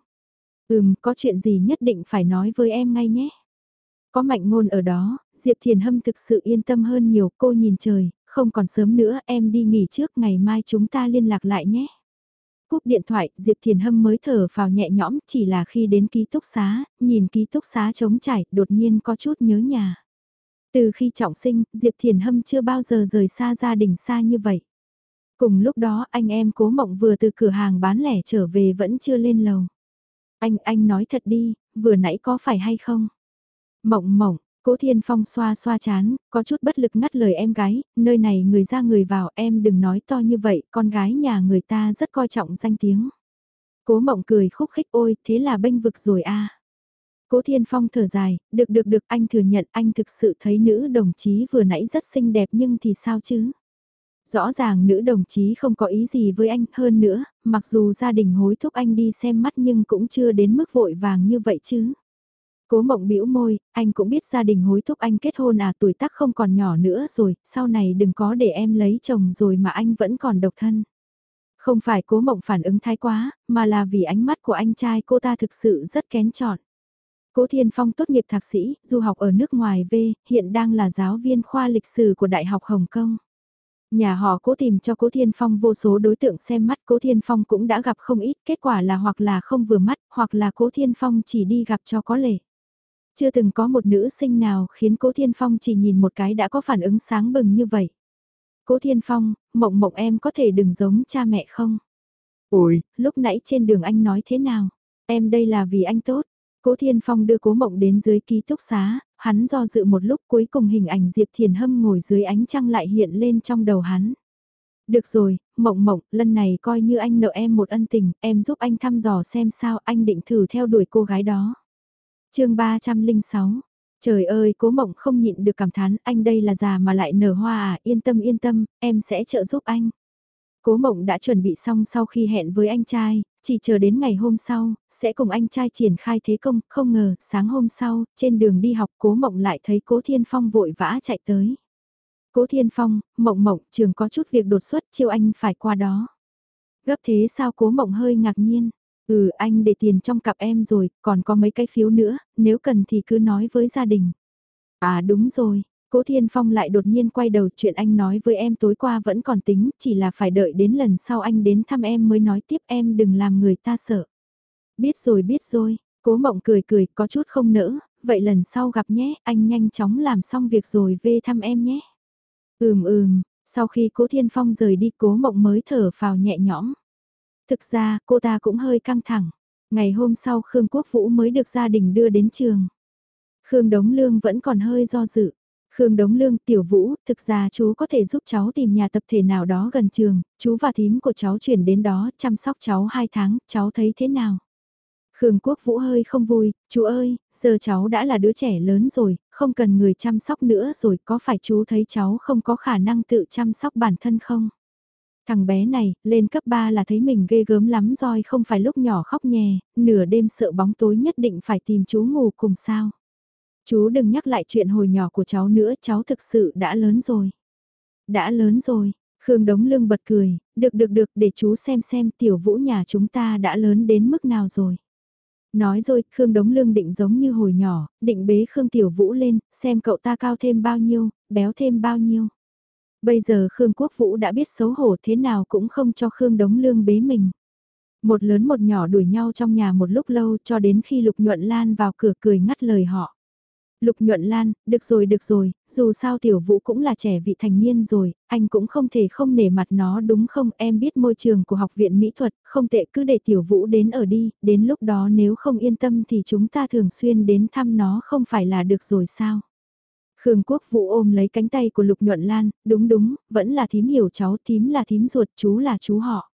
Ừm, có chuyện gì nhất định phải nói với em ngay nhé. Có mạnh ngôn ở đó, Diệp Thiền Hâm thực sự yên tâm hơn nhiều, cô nhìn trời, không còn sớm nữa, em đi nghỉ trước, ngày mai chúng ta liên lạc lại nhé. Cúp điện thoại, Diệp Thiền Hâm mới thở vào nhẹ nhõm, chỉ là khi đến ký túc xá, nhìn ký túc xá trống trải, đột nhiên có chút nhớ nhà. Từ khi trọng sinh, Diệp Thiền Hâm chưa bao giờ rời xa gia đình xa như vậy. Cùng lúc đó anh em cố mộng vừa từ cửa hàng bán lẻ trở về vẫn chưa lên lầu. Anh, anh nói thật đi, vừa nãy có phải hay không? Mộng mộng, cố thiên phong xoa xoa chán, có chút bất lực ngắt lời em gái, nơi này người ra người vào em đừng nói to như vậy, con gái nhà người ta rất coi trọng danh tiếng. Cố mộng cười khúc khích ôi, thế là bênh vực rồi a Cố Thiên Phong thở dài, được được được anh thừa nhận anh thực sự thấy nữ đồng chí vừa nãy rất xinh đẹp nhưng thì sao chứ? Rõ ràng nữ đồng chí không có ý gì với anh hơn nữa, mặc dù gia đình hối thúc anh đi xem mắt nhưng cũng chưa đến mức vội vàng như vậy chứ. Cố mộng bĩu môi, anh cũng biết gia đình hối thúc anh kết hôn à tuổi tác không còn nhỏ nữa rồi, sau này đừng có để em lấy chồng rồi mà anh vẫn còn độc thân. Không phải cố mộng phản ứng thái quá, mà là vì ánh mắt của anh trai cô ta thực sự rất kén chọn. Cố Thiên Phong tốt nghiệp thạc sĩ, du học ở nước ngoài về, hiện đang là giáo viên khoa lịch sử của Đại học Hồng Kông. Nhà họ cố tìm cho cố Thiên Phong vô số đối tượng xem mắt cố Thiên Phong cũng đã gặp không ít, kết quả là hoặc là không vừa mắt, hoặc là cố Thiên Phong chỉ đi gặp cho có lệ. Chưa từng có một nữ sinh nào khiến cố Thiên Phong chỉ nhìn một cái đã có phản ứng sáng bừng như vậy. Cố Thiên Phong, mộng mộng em có thể đừng giống cha mẹ không? Ôi, lúc nãy trên đường anh nói thế nào? Em đây là vì anh tốt. Cố Thiên Phong đưa Cố Mộng đến dưới ký túc xá, hắn do dự một lúc cuối cùng hình ảnh Diệp Thiền Hâm ngồi dưới ánh trăng lại hiện lên trong đầu hắn. Được rồi, Mộng Mộng, lần này coi như anh nợ em một ân tình, em giúp anh thăm dò xem sao anh định thử theo đuổi cô gái đó chương 306 Trời ơi, cố mộng không nhịn được cảm thán, anh đây là già mà lại nở hoa à, yên tâm yên tâm, em sẽ trợ giúp anh. Cố mộng đã chuẩn bị xong sau khi hẹn với anh trai, chỉ chờ đến ngày hôm sau, sẽ cùng anh trai triển khai thế công, không ngờ, sáng hôm sau, trên đường đi học cố mộng lại thấy cố Thiên Phong vội vã chạy tới. Cố Thiên Phong, mộng mộng, trường có chút việc đột xuất, chiêu anh phải qua đó. Gấp thế sao cố mộng hơi ngạc nhiên. Ừ, anh để tiền trong cặp em rồi, còn có mấy cái phiếu nữa, nếu cần thì cứ nói với gia đình. À đúng rồi, Cố Thiên Phong lại đột nhiên quay đầu chuyện anh nói với em tối qua vẫn còn tính, chỉ là phải đợi đến lần sau anh đến thăm em mới nói tiếp em đừng làm người ta sợ. Biết rồi biết rồi, cố mộng cười cười có chút không nỡ, vậy lần sau gặp nhé, anh nhanh chóng làm xong việc rồi về thăm em nhé. Ừm ừm, sau khi cố Thiên Phong rời đi cố mộng mới thở phào nhẹ nhõm. Thực ra, cô ta cũng hơi căng thẳng. Ngày hôm sau Khương Quốc Vũ mới được gia đình đưa đến trường. Khương Đống Lương vẫn còn hơi do dự. Khương Đống Lương, Tiểu Vũ, thực ra chú có thể giúp cháu tìm nhà tập thể nào đó gần trường, chú và thím của cháu chuyển đến đó chăm sóc cháu 2 tháng, cháu thấy thế nào? Khương Quốc Vũ hơi không vui, chú ơi, giờ cháu đã là đứa trẻ lớn rồi, không cần người chăm sóc nữa rồi, có phải chú thấy cháu không có khả năng tự chăm sóc bản thân không? Thằng bé này, lên cấp 3 là thấy mình ghê gớm lắm rồi không phải lúc nhỏ khóc nhè, nửa đêm sợ bóng tối nhất định phải tìm chú ngủ cùng sao. Chú đừng nhắc lại chuyện hồi nhỏ của cháu nữa, cháu thực sự đã lớn rồi. Đã lớn rồi, Khương Đống Lương bật cười, được được được để chú xem xem tiểu vũ nhà chúng ta đã lớn đến mức nào rồi. Nói rồi, Khương Đống Lương định giống như hồi nhỏ, định bế Khương Tiểu Vũ lên, xem cậu ta cao thêm bao nhiêu, béo thêm bao nhiêu. Bây giờ Khương Quốc Vũ đã biết xấu hổ thế nào cũng không cho Khương Đống Lương bế mình. Một lớn một nhỏ đuổi nhau trong nhà một lúc lâu cho đến khi Lục Nhuận Lan vào cửa cười ngắt lời họ. Lục nhuận lan, được rồi được rồi, dù sao tiểu vũ cũng là trẻ vị thành niên rồi, anh cũng không thể không nể mặt nó đúng không em biết môi trường của học viện mỹ thuật, không tệ cứ để tiểu vũ đến ở đi, đến lúc đó nếu không yên tâm thì chúng ta thường xuyên đến thăm nó không phải là được rồi sao. Khương Quốc Vũ ôm lấy cánh tay của Lục Nhuận Lan, đúng đúng, vẫn là thím hiểu cháu, thím là thím ruột, chú là chú họ.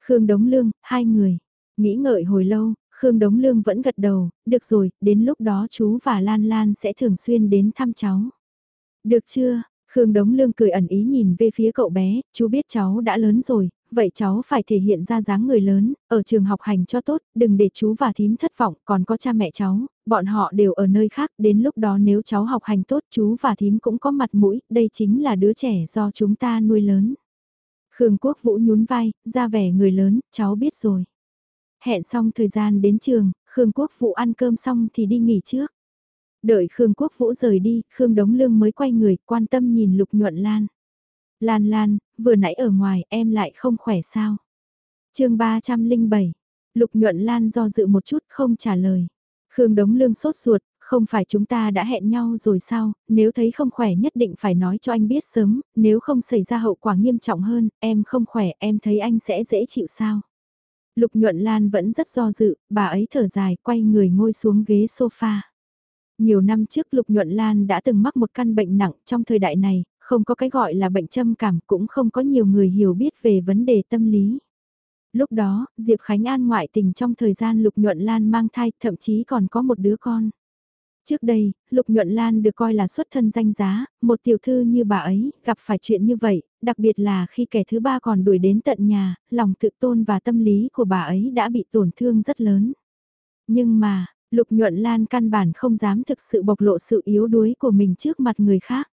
Khương Đống Lương, hai người. Nghĩ ngợi hồi lâu, Khương Đống Lương vẫn gật đầu, được rồi, đến lúc đó chú và Lan Lan sẽ thường xuyên đến thăm cháu. Được chưa? Khương Đống Lương cười ẩn ý nhìn về phía cậu bé, chú biết cháu đã lớn rồi, vậy cháu phải thể hiện ra dáng người lớn, ở trường học hành cho tốt, đừng để chú và thím thất vọng, còn có cha mẹ cháu, bọn họ đều ở nơi khác, đến lúc đó nếu cháu học hành tốt chú và thím cũng có mặt mũi, đây chính là đứa trẻ do chúng ta nuôi lớn. Khương Quốc Vũ nhún vai, ra vẻ người lớn, cháu biết rồi. Hẹn xong thời gian đến trường, Khương Quốc Vũ ăn cơm xong thì đi nghỉ trước. Đợi Khương Quốc Vũ rời đi, Khương Đống Lương mới quay người, quan tâm nhìn Lục Nhuận Lan. Lan Lan, vừa nãy ở ngoài em lại không khỏe sao? chương 307, Lục Nhuận Lan do dự một chút không trả lời. Khương Đống Lương sốt ruột, không phải chúng ta đã hẹn nhau rồi sao, nếu thấy không khỏe nhất định phải nói cho anh biết sớm, nếu không xảy ra hậu quả nghiêm trọng hơn, em không khỏe, em thấy anh sẽ dễ chịu sao? Lục nhuận lan vẫn rất do dự, bà ấy thở dài quay người ngồi xuống ghế sofa. Nhiều năm trước Lục Nhuận Lan đã từng mắc một căn bệnh nặng trong thời đại này, không có cái gọi là bệnh trầm cảm cũng không có nhiều người hiểu biết về vấn đề tâm lý. Lúc đó, Diệp Khánh An ngoại tình trong thời gian Lục Nhuận Lan mang thai thậm chí còn có một đứa con. Trước đây, Lục Nhuận Lan được coi là xuất thân danh giá, một tiểu thư như bà ấy, gặp phải chuyện như vậy, đặc biệt là khi kẻ thứ ba còn đuổi đến tận nhà, lòng tự tôn và tâm lý của bà ấy đã bị tổn thương rất lớn. Nhưng mà, Lục Nhuận Lan căn bản không dám thực sự bộc lộ sự yếu đuối của mình trước mặt người khác.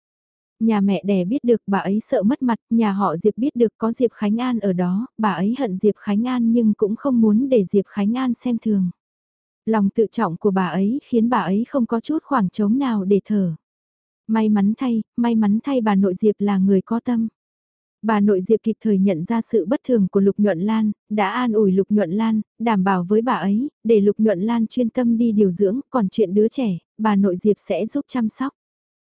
Nhà mẹ đẻ biết được bà ấy sợ mất mặt, nhà họ Diệp biết được có Diệp Khánh An ở đó, bà ấy hận Diệp Khánh An nhưng cũng không muốn để Diệp Khánh An xem thường. Lòng tự trọng của bà ấy khiến bà ấy không có chút khoảng trống nào để thở. May mắn thay, may mắn thay bà nội Diệp là người có tâm. Bà nội Diệp kịp thời nhận ra sự bất thường của Lục Nhuận Lan, đã an ủi Lục Nhuận Lan, đảm bảo với bà ấy, để Lục Nhuận Lan chuyên tâm đi điều dưỡng, còn chuyện đứa trẻ, bà nội Diệp sẽ giúp chăm sóc.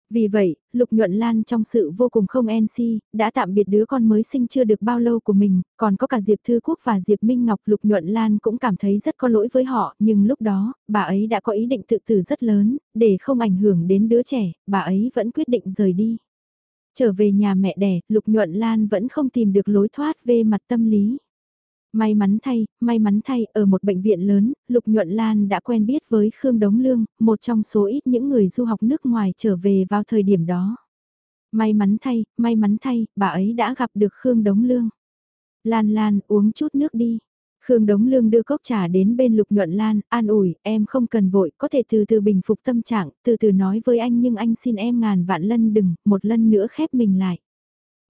Vì vậy, Lục Nhuận Lan trong sự vô cùng không NC, đã tạm biệt đứa con mới sinh chưa được bao lâu của mình, còn có cả Diệp Thư Quốc và Diệp Minh Ngọc. Lục Nhuận Lan cũng cảm thấy rất có lỗi với họ, nhưng lúc đó, bà ấy đã có ý định tự tử rất lớn, để không ảnh hưởng đến đứa trẻ, bà ấy vẫn quyết định rời đi. Trở về nhà mẹ đẻ, Lục Nhuận Lan vẫn không tìm được lối thoát về mặt tâm lý. May mắn thay, may mắn thay, ở một bệnh viện lớn, Lục Nhuận Lan đã quen biết với Khương Đống Lương, một trong số ít những người du học nước ngoài trở về vào thời điểm đó. May mắn thay, may mắn thay, bà ấy đã gặp được Khương Đống Lương. Lan Lan uống chút nước đi. Khương Đống Lương đưa cốc trà đến bên Lục Nhuận Lan, an ủi, em không cần vội, có thể từ từ bình phục tâm trạng, từ từ nói với anh nhưng anh xin em ngàn vạn lân đừng, một lần nữa khép mình lại.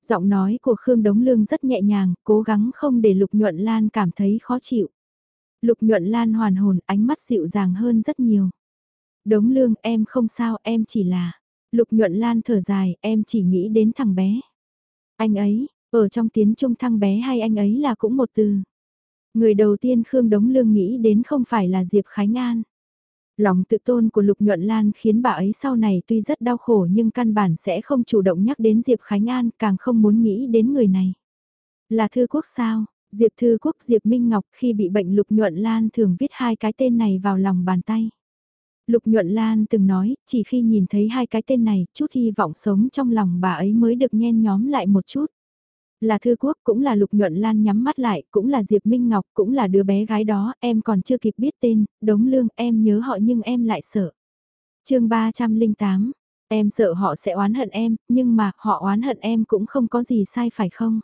Giọng nói của Khương Đống Lương rất nhẹ nhàng, cố gắng không để Lục Nhuận Lan cảm thấy khó chịu. Lục Nhuận Lan hoàn hồn, ánh mắt dịu dàng hơn rất nhiều. Đống Lương, em không sao, em chỉ là... Lục Nhuận Lan thở dài, em chỉ nghĩ đến thằng bé. Anh ấy, ở trong tiếng trung thăng bé hay anh ấy là cũng một từ. Người đầu tiên Khương Đống Lương nghĩ đến không phải là Diệp Khánh An. Lòng tự tôn của Lục Nhuận Lan khiến bà ấy sau này tuy rất đau khổ nhưng căn bản sẽ không chủ động nhắc đến Diệp Khánh An, càng không muốn nghĩ đến người này. Là Thư Quốc sao? Diệp Thư Quốc Diệp Minh Ngọc khi bị bệnh Lục Nhuận Lan thường viết hai cái tên này vào lòng bàn tay. Lục Nhuận Lan từng nói, chỉ khi nhìn thấy hai cái tên này, chút hy vọng sống trong lòng bà ấy mới được nhen nhóm lại một chút. Là Thư Quốc, cũng là Lục Nhuận Lan nhắm mắt lại, cũng là Diệp Minh Ngọc, cũng là đứa bé gái đó, em còn chưa kịp biết tên, đống lương, em nhớ họ nhưng em lại sợ. chương 308, em sợ họ sẽ oán hận em, nhưng mà họ oán hận em cũng không có gì sai phải không?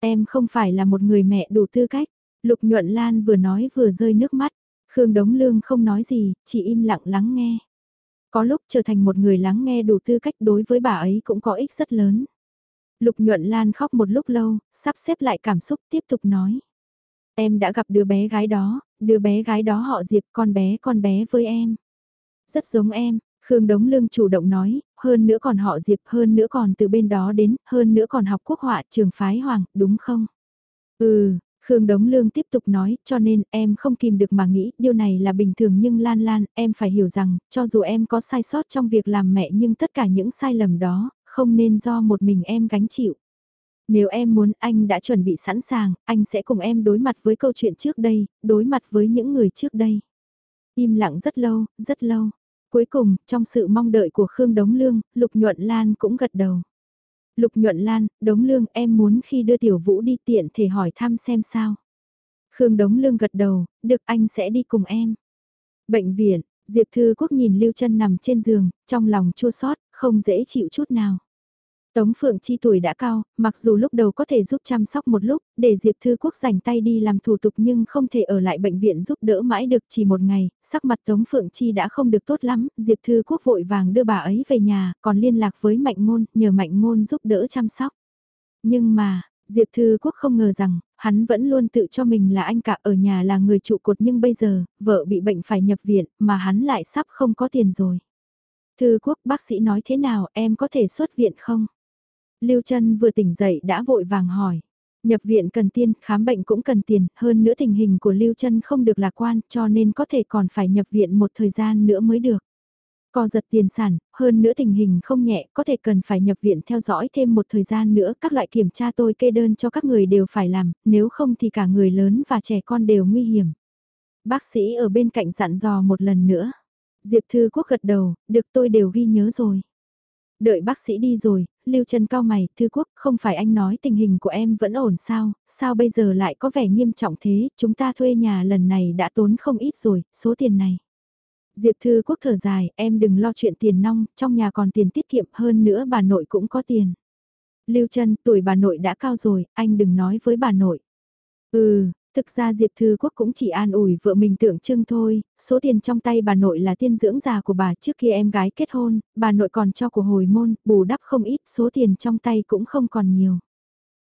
Em không phải là một người mẹ đủ tư cách. Lục Nhuận Lan vừa nói vừa rơi nước mắt. Khương Đống Lương không nói gì, chỉ im lặng lắng nghe. Có lúc trở thành một người lắng nghe đủ tư cách đối với bà ấy cũng có ích rất lớn. Lục Nhuận Lan khóc một lúc lâu, sắp xếp lại cảm xúc tiếp tục nói. Em đã gặp đứa bé gái đó, đứa bé gái đó họ Diệp con bé con bé với em. Rất giống em, Khương Đống Lương chủ động nói, hơn nữa còn họ Diệp, hơn nữa còn từ bên đó đến, hơn nữa còn học quốc họa trường phái hoàng, đúng không? Ừ, Khương Đống Lương tiếp tục nói, cho nên em không kìm được mà nghĩ, điều này là bình thường nhưng Lan Lan, em phải hiểu rằng, cho dù em có sai sót trong việc làm mẹ nhưng tất cả những sai lầm đó, không nên do một mình em gánh chịu. Nếu em muốn anh đã chuẩn bị sẵn sàng, anh sẽ cùng em đối mặt với câu chuyện trước đây, đối mặt với những người trước đây. Im lặng rất lâu, rất lâu. Cuối cùng, trong sự mong đợi của Khương Đống Lương, Lục Nhuận Lan cũng gật đầu. Lục Nhuận Lan, Đống Lương em muốn khi đưa Tiểu Vũ đi tiện thể hỏi thăm xem sao. Khương Đống Lương gật đầu, được anh sẽ đi cùng em. Bệnh viện, Diệp Thư Quốc nhìn Lưu chân nằm trên giường, trong lòng chua xót không dễ chịu chút nào. Tống Phượng Chi tuổi đã cao, mặc dù lúc đầu có thể giúp chăm sóc một lúc, để Diệp Thư Quốc rảnh tay đi làm thủ tục nhưng không thể ở lại bệnh viện giúp đỡ mãi được chỉ một ngày, sắc mặt Tống Phượng Chi đã không được tốt lắm, Diệp Thư Quốc vội vàng đưa bà ấy về nhà, còn liên lạc với Mạnh Ngôn, nhờ Mạnh Ngôn giúp đỡ chăm sóc. Nhưng mà, Diệp Thư Quốc không ngờ rằng, hắn vẫn luôn tự cho mình là anh cả ở nhà là người trụ cột nhưng bây giờ, vợ bị bệnh phải nhập viện mà hắn lại sắp không có tiền rồi. Thư Quốc bác sĩ nói thế nào em có thể xuất viện không? Lưu Trân vừa tỉnh dậy đã vội vàng hỏi. Nhập viện cần tiền, khám bệnh cũng cần tiền, hơn nữa tình hình của Lưu Trân không được lạc quan cho nên có thể còn phải nhập viện một thời gian nữa mới được. Co giật tiền sản, hơn nữa tình hình không nhẹ, có thể cần phải nhập viện theo dõi thêm một thời gian nữa, các loại kiểm tra tôi kê đơn cho các người đều phải làm, nếu không thì cả người lớn và trẻ con đều nguy hiểm. Bác sĩ ở bên cạnh dặn dò một lần nữa. Diệp Thư Quốc gật đầu, được tôi đều ghi nhớ rồi. Đợi bác sĩ đi rồi, Lưu Trần cao mày, Thư Quốc, không phải anh nói tình hình của em vẫn ổn sao, sao bây giờ lại có vẻ nghiêm trọng thế, chúng ta thuê nhà lần này đã tốn không ít rồi, số tiền này. Diệp Thư Quốc thở dài, em đừng lo chuyện tiền nong, trong nhà còn tiền tiết kiệm hơn nữa bà nội cũng có tiền. Lưu Trân, tuổi bà nội đã cao rồi, anh đừng nói với bà nội. Ừ, Thực ra Diệp Thư Quốc cũng chỉ an ủi vợ mình tượng trưng thôi, số tiền trong tay bà nội là tiên dưỡng già của bà trước khi em gái kết hôn, bà nội còn cho của hồi môn, bù đắp không ít, số tiền trong tay cũng không còn nhiều.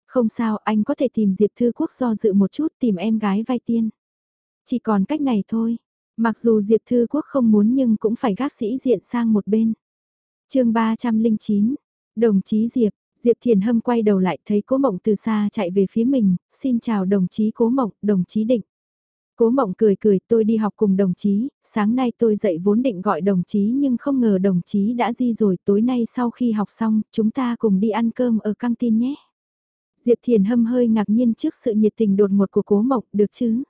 Không sao, anh có thể tìm Diệp Thư Quốc do dự một chút tìm em gái vay tiên. Chỉ còn cách này thôi, mặc dù Diệp Thư Quốc không muốn nhưng cũng phải gác sĩ diện sang một bên. chương 309, đồng chí Diệp, Diệp Thiền Hâm quay đầu lại thấy Cố Mộng từ xa chạy về phía mình, xin chào đồng chí Cố Mộng, đồng chí Định. Cố Mộng cười cười tôi đi học cùng đồng chí, sáng nay tôi dậy vốn định gọi đồng chí nhưng không ngờ đồng chí đã di rồi tối nay sau khi học xong chúng ta cùng đi ăn cơm ở căng tin nhé. Diệp Thiền Hâm hơi ngạc nhiên trước sự nhiệt tình đột ngột của Cố Mộng, được chứ?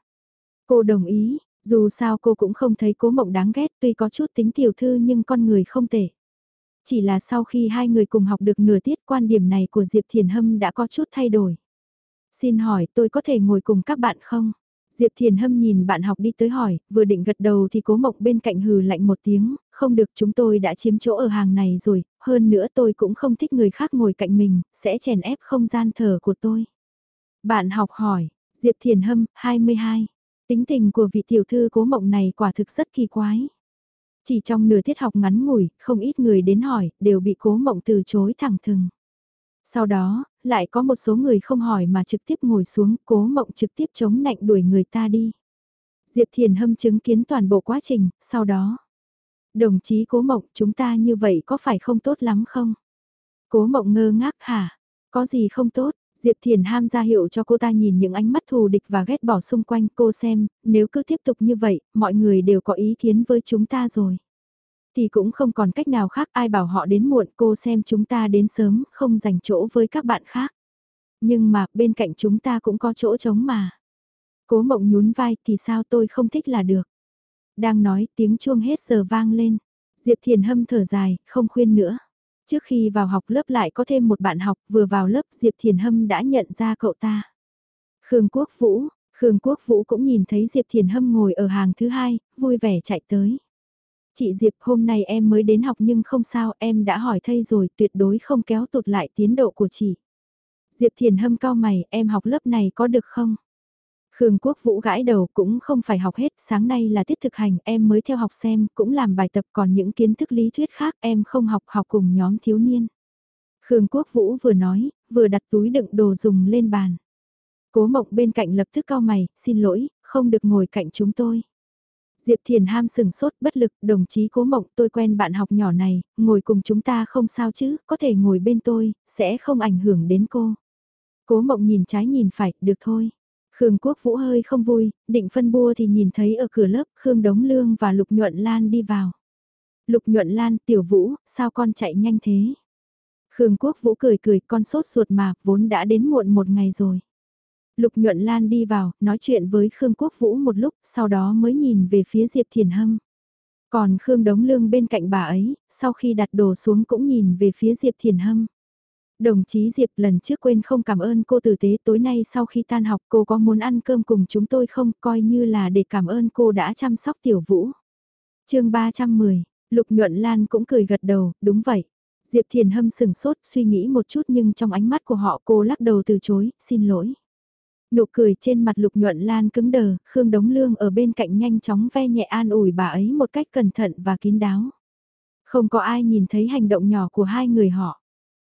Cô đồng ý, dù sao cô cũng không thấy Cố Mộng đáng ghét tuy có chút tính tiểu thư nhưng con người không tệ. Chỉ là sau khi hai người cùng học được nửa tiết quan điểm này của Diệp Thiền Hâm đã có chút thay đổi. Xin hỏi tôi có thể ngồi cùng các bạn không? Diệp Thiền Hâm nhìn bạn học đi tới hỏi, vừa định gật đầu thì cố mộng bên cạnh hừ lạnh một tiếng, không được chúng tôi đã chiếm chỗ ở hàng này rồi, hơn nữa tôi cũng không thích người khác ngồi cạnh mình, sẽ chèn ép không gian thở của tôi. Bạn học hỏi, Diệp Thiền Hâm, 22. Tính tình của vị tiểu thư cố mộng này quả thực rất kỳ quái. Chỉ trong nửa tiết học ngắn ngủi, không ít người đến hỏi, đều bị cố mộng từ chối thẳng thừng. Sau đó, lại có một số người không hỏi mà trực tiếp ngồi xuống, cố mộng trực tiếp chống nạnh đuổi người ta đi. Diệp Thiền Hâm chứng kiến toàn bộ quá trình, sau đó. Đồng chí cố mộng, chúng ta như vậy có phải không tốt lắm không? Cố mộng ngơ ngác hả? Có gì không tốt? Diệp Thiền ham ra hiệu cho cô ta nhìn những ánh mắt thù địch và ghét bỏ xung quanh cô xem, nếu cứ tiếp tục như vậy, mọi người đều có ý kiến với chúng ta rồi. Thì cũng không còn cách nào khác ai bảo họ đến muộn cô xem chúng ta đến sớm, không dành chỗ với các bạn khác. Nhưng mà bên cạnh chúng ta cũng có chỗ trống mà. Cố mộng nhún vai thì sao tôi không thích là được. Đang nói tiếng chuông hết giờ vang lên. Diệp Thiền hâm thở dài, không khuyên nữa. Trước khi vào học lớp lại có thêm một bạn học vừa vào lớp Diệp Thiền Hâm đã nhận ra cậu ta. Khương Quốc Vũ, Khương Quốc Vũ cũng nhìn thấy Diệp Thiền Hâm ngồi ở hàng thứ hai, vui vẻ chạy tới. Chị Diệp hôm nay em mới đến học nhưng không sao em đã hỏi thầy rồi tuyệt đối không kéo tụt lại tiến độ của chị. Diệp Thiền Hâm cao mày em học lớp này có được không? Khương Quốc Vũ gãi đầu cũng không phải học hết, sáng nay là tiết thực hành, em mới theo học xem, cũng làm bài tập còn những kiến thức lý thuyết khác em không học học cùng nhóm thiếu niên. Khương Quốc Vũ vừa nói, vừa đặt túi đựng đồ dùng lên bàn. Cố Mộng bên cạnh lập tức cao mày, xin lỗi, không được ngồi cạnh chúng tôi. Diệp Thiền ham sừng sốt bất lực, đồng chí Cố Mộng tôi quen bạn học nhỏ này, ngồi cùng chúng ta không sao chứ, có thể ngồi bên tôi, sẽ không ảnh hưởng đến cô. Cố Mộng nhìn trái nhìn phải, được thôi. Khương Quốc Vũ hơi không vui, định phân bua thì nhìn thấy ở cửa lớp Khương Đống Lương và Lục Nhuận Lan đi vào. Lục Nhuận Lan, Tiểu Vũ, sao con chạy nhanh thế? Khương Quốc Vũ cười cười, con sốt ruột mà, vốn đã đến muộn một ngày rồi. Lục Nhuận Lan đi vào, nói chuyện với Khương Quốc Vũ một lúc, sau đó mới nhìn về phía Diệp Thiền Hâm. Còn Khương Đống Lương bên cạnh bà ấy, sau khi đặt đồ xuống cũng nhìn về phía Diệp Thiền Hâm. Đồng chí Diệp lần trước quên không cảm ơn cô tử tế tối nay sau khi tan học cô có muốn ăn cơm cùng chúng tôi không coi như là để cảm ơn cô đã chăm sóc tiểu vũ. chương 310, Lục Nhuận Lan cũng cười gật đầu, đúng vậy. Diệp Thiền Hâm sừng sốt suy nghĩ một chút nhưng trong ánh mắt của họ cô lắc đầu từ chối, xin lỗi. Nụ cười trên mặt Lục Nhuận Lan cứng đờ, Khương Đống Lương ở bên cạnh nhanh chóng ve nhẹ an ủi bà ấy một cách cẩn thận và kín đáo. Không có ai nhìn thấy hành động nhỏ của hai người họ.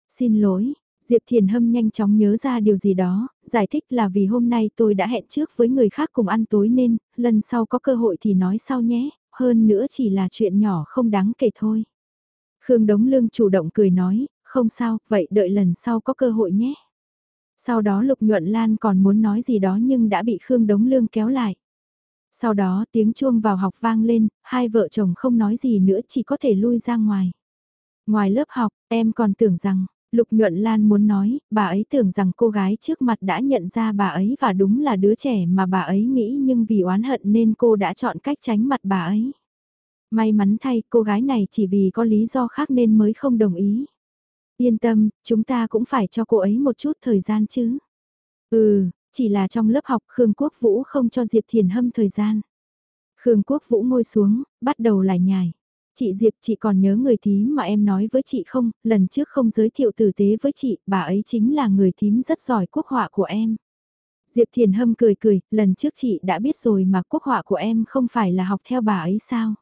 Xin lỗi, Diệp Thiền Hâm nhanh chóng nhớ ra điều gì đó, giải thích là vì hôm nay tôi đã hẹn trước với người khác cùng ăn tối nên, lần sau có cơ hội thì nói sau nhé, hơn nữa chỉ là chuyện nhỏ không đáng kể thôi. Khương Đống Lương chủ động cười nói, không sao, vậy đợi lần sau có cơ hội nhé. Sau đó Lục Nhuận Lan còn muốn nói gì đó nhưng đã bị Khương Đống Lương kéo lại. Sau đó tiếng chuông vào học vang lên, hai vợ chồng không nói gì nữa chỉ có thể lui ra ngoài. Ngoài lớp học, em còn tưởng rằng, Lục Nhuận Lan muốn nói, bà ấy tưởng rằng cô gái trước mặt đã nhận ra bà ấy và đúng là đứa trẻ mà bà ấy nghĩ nhưng vì oán hận nên cô đã chọn cách tránh mặt bà ấy. May mắn thay cô gái này chỉ vì có lý do khác nên mới không đồng ý. Yên tâm, chúng ta cũng phải cho cô ấy một chút thời gian chứ. Ừ, chỉ là trong lớp học Khương Quốc Vũ không cho Diệp Thiền Hâm thời gian. Khương Quốc Vũ ngồi xuống, bắt đầu lại nhài. Chị Diệp chị còn nhớ người thím mà em nói với chị không, lần trước không giới thiệu tử tế với chị, bà ấy chính là người thím rất giỏi quốc họa của em. Diệp Thiền Hâm cười cười, lần trước chị đã biết rồi mà quốc họa của em không phải là học theo bà ấy sao?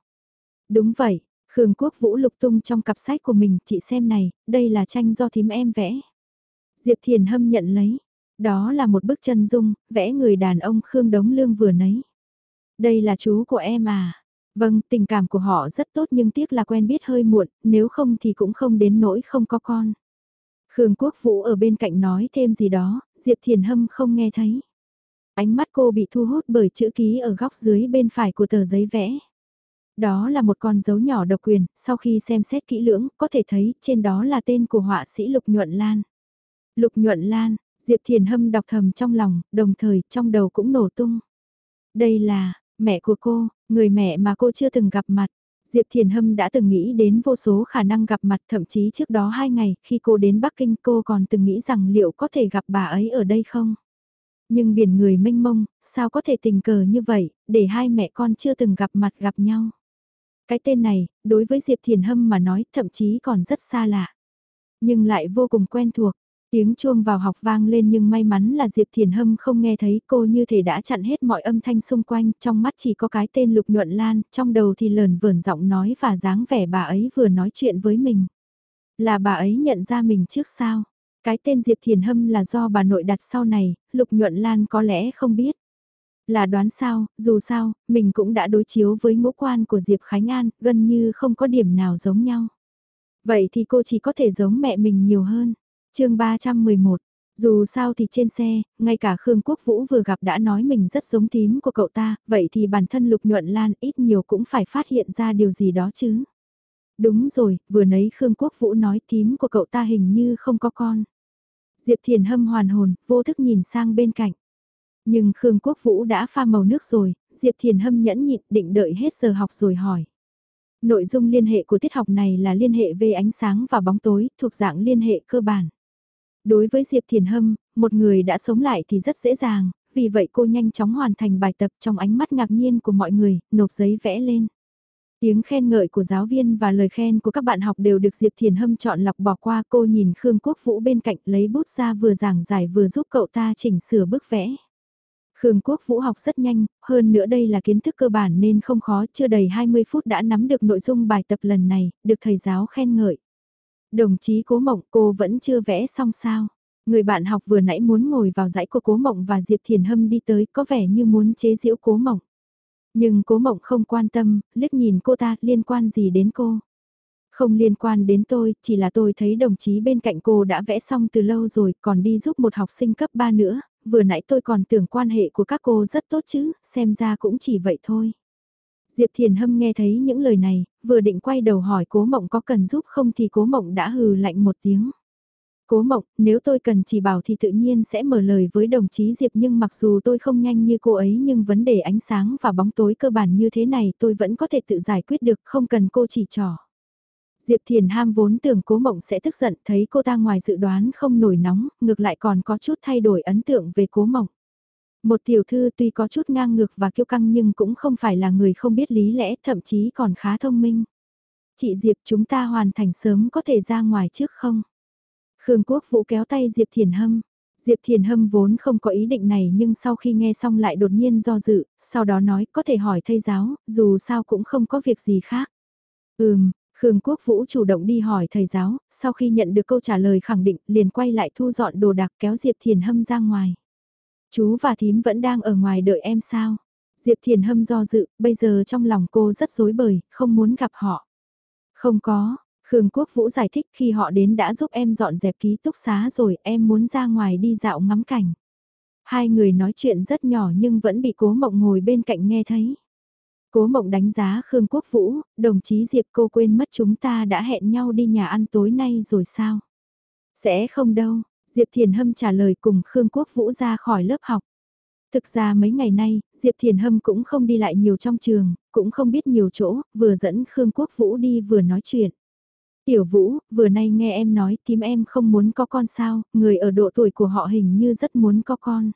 Đúng vậy, Khương Quốc Vũ lục tung trong cặp sách của mình, chị xem này, đây là tranh do thím em vẽ. Diệp Thiền Hâm nhận lấy, đó là một bức chân dung, vẽ người đàn ông Khương Đống Lương vừa nấy. Đây là chú của em à? Vâng, tình cảm của họ rất tốt nhưng tiếc là quen biết hơi muộn, nếu không thì cũng không đến nỗi không có con. Khương Quốc Vũ ở bên cạnh nói thêm gì đó, Diệp Thiền Hâm không nghe thấy. Ánh mắt cô bị thu hút bởi chữ ký ở góc dưới bên phải của tờ giấy vẽ. Đó là một con dấu nhỏ độc quyền, sau khi xem xét kỹ lưỡng, có thể thấy trên đó là tên của họa sĩ Lục Nhuận Lan. Lục Nhuận Lan, Diệp Thiền Hâm đọc thầm trong lòng, đồng thời trong đầu cũng nổ tung. Đây là, mẹ của cô, người mẹ mà cô chưa từng gặp mặt. Diệp Thiền Hâm đã từng nghĩ đến vô số khả năng gặp mặt thậm chí trước đó hai ngày khi cô đến Bắc Kinh cô còn từng nghĩ rằng liệu có thể gặp bà ấy ở đây không. Nhưng biển người mênh mông, sao có thể tình cờ như vậy, để hai mẹ con chưa từng gặp mặt gặp nhau. Cái tên này, đối với Diệp Thiền Hâm mà nói thậm chí còn rất xa lạ. Nhưng lại vô cùng quen thuộc. Tiếng chuông vào học vang lên nhưng may mắn là Diệp Thiền Hâm không nghe thấy cô như thể đã chặn hết mọi âm thanh xung quanh, trong mắt chỉ có cái tên Lục Nhuận Lan, trong đầu thì lờn vờn giọng nói và dáng vẻ bà ấy vừa nói chuyện với mình. Là bà ấy nhận ra mình trước sao? Cái tên Diệp Thiền Hâm là do bà nội đặt sau này, Lục Nhuận Lan có lẽ không biết. Là đoán sao, dù sao, mình cũng đã đối chiếu với ngũ quan của Diệp Khánh An, gần như không có điểm nào giống nhau. Vậy thì cô chỉ có thể giống mẹ mình nhiều hơn chương 311, Dù sao thì trên xe, ngay cả Khương Quốc Vũ vừa gặp đã nói mình rất giống tím của cậu ta, vậy thì bản thân Lục Nhuận Lan ít nhiều cũng phải phát hiện ra điều gì đó chứ. Đúng rồi, vừa nấy Khương Quốc Vũ nói tím của cậu ta hình như không có con. Diệp Thiền hâm hoàn hồn, vô thức nhìn sang bên cạnh. Nhưng Khương Quốc Vũ đã pha màu nước rồi, Diệp Thiền hâm nhẫn nhịn định đợi hết giờ học rồi hỏi. Nội dung liên hệ của tiết học này là liên hệ về ánh sáng và bóng tối, thuộc dạng liên hệ cơ bản. Đối với Diệp Thiền Hâm, một người đã sống lại thì rất dễ dàng, vì vậy cô nhanh chóng hoàn thành bài tập trong ánh mắt ngạc nhiên của mọi người, nộp giấy vẽ lên. Tiếng khen ngợi của giáo viên và lời khen của các bạn học đều được Diệp Thiền Hâm chọn lọc bỏ qua cô nhìn Khương Quốc Vũ bên cạnh lấy bút ra vừa giảng giải vừa giúp cậu ta chỉnh sửa bức vẽ. Khương Quốc Vũ học rất nhanh, hơn nữa đây là kiến thức cơ bản nên không khó, chưa đầy 20 phút đã nắm được nội dung bài tập lần này, được thầy giáo khen ngợi. Đồng chí Cố Mộng cô vẫn chưa vẽ xong sao? Người bạn học vừa nãy muốn ngồi vào dãy của Cố Mộng và Diệp Thiền Hâm đi tới có vẻ như muốn chế giễu Cố Mộng. Nhưng Cố Mộng không quan tâm, liếc nhìn cô ta liên quan gì đến cô. Không liên quan đến tôi, chỉ là tôi thấy đồng chí bên cạnh cô đã vẽ xong từ lâu rồi, còn đi giúp một học sinh cấp 3 nữa, vừa nãy tôi còn tưởng quan hệ của các cô rất tốt chứ, xem ra cũng chỉ vậy thôi. Diệp Thiền Hâm nghe thấy những lời này, vừa định quay đầu hỏi cố mộng có cần giúp không thì cố mộng đã hừ lạnh một tiếng. Cố mộng, nếu tôi cần chỉ bảo thì tự nhiên sẽ mở lời với đồng chí Diệp nhưng mặc dù tôi không nhanh như cô ấy nhưng vấn đề ánh sáng và bóng tối cơ bản như thế này tôi vẫn có thể tự giải quyết được không cần cô chỉ trò. Diệp Thiền ham vốn tưởng cố mộng sẽ tức giận thấy cô ta ngoài dự đoán không nổi nóng, ngược lại còn có chút thay đổi ấn tượng về cố mộng. Một tiểu thư tuy có chút ngang ngược và kiêu căng nhưng cũng không phải là người không biết lý lẽ, thậm chí còn khá thông minh. Chị Diệp chúng ta hoàn thành sớm có thể ra ngoài trước không? Khương Quốc Vũ kéo tay Diệp Thiền Hâm. Diệp Thiền Hâm vốn không có ý định này nhưng sau khi nghe xong lại đột nhiên do dự, sau đó nói có thể hỏi thầy giáo, dù sao cũng không có việc gì khác. Ừm, Khương Quốc Vũ chủ động đi hỏi thầy giáo, sau khi nhận được câu trả lời khẳng định liền quay lại thu dọn đồ đạc kéo Diệp Thiền Hâm ra ngoài. Chú và thím vẫn đang ở ngoài đợi em sao? Diệp Thiền Hâm do dự, bây giờ trong lòng cô rất rối bời, không muốn gặp họ. Không có, Khương Quốc Vũ giải thích khi họ đến đã giúp em dọn dẹp ký túc xá rồi em muốn ra ngoài đi dạo ngắm cảnh. Hai người nói chuyện rất nhỏ nhưng vẫn bị cố mộng ngồi bên cạnh nghe thấy. Cố mộng đánh giá Khương Quốc Vũ, đồng chí Diệp cô quên mất chúng ta đã hẹn nhau đi nhà ăn tối nay rồi sao? Sẽ không đâu, Diệp Thiền Hâm trả lời cùng Khương Quốc Vũ ra khỏi lớp học. Thực ra mấy ngày nay, Diệp Thiền Hâm cũng không đi lại nhiều trong trường, cũng không biết nhiều chỗ, vừa dẫn Khương Quốc Vũ đi vừa nói chuyện. Tiểu Vũ, vừa nay nghe em nói tím em không muốn có con sao, người ở độ tuổi của họ hình như rất muốn có con.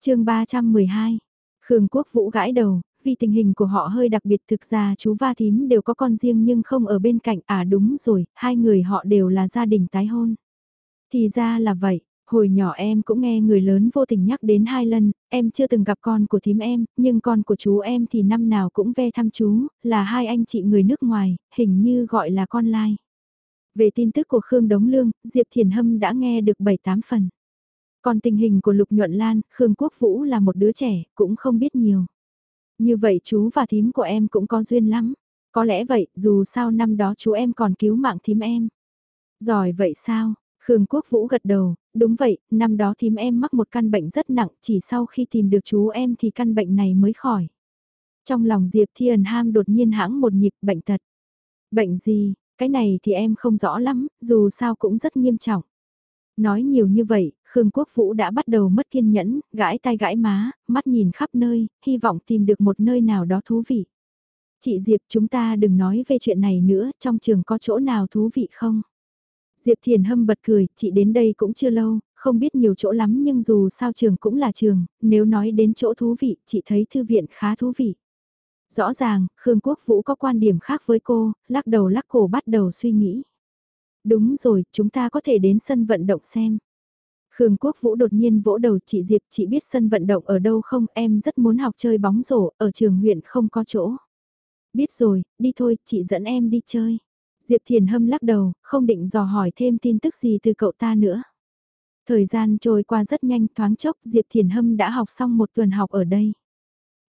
chương 312, Khương Quốc Vũ gãi đầu, vì tình hình của họ hơi đặc biệt thực ra chú va thím đều có con riêng nhưng không ở bên cạnh, à đúng rồi, hai người họ đều là gia đình tái hôn. Thì ra là vậy, hồi nhỏ em cũng nghe người lớn vô tình nhắc đến hai lần, em chưa từng gặp con của thím em, nhưng con của chú em thì năm nào cũng ve thăm chú, là hai anh chị người nước ngoài, hình như gọi là con lai. Về tin tức của Khương Đống Lương, Diệp Thiền Hâm đã nghe được 7-8 phần. Còn tình hình của Lục Nhuận Lan, Khương Quốc Vũ là một đứa trẻ, cũng không biết nhiều. Như vậy chú và thím của em cũng có duyên lắm. Có lẽ vậy, dù sao năm đó chú em còn cứu mạng thím em. Giỏi vậy sao? Khương Quốc Vũ gật đầu, đúng vậy, năm đó thím em mắc một căn bệnh rất nặng, chỉ sau khi tìm được chú em thì căn bệnh này mới khỏi. Trong lòng Diệp Thiên Ham đột nhiên hãng một nhịp bệnh tật. Bệnh gì, cái này thì em không rõ lắm, dù sao cũng rất nghiêm trọng. Nói nhiều như vậy, Khương Quốc Vũ đã bắt đầu mất kiên nhẫn, gãi tay gãi má, mắt nhìn khắp nơi, hy vọng tìm được một nơi nào đó thú vị. Chị Diệp chúng ta đừng nói về chuyện này nữa, trong trường có chỗ nào thú vị không? Diệp Thiền Hâm bật cười, chị đến đây cũng chưa lâu, không biết nhiều chỗ lắm nhưng dù sao trường cũng là trường, nếu nói đến chỗ thú vị, chị thấy thư viện khá thú vị. Rõ ràng, Khương Quốc Vũ có quan điểm khác với cô, lắc đầu lắc cổ bắt đầu suy nghĩ. Đúng rồi, chúng ta có thể đến sân vận động xem. Khương Quốc Vũ đột nhiên vỗ đầu chị Diệp, chị biết sân vận động ở đâu không, em rất muốn học chơi bóng rổ, ở trường huyện không có chỗ. Biết rồi, đi thôi, chị dẫn em đi chơi. Diệp Thiền Hâm lắc đầu, không định dò hỏi thêm tin tức gì từ cậu ta nữa. Thời gian trôi qua rất nhanh thoáng chốc Diệp Thiền Hâm đã học xong một tuần học ở đây.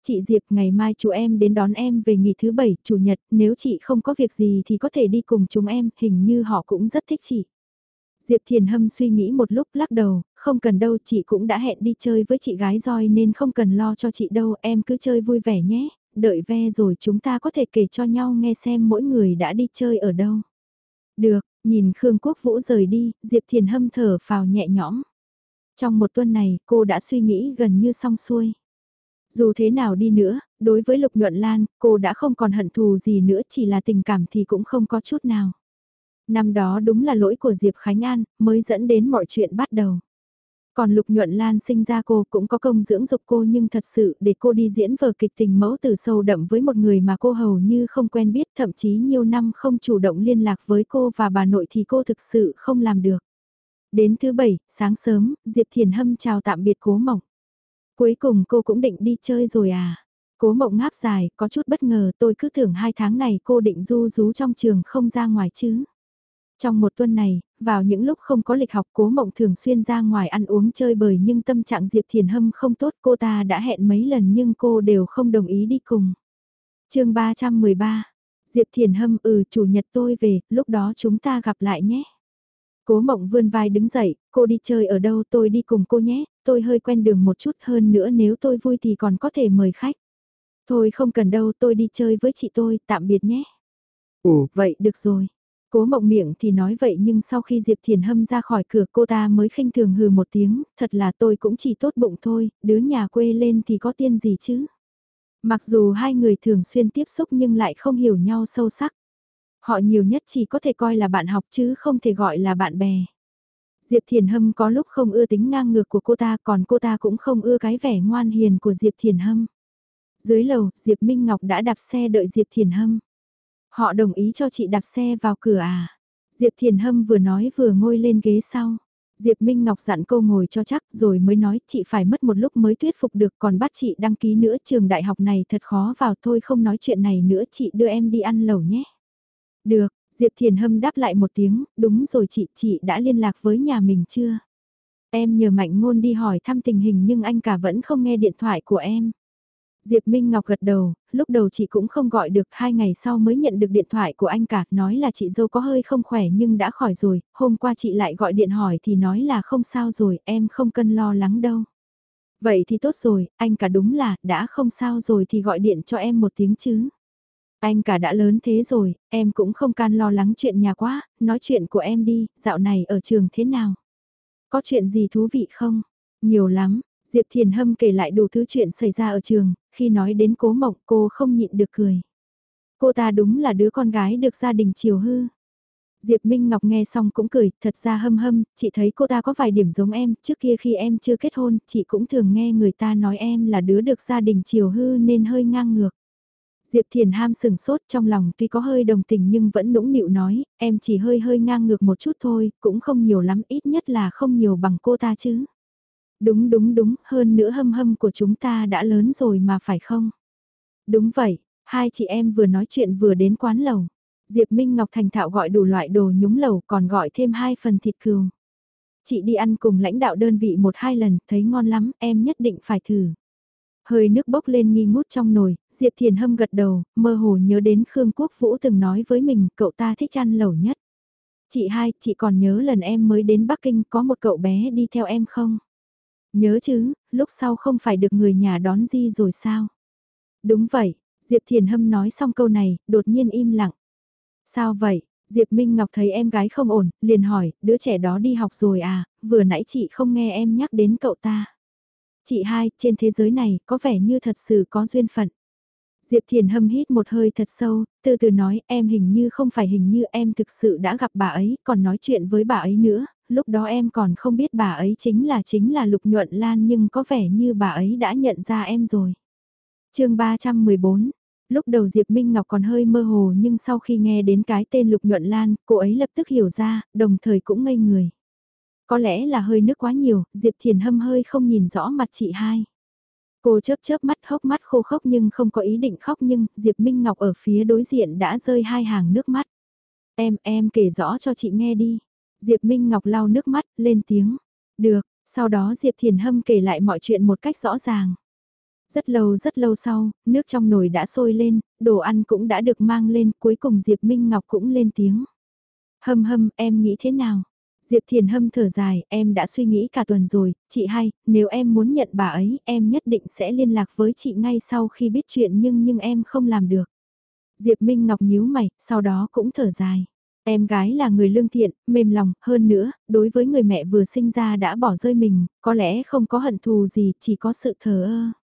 Chị Diệp ngày mai chú em đến đón em về nghỉ thứ bảy, chủ nhật, nếu chị không có việc gì thì có thể đi cùng chúng em, hình như họ cũng rất thích chị. Diệp Thiền Hâm suy nghĩ một lúc lắc đầu, không cần đâu chị cũng đã hẹn đi chơi với chị gái roi nên không cần lo cho chị đâu em cứ chơi vui vẻ nhé, đợi ve rồi chúng ta có thể kể cho nhau nghe xem mỗi người đã đi chơi ở đâu. Được, nhìn Khương Quốc Vũ rời đi, Diệp Thiền Hâm thở phào nhẹ nhõm. Trong một tuần này cô đã suy nghĩ gần như xong xuôi. Dù thế nào đi nữa, đối với Lục Nhuận Lan, cô đã không còn hận thù gì nữa chỉ là tình cảm thì cũng không có chút nào. Năm đó đúng là lỗi của Diệp Khánh An, mới dẫn đến mọi chuyện bắt đầu. Còn Lục Nhuận Lan sinh ra cô cũng có công dưỡng dục cô nhưng thật sự để cô đi diễn vở kịch tình mẫu từ sâu đậm với một người mà cô hầu như không quen biết thậm chí nhiều năm không chủ động liên lạc với cô và bà nội thì cô thực sự không làm được. Đến thứ bảy, sáng sớm, Diệp Thiền Hâm chào tạm biệt cố mộng. Cuối cùng cô cũng định đi chơi rồi à? Cố mộng ngáp dài, có chút bất ngờ tôi cứ tưởng hai tháng này cô định du rú trong trường không ra ngoài chứ. Trong một tuần này, vào những lúc không có lịch học cố mộng thường xuyên ra ngoài ăn uống chơi bời nhưng tâm trạng Diệp Thiền Hâm không tốt cô ta đã hẹn mấy lần nhưng cô đều không đồng ý đi cùng. chương 313, Diệp Thiền Hâm ừ chủ nhật tôi về, lúc đó chúng ta gặp lại nhé. Cố mộng vươn vai đứng dậy, cô đi chơi ở đâu tôi đi cùng cô nhé, tôi hơi quen đường một chút hơn nữa nếu tôi vui thì còn có thể mời khách. Thôi không cần đâu tôi đi chơi với chị tôi, tạm biệt nhé. Ồ, vậy được rồi. Cố mộng miệng thì nói vậy nhưng sau khi Diệp Thiền Hâm ra khỏi cửa cô ta mới khinh thường hừ một tiếng, thật là tôi cũng chỉ tốt bụng thôi, đứa nhà quê lên thì có tiên gì chứ. Mặc dù hai người thường xuyên tiếp xúc nhưng lại không hiểu nhau sâu sắc. Họ nhiều nhất chỉ có thể coi là bạn học chứ không thể gọi là bạn bè. Diệp Thiền Hâm có lúc không ưa tính ngang ngược của cô ta còn cô ta cũng không ưa cái vẻ ngoan hiền của Diệp Thiền Hâm. Dưới lầu, Diệp Minh Ngọc đã đạp xe đợi Diệp Thiền Hâm. Họ đồng ý cho chị đạp xe vào cửa à? Diệp Thiền Hâm vừa nói vừa ngồi lên ghế sau. Diệp Minh Ngọc dặn cô ngồi cho chắc rồi mới nói chị phải mất một lúc mới thuyết phục được còn bắt chị đăng ký nữa trường đại học này thật khó vào thôi không nói chuyện này nữa chị đưa em đi ăn lẩu nhé. Được, Diệp Thiền Hâm đáp lại một tiếng, đúng rồi chị, chị đã liên lạc với nhà mình chưa? Em nhờ Mạnh Ngôn đi hỏi thăm tình hình nhưng anh cả vẫn không nghe điện thoại của em. Diệp Minh Ngọc gật đầu, lúc đầu chị cũng không gọi được, hai ngày sau mới nhận được điện thoại của anh cả, nói là chị dâu có hơi không khỏe nhưng đã khỏi rồi, hôm qua chị lại gọi điện hỏi thì nói là không sao rồi, em không cần lo lắng đâu. Vậy thì tốt rồi, anh cả đúng là, đã không sao rồi thì gọi điện cho em một tiếng chứ. Anh cả đã lớn thế rồi, em cũng không can lo lắng chuyện nhà quá, nói chuyện của em đi, dạo này ở trường thế nào? Có chuyện gì thú vị không? Nhiều lắm, Diệp Thiền Hâm kể lại đủ thứ chuyện xảy ra ở trường, khi nói đến cố mộng cô không nhịn được cười. Cô ta đúng là đứa con gái được gia đình chiều hư. Diệp Minh Ngọc nghe xong cũng cười, thật ra hâm hâm, chị thấy cô ta có vài điểm giống em, trước kia khi em chưa kết hôn, chị cũng thường nghe người ta nói em là đứa được gia đình chiều hư nên hơi ngang ngược. Diệp Thiền Ham sừng sốt trong lòng tuy có hơi đồng tình nhưng vẫn nũng nịu nói, em chỉ hơi hơi ngang ngược một chút thôi, cũng không nhiều lắm, ít nhất là không nhiều bằng cô ta chứ. Đúng đúng đúng, hơn nữa hâm hâm của chúng ta đã lớn rồi mà phải không? Đúng vậy, hai chị em vừa nói chuyện vừa đến quán lầu. Diệp Minh Ngọc thành thạo gọi đủ loại đồ nhúng lầu còn gọi thêm hai phần thịt cừu. Chị đi ăn cùng lãnh đạo đơn vị một hai lần, thấy ngon lắm, em nhất định phải thử. Hơi nước bốc lên nghi ngút trong nồi, Diệp Thiền Hâm gật đầu, mơ hồ nhớ đến Khương Quốc Vũ từng nói với mình cậu ta thích ăn lẩu nhất. Chị hai, chị còn nhớ lần em mới đến Bắc Kinh có một cậu bé đi theo em không? Nhớ chứ, lúc sau không phải được người nhà đón di rồi sao? Đúng vậy, Diệp Thiền Hâm nói xong câu này, đột nhiên im lặng. Sao vậy? Diệp Minh Ngọc thấy em gái không ổn, liền hỏi, đứa trẻ đó đi học rồi à, vừa nãy chị không nghe em nhắc đến cậu ta. Chị hai, trên thế giới này, có vẻ như thật sự có duyên phận. Diệp Thiền hâm hít một hơi thật sâu, từ từ nói em hình như không phải hình như em thực sự đã gặp bà ấy, còn nói chuyện với bà ấy nữa, lúc đó em còn không biết bà ấy chính là chính là Lục Nhuận Lan nhưng có vẻ như bà ấy đã nhận ra em rồi. chương 314 Lúc đầu Diệp Minh Ngọc còn hơi mơ hồ nhưng sau khi nghe đến cái tên Lục Nhuận Lan, cô ấy lập tức hiểu ra, đồng thời cũng ngây người. Có lẽ là hơi nước quá nhiều, Diệp Thiền hâm hơi không nhìn rõ mặt chị hai. Cô chớp chớp mắt hốc mắt khô khốc nhưng không có ý định khóc nhưng Diệp Minh Ngọc ở phía đối diện đã rơi hai hàng nước mắt. Em, em kể rõ cho chị nghe đi. Diệp Minh Ngọc lau nước mắt, lên tiếng. Được, sau đó Diệp Thiền Hâm kể lại mọi chuyện một cách rõ ràng. Rất lâu rất lâu sau, nước trong nồi đã sôi lên, đồ ăn cũng đã được mang lên, cuối cùng Diệp Minh Ngọc cũng lên tiếng. Hâm hâm, em nghĩ thế nào? Diệp Thiền Hâm thở dài, em đã suy nghĩ cả tuần rồi, chị hay, nếu em muốn nhận bà ấy, em nhất định sẽ liên lạc với chị ngay sau khi biết chuyện nhưng nhưng em không làm được. Diệp Minh Ngọc nhíu mày, sau đó cũng thở dài. Em gái là người lương thiện, mềm lòng, hơn nữa, đối với người mẹ vừa sinh ra đã bỏ rơi mình, có lẽ không có hận thù gì, chỉ có sự thờ ơ.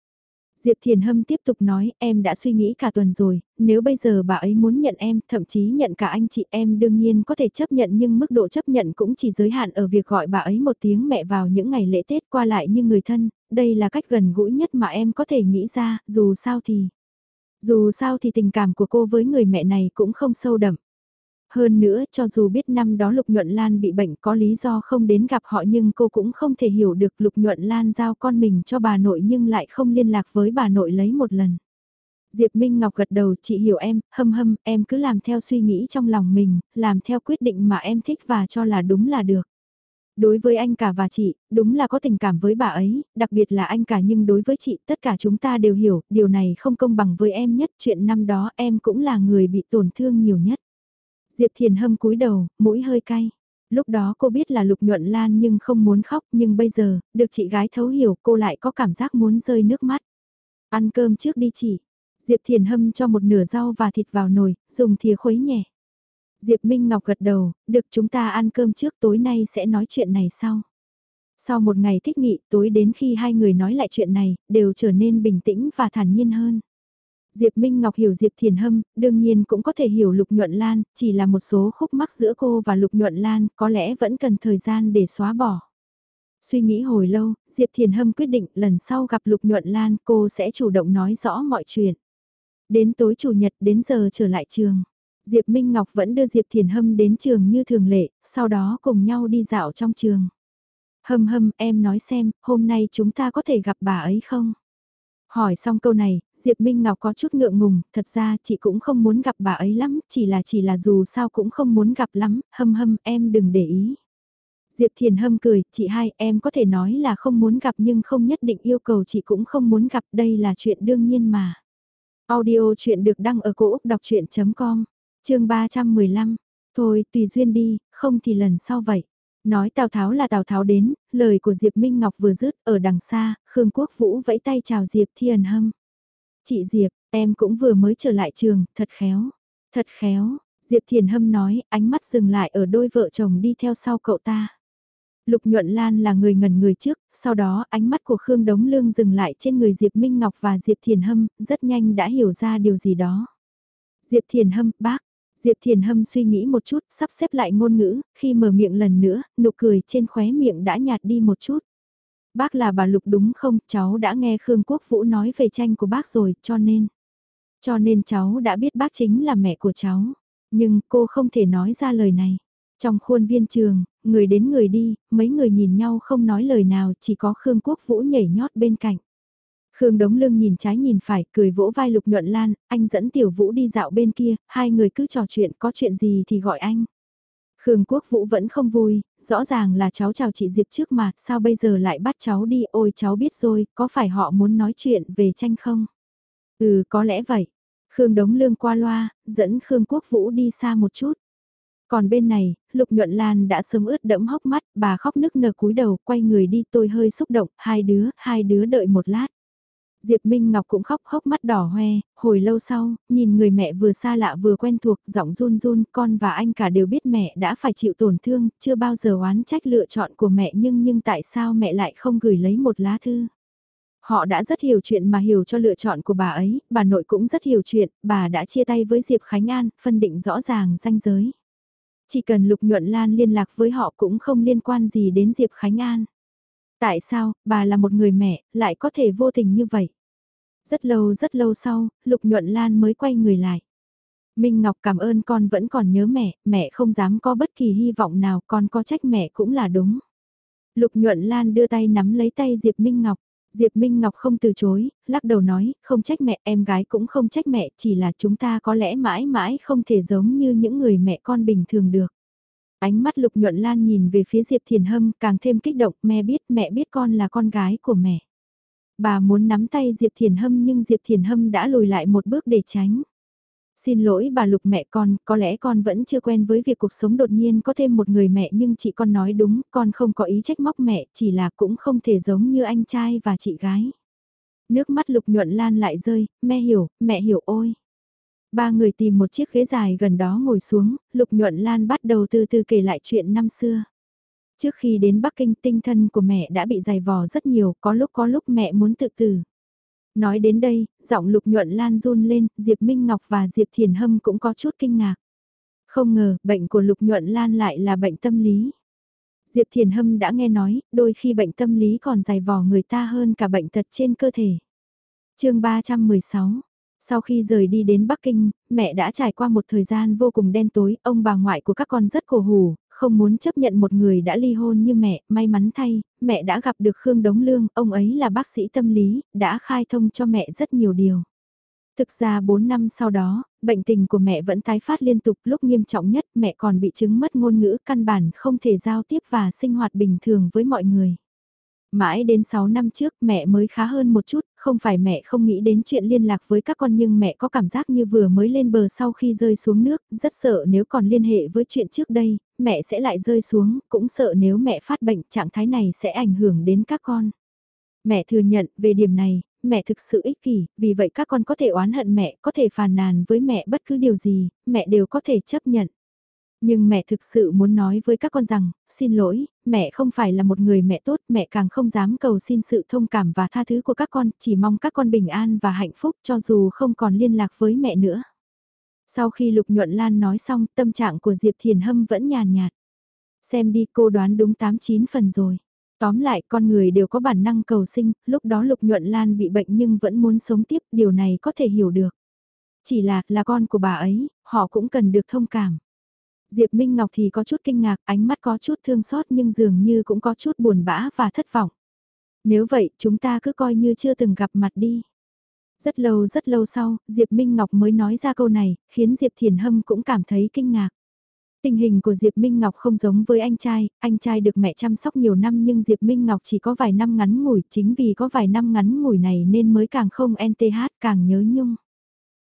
Diệp Thiền Hâm tiếp tục nói, em đã suy nghĩ cả tuần rồi, nếu bây giờ bà ấy muốn nhận em, thậm chí nhận cả anh chị em đương nhiên có thể chấp nhận nhưng mức độ chấp nhận cũng chỉ giới hạn ở việc gọi bà ấy một tiếng mẹ vào những ngày lễ Tết qua lại như người thân, đây là cách gần gũi nhất mà em có thể nghĩ ra, dù sao thì... Dù sao thì tình cảm của cô với người mẹ này cũng không sâu đậm. Hơn nữa, cho dù biết năm đó Lục Nhuận Lan bị bệnh có lý do không đến gặp họ nhưng cô cũng không thể hiểu được Lục Nhuận Lan giao con mình cho bà nội nhưng lại không liên lạc với bà nội lấy một lần. Diệp Minh Ngọc gật đầu, chị hiểu em, hâm hâm, em cứ làm theo suy nghĩ trong lòng mình, làm theo quyết định mà em thích và cho là đúng là được. Đối với anh cả và chị, đúng là có tình cảm với bà ấy, đặc biệt là anh cả nhưng đối với chị tất cả chúng ta đều hiểu, điều này không công bằng với em nhất, chuyện năm đó em cũng là người bị tổn thương nhiều nhất. Diệp Thiền Hâm cúi đầu, mũi hơi cay. Lúc đó cô biết là Lục Nhuận Lan nhưng không muốn khóc nhưng bây giờ, được chị gái thấu hiểu cô lại có cảm giác muốn rơi nước mắt. Ăn cơm trước đi chị. Diệp Thiền Hâm cho một nửa rau và thịt vào nồi, dùng thìa khuấy nhẹ. Diệp Minh Ngọc gật đầu, được chúng ta ăn cơm trước tối nay sẽ nói chuyện này sau. Sau một ngày thích nghị tối đến khi hai người nói lại chuyện này, đều trở nên bình tĩnh và thản nhiên hơn. Diệp Minh Ngọc hiểu Diệp Thiền Hâm, đương nhiên cũng có thể hiểu Lục Nhuận Lan, chỉ là một số khúc mắc giữa cô và Lục Nhuận Lan, có lẽ vẫn cần thời gian để xóa bỏ. Suy nghĩ hồi lâu, Diệp Thiền Hâm quyết định lần sau gặp Lục Nhuận Lan cô sẽ chủ động nói rõ mọi chuyện. Đến tối chủ nhật đến giờ trở lại trường. Diệp Minh Ngọc vẫn đưa Diệp Thiền Hâm đến trường như thường lệ, sau đó cùng nhau đi dạo trong trường. Hâm hâm em nói xem, hôm nay chúng ta có thể gặp bà ấy không? Hỏi xong câu này, Diệp Minh Ngọc có chút ngượng ngùng, thật ra chị cũng không muốn gặp bà ấy lắm, chỉ là chỉ là dù sao cũng không muốn gặp lắm, hâm hâm em đừng để ý. Diệp Thiền Hâm cười, chị hai em có thể nói là không muốn gặp nhưng không nhất định yêu cầu chị cũng không muốn gặp đây là chuyện đương nhiên mà. Audio chuyện được đăng ở cổ Úc đọc chuyện.com, chương 315, thôi tùy duyên đi, không thì lần sau vậy. Nói Tào Tháo là Tào Tháo đến, lời của Diệp Minh Ngọc vừa dứt ở đằng xa, Khương Quốc Vũ vẫy tay chào Diệp Thiền Hâm. Chị Diệp, em cũng vừa mới trở lại trường, thật khéo, thật khéo, Diệp Thiền Hâm nói, ánh mắt dừng lại ở đôi vợ chồng đi theo sau cậu ta. Lục Nhuận Lan là người ngẩn người trước, sau đó ánh mắt của Khương Đống Lương dừng lại trên người Diệp Minh Ngọc và Diệp Thiền Hâm, rất nhanh đã hiểu ra điều gì đó. Diệp Thiền Hâm, bác, Diệp Thiền Hâm suy nghĩ một chút, sắp xếp lại ngôn ngữ, khi mở miệng lần nữa, nụ cười trên khóe miệng đã nhạt đi một chút. Bác là bà Lục đúng không, cháu đã nghe Khương Quốc Vũ nói về tranh của bác rồi, cho nên... Cho nên cháu đã biết bác chính là mẹ của cháu. Nhưng cô không thể nói ra lời này. Trong khuôn viên trường, người đến người đi, mấy người nhìn nhau không nói lời nào, chỉ có Khương Quốc Vũ nhảy nhót bên cạnh. Khương Đống Lương nhìn trái nhìn phải, cười vỗ vai Lục Nhuận Lan, anh dẫn Tiểu Vũ đi dạo bên kia, hai người cứ trò chuyện, có chuyện gì thì gọi anh. Khương Quốc Vũ vẫn không vui, rõ ràng là cháu chào chị Diệp trước mà, sao bây giờ lại bắt cháu đi, ôi cháu biết rồi, có phải họ muốn nói chuyện về tranh không? Ừ, có lẽ vậy. Khương Đống Lương qua loa, dẫn Khương Quốc Vũ đi xa một chút. Còn bên này, Lục Nhuận Lan đã sớm ướt đẫm hốc mắt, bà khóc nức nở cúi đầu, quay người đi tôi hơi xúc động, hai đứa, hai đứa đợi một lát. Diệp Minh Ngọc cũng khóc hốc mắt đỏ hoe, hồi lâu sau, nhìn người mẹ vừa xa lạ vừa quen thuộc, giọng run run, con và anh cả đều biết mẹ đã phải chịu tổn thương, chưa bao giờ oán trách lựa chọn của mẹ nhưng nhưng tại sao mẹ lại không gửi lấy một lá thư. Họ đã rất hiểu chuyện mà hiểu cho lựa chọn của bà ấy, bà nội cũng rất hiểu chuyện, bà đã chia tay với Diệp Khánh An, phân định rõ ràng ranh giới. Chỉ cần Lục Nhuận Lan liên lạc với họ cũng không liên quan gì đến Diệp Khánh An. Tại sao, bà là một người mẹ, lại có thể vô tình như vậy? Rất lâu rất lâu sau, Lục Nhuận Lan mới quay người lại. Minh Ngọc cảm ơn con vẫn còn nhớ mẹ, mẹ không dám có bất kỳ hy vọng nào, con có trách mẹ cũng là đúng. Lục Nhuận Lan đưa tay nắm lấy tay Diệp Minh Ngọc. Diệp Minh Ngọc không từ chối, lắc đầu nói, không trách mẹ, em gái cũng không trách mẹ, chỉ là chúng ta có lẽ mãi mãi không thể giống như những người mẹ con bình thường được. Ánh mắt Lục Nhuận Lan nhìn về phía Diệp Thiền Hâm càng thêm kích động, mẹ biết mẹ biết con là con gái của mẹ. Bà muốn nắm tay Diệp Thiền Hâm nhưng Diệp Thiền Hâm đã lùi lại một bước để tránh. Xin lỗi bà Lục mẹ con, có lẽ con vẫn chưa quen với việc cuộc sống đột nhiên có thêm một người mẹ nhưng chị con nói đúng, con không có ý trách móc mẹ, chỉ là cũng không thể giống như anh trai và chị gái. Nước mắt Lục nhuận lan lại rơi, mẹ hiểu, mẹ hiểu ôi. Ba người tìm một chiếc ghế dài gần đó ngồi xuống, Lục nhuận lan bắt đầu từ từ kể lại chuyện năm xưa. Trước khi đến Bắc Kinh tinh thần của mẹ đã bị dày vò rất nhiều, có lúc có lúc mẹ muốn tự tử. Nói đến đây, giọng lục nhuận lan run lên, Diệp Minh Ngọc và Diệp Thiền Hâm cũng có chút kinh ngạc. Không ngờ, bệnh của lục nhuận lan lại là bệnh tâm lý. Diệp Thiền Hâm đã nghe nói, đôi khi bệnh tâm lý còn dày vò người ta hơn cả bệnh tật trên cơ thể. chương 316 sau khi rời đi đến Bắc Kinh, mẹ đã trải qua một thời gian vô cùng đen tối, ông bà ngoại của các con rất cổ hủ, không muốn chấp nhận một người đã ly hôn như mẹ, may mắn thay, mẹ đã gặp được Khương Đống Lương, ông ấy là bác sĩ tâm lý, đã khai thông cho mẹ rất nhiều điều. Thực ra 4 năm sau đó, bệnh tình của mẹ vẫn tái phát liên tục lúc nghiêm trọng nhất mẹ còn bị chứng mất ngôn ngữ căn bản không thể giao tiếp và sinh hoạt bình thường với mọi người. Mãi đến 6 năm trước mẹ mới khá hơn một chút, không phải mẹ không nghĩ đến chuyện liên lạc với các con nhưng mẹ có cảm giác như vừa mới lên bờ sau khi rơi xuống nước, rất sợ nếu còn liên hệ với chuyện trước đây, mẹ sẽ lại rơi xuống, cũng sợ nếu mẹ phát bệnh trạng thái này sẽ ảnh hưởng đến các con. Mẹ thừa nhận về điểm này, mẹ thực sự ích kỷ, vì vậy các con có thể oán hận mẹ, có thể phàn nàn với mẹ bất cứ điều gì, mẹ đều có thể chấp nhận. Nhưng mẹ thực sự muốn nói với các con rằng, xin lỗi, mẹ không phải là một người mẹ tốt, mẹ càng không dám cầu xin sự thông cảm và tha thứ của các con, chỉ mong các con bình an và hạnh phúc cho dù không còn liên lạc với mẹ nữa. Sau khi Lục Nhuận Lan nói xong, tâm trạng của Diệp Thiền Hâm vẫn nhàn nhạt. Xem đi cô đoán đúng 89 phần rồi. Tóm lại con người đều có bản năng cầu sinh, lúc đó Lục Nhuận Lan bị bệnh nhưng vẫn muốn sống tiếp, điều này có thể hiểu được. Chỉ là, là con của bà ấy, họ cũng cần được thông cảm. Diệp Minh Ngọc thì có chút kinh ngạc, ánh mắt có chút thương xót nhưng dường như cũng có chút buồn bã và thất vọng. Nếu vậy, chúng ta cứ coi như chưa từng gặp mặt đi. Rất lâu rất lâu sau, Diệp Minh Ngọc mới nói ra câu này, khiến Diệp Thiền Hâm cũng cảm thấy kinh ngạc. Tình hình của Diệp Minh Ngọc không giống với anh trai, anh trai được mẹ chăm sóc nhiều năm nhưng Diệp Minh Ngọc chỉ có vài năm ngắn ngủi, chính vì có vài năm ngắn ngủi này nên mới càng không NTH càng nhớ nhung.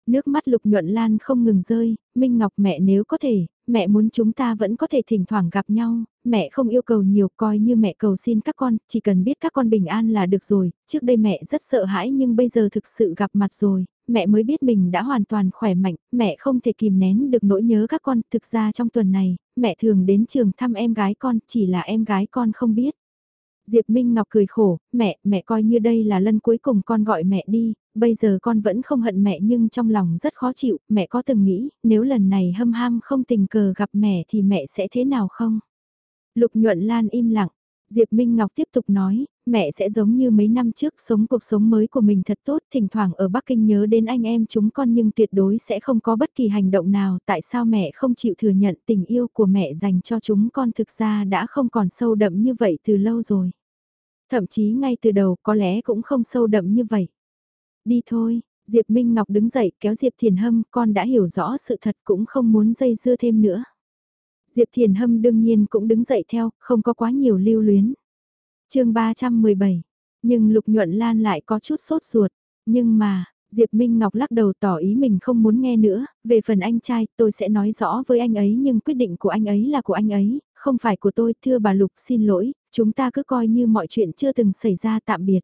Nước mắt lục nhuận lan không ngừng rơi, Minh Ngọc mẹ nếu có thể, mẹ muốn chúng ta vẫn có thể thỉnh thoảng gặp nhau, mẹ không yêu cầu nhiều coi như mẹ cầu xin các con, chỉ cần biết các con bình an là được rồi, trước đây mẹ rất sợ hãi nhưng bây giờ thực sự gặp mặt rồi, mẹ mới biết mình đã hoàn toàn khỏe mạnh, mẹ không thể kìm nén được nỗi nhớ các con, thực ra trong tuần này, mẹ thường đến trường thăm em gái con, chỉ là em gái con không biết. Diệp Minh Ngọc cười khổ, mẹ, mẹ coi như đây là lần cuối cùng con gọi mẹ đi, bây giờ con vẫn không hận mẹ nhưng trong lòng rất khó chịu, mẹ có từng nghĩ, nếu lần này hâm ham không tình cờ gặp mẹ thì mẹ sẽ thế nào không? Lục nhuận lan im lặng, Diệp Minh Ngọc tiếp tục nói, mẹ sẽ giống như mấy năm trước sống cuộc sống mới của mình thật tốt, thỉnh thoảng ở Bắc Kinh nhớ đến anh em chúng con nhưng tuyệt đối sẽ không có bất kỳ hành động nào, tại sao mẹ không chịu thừa nhận tình yêu của mẹ dành cho chúng con thực ra đã không còn sâu đậm như vậy từ lâu rồi. Thậm chí ngay từ đầu có lẽ cũng không sâu đậm như vậy. Đi thôi, Diệp Minh Ngọc đứng dậy kéo Diệp Thiền Hâm, con đã hiểu rõ sự thật cũng không muốn dây dưa thêm nữa. Diệp Thiền Hâm đương nhiên cũng đứng dậy theo, không có quá nhiều lưu luyến. chương 317, nhưng Lục Nhuận Lan lại có chút sốt ruột, nhưng mà, Diệp Minh Ngọc lắc đầu tỏ ý mình không muốn nghe nữa, về phần anh trai tôi sẽ nói rõ với anh ấy nhưng quyết định của anh ấy là của anh ấy, không phải của tôi, thưa bà Lục xin lỗi, chúng ta cứ coi như mọi chuyện chưa từng xảy ra tạm biệt.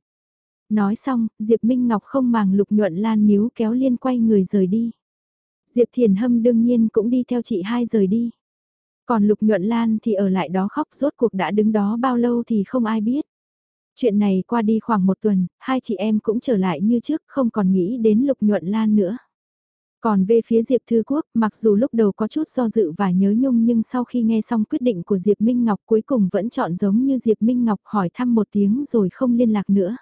Nói xong, Diệp Minh Ngọc không màng Lục Nhuận Lan níu kéo liên quay người rời đi. Diệp Thiền Hâm đương nhiên cũng đi theo chị hai rời đi. Còn Lục Nhuận Lan thì ở lại đó khóc rốt cuộc đã đứng đó bao lâu thì không ai biết. Chuyện này qua đi khoảng một tuần, hai chị em cũng trở lại như trước không còn nghĩ đến Lục Nhuận Lan nữa. Còn về phía Diệp Thư Quốc, mặc dù lúc đầu có chút do dự và nhớ nhung nhưng sau khi nghe xong quyết định của Diệp Minh Ngọc cuối cùng vẫn chọn giống như Diệp Minh Ngọc hỏi thăm một tiếng rồi không liên lạc nữa.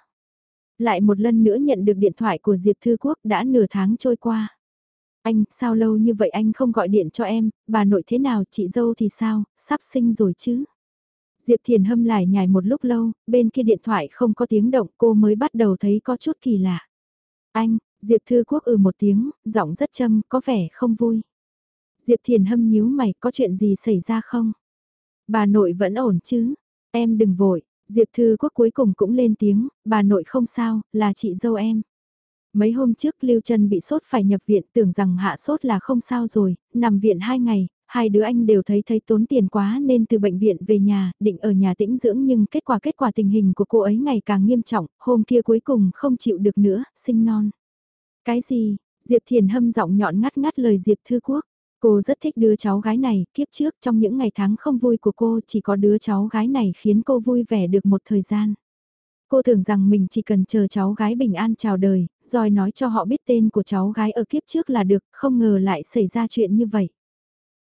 Lại một lần nữa nhận được điện thoại của Diệp Thư Quốc đã nửa tháng trôi qua. Anh, sao lâu như vậy anh không gọi điện cho em, bà nội thế nào, chị dâu thì sao, sắp sinh rồi chứ? Diệp Thiền hâm lại nhài một lúc lâu, bên kia điện thoại không có tiếng động cô mới bắt đầu thấy có chút kỳ lạ. Anh, Diệp Thư Quốc ừ một tiếng, giọng rất châm, có vẻ không vui. Diệp Thiền hâm nhíu mày, có chuyện gì xảy ra không? Bà nội vẫn ổn chứ? Em đừng vội, Diệp Thư Quốc cuối cùng cũng lên tiếng, bà nội không sao, là chị dâu em. Mấy hôm trước Lưu Trân bị sốt phải nhập viện tưởng rằng hạ sốt là không sao rồi, nằm viện hai ngày, hai đứa anh đều thấy thấy tốn tiền quá nên từ bệnh viện về nhà, định ở nhà tĩnh dưỡng nhưng kết quả kết quả tình hình của cô ấy ngày càng nghiêm trọng, hôm kia cuối cùng không chịu được nữa, sinh non. Cái gì? Diệp Thiền hâm giọng nhọn ngắt ngắt lời Diệp Thư Quốc. Cô rất thích đứa cháu gái này, kiếp trước trong những ngày tháng không vui của cô chỉ có đứa cháu gái này khiến cô vui vẻ được một thời gian. Cô tưởng rằng mình chỉ cần chờ cháu gái bình an chào đời, rồi nói cho họ biết tên của cháu gái ở kiếp trước là được, không ngờ lại xảy ra chuyện như vậy.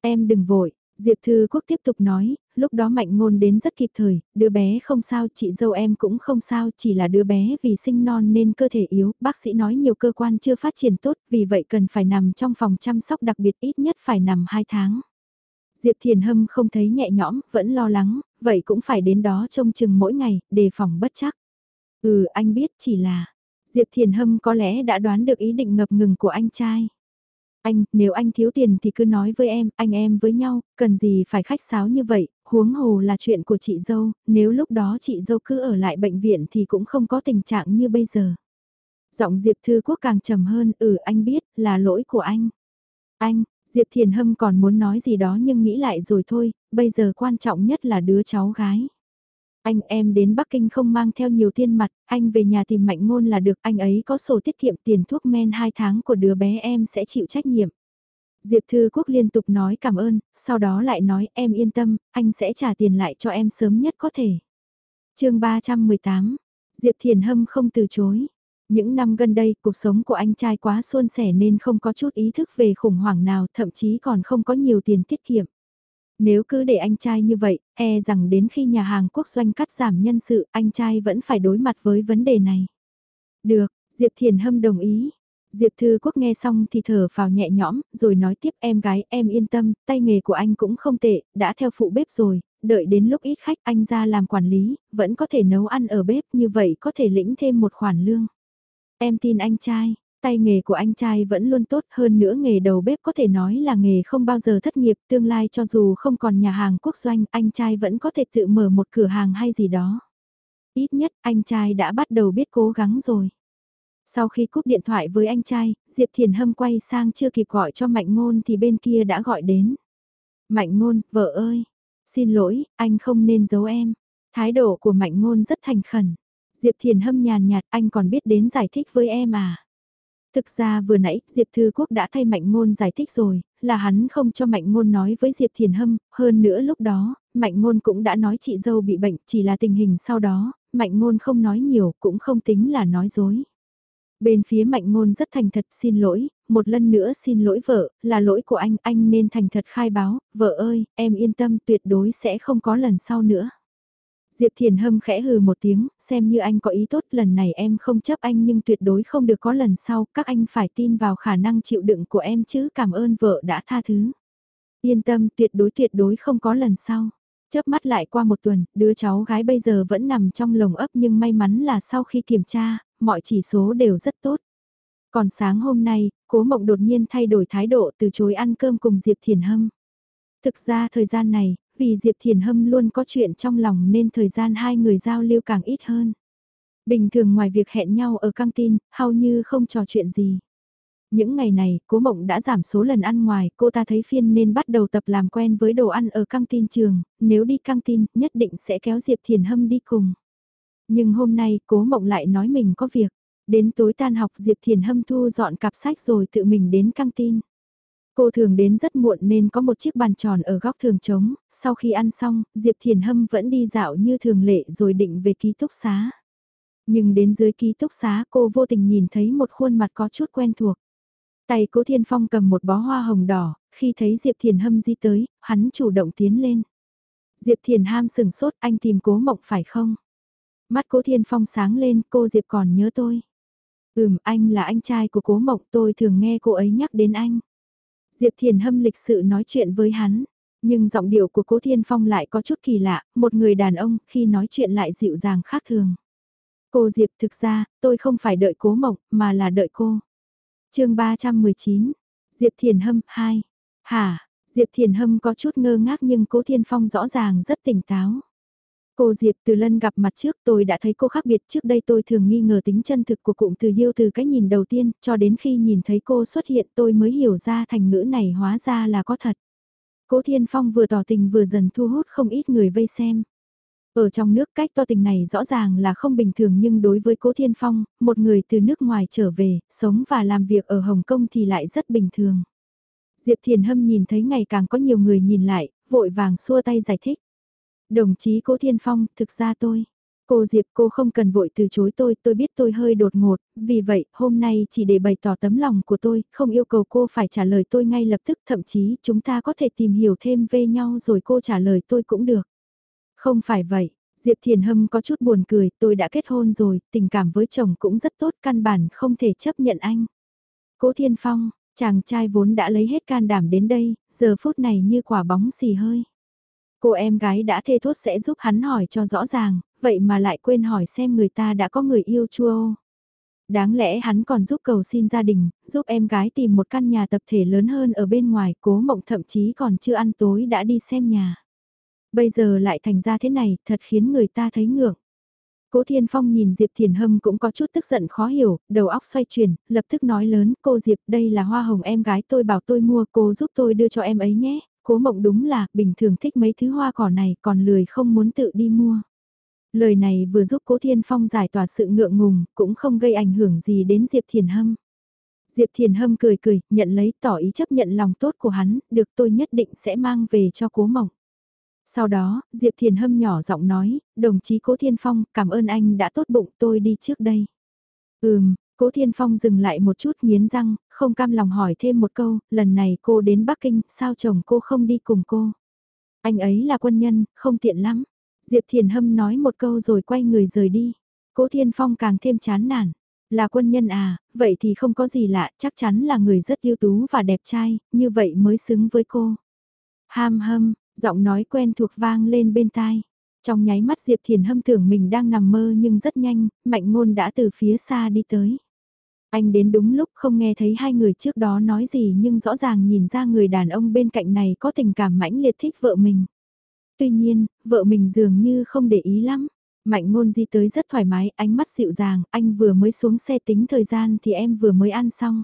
Em đừng vội, Diệp Thư Quốc tiếp tục nói, lúc đó mạnh ngôn đến rất kịp thời, đứa bé không sao, chị dâu em cũng không sao, chỉ là đứa bé vì sinh non nên cơ thể yếu, bác sĩ nói nhiều cơ quan chưa phát triển tốt, vì vậy cần phải nằm trong phòng chăm sóc đặc biệt ít nhất phải nằm 2 tháng. Diệp Thiền Hâm không thấy nhẹ nhõm, vẫn lo lắng, vậy cũng phải đến đó trông chừng mỗi ngày, đề phòng bất chắc. Ừ, anh biết chỉ là, Diệp Thiền Hâm có lẽ đã đoán được ý định ngập ngừng của anh trai. Anh, nếu anh thiếu tiền thì cứ nói với em, anh em với nhau, cần gì phải khách sáo như vậy, huống hồ là chuyện của chị dâu, nếu lúc đó chị dâu cứ ở lại bệnh viện thì cũng không có tình trạng như bây giờ. Giọng Diệp Thư Quốc càng trầm hơn, ừ anh biết, là lỗi của anh. Anh, Diệp Thiền Hâm còn muốn nói gì đó nhưng nghĩ lại rồi thôi, bây giờ quan trọng nhất là đứa cháu gái. Anh em đến Bắc Kinh không mang theo nhiều tiền mặt, anh về nhà tìm mạnh ngôn là được, anh ấy có sổ tiết kiệm tiền thuốc men 2 tháng của đứa bé em sẽ chịu trách nhiệm. Diệp Thư Quốc liên tục nói cảm ơn, sau đó lại nói em yên tâm, anh sẽ trả tiền lại cho em sớm nhất có thể. chương 318, Diệp Thiền Hâm không từ chối. Những năm gần đây, cuộc sống của anh trai quá suôn sẻ nên không có chút ý thức về khủng hoảng nào, thậm chí còn không có nhiều tiền tiết kiệm. Nếu cứ để anh trai như vậy, e rằng đến khi nhà hàng quốc doanh cắt giảm nhân sự, anh trai vẫn phải đối mặt với vấn đề này. Được, Diệp Thiền Hâm đồng ý. Diệp Thư Quốc nghe xong thì thở vào nhẹ nhõm, rồi nói tiếp em gái em yên tâm, tay nghề của anh cũng không tệ, đã theo phụ bếp rồi, đợi đến lúc ít khách anh ra làm quản lý, vẫn có thể nấu ăn ở bếp như vậy có thể lĩnh thêm một khoản lương. Em tin anh trai, Tay nghề của anh trai vẫn luôn tốt hơn nữa nghề đầu bếp có thể nói là nghề không bao giờ thất nghiệp tương lai cho dù không còn nhà hàng quốc doanh anh trai vẫn có thể tự mở một cửa hàng hay gì đó. Ít nhất anh trai đã bắt đầu biết cố gắng rồi. Sau khi cúp điện thoại với anh trai, Diệp Thiền Hâm quay sang chưa kịp gọi cho Mạnh Ngôn thì bên kia đã gọi đến. Mạnh Ngôn, vợ ơi, xin lỗi, anh không nên giấu em. Thái độ của Mạnh Ngôn rất thành khẩn. Diệp Thiền Hâm nhàn nhạt, anh còn biết đến giải thích với em à. Thực ra vừa nãy, Diệp Thư Quốc đã thay Mạnh Ngôn giải thích rồi, là hắn không cho Mạnh Ngôn nói với Diệp Thiền Hâm, hơn nữa lúc đó, Mạnh Ngôn cũng đã nói chị dâu bị bệnh, chỉ là tình hình sau đó, Mạnh Ngôn không nói nhiều, cũng không tính là nói dối. Bên phía Mạnh Ngôn rất thành thật xin lỗi, một lần nữa xin lỗi vợ, là lỗi của anh, anh nên thành thật khai báo, vợ ơi, em yên tâm tuyệt đối sẽ không có lần sau nữa. Diệp Thiền Hâm khẽ hừ một tiếng, xem như anh có ý tốt lần này em không chấp anh nhưng tuyệt đối không được có lần sau, các anh phải tin vào khả năng chịu đựng của em chứ cảm ơn vợ đã tha thứ. Yên tâm tuyệt đối tuyệt đối không có lần sau. Chớp mắt lại qua một tuần, đứa cháu gái bây giờ vẫn nằm trong lồng ấp nhưng may mắn là sau khi kiểm tra, mọi chỉ số đều rất tốt. Còn sáng hôm nay, cố mộng đột nhiên thay đổi thái độ từ chối ăn cơm cùng Diệp Thiền Hâm. Thực ra thời gian này, vì Diệp Thiền Hâm luôn có chuyện trong lòng nên thời gian hai người giao lưu càng ít hơn. Bình thường ngoài việc hẹn nhau ở căng tin, hầu như không trò chuyện gì. Những ngày này, cố mộng đã giảm số lần ăn ngoài, cô ta thấy phiên nên bắt đầu tập làm quen với đồ ăn ở căng tin trường, nếu đi căng tin, nhất định sẽ kéo Diệp Thiền Hâm đi cùng. Nhưng hôm nay, cố mộng lại nói mình có việc. Đến tối tan học Diệp Thiền Hâm thu dọn cặp sách rồi tự mình đến căng tin. Cô thường đến rất muộn nên có một chiếc bàn tròn ở góc thường trống, sau khi ăn xong, Diệp Thiền Hâm vẫn đi dạo như thường lệ rồi định về ký túc xá. Nhưng đến dưới ký túc xá cô vô tình nhìn thấy một khuôn mặt có chút quen thuộc. Tay cố Thiên Phong cầm một bó hoa hồng đỏ, khi thấy Diệp Thiền Hâm di tới, hắn chủ động tiến lên. Diệp Thiền Ham sừng sốt anh tìm cố mộng phải không? Mắt cố Thiên Phong sáng lên cô Diệp còn nhớ tôi. Ừm anh là anh trai của cố mộc tôi thường nghe cô ấy nhắc đến anh. Diệp Thiền Hâm lịch sự nói chuyện với hắn, nhưng giọng điệu của Cố Thiên Phong lại có chút kỳ lạ, một người đàn ông khi nói chuyện lại dịu dàng khác thường. Cô Diệp thực ra, tôi không phải đợi Cố mộc mà là đợi cô. chương 319, Diệp Thiền Hâm 2. Hả, Diệp Thiền Hâm có chút ngơ ngác nhưng Cố Thiên Phong rõ ràng rất tỉnh táo. Cô Diệp từ lần gặp mặt trước tôi đã thấy cô khác biệt trước đây tôi thường nghi ngờ tính chân thực của cụm từ yêu từ cái nhìn đầu tiên cho đến khi nhìn thấy cô xuất hiện tôi mới hiểu ra thành ngữ này hóa ra là có thật. Cố Thiên Phong vừa tỏ tình vừa dần thu hút không ít người vây xem. Ở trong nước cách to tình này rõ ràng là không bình thường nhưng đối với Cố Thiên Phong, một người từ nước ngoài trở về, sống và làm việc ở Hồng Kông thì lại rất bình thường. Diệp Thiền Hâm nhìn thấy ngày càng có nhiều người nhìn lại, vội vàng xua tay giải thích. Đồng chí Cố Thiên Phong, thực ra tôi. Cô Diệp cô không cần vội từ chối tôi, tôi biết tôi hơi đột ngột, vì vậy hôm nay chỉ để bày tỏ tấm lòng của tôi, không yêu cầu cô phải trả lời tôi ngay lập tức, thậm chí chúng ta có thể tìm hiểu thêm về nhau rồi cô trả lời tôi cũng được. Không phải vậy, Diệp Thiền Hâm có chút buồn cười, tôi đã kết hôn rồi, tình cảm với chồng cũng rất tốt, căn bản không thể chấp nhận anh. Cố Thiên Phong, chàng trai vốn đã lấy hết can đảm đến đây, giờ phút này như quả bóng xì hơi. Cô em gái đã thê thốt sẽ giúp hắn hỏi cho rõ ràng, vậy mà lại quên hỏi xem người ta đã có người yêu chưa Đáng lẽ hắn còn giúp cầu xin gia đình, giúp em gái tìm một căn nhà tập thể lớn hơn ở bên ngoài, cố mộng thậm chí còn chưa ăn tối đã đi xem nhà. Bây giờ lại thành ra thế này, thật khiến người ta thấy ngược Cố Thiên Phong nhìn Diệp Thiền Hâm cũng có chút tức giận khó hiểu, đầu óc xoay chuyển, lập tức nói lớn, cô Diệp đây là hoa hồng em gái tôi bảo tôi mua, cô giúp tôi đưa cho em ấy nhé, cố mộng đúng là bình thường thích mấy thứ hoa cỏ này còn lười không muốn tự đi mua. Lời này vừa giúp Cố Thiên Phong giải tỏa sự ngượng ngùng, cũng không gây ảnh hưởng gì đến Diệp Thiền Hâm. Diệp Thiền Hâm cười cười, nhận lấy tỏ ý chấp nhận lòng tốt của hắn, được tôi nhất định sẽ mang về cho cố mộng. Sau đó, Diệp Thiền Hâm nhỏ giọng nói, đồng chí Cố Thiên Phong, cảm ơn anh đã tốt bụng tôi đi trước đây. Ừm, Cố Thiên Phong dừng lại một chút nghiến răng, không cam lòng hỏi thêm một câu, lần này cô đến Bắc Kinh, sao chồng cô không đi cùng cô? Anh ấy là quân nhân, không tiện lắm. Diệp Thiền Hâm nói một câu rồi quay người rời đi. Cố Thiên Phong càng thêm chán nản. Là quân nhân à, vậy thì không có gì lạ, chắc chắn là người rất ưu tú và đẹp trai, như vậy mới xứng với cô. Ham hâm, giọng nói quen thuộc vang lên bên tai. Trong nháy mắt Diệp Thiền Hâm tưởng mình đang nằm mơ nhưng rất nhanh, Mạnh Ngôn đã từ phía xa đi tới. Anh đến đúng lúc không nghe thấy hai người trước đó nói gì nhưng rõ ràng nhìn ra người đàn ông bên cạnh này có tình cảm mãnh liệt thích vợ mình. Tuy nhiên, vợ mình dường như không để ý lắm. Mạnh ngôn di tới rất thoải mái, ánh mắt dịu dàng, anh vừa mới xuống xe tính thời gian thì em vừa mới ăn xong.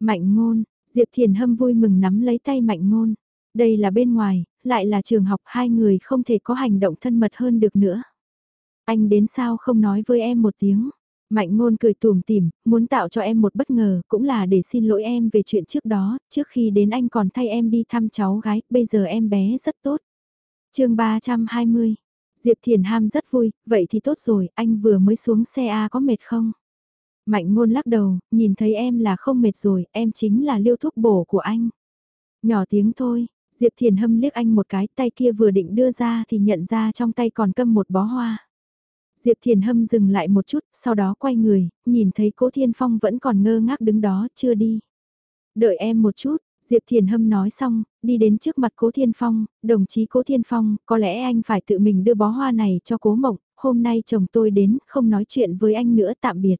Mạnh ngôn, Diệp Thiền Hâm vui mừng nắm lấy tay mạnh ngôn. Đây là bên ngoài, lại là trường học hai người không thể có hành động thân mật hơn được nữa. Anh đến sao không nói với em một tiếng. Mạnh ngôn cười tùm tìm, muốn tạo cho em một bất ngờ, cũng là để xin lỗi em về chuyện trước đó, trước khi đến anh còn thay em đi thăm cháu gái, bây giờ em bé rất tốt. chương 320, Diệp Thiền Ham rất vui, vậy thì tốt rồi, anh vừa mới xuống xe A có mệt không? Mạnh ngôn lắc đầu, nhìn thấy em là không mệt rồi, em chính là liêu thuốc bổ của anh. Nhỏ tiếng thôi, Diệp Thiền hâm liếc anh một cái tay kia vừa định đưa ra thì nhận ra trong tay còn cầm một bó hoa. Diệp Thiền Hâm dừng lại một chút, sau đó quay người, nhìn thấy Cố Thiên Phong vẫn còn ngơ ngác đứng đó, chưa đi. Đợi em một chút, Diệp Thiền Hâm nói xong, đi đến trước mặt Cố Thiên Phong, đồng chí Cố Thiên Phong, có lẽ anh phải tự mình đưa bó hoa này cho Cố Mộng, hôm nay chồng tôi đến, không nói chuyện với anh nữa tạm biệt.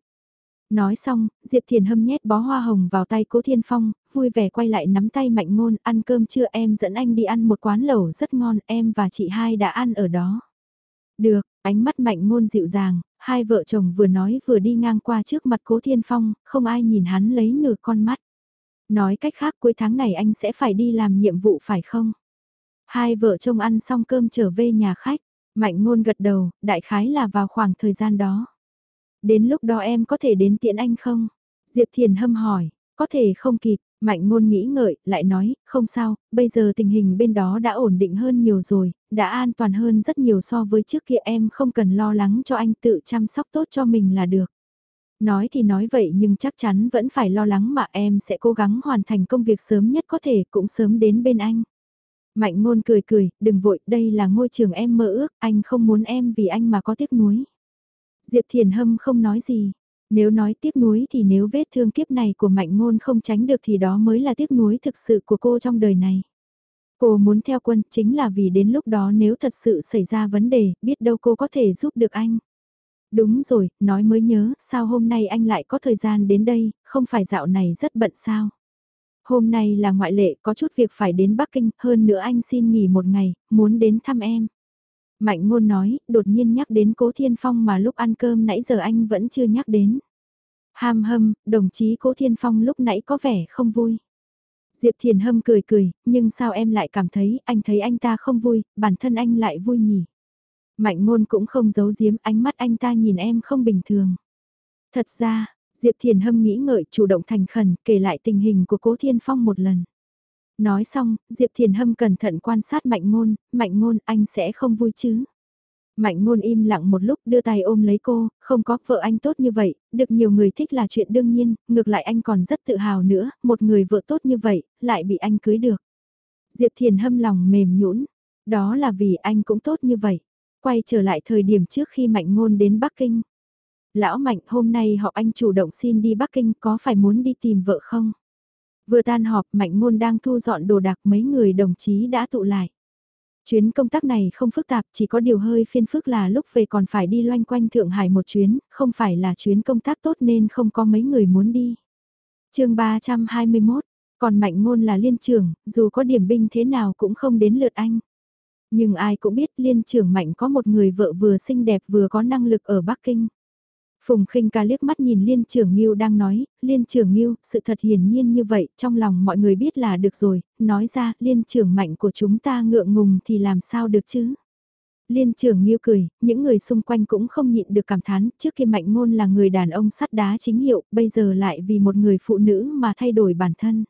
Nói xong, Diệp Thiền Hâm nhét bó hoa hồng vào tay Cố Thiên Phong, vui vẻ quay lại nắm tay Mạnh Ngôn, ăn cơm chưa em dẫn anh đi ăn một quán lẩu rất ngon, em và chị hai đã ăn ở đó. Được, ánh mắt mạnh ngôn dịu dàng, hai vợ chồng vừa nói vừa đi ngang qua trước mặt cố thiên phong, không ai nhìn hắn lấy nửa con mắt. Nói cách khác cuối tháng này anh sẽ phải đi làm nhiệm vụ phải không? Hai vợ chồng ăn xong cơm trở về nhà khách, mạnh ngôn gật đầu, đại khái là vào khoảng thời gian đó. Đến lúc đó em có thể đến tiện anh không? Diệp Thiền hâm hỏi, có thể không kịp, Mạnh ngôn nghĩ ngợi, lại nói, không sao, bây giờ tình hình bên đó đã ổn định hơn nhiều rồi, đã an toàn hơn rất nhiều so với trước kia em không cần lo lắng cho anh tự chăm sóc tốt cho mình là được. Nói thì nói vậy nhưng chắc chắn vẫn phải lo lắng mà em sẽ cố gắng hoàn thành công việc sớm nhất có thể cũng sớm đến bên anh. Mạnh ngôn cười cười, đừng vội, đây là ngôi trường em mơ ước, anh không muốn em vì anh mà có tiếc nuối. Diệp Thiền Hâm không nói gì, nếu nói tiếc nuối thì nếu vết thương kiếp này của mạnh ngôn không tránh được thì đó mới là tiếc nuối thực sự của cô trong đời này. Cô muốn theo quân chính là vì đến lúc đó nếu thật sự xảy ra vấn đề, biết đâu cô có thể giúp được anh. Đúng rồi, nói mới nhớ, sao hôm nay anh lại có thời gian đến đây, không phải dạo này rất bận sao. Hôm nay là ngoại lệ, có chút việc phải đến Bắc Kinh, hơn nữa anh xin nghỉ một ngày, muốn đến thăm em. Mạnh ngôn nói, đột nhiên nhắc đến cố thiên phong mà lúc ăn cơm nãy giờ anh vẫn chưa nhắc đến. Ham hâm, đồng chí cố thiên phong lúc nãy có vẻ không vui. Diệp Thiền Hâm cười cười, nhưng sao em lại cảm thấy anh thấy anh ta không vui, bản thân anh lại vui nhỉ? Mạnh ngôn cũng không giấu giếm ánh mắt anh ta nhìn em không bình thường. Thật ra, Diệp Thiền Hâm nghĩ ngợi chủ động thành khẩn kể lại tình hình của Cố Thiên Phong một lần. Nói xong, Diệp Thiền Hâm cẩn thận quan sát Mạnh Ngôn, Mạnh Ngôn anh sẽ không vui chứ. Mạnh Ngôn im lặng một lúc đưa tay ôm lấy cô, không có vợ anh tốt như vậy, được nhiều người thích là chuyện đương nhiên, ngược lại anh còn rất tự hào nữa, một người vợ tốt như vậy, lại bị anh cưới được. Diệp Thiền Hâm lòng mềm nhũn, đó là vì anh cũng tốt như vậy. Quay trở lại thời điểm trước khi Mạnh Ngôn đến Bắc Kinh. Lão Mạnh hôm nay họ anh chủ động xin đi Bắc Kinh có phải muốn đi tìm vợ không? Vừa tan họp Mạnh Ngôn đang thu dọn đồ đạc mấy người đồng chí đã tụ lại. Chuyến công tác này không phức tạp, chỉ có điều hơi phiên phức là lúc về còn phải đi loanh quanh Thượng Hải một chuyến, không phải là chuyến công tác tốt nên không có mấy người muốn đi. chương 321, còn Mạnh Ngôn là liên trưởng, dù có điểm binh thế nào cũng không đến lượt anh. Nhưng ai cũng biết liên trưởng Mạnh có một người vợ vừa xinh đẹp vừa có năng lực ở Bắc Kinh. Phùng khinh ca liếc mắt nhìn liên trưởng Ngưu đang nói, liên trưởng Ngưu, sự thật hiển nhiên như vậy, trong lòng mọi người biết là được rồi, nói ra, liên trưởng mạnh của chúng ta ngượng ngùng thì làm sao được chứ? Liên trưởng Ngưu cười, những người xung quanh cũng không nhịn được cảm thán, trước kia mạnh ngôn là người đàn ông sắt đá chính hiệu, bây giờ lại vì một người phụ nữ mà thay đổi bản thân.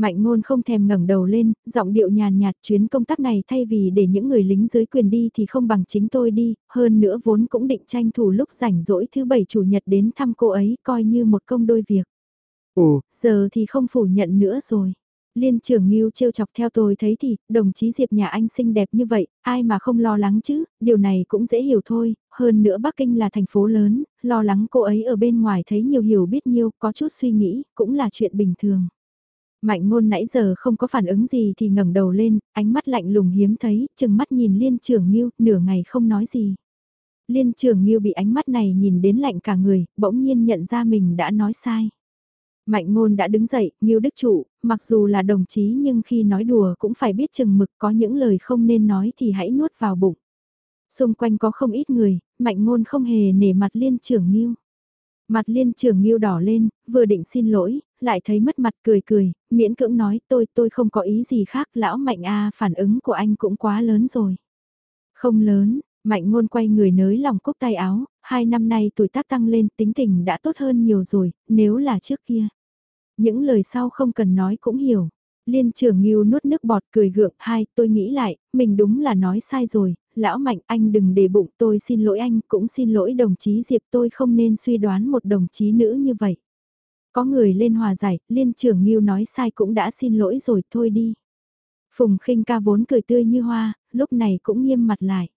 Mạnh ngôn không thèm ngẩng đầu lên, giọng điệu nhàn nhạt chuyến công tác này thay vì để những người lính dưới quyền đi thì không bằng chính tôi đi, hơn nữa vốn cũng định tranh thủ lúc rảnh rỗi thứ bảy chủ nhật đến thăm cô ấy coi như một công đôi việc. Ồ, giờ thì không phủ nhận nữa rồi. Liên trưởng Ngưu trêu chọc theo tôi thấy thì, đồng chí Diệp nhà anh xinh đẹp như vậy, ai mà không lo lắng chứ, điều này cũng dễ hiểu thôi, hơn nữa Bắc Kinh là thành phố lớn, lo lắng cô ấy ở bên ngoài thấy nhiều hiểu biết nhiều, có chút suy nghĩ, cũng là chuyện bình thường. Mạnh ngôn nãy giờ không có phản ứng gì thì ngẩng đầu lên, ánh mắt lạnh lùng hiếm thấy, chừng mắt nhìn liên trưởng Nghiêu, nửa ngày không nói gì. Liên trưởng Nghiêu bị ánh mắt này nhìn đến lạnh cả người, bỗng nhiên nhận ra mình đã nói sai. Mạnh ngôn đã đứng dậy, Nghiêu Đức Trụ, mặc dù là đồng chí nhưng khi nói đùa cũng phải biết chừng mực có những lời không nên nói thì hãy nuốt vào bụng. Xung quanh có không ít người, mạnh ngôn không hề nể mặt liên trưởng Nghiêu. Mặt liên trưởng Nghiêu đỏ lên, vừa định xin lỗi, lại thấy mất mặt cười cười, miễn cưỡng nói tôi tôi không có ý gì khác, lão mạnh a phản ứng của anh cũng quá lớn rồi. Không lớn, mạnh ngôn quay người nới lòng cúc tay áo, hai năm nay tuổi tác tăng lên tính tình đã tốt hơn nhiều rồi, nếu là trước kia. Những lời sau không cần nói cũng hiểu. Liên trưởng Nghiêu nuốt nước bọt cười gượng, hai, tôi nghĩ lại, mình đúng là nói sai rồi, lão mạnh anh đừng để bụng tôi xin lỗi anh, cũng xin lỗi đồng chí Diệp tôi không nên suy đoán một đồng chí nữ như vậy. Có người lên hòa giải, liên trưởng Ngưu nói sai cũng đã xin lỗi rồi, thôi đi. Phùng khinh ca vốn cười tươi như hoa, lúc này cũng nghiêm mặt lại.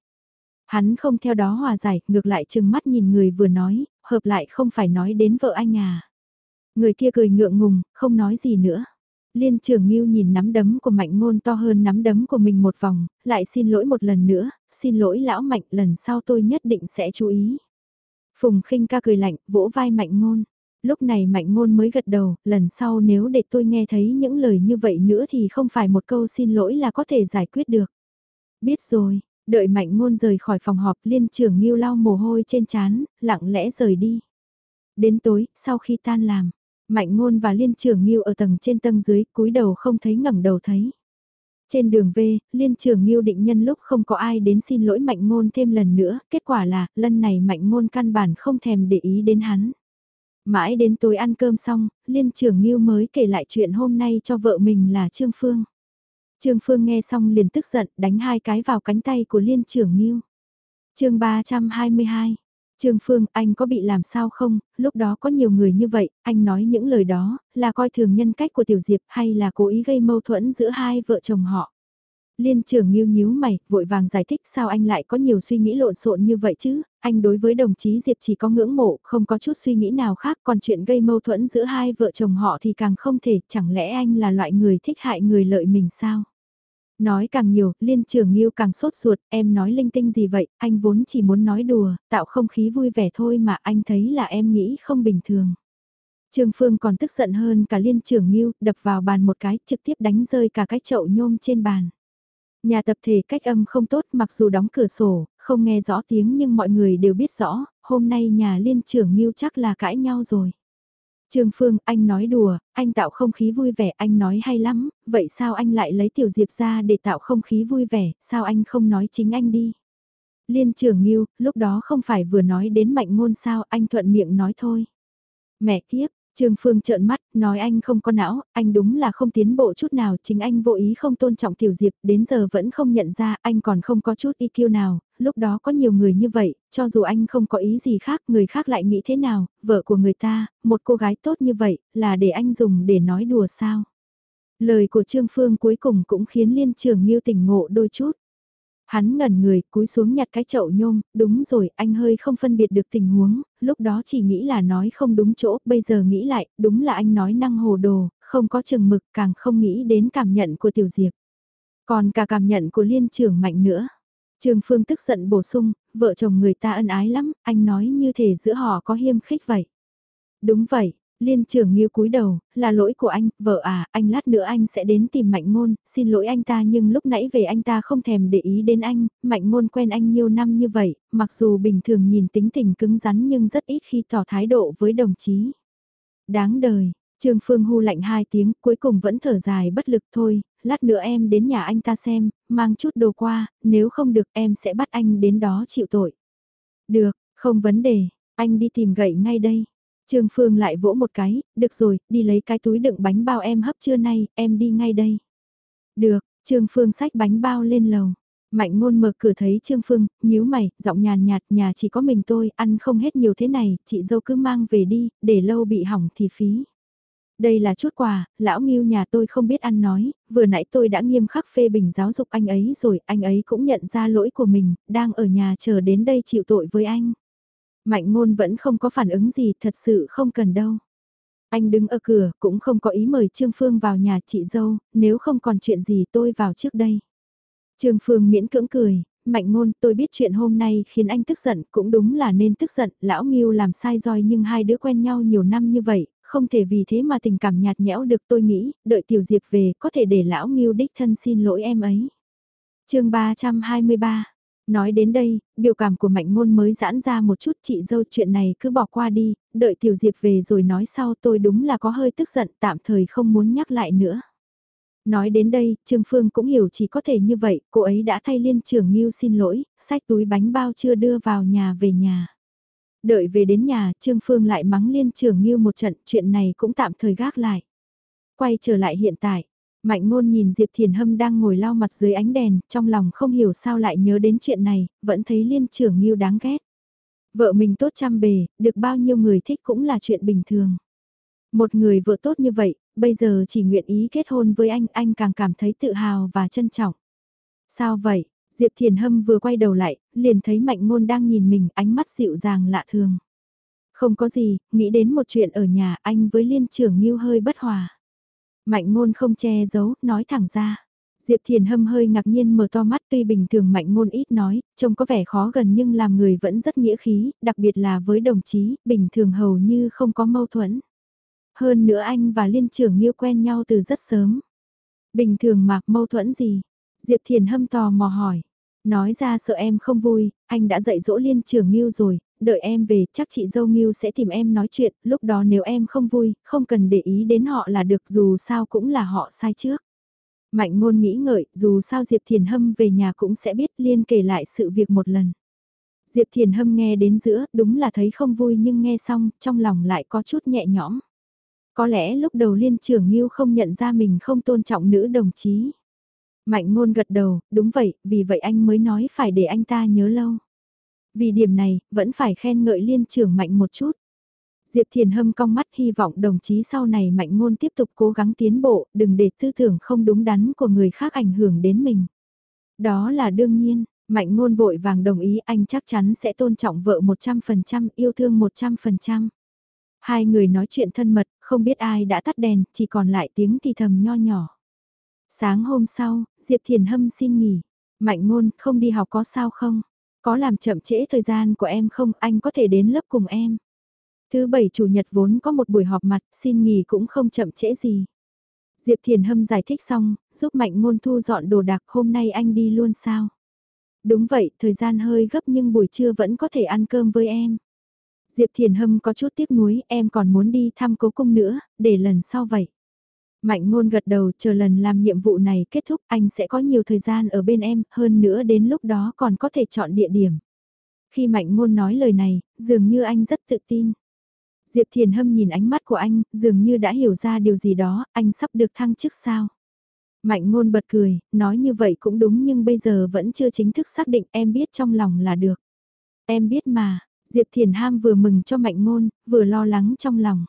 Hắn không theo đó hòa giải, ngược lại chừng mắt nhìn người vừa nói, hợp lại không phải nói đến vợ anh à. Người kia cười ngượng ngùng, không nói gì nữa. Liên trưởng Ngưu nhìn nắm đấm của Mạnh Ngôn to hơn nắm đấm của mình một vòng, lại xin lỗi một lần nữa, xin lỗi lão Mạnh lần sau tôi nhất định sẽ chú ý. Phùng khinh ca cười lạnh, vỗ vai Mạnh Ngôn. Lúc này Mạnh Ngôn mới gật đầu, lần sau nếu để tôi nghe thấy những lời như vậy nữa thì không phải một câu xin lỗi là có thể giải quyết được. Biết rồi, đợi Mạnh Ngôn rời khỏi phòng họp liên trưởng nghiêu lau mồ hôi trên chán, lặng lẽ rời đi. Đến tối, sau khi tan làm, Mạnh ngôn và liên trưởng Nghiêu ở tầng trên tầng dưới, cúi đầu không thấy ngẩng đầu thấy. Trên đường về, liên trưởng Nghiêu định nhân lúc không có ai đến xin lỗi mạnh ngôn thêm lần nữa, kết quả là, lần này mạnh ngôn căn bản không thèm để ý đến hắn. Mãi đến tối ăn cơm xong, liên trưởng Nghiêu mới kể lại chuyện hôm nay cho vợ mình là Trương Phương. Trương Phương nghe xong liền tức giận, đánh hai cái vào cánh tay của liên trưởng Nghiêu. chương 322 Trương Phương, anh có bị làm sao không, lúc đó có nhiều người như vậy, anh nói những lời đó, là coi thường nhân cách của Tiểu Diệp hay là cố ý gây mâu thuẫn giữa hai vợ chồng họ. Liên trưởng nhíu nhíu mày, vội vàng giải thích sao anh lại có nhiều suy nghĩ lộn xộn như vậy chứ, anh đối với đồng chí Diệp chỉ có ngưỡng mộ, không có chút suy nghĩ nào khác, còn chuyện gây mâu thuẫn giữa hai vợ chồng họ thì càng không thể, chẳng lẽ anh là loại người thích hại người lợi mình sao? Nói càng nhiều, liên trưởng nghiêu càng sốt ruột, em nói linh tinh gì vậy, anh vốn chỉ muốn nói đùa, tạo không khí vui vẻ thôi mà anh thấy là em nghĩ không bình thường. Trương Phương còn tức giận hơn cả liên trưởng nghiêu, đập vào bàn một cái, trực tiếp đánh rơi cả cái chậu nhôm trên bàn. Nhà tập thể cách âm không tốt mặc dù đóng cửa sổ, không nghe rõ tiếng nhưng mọi người đều biết rõ, hôm nay nhà liên trưởng Ngưu chắc là cãi nhau rồi. Trương Phương, anh nói đùa, anh tạo không khí vui vẻ, anh nói hay lắm, vậy sao anh lại lấy Tiểu Diệp ra để tạo không khí vui vẻ, sao anh không nói chính anh đi? Liên trưởng Ngưu, lúc đó không phải vừa nói đến mạnh ngôn sao, anh thuận miệng nói thôi. Mẹ kiếp, Trương Phương trợn mắt, nói anh không có não, anh đúng là không tiến bộ chút nào, chính anh vô ý không tôn trọng Tiểu Diệp, đến giờ vẫn không nhận ra, anh còn không có chút IQ nào, lúc đó có nhiều người như vậy, cho dù anh không có ý gì khác, người khác lại nghĩ thế nào, vợ của người ta, một cô gái tốt như vậy, là để anh dùng để nói đùa sao. Lời của Trương Phương cuối cùng cũng khiến Liên Trường Nghiêu tỉnh ngộ đôi chút. Hắn ngẩn người, cúi xuống nhặt cái chậu nhôm, đúng rồi, anh hơi không phân biệt được tình huống, lúc đó chỉ nghĩ là nói không đúng chỗ, bây giờ nghĩ lại, đúng là anh nói năng hồ đồ, không có chừng mực, càng không nghĩ đến cảm nhận của Tiểu Diệp. Còn cả cảm nhận của liên trưởng mạnh nữa. Trương Phương tức giận bổ sung, vợ chồng người ta ân ái lắm, anh nói như thể giữa họ có hiêm khích vậy. Đúng vậy, Liên trưởng nghiêu cúi đầu, là lỗi của anh, vợ à, anh lát nữa anh sẽ đến tìm mạnh ngôn, xin lỗi anh ta nhưng lúc nãy về anh ta không thèm để ý đến anh, mạnh ngôn quen anh nhiều năm như vậy, mặc dù bình thường nhìn tính tình cứng rắn nhưng rất ít khi tỏ thái độ với đồng chí. Đáng đời, Trương Phương Hu lạnh hai tiếng, cuối cùng vẫn thở dài bất lực thôi, lát nữa em đến nhà anh ta xem, mang chút đồ qua, nếu không được em sẽ bắt anh đến đó chịu tội. Được, không vấn đề, anh đi tìm gậy ngay đây. Trương Phương lại vỗ một cái, được rồi, đi lấy cái túi đựng bánh bao em hấp trưa nay, em đi ngay đây. Được, Trương Phương xách bánh bao lên lầu. Mạnh ngôn mở cửa thấy Trương Phương, nhíu mày, giọng nhàn nhạt, nhà chỉ có mình tôi, ăn không hết nhiều thế này, chị dâu cứ mang về đi, để lâu bị hỏng thì phí. Đây là chút quà, lão nghiêu nhà tôi không biết ăn nói, vừa nãy tôi đã nghiêm khắc phê bình giáo dục anh ấy rồi, anh ấy cũng nhận ra lỗi của mình, đang ở nhà chờ đến đây chịu tội với anh. Mạnh ngôn vẫn không có phản ứng gì, thật sự không cần đâu. Anh đứng ở cửa, cũng không có ý mời Trương Phương vào nhà chị dâu, nếu không còn chuyện gì tôi vào trước đây. Trương Phương miễn cưỡng cười, mạnh ngôn tôi biết chuyện hôm nay khiến anh tức giận, cũng đúng là nên tức giận, lão Nghiêu làm sai rồi nhưng hai đứa quen nhau nhiều năm như vậy, không thể vì thế mà tình cảm nhạt nhẽo được tôi nghĩ, đợi Tiểu Diệp về có thể để lão Nghiêu đích thân xin lỗi em ấy. chương 323 Nói đến đây, biểu cảm của mạnh ngôn mới giãn ra một chút chị dâu chuyện này cứ bỏ qua đi, đợi tiểu diệp về rồi nói sau tôi đúng là có hơi tức giận tạm thời không muốn nhắc lại nữa. Nói đến đây, Trương Phương cũng hiểu chỉ có thể như vậy, cô ấy đã thay liên trưởng Nghiêu xin lỗi, sách túi bánh bao chưa đưa vào nhà về nhà. Đợi về đến nhà, Trương Phương lại mắng liên trưởng Nghiêu một trận, chuyện này cũng tạm thời gác lại. Quay trở lại hiện tại, Mạnh ngôn nhìn Diệp Thiền Hâm đang ngồi lau mặt dưới ánh đèn, trong lòng không hiểu sao lại nhớ đến chuyện này, vẫn thấy liên trưởng nghiêu đáng ghét. Vợ mình tốt chăm bề, được bao nhiêu người thích cũng là chuyện bình thường. Một người vợ tốt như vậy, bây giờ chỉ nguyện ý kết hôn với anh, anh càng cảm thấy tự hào và trân trọng. Sao vậy? Diệp Thiền Hâm vừa quay đầu lại, liền thấy Mạnh Ngôn đang nhìn mình, ánh mắt dịu dàng lạ thường. Không có gì, nghĩ đến một chuyện ở nhà anh với liên trưởng Nghiêu hơi bất hòa. Mạnh ngôn không che giấu, nói thẳng ra. Diệp Thiền Hâm hơi ngạc nhiên mở to mắt tuy bình thường mạnh ngôn ít nói, trông có vẻ khó gần nhưng làm người vẫn rất nghĩa khí, đặc biệt là với đồng chí, bình thường hầu như không có mâu thuẫn. Hơn nữa anh và liên trưởng nghiêu quen nhau từ rất sớm. Bình thường mà mâu thuẫn gì? Diệp Thiền Hâm tò mò hỏi. Nói ra sợ em không vui, anh đã dạy dỗ liên trưởng nghiêu rồi, đợi em về chắc chị dâu Nghiêu sẽ tìm em nói chuyện, lúc đó nếu em không vui, không cần để ý đến họ là được dù sao cũng là họ sai trước. Mạnh ngôn nghĩ ngợi, dù sao Diệp Thiền Hâm về nhà cũng sẽ biết liên kể lại sự việc một lần. Diệp Thiền Hâm nghe đến giữa, đúng là thấy không vui nhưng nghe xong, trong lòng lại có chút nhẹ nhõm. Có lẽ lúc đầu liên trưởng Nghiêu không nhận ra mình không tôn trọng nữ đồng chí. Mạnh ngôn gật đầu, đúng vậy, vì vậy anh mới nói phải để anh ta nhớ lâu. Vì điểm này, vẫn phải khen ngợi liên trưởng mạnh một chút. Diệp Thiền Hâm cong mắt hy vọng đồng chí sau này mạnh ngôn tiếp tục cố gắng tiến bộ, đừng để tư tưởng không đúng đắn của người khác ảnh hưởng đến mình. Đó là đương nhiên, mạnh ngôn vội vàng đồng ý anh chắc chắn sẽ tôn trọng vợ 100%, yêu thương 100%. Hai người nói chuyện thân mật, không biết ai đã tắt đèn, chỉ còn lại tiếng thì thầm nho nhỏ. Sáng hôm sau, Diệp Thiền Hâm xin nghỉ. Mạnh ngôn, không đi học có sao không? Có làm chậm trễ thời gian của em không, anh có thể đến lớp cùng em. Thứ bảy chủ nhật vốn có một buổi họp mặt, xin nghỉ cũng không chậm trễ gì. Diệp Thiền Hâm giải thích xong, giúp Mạnh Ngôn thu dọn đồ đạc hôm nay anh đi luôn sao? Đúng vậy, thời gian hơi gấp nhưng buổi trưa vẫn có thể ăn cơm với em. Diệp Thiền Hâm có chút tiếc nuối, em còn muốn đi thăm cố cung nữa, để lần sau vậy. Mạnh ngôn gật đầu chờ lần làm nhiệm vụ này kết thúc anh sẽ có nhiều thời gian ở bên em, hơn nữa đến lúc đó còn có thể chọn địa điểm. Khi mạnh ngôn nói lời này, dường như anh rất tự tin. Diệp Thiền Hâm nhìn ánh mắt của anh, dường như đã hiểu ra điều gì đó, anh sắp được thăng chức sao. Mạnh ngôn bật cười, nói như vậy cũng đúng nhưng bây giờ vẫn chưa chính thức xác định em biết trong lòng là được. Em biết mà, Diệp Thiền Ham vừa mừng cho mạnh ngôn, vừa lo lắng trong lòng.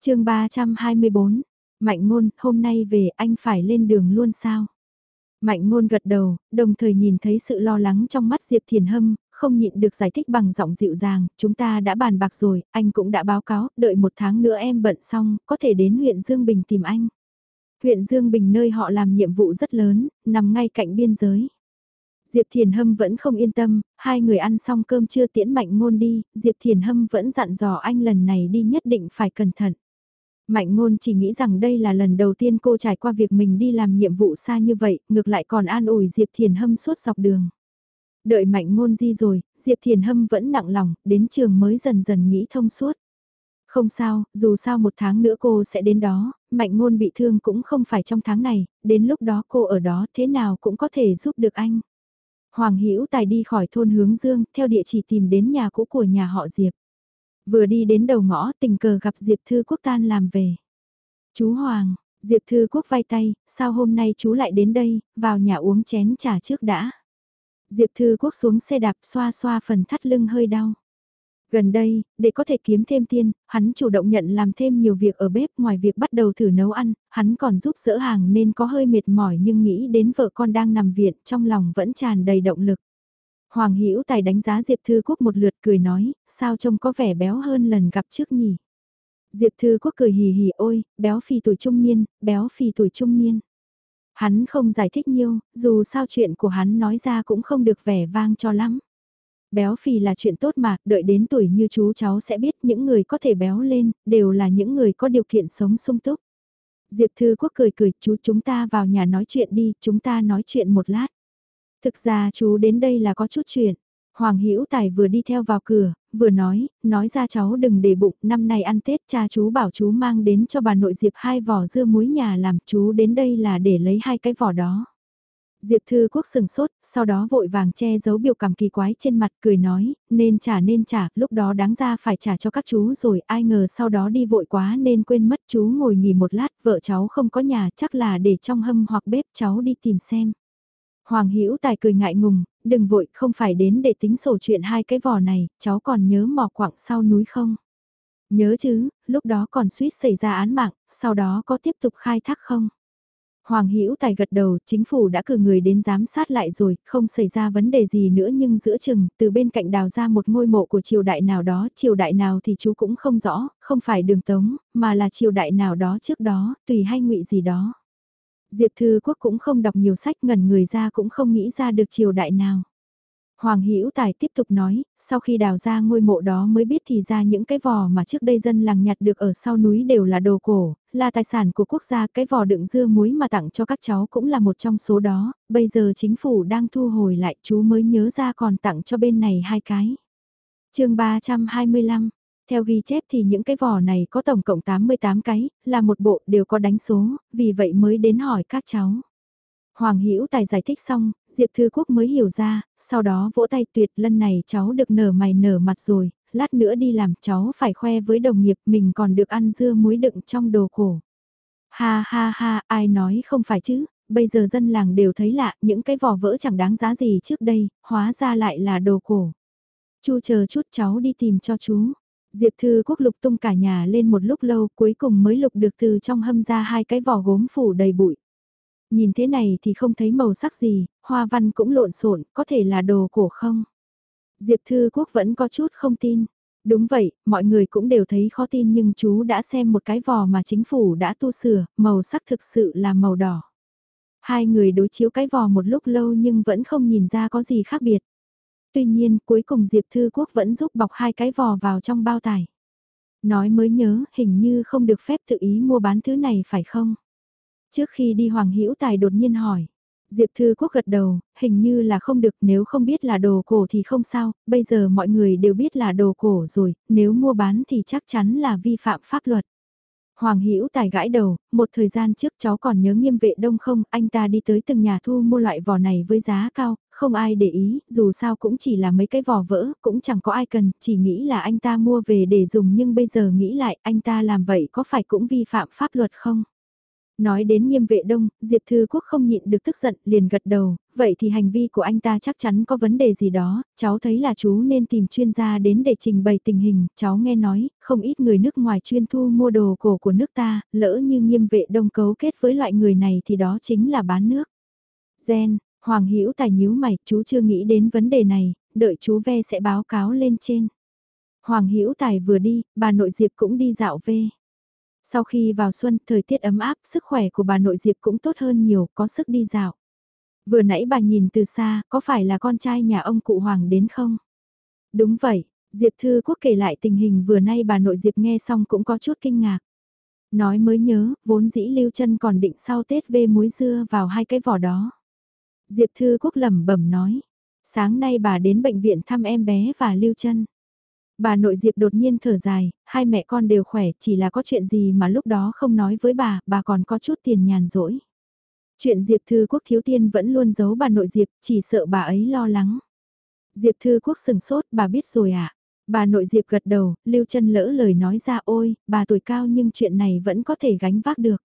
chương 324, Mạnh ngôn, hôm nay về anh phải lên đường luôn sao? Mạnh ngôn gật đầu, đồng thời nhìn thấy sự lo lắng trong mắt Diệp Thiền Hâm, không nhịn được giải thích bằng giọng dịu dàng, chúng ta đã bàn bạc rồi, anh cũng đã báo cáo, đợi một tháng nữa em bận xong, có thể đến huyện Dương Bình tìm anh. Huyện Dương Bình nơi họ làm nhiệm vụ rất lớn, nằm ngay cạnh biên giới. Diệp Thiền Hâm vẫn không yên tâm, hai người ăn xong cơm chưa tiễn mạnh ngôn đi, Diệp Thiền Hâm vẫn dặn dò anh lần này đi nhất định phải cẩn thận. Mạnh ngôn chỉ nghĩ rằng đây là lần đầu tiên cô trải qua việc mình đi làm nhiệm vụ xa như vậy, ngược lại còn an ủi Diệp Thiền Hâm suốt dọc đường. Đợi mạnh ngôn di rồi, Diệp Thiền Hâm vẫn nặng lòng, đến trường mới dần dần nghĩ thông suốt. Không sao, dù sao một tháng nữa cô sẽ đến đó, mạnh ngôn bị thương cũng không phải trong tháng này, đến lúc đó cô ở đó thế nào cũng có thể giúp được anh. Hoàng Hữu Tài đi khỏi thôn Hướng Dương, theo địa chỉ tìm đến nhà cũ của nhà họ Diệp. Vừa đi đến đầu ngõ tình cờ gặp Diệp Thư Quốc tan làm về. Chú Hoàng, Diệp Thư Quốc vai tay, sao hôm nay chú lại đến đây, vào nhà uống chén trà trước đã. Diệp Thư Quốc xuống xe đạp xoa xoa phần thắt lưng hơi đau. Gần đây, để có thể kiếm thêm tiền, hắn chủ động nhận làm thêm nhiều việc ở bếp ngoài việc bắt đầu thử nấu ăn, hắn còn giúp dỡ hàng nên có hơi mệt mỏi nhưng nghĩ đến vợ con đang nằm viện trong lòng vẫn tràn đầy động lực. Hoàng Hữu Tài đánh giá Diệp Thư Quốc một lượt cười nói, sao trông có vẻ béo hơn lần gặp trước nhỉ? Diệp Thư Quốc cười hì hì ôi, béo phì tuổi trung niên, béo phì tuổi trung niên. Hắn không giải thích nhiều, dù sao chuyện của hắn nói ra cũng không được vẻ vang cho lắm. Béo phì là chuyện tốt mà, đợi đến tuổi như chú cháu sẽ biết những người có thể béo lên, đều là những người có điều kiện sống sung túc. Diệp Thư Quốc cười cười, chú chúng ta vào nhà nói chuyện đi, chúng ta nói chuyện một lát. Thực ra chú đến đây là có chút chuyện. Hoàng Hữu Tài vừa đi theo vào cửa, vừa nói, nói ra cháu đừng để bụng, năm nay ăn Tết cha chú bảo chú mang đến cho bà nội Diệp hai vỏ dưa muối nhà làm chú đến đây là để lấy hai cái vỏ đó. Diệp Thư Quốc sừng sốt, sau đó vội vàng che giấu biểu cảm kỳ quái trên mặt cười nói, nên trả nên trả, lúc đó đáng ra phải trả cho các chú rồi, ai ngờ sau đó đi vội quá nên quên mất chú ngồi nghỉ một lát, vợ cháu không có nhà, chắc là để trong hâm hoặc bếp cháu đi tìm xem. Hoàng Hữu Tài cười ngại ngùng, đừng vội, không phải đến để tính sổ chuyện hai cái vò này, cháu còn nhớ mỏ quặng sau núi không? Nhớ chứ, lúc đó còn suýt xảy ra án mạng, sau đó có tiếp tục khai thác không? Hoàng Hữu Tài gật đầu, chính phủ đã cử người đến giám sát lại rồi, không xảy ra vấn đề gì nữa nhưng giữa chừng, từ bên cạnh đào ra một ngôi mộ của triều đại nào đó, triều đại nào thì chú cũng không rõ, không phải đường tống, mà là triều đại nào đó trước đó, tùy hay ngụy gì đó. Diệp Thư Quốc cũng không đọc nhiều sách ngần người ra cũng không nghĩ ra được triều đại nào. Hoàng Hữu Tài tiếp tục nói, sau khi đào ra ngôi mộ đó mới biết thì ra những cái vò mà trước đây dân làng nhặt được ở sau núi đều là đồ cổ, là tài sản của quốc gia, cái vò đựng dưa muối mà tặng cho các cháu cũng là một trong số đó, bây giờ chính phủ đang thu hồi lại chú mới nhớ ra còn tặng cho bên này hai cái. chương 325 theo ghi chép thì những cái vỏ này có tổng cộng 88 cái, là một bộ đều có đánh số, vì vậy mới đến hỏi các cháu. Hoàng Hữu Tài giải thích xong, Diệp Thư Quốc mới hiểu ra, sau đó vỗ tay tuyệt lần này cháu được nở mày nở mặt rồi, lát nữa đi làm cháu phải khoe với đồng nghiệp mình còn được ăn dưa muối đựng trong đồ cổ. Ha ha ha, ai nói không phải chứ, bây giờ dân làng đều thấy lạ, những cái vỏ vỡ chẳng đáng giá gì trước đây, hóa ra lại là đồ cổ. Chu chờ chút cháu đi tìm cho chú. Diệp Thư Quốc lục tung cả nhà lên một lúc lâu cuối cùng mới lục được từ trong hâm ra hai cái vỏ gốm phủ đầy bụi. Nhìn thế này thì không thấy màu sắc gì, hoa văn cũng lộn xộn, có thể là đồ cổ không? Diệp Thư Quốc vẫn có chút không tin. Đúng vậy, mọi người cũng đều thấy khó tin nhưng chú đã xem một cái vò mà chính phủ đã tu sửa, màu sắc thực sự là màu đỏ. Hai người đối chiếu cái vò một lúc lâu nhưng vẫn không nhìn ra có gì khác biệt. Tuy nhiên cuối cùng Diệp Thư Quốc vẫn giúp bọc hai cái vò vào trong bao tải. Nói mới nhớ hình như không được phép tự ý mua bán thứ này phải không? Trước khi đi Hoàng Hữu Tài đột nhiên hỏi. Diệp Thư Quốc gật đầu, hình như là không được nếu không biết là đồ cổ thì không sao, bây giờ mọi người đều biết là đồ cổ rồi, nếu mua bán thì chắc chắn là vi phạm pháp luật. Hoàng Hữu Tài gãi đầu, một thời gian trước cháu còn nhớ nghiêm vệ đông không, anh ta đi tới từng nhà thu mua loại vỏ này với giá cao, không ai để ý, dù sao cũng chỉ là mấy cái vỏ vỡ, cũng chẳng có ai cần, chỉ nghĩ là anh ta mua về để dùng nhưng bây giờ nghĩ lại anh ta làm vậy có phải cũng vi phạm pháp luật không? Nói đến nghiêm vệ đông, Diệp Thư Quốc không nhịn được tức giận, liền gật đầu, vậy thì hành vi của anh ta chắc chắn có vấn đề gì đó, cháu thấy là chú nên tìm chuyên gia đến để trình bày tình hình, cháu nghe nói, không ít người nước ngoài chuyên thu mua đồ cổ của nước ta, lỡ như nghiêm vệ đông cấu kết với loại người này thì đó chính là bán nước. Gen, Hoàng Hữu Tài nhíu mày, chú chưa nghĩ đến vấn đề này, đợi chú ve sẽ báo cáo lên trên. Hoàng Hữu Tài vừa đi, bà nội Diệp cũng đi dạo về. Sau khi vào xuân, thời tiết ấm áp, sức khỏe của bà nội Diệp cũng tốt hơn nhiều, có sức đi dạo. Vừa nãy bà nhìn từ xa, có phải là con trai nhà ông cụ Hoàng đến không? Đúng vậy, Diệp Thư Quốc kể lại tình hình vừa nay bà nội Diệp nghe xong cũng có chút kinh ngạc. Nói mới nhớ, vốn dĩ Lưu chân còn định sau Tết vê muối dưa vào hai cái vỏ đó. Diệp Thư Quốc lẩm bẩm nói, sáng nay bà đến bệnh viện thăm em bé và Lưu chân Bà nội Diệp đột nhiên thở dài, hai mẹ con đều khỏe, chỉ là có chuyện gì mà lúc đó không nói với bà, bà còn có chút tiền nhàn rỗi. Chuyện Diệp Thư Quốc thiếu tiên vẫn luôn giấu bà nội Diệp, chỉ sợ bà ấy lo lắng. Diệp Thư Quốc sừng sốt, bà biết rồi à? Bà nội Diệp gật đầu, Lưu chân lỡ lời nói ra ôi, bà tuổi cao nhưng chuyện này vẫn có thể gánh vác được.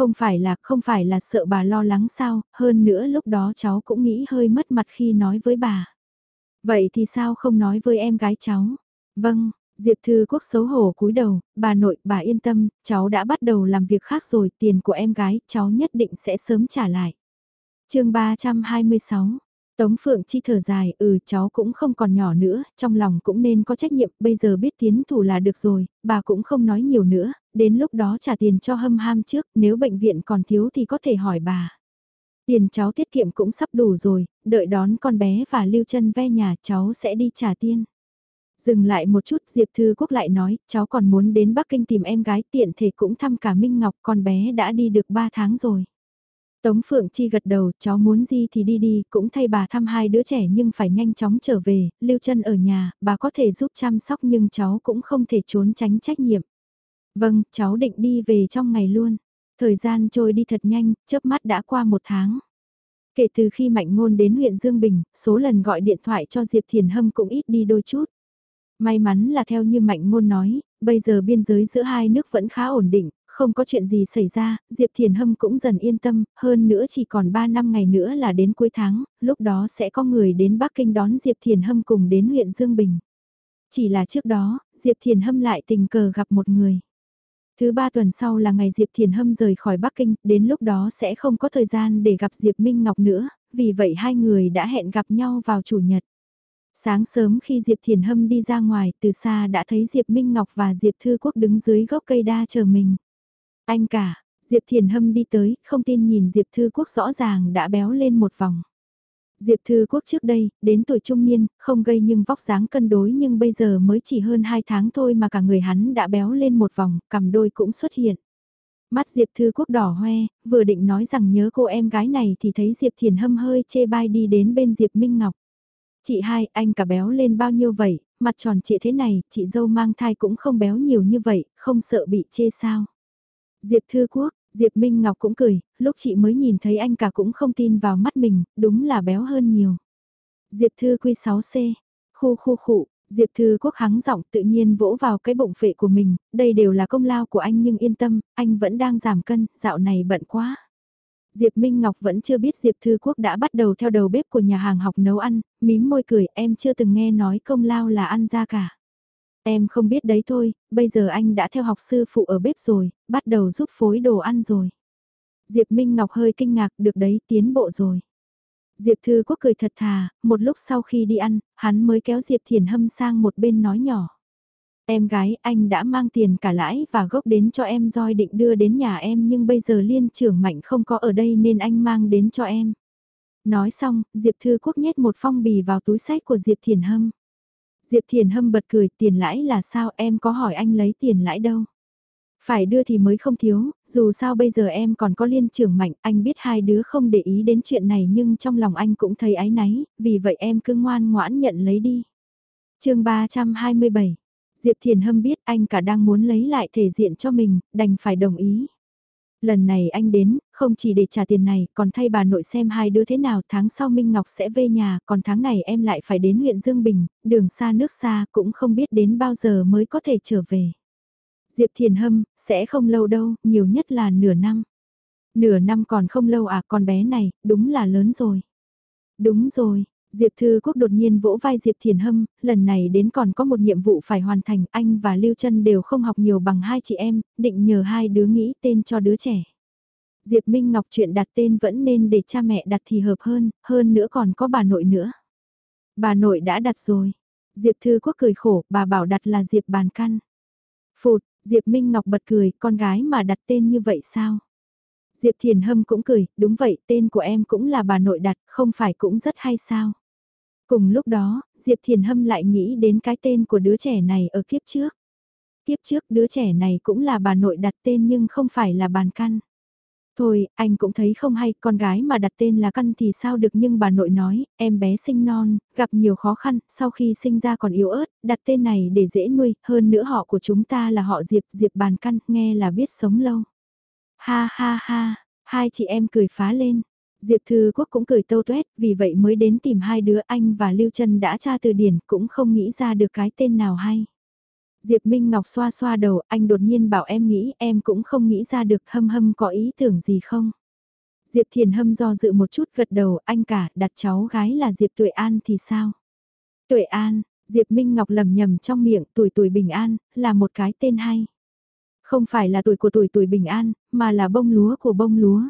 Không phải là, không phải là sợ bà lo lắng sao, hơn nữa lúc đó cháu cũng nghĩ hơi mất mặt khi nói với bà. Vậy thì sao không nói với em gái cháu? Vâng, Diệp Thư Quốc xấu hổ cúi đầu, bà nội, bà yên tâm, cháu đã bắt đầu làm việc khác rồi, tiền của em gái, cháu nhất định sẽ sớm trả lại. chương 326 Tống Phượng Chi thở dài, ừ cháu cũng không còn nhỏ nữa, trong lòng cũng nên có trách nhiệm, bây giờ biết tiến thủ là được rồi, bà cũng không nói nhiều nữa, đến lúc đó trả tiền cho hâm ham trước, nếu bệnh viện còn thiếu thì có thể hỏi bà. Tiền cháu tiết kiệm cũng sắp đủ rồi, đợi đón con bé và lưu chân ve nhà cháu sẽ đi trả tiền. Dừng lại một chút Diệp Thư Quốc lại nói, cháu còn muốn đến Bắc Kinh tìm em gái tiện thể cũng thăm cả Minh Ngọc con bé đã đi được 3 tháng rồi. Tống Phượng Chi gật đầu, cháu muốn gì thì đi đi, cũng thay bà thăm hai đứa trẻ nhưng phải nhanh chóng trở về, lưu chân ở nhà, bà có thể giúp chăm sóc nhưng cháu cũng không thể trốn tránh trách nhiệm. Vâng, cháu định đi về trong ngày luôn. Thời gian trôi đi thật nhanh, chớp mắt đã qua một tháng. Kể từ khi Mạnh Ngôn đến huyện Dương Bình, số lần gọi điện thoại cho Diệp Thiền Hâm cũng ít đi đôi chút. May mắn là theo như Mạnh Ngôn nói, bây giờ biên giới giữa hai nước vẫn khá ổn định, không có chuyện gì xảy ra, Diệp Thiền Hâm cũng dần yên tâm, hơn nữa chỉ còn 3 năm ngày nữa là đến cuối tháng, lúc đó sẽ có người đến Bắc Kinh đón Diệp Thiền Hâm cùng đến huyện Dương Bình. Chỉ là trước đó, Diệp Thiền Hâm lại tình cờ gặp một người. Thứ ba tuần sau là ngày Diệp Thiền Hâm rời khỏi Bắc Kinh, đến lúc đó sẽ không có thời gian để gặp Diệp Minh Ngọc nữa, vì vậy hai người đã hẹn gặp nhau vào Chủ nhật. Sáng sớm khi Diệp Thiền Hâm đi ra ngoài, từ xa đã thấy Diệp Minh Ngọc và Diệp Thư Quốc đứng dưới gốc cây đa chờ mình. Anh cả, Diệp Thiền Hâm đi tới, không tin nhìn Diệp Thư Quốc rõ ràng đã béo lên một vòng. Diệp Thư Quốc trước đây, đến tuổi trung niên, không gây nhưng vóc dáng cân đối nhưng bây giờ mới chỉ hơn 2 tháng thôi mà cả người hắn đã béo lên một vòng, cầm đôi cũng xuất hiện. Mắt Diệp Thư Quốc đỏ hoe, vừa định nói rằng nhớ cô em gái này thì thấy Diệp Thiền Hâm hơi chê bai đi đến bên Diệp Minh Ngọc. Chị hai, anh cả béo lên bao nhiêu vậy, mặt tròn chị thế này, chị dâu mang thai cũng không béo nhiều như vậy, không sợ bị chê sao. Diệp Thư Quốc, Diệp Minh Ngọc cũng cười, lúc chị mới nhìn thấy anh cả cũng không tin vào mắt mình, đúng là béo hơn nhiều. Diệp Thư quy 6C, khu khu khụ, Diệp Thư Quốc hắng giọng tự nhiên vỗ vào cái bụng phệ của mình, đây đều là công lao của anh nhưng yên tâm, anh vẫn đang giảm cân, dạo này bận quá. Diệp Minh Ngọc vẫn chưa biết Diệp Thư Quốc đã bắt đầu theo đầu bếp của nhà hàng học nấu ăn, mím môi cười em chưa từng nghe nói công lao là ăn ra cả. Em không biết đấy thôi, bây giờ anh đã theo học sư phụ ở bếp rồi, bắt đầu giúp phối đồ ăn rồi. Diệp Minh Ngọc hơi kinh ngạc được đấy tiến bộ rồi. Diệp Thư Quốc cười thật thà, một lúc sau khi đi ăn, hắn mới kéo Diệp Thiền Hâm sang một bên nói nhỏ. Em gái, anh đã mang tiền cả lãi và gốc đến cho em roi định đưa đến nhà em nhưng bây giờ liên trưởng mạnh không có ở đây nên anh mang đến cho em. Nói xong, Diệp Thư Quốc nhét một phong bì vào túi sách của Diệp Thiền Hâm. Diệp Thiền Hâm bật cười tiền lãi là sao em có hỏi anh lấy tiền lãi đâu. Phải đưa thì mới không thiếu, dù sao bây giờ em còn có liên trưởng mạnh, anh biết hai đứa không để ý đến chuyện này nhưng trong lòng anh cũng thấy áy náy, vì vậy em cứ ngoan ngoãn nhận lấy đi. chương 327, Diệp Thiền Hâm biết anh cả đang muốn lấy lại thể diện cho mình, đành phải đồng ý. Lần này anh đến, không chỉ để trả tiền này, còn thay bà nội xem hai đứa thế nào tháng sau Minh Ngọc sẽ về nhà, còn tháng này em lại phải đến huyện Dương Bình, đường xa nước xa, cũng không biết đến bao giờ mới có thể trở về. Diệp Thiền Hâm, sẽ không lâu đâu, nhiều nhất là nửa năm. Nửa năm còn không lâu à, con bé này, đúng là lớn rồi. Đúng rồi, Diệp Thư Quốc đột nhiên vỗ vai Diệp Thiền Hâm, lần này đến còn có một nhiệm vụ phải hoàn thành, anh và Lưu Trân đều không học nhiều bằng hai chị em, định nhờ hai đứa nghĩ tên cho đứa trẻ. Diệp Minh Ngọc chuyện đặt tên vẫn nên để cha mẹ đặt thì hợp hơn, hơn nữa còn có bà nội nữa. Bà nội đã đặt rồi. Diệp Thư Quốc cười khổ, bà bảo đặt là Diệp Bàn Căn. Phụt, Diệp Minh Ngọc bật cười, con gái mà đặt tên như vậy sao? Diệp Thiền Hâm cũng cười, đúng vậy, tên của em cũng là bà nội đặt, không phải cũng rất hay sao? Cùng lúc đó, Diệp Thiền Hâm lại nghĩ đến cái tên của đứa trẻ này ở kiếp trước. Kiếp trước đứa trẻ này cũng là bà nội đặt tên nhưng không phải là bàn căn. Thôi, anh cũng thấy không hay, con gái mà đặt tên là căn thì sao được nhưng bà nội nói, em bé sinh non, gặp nhiều khó khăn, sau khi sinh ra còn yếu ớt, đặt tên này để dễ nuôi, hơn nữa họ của chúng ta là họ Diệp, Diệp bàn căn, nghe là biết sống lâu. Ha ha ha, hai chị em cười phá lên. Diệp Thư Quốc cũng cười tâu tuét, vì vậy mới đến tìm hai đứa anh và Lưu Trân đã tra từ điển, cũng không nghĩ ra được cái tên nào hay. Diệp Minh Ngọc xoa xoa đầu, anh đột nhiên bảo em nghĩ, em cũng không nghĩ ra được hâm hâm có ý tưởng gì không. Diệp Thiền Hâm do dự một chút gật đầu, anh cả, đặt cháu gái là Diệp Tuệ An thì sao? Tuệ An, Diệp Minh Ngọc lầm nhầm trong miệng, tuổi tuổi bình an, là một cái tên hay. Không phải là tuổi của tuổi tuổi bình an, mà là bông lúa của bông lúa.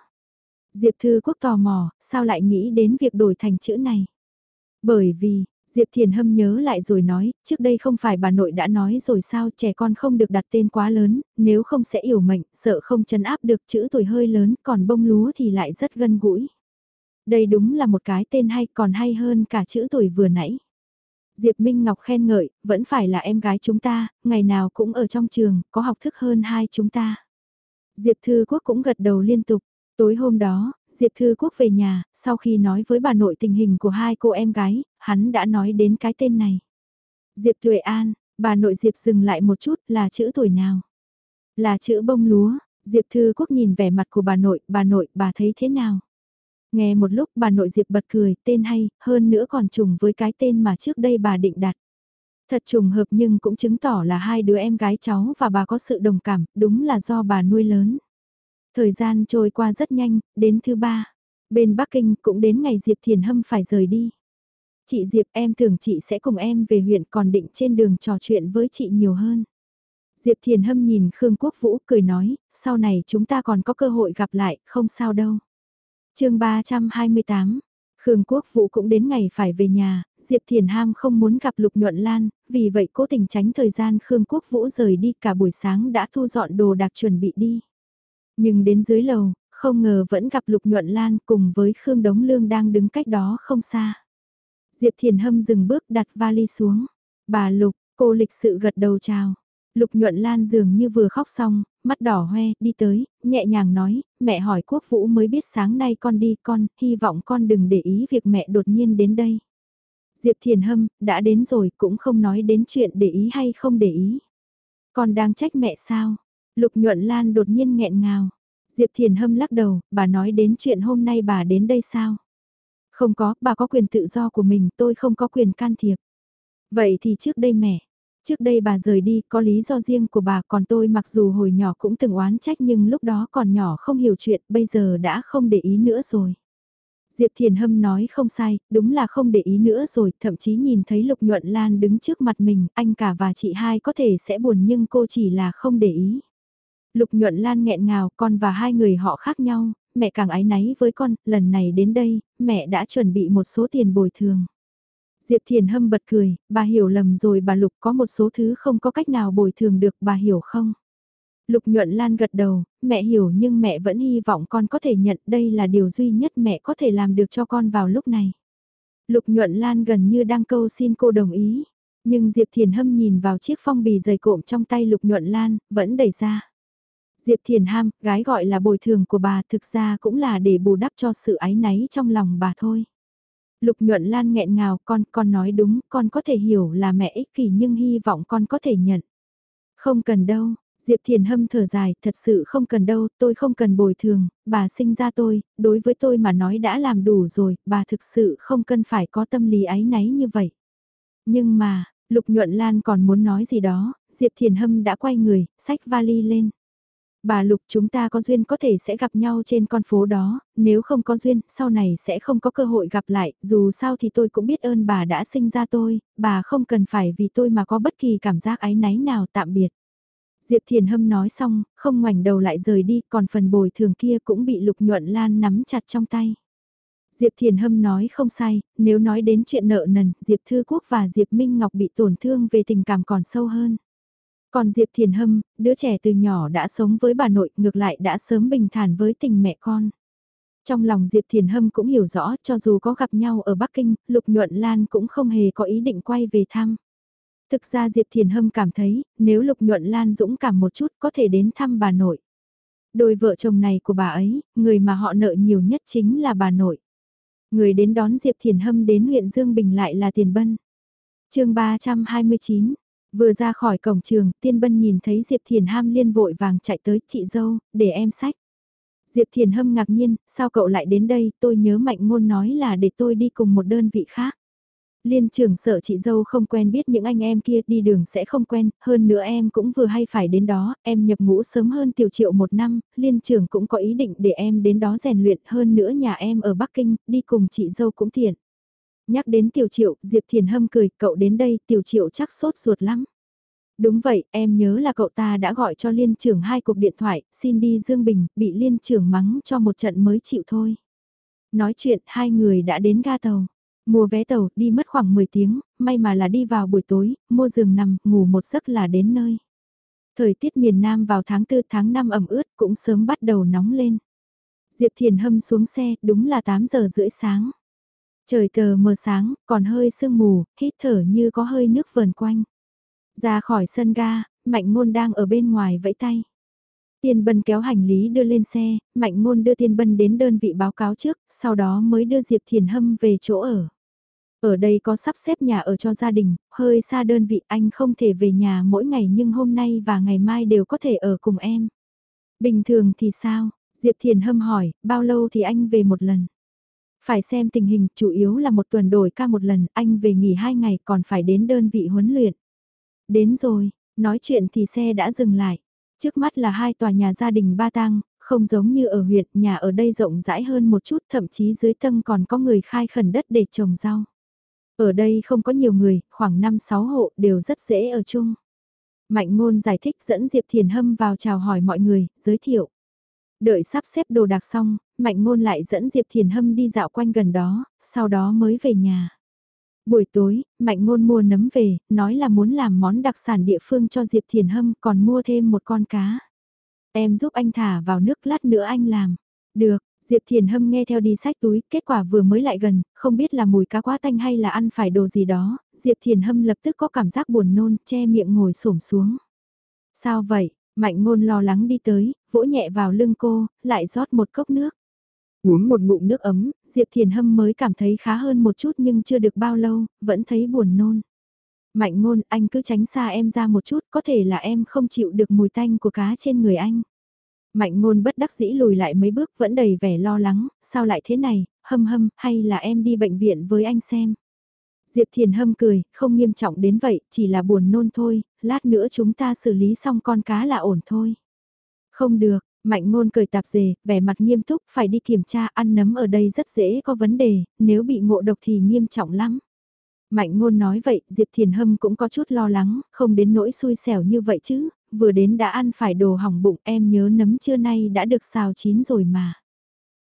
Diệp Thư Quốc tò mò, sao lại nghĩ đến việc đổi thành chữ này? Bởi vì, Diệp Thiền Hâm nhớ lại rồi nói, trước đây không phải bà nội đã nói rồi sao trẻ con không được đặt tên quá lớn, nếu không sẽ yểu mệnh, sợ không chấn áp được chữ tuổi hơi lớn, còn bông lúa thì lại rất gân gũi. Đây đúng là một cái tên hay còn hay hơn cả chữ tuổi vừa nãy. Diệp Minh Ngọc khen ngợi, vẫn phải là em gái chúng ta, ngày nào cũng ở trong trường, có học thức hơn hai chúng ta. Diệp Thư Quốc cũng gật đầu liên tục, Tối hôm đó, Diệp Thư Quốc về nhà, sau khi nói với bà nội tình hình của hai cô em gái, hắn đã nói đến cái tên này. Diệp Tuệ An, bà nội Diệp dừng lại một chút là chữ tuổi nào? Là chữ bông lúa, Diệp Thư Quốc nhìn vẻ mặt của bà nội, bà nội, bà thấy thế nào? Nghe một lúc bà nội Diệp bật cười, tên hay, hơn nữa còn trùng với cái tên mà trước đây bà định đặt. Thật trùng hợp nhưng cũng chứng tỏ là hai đứa em gái cháu và bà có sự đồng cảm, đúng là do bà nuôi lớn. Thời gian trôi qua rất nhanh, đến thứ ba. Bên Bắc Kinh cũng đến ngày Diệp Thiền Hâm phải rời đi. Chị Diệp em tưởng chị sẽ cùng em về huyện còn định trên đường trò chuyện với chị nhiều hơn. Diệp Thiền Hâm nhìn Khương Quốc Vũ cười nói, sau này chúng ta còn có cơ hội gặp lại, không sao đâu. chương 328, Khương Quốc Vũ cũng đến ngày phải về nhà, Diệp Thiền Ham không muốn gặp Lục Nhuận Lan, vì vậy cố tình tránh thời gian Khương Quốc Vũ rời đi cả buổi sáng đã thu dọn đồ đạc chuẩn bị đi. Nhưng đến dưới lầu, không ngờ vẫn gặp Lục Nhuận Lan cùng với Khương Đống Lương đang đứng cách đó không xa. Diệp Thiền Hâm dừng bước đặt vali xuống. Bà Lục, cô lịch sự gật đầu chào. Lục Nhuận Lan dường như vừa khóc xong, mắt đỏ hoe, đi tới, nhẹ nhàng nói, mẹ hỏi Quốc Vũ mới biết sáng nay con đi con, hy vọng con đừng để ý việc mẹ đột nhiên đến đây. Diệp Thiền Hâm, đã đến rồi cũng không nói đến chuyện để ý hay không để ý. Con đang trách mẹ sao? Lục nhuận lan đột nhiên nghẹn ngào. Diệp Thiền Hâm lắc đầu, bà nói đến chuyện hôm nay bà đến đây sao? Không có, bà có quyền tự do của mình, tôi không có quyền can thiệp. Vậy thì trước đây mẹ, trước đây bà rời đi có lý do riêng của bà còn tôi mặc dù hồi nhỏ cũng từng oán trách nhưng lúc đó còn nhỏ không hiểu chuyện, bây giờ đã không để ý nữa rồi. Diệp Thiền Hâm nói không sai, đúng là không để ý nữa rồi, thậm chí nhìn thấy Lục Nhuận Lan đứng trước mặt mình, anh cả và chị hai có thể sẽ buồn nhưng cô chỉ là không để ý. Lục nhuận lan nghẹn ngào, con và hai người họ khác nhau, mẹ càng ái náy với con, lần này đến đây, mẹ đã chuẩn bị một số tiền bồi thường. Diệp Thiền Hâm bật cười, bà hiểu lầm rồi bà Lục có một số thứ không có cách nào bồi thường được bà hiểu không? Lục nhuận lan gật đầu, mẹ hiểu nhưng mẹ vẫn hy vọng con có thể nhận đây là điều duy nhất mẹ có thể làm được cho con vào lúc này. Lục nhuận lan gần như đang câu xin cô đồng ý, nhưng Diệp Thiền Hâm nhìn vào chiếc phong bì dày cộm trong tay lục nhuận lan, vẫn đẩy ra. Diệp Thiền Ham, gái gọi là bồi thường của bà thực ra cũng là để bù đắp cho sự ái náy trong lòng bà thôi. Lục nhuận lan nghẹn ngào con, con nói đúng, con có thể hiểu là mẹ ích kỷ nhưng hy vọng con có thể nhận. Không cần đâu, Diệp Thiền Hâm thở dài, thật sự không cần đâu, tôi không cần bồi thường, bà sinh ra tôi, đối với tôi mà nói đã làm đủ rồi, bà thực sự không cần phải có tâm lý ái náy như vậy. Nhưng mà, Lục Nhuận Lan còn muốn nói gì đó, Diệp Thiền Hâm đã quay người, xách vali lên. Bà Lục chúng ta có duyên có thể sẽ gặp nhau trên con phố đó, nếu không có duyên, sau này sẽ không có cơ hội gặp lại, dù sao thì tôi cũng biết ơn bà đã sinh ra tôi, bà không cần phải vì tôi mà có bất kỳ cảm giác ái náy nào tạm biệt. Diệp Thiền Hâm nói xong, không ngoảnh đầu lại rời đi, còn phần bồi thường kia cũng bị Lục Nhuận Lan nắm chặt trong tay. Diệp Thiền Hâm nói không sai, nếu nói đến chuyện nợ nần, Diệp Thư Quốc và Diệp Minh Ngọc bị tổn thương về tình cảm còn sâu hơn. Còn Diệp Thiền Hâm, đứa trẻ từ nhỏ đã sống với bà nội, ngược lại đã sớm bình thản với tình mẹ con. Trong lòng Diệp Thiền Hâm cũng hiểu rõ, cho dù có gặp nhau ở Bắc Kinh, Lục Nhuận Lan cũng không hề có ý định quay về thăm. Thực ra Diệp Thiền Hâm cảm thấy, nếu Lục Nhuận Lan dũng cảm một chút có thể đến thăm bà nội. Đôi vợ chồng này của bà ấy, người mà họ nợ nhiều nhất chính là bà nội. Người đến đón Diệp Thiền Hâm đến huyện Dương Bình lại là Tiền Bân. chương 329, vừa ra khỏi cổng trường, Tiên Bân nhìn thấy Diệp Thiền Ham liên vội vàng chạy tới chị dâu, để em sách. Diệp Thiền Hâm ngạc nhiên, sao cậu lại đến đây, tôi nhớ mạnh ngôn nói là để tôi đi cùng một đơn vị khác. Liên trưởng sợ chị dâu không quen biết những anh em kia đi đường sẽ không quen, hơn nữa em cũng vừa hay phải đến đó, em nhập ngũ sớm hơn tiểu triệu một năm, liên trưởng cũng có ý định để em đến đó rèn luyện hơn nữa nhà em ở Bắc Kinh, đi cùng chị dâu cũng tiện. Nhắc đến tiểu triệu, Diệp Thiền Hâm cười, cậu đến đây, tiểu triệu chắc sốt ruột lắm. Đúng vậy, em nhớ là cậu ta đã gọi cho liên trưởng hai cuộc điện thoại, xin đi Dương Bình, bị liên trưởng mắng cho một trận mới chịu thôi. Nói chuyện, hai người đã đến ga tàu. Mua vé tàu, đi mất khoảng 10 tiếng, may mà là đi vào buổi tối, mua giường nằm, ngủ một giấc là đến nơi. Thời tiết miền Nam vào tháng 4 tháng 5 ẩm ướt cũng sớm bắt đầu nóng lên. Diệp Thiền hâm xuống xe, đúng là 8 giờ rưỡi sáng. Trời tờ mờ sáng, còn hơi sương mù, hít thở như có hơi nước vờn quanh. Ra khỏi sân ga, Mạnh Ngôn đang ở bên ngoài vẫy tay. Tiên Bân kéo hành lý đưa lên xe, Mạnh Ngôn đưa Tiên Bân đến đơn vị báo cáo trước, sau đó mới đưa Diệp Thiền Hâm về chỗ ở. Ở đây có sắp xếp nhà ở cho gia đình, hơi xa đơn vị anh không thể về nhà mỗi ngày nhưng hôm nay và ngày mai đều có thể ở cùng em. Bình thường thì sao? Diệp Thiền Hâm hỏi, bao lâu thì anh về một lần? Phải xem tình hình, chủ yếu là một tuần đổi ca một lần, anh về nghỉ hai ngày còn phải đến đơn vị huấn luyện. Đến rồi, nói chuyện thì xe đã dừng lại. Trước mắt là hai tòa nhà gia đình ba tang, không giống như ở huyện, nhà ở đây rộng rãi hơn một chút, thậm chí dưới tầng còn có người khai khẩn đất để trồng rau. Ở đây không có nhiều người, khoảng 5-6 hộ đều rất dễ ở chung. Mạnh ngôn giải thích dẫn Diệp Thiền Hâm vào chào hỏi mọi người, giới thiệu. Đợi sắp xếp đồ đạc xong, Mạnh ngôn lại dẫn Diệp Thiền Hâm đi dạo quanh gần đó, sau đó mới về nhà. Buổi tối, Mạnh ngôn mua nấm về, nói là muốn làm món đặc sản địa phương cho Diệp Thiền Hâm còn mua thêm một con cá. Em giúp anh thả vào nước lát nữa anh làm. Được, Diệp Thiền Hâm nghe theo đi sách túi, kết quả vừa mới lại gần, không biết là mùi cá quá tanh hay là ăn phải đồ gì đó, Diệp Thiền Hâm lập tức có cảm giác buồn nôn, che miệng ngồi xổm xuống. Sao vậy? Mạnh ngôn lo lắng đi tới, vỗ nhẹ vào lưng cô, lại rót một cốc nước. Uống một ngụm nước ấm, Diệp Thiền Hâm mới cảm thấy khá hơn một chút nhưng chưa được bao lâu, vẫn thấy buồn nôn. Mạnh ngôn, anh cứ tránh xa em ra một chút, có thể là em không chịu được mùi tanh của cá trên người anh. Mạnh ngôn bất đắc dĩ lùi lại mấy bước vẫn đầy vẻ lo lắng, sao lại thế này, hâm hâm, hay là em đi bệnh viện với anh xem. Diệp Thiền hâm cười, không nghiêm trọng đến vậy, chỉ là buồn nôn thôi, lát nữa chúng ta xử lý xong con cá là ổn thôi. Không được, Mạnh ngôn cười tạp dề, vẻ mặt nghiêm túc, phải đi kiểm tra ăn nấm ở đây rất dễ có vấn đề, nếu bị ngộ độc thì nghiêm trọng lắm. Mạnh ngôn nói vậy, Diệp Thiền Hâm cũng có chút lo lắng, không đến nỗi xui xẻo như vậy chứ, vừa đến đã ăn phải đồ hỏng bụng em nhớ nấm trưa nay đã được xào chín rồi mà.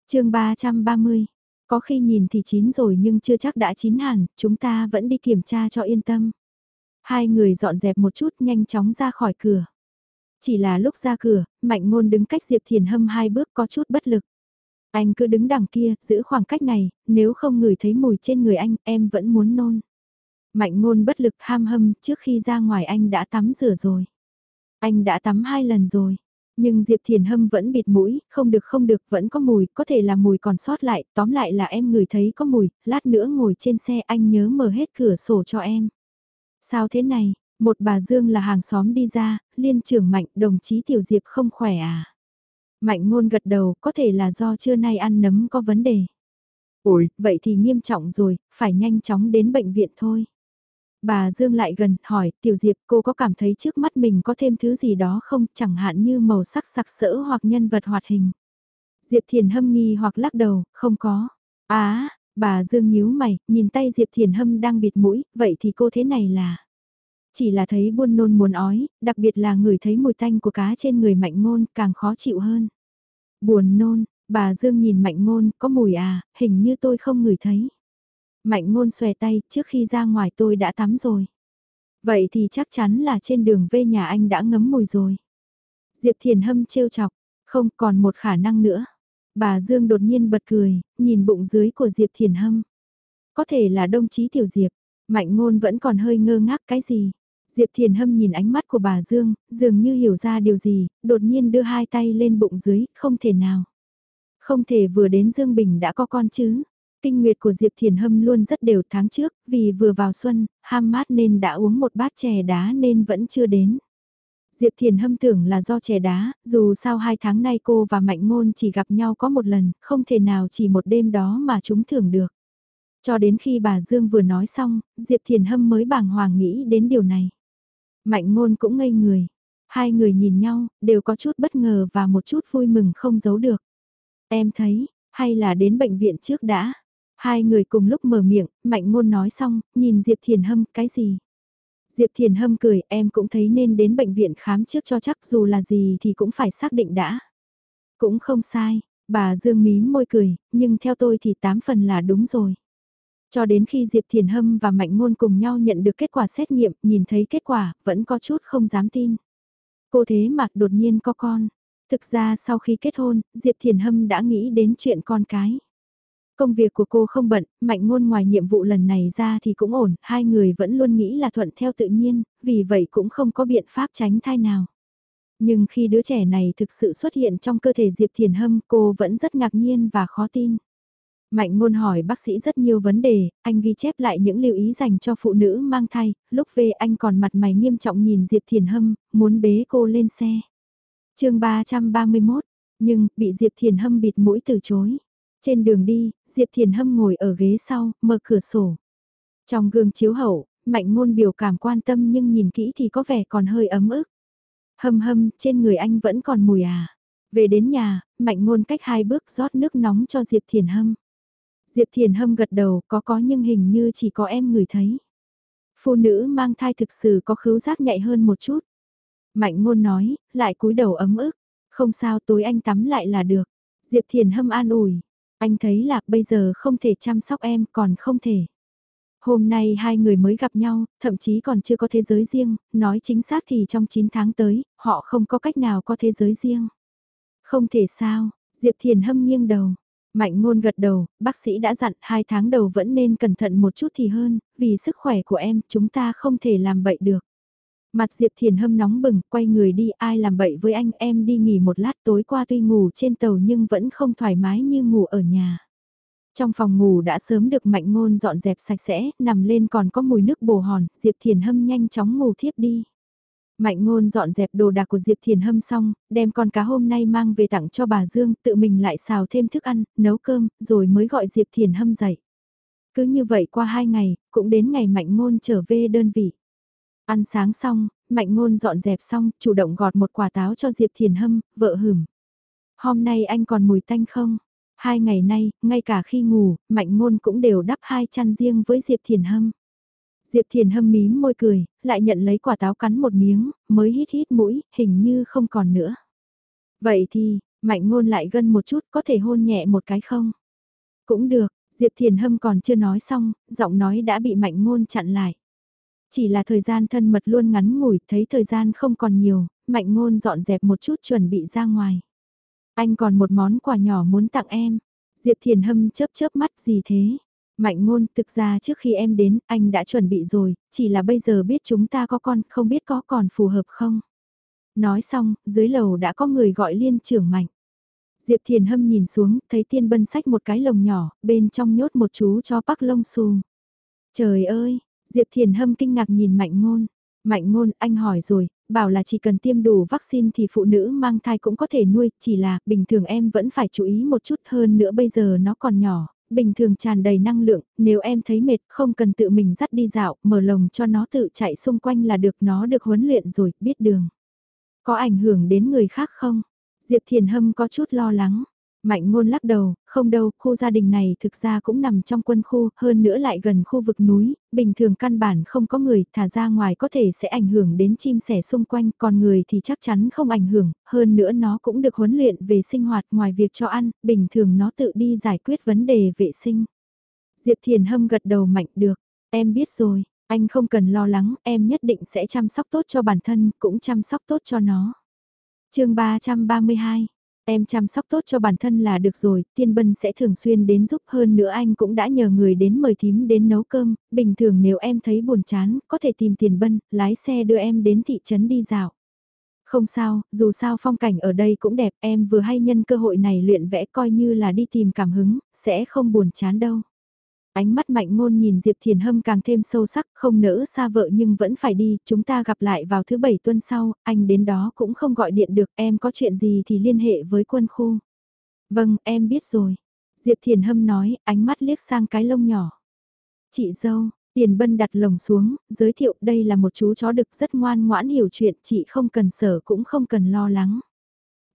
chương 330, có khi nhìn thì chín rồi nhưng chưa chắc đã chín hẳn, chúng ta vẫn đi kiểm tra cho yên tâm. Hai người dọn dẹp một chút nhanh chóng ra khỏi cửa. Chỉ là lúc ra cửa, Mạnh Ngôn đứng cách Diệp Thiền Hâm hai bước có chút bất lực. Anh cứ đứng đằng kia, giữ khoảng cách này, nếu không ngửi thấy mùi trên người anh, em vẫn muốn nôn. Mạnh Ngôn bất lực ham hâm, trước khi ra ngoài anh đã tắm rửa rồi. Anh đã tắm hai lần rồi. Nhưng Diệp Thiền Hâm vẫn bịt mũi, không được không được, vẫn có mùi, có thể là mùi còn sót lại, tóm lại là em ngửi thấy có mùi, lát nữa ngồi trên xe anh nhớ mở hết cửa sổ cho em. Sao thế này, một bà Dương là hàng xóm đi ra, liên trưởng Mạnh đồng chí Tiểu Diệp không khỏe à? Mạnh ngôn gật đầu, có thể là do trưa nay ăn nấm có vấn đề. Ôi, vậy thì nghiêm trọng rồi, phải nhanh chóng đến bệnh viện thôi. Bà Dương lại gần, hỏi, Tiểu Diệp cô có cảm thấy trước mắt mình có thêm thứ gì đó không, chẳng hạn như màu sắc sặc sỡ hoặc nhân vật hoạt hình. Diệp Thiền hâm nghi hoặc lắc đầu, không có. Á, bà Dương nhíu mày, nhìn tay Diệp Thiền hâm đang bịt mũi, vậy thì cô thế này là... Chỉ là thấy buôn nôn muốn ói, đặc biệt là người thấy mùi tanh của cá trên người mạnh ngôn càng khó chịu hơn. Buồn nôn, bà Dương nhìn mạnh ngôn, có mùi à, hình như tôi không ngửi thấy. Mạnh ngôn xòe tay, trước khi ra ngoài tôi đã tắm rồi. Vậy thì chắc chắn là trên đường về nhà anh đã ngấm mùi rồi. Diệp Thiền Hâm trêu chọc, không còn một khả năng nữa. Bà Dương đột nhiên bật cười, nhìn bụng dưới của Diệp Thiền Hâm. Có thể là đồng chí Tiểu Diệp, Mạnh ngôn vẫn còn hơi ngơ ngác cái gì. Diệp Thiền Hâm nhìn ánh mắt của bà Dương, dường như hiểu ra điều gì, đột nhiên đưa hai tay lên bụng dưới, không thể nào. Không thể vừa đến Dương Bình đã có con chứ. Kinh nguyệt của Diệp Thiền Hâm luôn rất đều tháng trước, vì vừa vào xuân, ham mát nên đã uống một bát chè đá nên vẫn chưa đến. Diệp Thiền Hâm tưởng là do chè đá, dù sao hai tháng nay cô và Mạnh Ngôn chỉ gặp nhau có một lần, không thể nào chỉ một đêm đó mà chúng thưởng được. Cho đến khi bà Dương vừa nói xong, Diệp Thiền Hâm mới bàng hoàng nghĩ đến điều này. Mạnh ngôn cũng ngây người. Hai người nhìn nhau, đều có chút bất ngờ và một chút vui mừng không giấu được. Em thấy, hay là đến bệnh viện trước đã. Hai người cùng lúc mở miệng, mạnh ngôn nói xong, nhìn Diệp Thiền Hâm, cái gì? Diệp Thiền Hâm cười, em cũng thấy nên đến bệnh viện khám trước cho chắc dù là gì thì cũng phải xác định đã. Cũng không sai, bà Dương mím môi cười, nhưng theo tôi thì tám phần là đúng rồi. Cho đến khi Diệp Thiền Hâm và Mạnh Ngôn cùng nhau nhận được kết quả xét nghiệm, nhìn thấy kết quả, vẫn có chút không dám tin. Cô thế mà đột nhiên có con. Thực ra sau khi kết hôn, Diệp Thiền Hâm đã nghĩ đến chuyện con cái. Công việc của cô không bận, Mạnh Ngôn ngoài nhiệm vụ lần này ra thì cũng ổn, hai người vẫn luôn nghĩ là thuận theo tự nhiên, vì vậy cũng không có biện pháp tránh thai nào. Nhưng khi đứa trẻ này thực sự xuất hiện trong cơ thể Diệp Thiền Hâm cô vẫn rất ngạc nhiên và khó tin. Mạnh ngôn hỏi bác sĩ rất nhiều vấn đề, anh ghi chép lại những lưu ý dành cho phụ nữ mang thai, lúc về anh còn mặt mày nghiêm trọng nhìn Diệp Thiền Hâm, muốn bế cô lên xe. chương 331, nhưng bị Diệp Thiền Hâm bịt mũi từ chối. Trên đường đi, Diệp Thiền Hâm ngồi ở ghế sau, mở cửa sổ. Trong gương chiếu hậu, mạnh ngôn biểu cảm quan tâm nhưng nhìn kỹ thì có vẻ còn hơi ấm ức. Hâm hâm, trên người anh vẫn còn mùi à. Về đến nhà, mạnh ngôn cách hai bước rót nước nóng cho Diệp Thiền Hâm. Diệp Thiền Hâm gật đầu có có nhưng hình như chỉ có em người thấy. Phụ nữ mang thai thực sự có khứu giác nhạy hơn một chút. Mạnh ngôn nói, lại cúi đầu ấm ức. Không sao tối anh tắm lại là được. Diệp Thiền Hâm an ủi. Anh thấy là bây giờ không thể chăm sóc em còn không thể. Hôm nay hai người mới gặp nhau, thậm chí còn chưa có thế giới riêng, nói chính xác thì trong 9 tháng tới, họ không có cách nào có thế giới riêng. Không thể sao, Diệp Thiền hâm nghiêng đầu, Mạnh ngôn gật đầu, bác sĩ đã dặn hai tháng đầu vẫn nên cẩn thận một chút thì hơn, vì sức khỏe của em chúng ta không thể làm bậy được. Mặt Diệp Thiền hâm nóng bừng, quay người đi ai làm bậy với anh em đi nghỉ một lát tối qua tuy ngủ trên tàu nhưng vẫn không thoải mái như ngủ ở nhà. Trong phòng ngủ đã sớm được mạnh ngôn dọn dẹp sạch sẽ, nằm lên còn có mùi nước bồ hòn, Diệp Thiền hâm nhanh chóng ngủ thiếp đi. Mạnh ngôn dọn dẹp đồ đạc của Diệp Thiền Hâm xong, đem con cá hôm nay mang về tặng cho bà Dương, tự mình lại xào thêm thức ăn, nấu cơm, rồi mới gọi Diệp Thiền Hâm dậy. Cứ như vậy qua hai ngày, cũng đến ngày Mạnh ngôn trở về đơn vị. Ăn sáng xong, Mạnh ngôn dọn dẹp xong, chủ động gọt một quả táo cho Diệp Thiền Hâm, vợ hửm. Hôm nay anh còn mùi tanh không? Hai ngày nay, ngay cả khi ngủ, Mạnh ngôn cũng đều đắp hai chăn riêng với Diệp Thiền Hâm. Diệp Thiền hâm mím môi cười, lại nhận lấy quả táo cắn một miếng, mới hít hít mũi, hình như không còn nữa. Vậy thì, mạnh ngôn lại gân một chút, có thể hôn nhẹ một cái không? Cũng được, Diệp Thiền hâm còn chưa nói xong, giọng nói đã bị mạnh ngôn chặn lại. Chỉ là thời gian thân mật luôn ngắn ngủi, thấy thời gian không còn nhiều, mạnh ngôn dọn dẹp một chút chuẩn bị ra ngoài. Anh còn một món quà nhỏ muốn tặng em. Diệp Thiền hâm chớp chớp mắt gì thế? Mạnh ngôn, thực ra trước khi em đến, anh đã chuẩn bị rồi, chỉ là bây giờ biết chúng ta có con, không biết có còn phù hợp không? Nói xong, dưới lầu đã có người gọi liên trưởng mạnh. Diệp Thiền Hâm nhìn xuống, thấy tiên bân sách một cái lồng nhỏ, bên trong nhốt một chú cho bắc lông xù. Trời ơi, Diệp Thiền Hâm kinh ngạc nhìn Mạnh Ngôn. Mạnh Ngôn, anh hỏi rồi, bảo là chỉ cần tiêm đủ vaccine thì phụ nữ mang thai cũng có thể nuôi, chỉ là bình thường em vẫn phải chú ý một chút hơn nữa bây giờ nó còn nhỏ, bình thường tràn đầy năng lượng, nếu em thấy mệt không cần tự mình dắt đi dạo, mở lồng cho nó tự chạy xung quanh là được nó được huấn luyện rồi, biết đường. Có ảnh hưởng đến người khác không? Diệp Thiền Hâm có chút lo lắng. Mạnh ngôn lắc đầu, không đâu, khu gia đình này thực ra cũng nằm trong quân khu, hơn nữa lại gần khu vực núi, bình thường căn bản không có người, thả ra ngoài có thể sẽ ảnh hưởng đến chim sẻ xung quanh, còn người thì chắc chắn không ảnh hưởng, hơn nữa nó cũng được huấn luyện về sinh hoạt ngoài việc cho ăn, bình thường nó tự đi giải quyết vấn đề vệ sinh. Diệp Thiền Hâm gật đầu mạnh được, em biết rồi, anh không cần lo lắng, em nhất định sẽ chăm sóc tốt cho bản thân, cũng chăm sóc tốt cho nó. chương 332 Em chăm sóc tốt cho bản thân là được rồi, tiên bân sẽ thường xuyên đến giúp hơn nữa anh cũng đã nhờ người đến mời thím đến nấu cơm, bình thường nếu em thấy buồn chán, có thể tìm tiền bân, lái xe đưa em đến thị trấn đi dạo. Không sao, dù sao phong cảnh ở đây cũng đẹp, em vừa hay nhân cơ hội này luyện vẽ coi như là đi tìm cảm hứng, sẽ không buồn chán đâu. Ánh mắt mạnh ngôn nhìn Diệp Thiền Hâm càng thêm sâu sắc, không nỡ xa vợ nhưng vẫn phải đi, chúng ta gặp lại vào thứ bảy tuần sau, anh đến đó cũng không gọi điện được, em có chuyện gì thì liên hệ với quân khu. Vâng, em biết rồi. Diệp Thiền Hâm nói, ánh mắt liếc sang cái lông nhỏ. Chị dâu, Tiền Bân đặt lồng xuống, giới thiệu đây là một chú chó đực rất ngoan ngoãn hiểu chuyện, chị không cần sở cũng không cần lo lắng.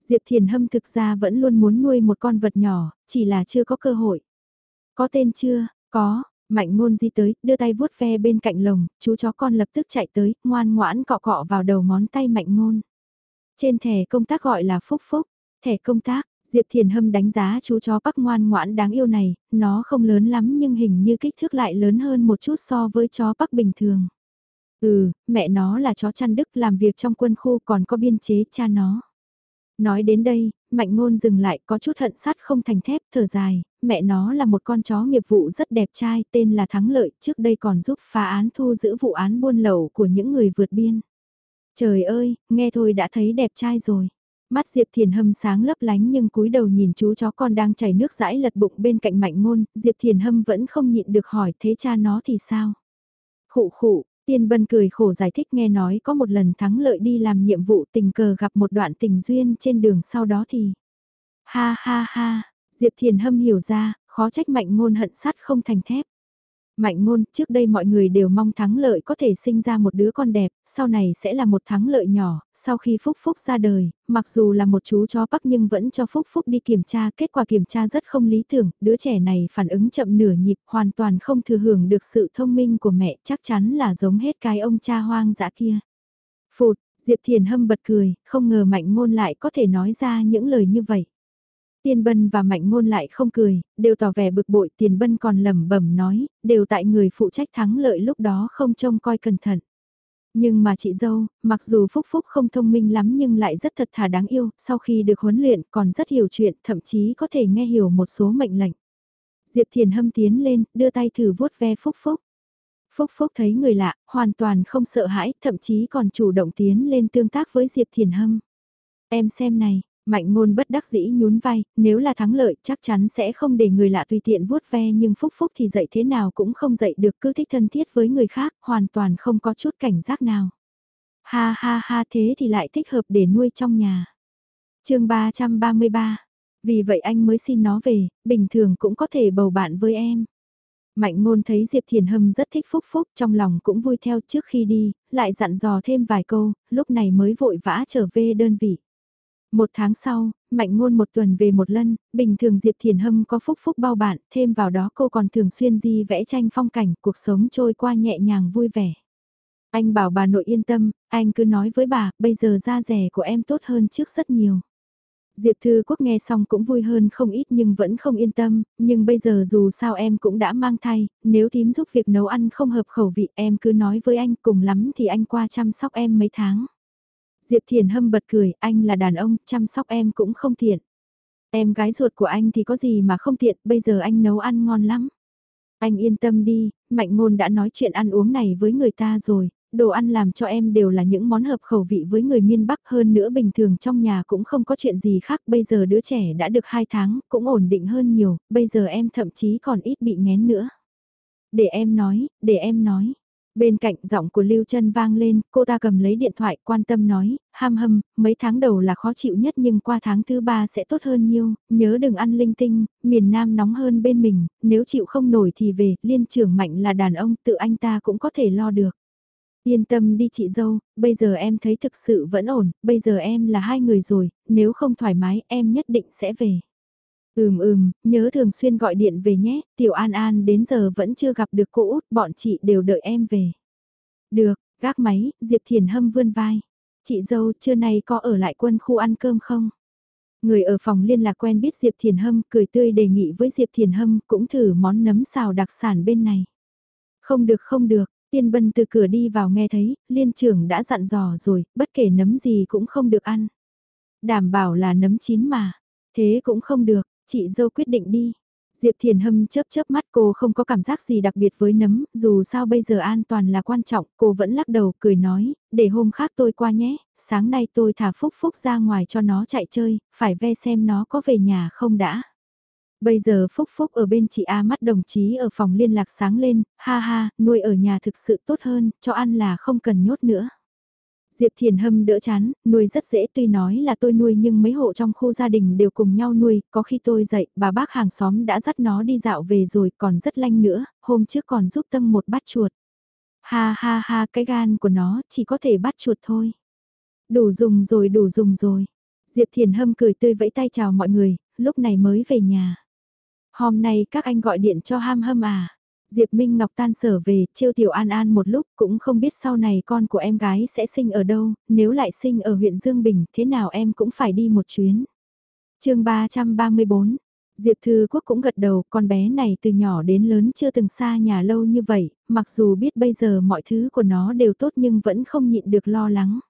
Diệp Thiền Hâm thực ra vẫn luôn muốn nuôi một con vật nhỏ, chỉ là chưa có cơ hội. Có tên chưa? Có, mạnh ngôn di tới, đưa tay vuốt ve bên cạnh lồng, chú chó con lập tức chạy tới, ngoan ngoãn cọ cọ vào đầu ngón tay mạnh ngôn. Trên thẻ công tác gọi là phúc phúc, thẻ công tác, Diệp Thiền Hâm đánh giá chú chó bắc ngoan ngoãn đáng yêu này, nó không lớn lắm nhưng hình như kích thước lại lớn hơn một chút so với chó bắc bình thường. Ừ, mẹ nó là chó chăn đức làm việc trong quân khu còn có biên chế cha nó. Nói đến đây, mạnh ngôn dừng lại có chút hận sắt không thành thép thở dài, mẹ nó là một con chó nghiệp vụ rất đẹp trai tên là Thắng Lợi trước đây còn giúp phá án thu giữ vụ án buôn lậu của những người vượt biên. Trời ơi, nghe thôi đã thấy đẹp trai rồi. Mắt Diệp Thiền Hâm sáng lấp lánh nhưng cúi đầu nhìn chú chó con đang chảy nước rãi lật bụng bên cạnh mạnh ngôn, Diệp Thiền Hâm vẫn không nhịn được hỏi thế cha nó thì sao? Khụ khụ, Tiên Bân cười khổ giải thích nghe nói có một lần thắng lợi đi làm nhiệm vụ tình cờ gặp một đoạn tình duyên trên đường sau đó thì... Ha ha ha, Diệp Thiền Hâm hiểu ra, khó trách mạnh ngôn hận sát không thành thép. Mạnh ngôn, trước đây mọi người đều mong thắng lợi có thể sinh ra một đứa con đẹp, sau này sẽ là một thắng lợi nhỏ, sau khi Phúc Phúc ra đời, mặc dù là một chú chó bắc nhưng vẫn cho Phúc Phúc đi kiểm tra, kết quả kiểm tra rất không lý tưởng, đứa trẻ này phản ứng chậm nửa nhịp, hoàn toàn không thừa hưởng được sự thông minh của mẹ, chắc chắn là giống hết cái ông cha hoang dã kia. Phụt, Diệp Thiền Hâm bật cười, không ngờ mạnh ngôn lại có thể nói ra những lời như vậy. Tiền Bân và Mạnh Ngôn lại không cười, đều tỏ vẻ bực bội, Tiền Bân còn lẩm bẩm nói, đều tại người phụ trách thắng lợi lúc đó không trông coi cẩn thận. Nhưng mà chị dâu, mặc dù Phúc Phúc không thông minh lắm nhưng lại rất thật thà đáng yêu, sau khi được huấn luyện còn rất hiểu chuyện, thậm chí có thể nghe hiểu một số mệnh lệnh. Diệp Thiền Hâm tiến lên, đưa tay thử vuốt ve Phúc Phúc. Phúc Phúc thấy người lạ, hoàn toàn không sợ hãi, thậm chí còn chủ động tiến lên tương tác với Diệp Thiền Hâm. Em xem này, Mạnh ngôn bất đắc dĩ nhún vai, nếu là thắng lợi chắc chắn sẽ không để người lạ tùy tiện vuốt ve nhưng Phúc Phúc thì dạy thế nào cũng không dạy được cứ thích thân thiết với người khác, hoàn toàn không có chút cảnh giác nào. Ha ha ha thế thì lại thích hợp để nuôi trong nhà. chương 333, vì vậy anh mới xin nó về, bình thường cũng có thể bầu bạn với em. Mạnh ngôn thấy Diệp Thiền Hâm rất thích Phúc Phúc trong lòng cũng vui theo trước khi đi, lại dặn dò thêm vài câu, lúc này mới vội vã trở về đơn vị. Một tháng sau, Mạnh Ngôn một tuần về một lần, bình thường Diệp Thiền Hâm có phúc phúc bao bạn, thêm vào đó cô còn thường xuyên di vẽ tranh phong cảnh, cuộc sống trôi qua nhẹ nhàng vui vẻ. Anh bảo bà nội yên tâm, anh cứ nói với bà, bây giờ da rẻ của em tốt hơn trước rất nhiều. Diệp Thư Quốc nghe xong cũng vui hơn không ít nhưng vẫn không yên tâm, nhưng bây giờ dù sao em cũng đã mang thai, nếu thím giúp việc nấu ăn không hợp khẩu vị em cứ nói với anh cùng lắm thì anh qua chăm sóc em mấy tháng. Diệp Thiền Hâm bật cười, anh là đàn ông, chăm sóc em cũng không tiện. Em gái ruột của anh thì có gì mà không tiện, bây giờ anh nấu ăn ngon lắm. Anh yên tâm đi, Mạnh Ngôn đã nói chuyện ăn uống này với người ta rồi, đồ ăn làm cho em đều là những món hợp khẩu vị với người miền Bắc hơn nữa bình thường trong nhà cũng không có chuyện gì khác, bây giờ đứa trẻ đã được 2 tháng, cũng ổn định hơn nhiều, bây giờ em thậm chí còn ít bị ngén nữa. Để em nói, để em nói. Bên cạnh giọng của Lưu Trân vang lên, cô ta cầm lấy điện thoại quan tâm nói, ham hâm, mấy tháng đầu là khó chịu nhất nhưng qua tháng thứ ba sẽ tốt hơn nhiều, nhớ đừng ăn linh tinh, miền Nam nóng hơn bên mình, nếu chịu không nổi thì về, liên trưởng mạnh là đàn ông, tự anh ta cũng có thể lo được. Yên tâm đi chị dâu, bây giờ em thấy thực sự vẫn ổn, bây giờ em là hai người rồi, nếu không thoải mái em nhất định sẽ về. Ừm ừm, nhớ thường xuyên gọi điện về nhé, Tiểu An An đến giờ vẫn chưa gặp được cô út, bọn chị đều đợi em về. Được, gác máy, Diệp Thiền Hâm vươn vai. Chị dâu trưa nay có ở lại quân khu ăn cơm không? Người ở phòng liên lạc quen biết Diệp Thiền Hâm cười tươi đề nghị với Diệp Thiền Hâm cũng thử món nấm xào đặc sản bên này. Không được không được, tiên bân từ cửa đi vào nghe thấy, liên trưởng đã dặn dò rồi, bất kể nấm gì cũng không được ăn. Đảm bảo là nấm chín mà, thế cũng không được, Chị dâu quyết định đi. Diệp Thiền Hâm chớp chớp mắt cô không có cảm giác gì đặc biệt với nấm, dù sao bây giờ an toàn là quan trọng, cô vẫn lắc đầu cười nói, để hôm khác tôi qua nhé, sáng nay tôi thả Phúc Phúc ra ngoài cho nó chạy chơi, phải ve xem nó có về nhà không đã. Bây giờ Phúc Phúc ở bên chị A mắt đồng chí ở phòng liên lạc sáng lên, ha ha, nuôi ở nhà thực sự tốt hơn, cho ăn là không cần nhốt nữa. Diệp Thiền Hâm đỡ chán, nuôi rất dễ tuy nói là tôi nuôi nhưng mấy hộ trong khu gia đình đều cùng nhau nuôi, có khi tôi dậy, bà bác hàng xóm đã dắt nó đi dạo về rồi còn rất lanh nữa, hôm trước còn giúp tâm một bát chuột. Ha ha ha cái gan của nó chỉ có thể bắt chuột thôi. Đủ dùng rồi đủ dùng rồi. Diệp Thiền Hâm cười tươi vẫy tay chào mọi người, lúc này mới về nhà. Hôm nay các anh gọi điện cho ham hâm à. Diệp Minh Ngọc tan sở về, chiêu tiểu an an một lúc cũng không biết sau này con của em gái sẽ sinh ở đâu, nếu lại sinh ở huyện Dương Bình thế nào em cũng phải đi một chuyến. chương 334 Diệp Thư Quốc cũng gật đầu, con bé này từ nhỏ đến lớn chưa từng xa nhà lâu như vậy, mặc dù biết bây giờ mọi thứ của nó đều tốt nhưng vẫn không nhịn được lo lắng.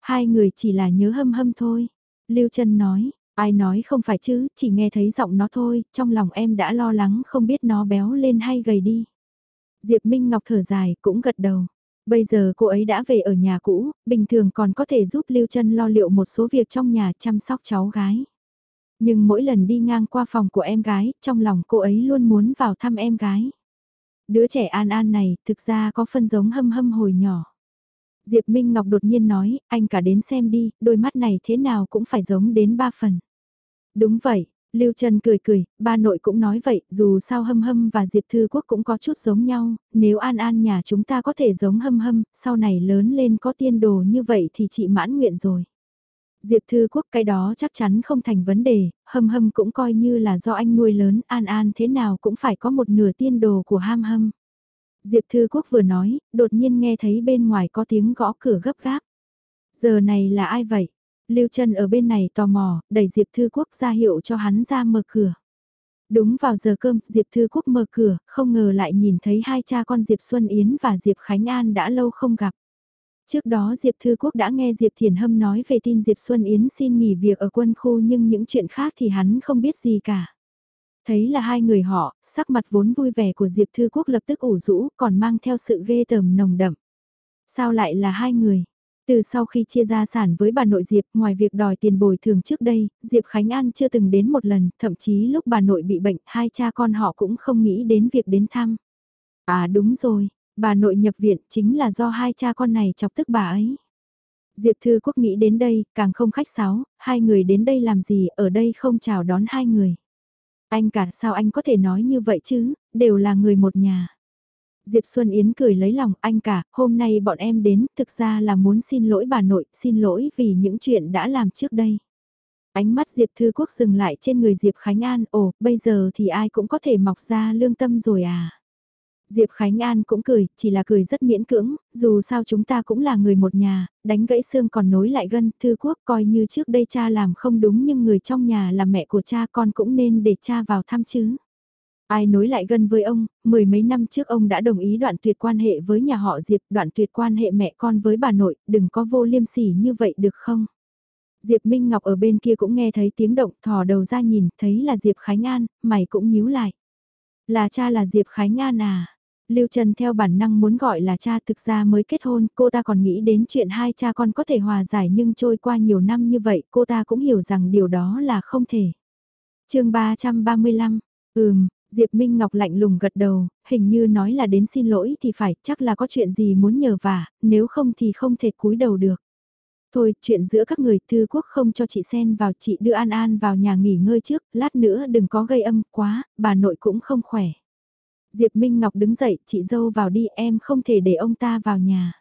Hai người chỉ là nhớ hâm hâm thôi. Lưu Trân nói, Ai nói không phải chứ, chỉ nghe thấy giọng nó thôi, trong lòng em đã lo lắng không biết nó béo lên hay gầy đi. Diệp Minh Ngọc thở dài, cũng gật đầu. Bây giờ cô ấy đã về ở nhà cũ, bình thường còn có thể giúp Lưu Trân lo liệu một số việc trong nhà chăm sóc cháu gái. Nhưng mỗi lần đi ngang qua phòng của em gái, trong lòng cô ấy luôn muốn vào thăm em gái. Đứa trẻ An An này thực ra có phân giống hâm hâm hồi nhỏ. Diệp Minh Ngọc đột nhiên nói, anh cả đến xem đi, đôi mắt này thế nào cũng phải giống đến ba phần. Đúng vậy, Lưu Trần cười cười, ba nội cũng nói vậy, dù sao hâm hâm và Diệp Thư Quốc cũng có chút giống nhau, nếu an an nhà chúng ta có thể giống hâm hâm, sau này lớn lên có tiên đồ như vậy thì chị mãn nguyện rồi. Diệp Thư Quốc cái đó chắc chắn không thành vấn đề, hâm hâm cũng coi như là do anh nuôi lớn, an an thế nào cũng phải có một nửa tiên đồ của ham hâm. Diệp Thư Quốc vừa nói, đột nhiên nghe thấy bên ngoài có tiếng gõ cửa gấp gáp. Giờ này là ai vậy? Lưu Trân ở bên này tò mò, đẩy Diệp Thư Quốc ra hiệu cho hắn ra mở cửa. Đúng vào giờ cơm, Diệp Thư Quốc mở cửa, không ngờ lại nhìn thấy hai cha con Diệp Xuân Yến và Diệp Khánh An đã lâu không gặp. Trước đó Diệp Thư Quốc đã nghe Diệp Thiền Hâm nói về tin Diệp Xuân Yến xin nghỉ việc ở quân khu nhưng những chuyện khác thì hắn không biết gì cả. Thấy là hai người họ, sắc mặt vốn vui vẻ của Diệp Thư Quốc lập tức ủ rũ còn mang theo sự ghê tởm nồng đậm. Sao lại là hai người? Từ sau khi chia gia sản với bà nội Diệp, ngoài việc đòi tiền bồi thường trước đây, Diệp Khánh An chưa từng đến một lần, thậm chí lúc bà nội bị bệnh, hai cha con họ cũng không nghĩ đến việc đến thăm. À đúng rồi, bà nội nhập viện chính là do hai cha con này chọc tức bà ấy. Diệp Thư Quốc nghĩ đến đây, càng không khách sáo, hai người đến đây làm gì, ở đây không chào đón hai người. Anh cả sao anh có thể nói như vậy chứ, đều là người một nhà. Diệp Xuân Yến cười lấy lòng anh cả, hôm nay bọn em đến, thực ra là muốn xin lỗi bà nội, xin lỗi vì những chuyện đã làm trước đây. Ánh mắt Diệp Thư Quốc dừng lại trên người Diệp Khánh An, ồ, bây giờ thì ai cũng có thể mọc ra lương tâm rồi à. Diệp Khánh An cũng cười, chỉ là cười rất miễn cưỡng, dù sao chúng ta cũng là người một nhà, đánh gãy xương còn nối lại gân, Thư Quốc coi như trước đây cha làm không đúng nhưng người trong nhà là mẹ của cha con cũng nên để cha vào thăm chứ. Ai nối lại gân với ông, mười mấy năm trước ông đã đồng ý đoạn tuyệt quan hệ với nhà họ Diệp, đoạn tuyệt quan hệ mẹ con với bà nội, đừng có vô liêm sỉ như vậy được không? Diệp Minh Ngọc ở bên kia cũng nghe thấy tiếng động, thò đầu ra nhìn, thấy là Diệp Khánh An, mày cũng nhíu lại. Là cha là Diệp Khánh An à? Lưu Trần theo bản năng muốn gọi là cha thực ra mới kết hôn, cô ta còn nghĩ đến chuyện hai cha con có thể hòa giải nhưng trôi qua nhiều năm như vậy cô ta cũng hiểu rằng điều đó là không thể. chương 335, ừm, Diệp Minh Ngọc lạnh lùng gật đầu, hình như nói là đến xin lỗi thì phải, chắc là có chuyện gì muốn nhờ vả, nếu không thì không thể cúi đầu được. Thôi, chuyện giữa các người thư quốc không cho chị xen vào chị đưa An An vào nhà nghỉ ngơi trước, lát nữa đừng có gây âm quá, bà nội cũng không khỏe. Diệp Minh Ngọc đứng dậy, chị dâu vào đi em không thể để ông ta vào nhà.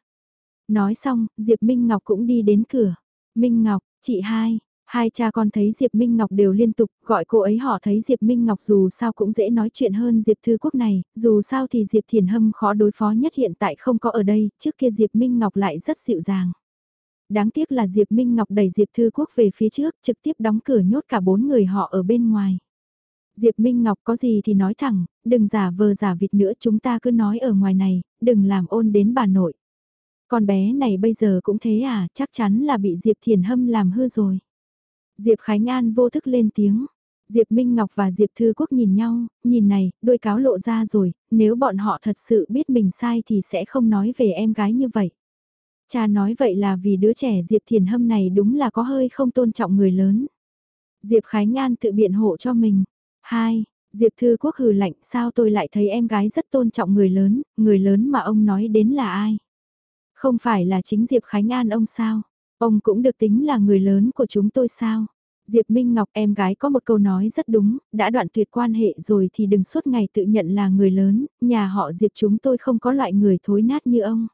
Nói xong, Diệp Minh Ngọc cũng đi đến cửa. Minh Ngọc, chị hai, hai cha con thấy Diệp Minh Ngọc đều liên tục gọi cô ấy họ thấy Diệp Minh Ngọc dù sao cũng dễ nói chuyện hơn Diệp Thư Quốc này, dù sao thì Diệp Thiền Hâm khó đối phó nhất hiện tại không có ở đây, trước kia Diệp Minh Ngọc lại rất dịu dàng. Đáng tiếc là Diệp Minh Ngọc đẩy Diệp Thư Quốc về phía trước, trực tiếp đóng cửa nhốt cả bốn người họ ở bên ngoài. Diệp Minh Ngọc có gì thì nói thẳng, đừng giả vờ giả vịt nữa chúng ta cứ nói ở ngoài này, đừng làm ôn đến bà nội. Con bé này bây giờ cũng thế à, chắc chắn là bị Diệp Thiền Hâm làm hư rồi. Diệp Khánh An vô thức lên tiếng. Diệp Minh Ngọc và Diệp Thư Quốc nhìn nhau, nhìn này, đôi cáo lộ ra rồi, nếu bọn họ thật sự biết mình sai thì sẽ không nói về em gái như vậy. Cha nói vậy là vì đứa trẻ Diệp Thiền Hâm này đúng là có hơi không tôn trọng người lớn. Diệp Khánh An tự biện hộ cho mình. Hai, Diệp Thư Quốc hừ lạnh sao tôi lại thấy em gái rất tôn trọng người lớn, người lớn mà ông nói đến là ai? Không phải là chính Diệp Khánh An ông sao? Ông cũng được tính là người lớn của chúng tôi sao? Diệp Minh Ngọc em gái có một câu nói rất đúng, đã đoạn tuyệt quan hệ rồi thì đừng suốt ngày tự nhận là người lớn, nhà họ Diệp chúng tôi không có loại người thối nát như ông.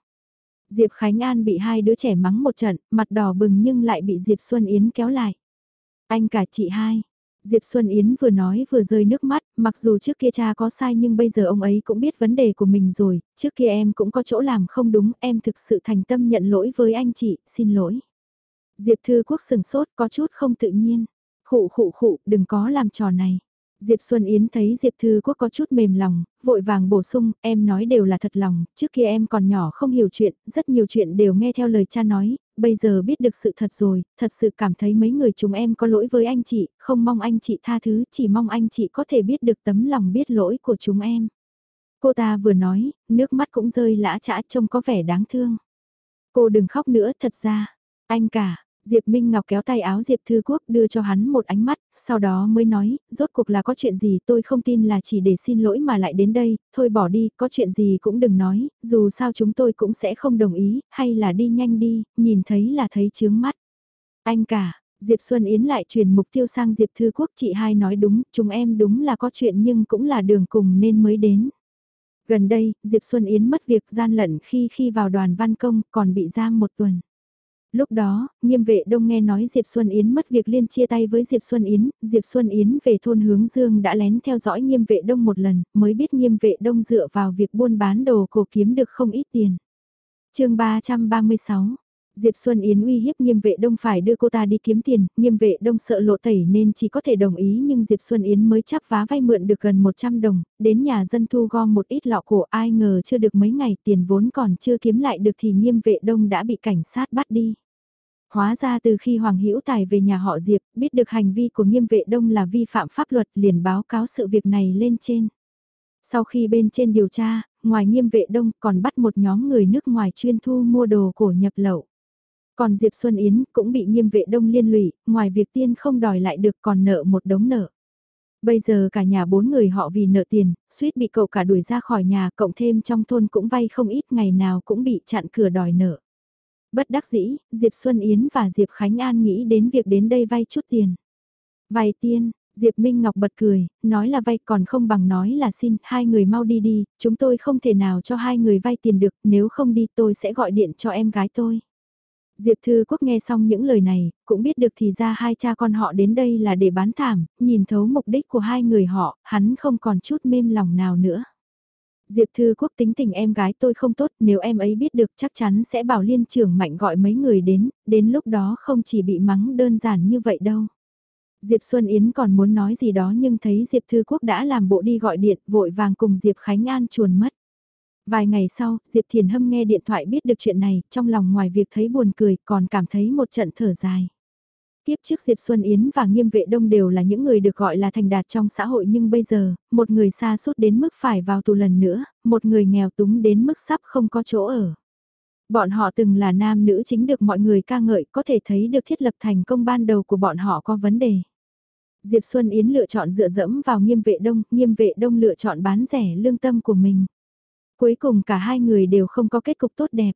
Diệp Khánh An bị hai đứa trẻ mắng một trận, mặt đỏ bừng nhưng lại bị Diệp Xuân Yến kéo lại. Anh cả chị hai. Diệp Xuân Yến vừa nói vừa rơi nước mắt, mặc dù trước kia cha có sai nhưng bây giờ ông ấy cũng biết vấn đề của mình rồi, trước kia em cũng có chỗ làm không đúng, em thực sự thành tâm nhận lỗi với anh chị, xin lỗi. Diệp Thư Quốc sừng sốt có chút không tự nhiên. Khụ khụ khụ, đừng có làm trò này. Diệp Xuân Yến thấy Diệp Thư Quốc có chút mềm lòng, vội vàng bổ sung, em nói đều là thật lòng, trước kia em còn nhỏ không hiểu chuyện, rất nhiều chuyện đều nghe theo lời cha nói, bây giờ biết được sự thật rồi, thật sự cảm thấy mấy người chúng em có lỗi với anh chị, không mong anh chị tha thứ, chỉ mong anh chị có thể biết được tấm lòng biết lỗi của chúng em. Cô ta vừa nói, nước mắt cũng rơi lã chã trông có vẻ đáng thương. Cô đừng khóc nữa, thật ra, anh cả, Diệp Minh Ngọc kéo tay áo Diệp Thư Quốc đưa cho hắn một ánh mắt, sau đó mới nói, rốt cuộc là có chuyện gì tôi không tin là chỉ để xin lỗi mà lại đến đây, thôi bỏ đi, có chuyện gì cũng đừng nói, dù sao chúng tôi cũng sẽ không đồng ý, hay là đi nhanh đi, nhìn thấy là thấy chướng mắt. Anh cả, Diệp Xuân Yến lại truyền mục tiêu sang Diệp Thư Quốc chị hai nói đúng, chúng em đúng là có chuyện nhưng cũng là đường cùng nên mới đến. Gần đây, Diệp Xuân Yến mất việc gian lận khi khi vào đoàn văn công còn bị giam một tuần. Lúc đó, nghiêm vệ đông nghe nói Diệp Xuân Yến mất việc liên chia tay với Diệp Xuân Yến, Diệp Xuân Yến về thôn hướng dương đã lén theo dõi nghiêm vệ đông một lần, mới biết nghiêm vệ đông dựa vào việc buôn bán đồ cổ kiếm được không ít tiền. chương 336 Diệp Xuân Yến uy hiếp nghiêm vệ đông phải đưa cô ta đi kiếm tiền, nghiêm vệ đông sợ lộ tẩy nên chỉ có thể đồng ý nhưng Diệp Xuân Yến mới chắp vá vay mượn được gần 100 đồng, đến nhà dân thu gom một ít lọ cổ ai ngờ chưa được mấy ngày tiền vốn còn chưa kiếm lại được thì nghiêm vệ đông đã bị cảnh sát bắt đi. Hóa ra từ khi Hoàng Hữu Tài về nhà họ Diệp, biết được hành vi của nghiêm vệ đông là vi phạm pháp luật liền báo cáo sự việc này lên trên. Sau khi bên trên điều tra, ngoài nghiêm vệ đông còn bắt một nhóm người nước ngoài chuyên thu mua đồ cổ nhập lậu. Còn Diệp Xuân Yến cũng bị nghiêm vệ đông liên lụy, ngoài việc tiên không đòi lại được còn nợ một đống nợ. Bây giờ cả nhà bốn người họ vì nợ tiền, suýt bị cậu cả đuổi ra khỏi nhà, cộng thêm trong thôn cũng vay không ít ngày nào cũng bị chặn cửa đòi nợ. Bất đắc dĩ, Diệp Xuân Yến và Diệp Khánh An nghĩ đến việc đến đây vay chút tiền. Vay tiền, Diệp Minh Ngọc bật cười, nói là vay còn không bằng nói là xin, hai người mau đi đi, chúng tôi không thể nào cho hai người vay tiền được, nếu không đi tôi sẽ gọi điện cho em gái tôi. Diệp Thư Quốc nghe xong những lời này, cũng biết được thì ra hai cha con họ đến đây là để bán thảm, nhìn thấu mục đích của hai người họ, hắn không còn chút mềm lòng nào nữa. Diệp Thư Quốc tính tình em gái tôi không tốt, nếu em ấy biết được chắc chắn sẽ bảo liên trưởng mạnh gọi mấy người đến, đến lúc đó không chỉ bị mắng đơn giản như vậy đâu. Diệp Xuân Yến còn muốn nói gì đó nhưng thấy Diệp Thư Quốc đã làm bộ đi gọi điện vội vàng cùng Diệp Khánh An chuồn mất. Vài ngày sau, Diệp Thiền Hâm nghe điện thoại biết được chuyện này, trong lòng ngoài việc thấy buồn cười còn cảm thấy một trận thở dài. Tiếp trước Diệp Xuân Yến và Nghiêm Vệ Đông đều là những người được gọi là thành đạt trong xã hội nhưng bây giờ, một người xa suốt đến mức phải vào tù lần nữa, một người nghèo túng đến mức sắp không có chỗ ở. Bọn họ từng là nam nữ chính được mọi người ca ngợi có thể thấy được thiết lập thành công ban đầu của bọn họ có vấn đề. Diệp Xuân Yến lựa chọn dựa dẫm vào nghiêm vệ đông, nghiêm vệ đông lựa chọn bán rẻ lương tâm của mình. Cuối cùng cả hai người đều không có kết cục tốt đẹp.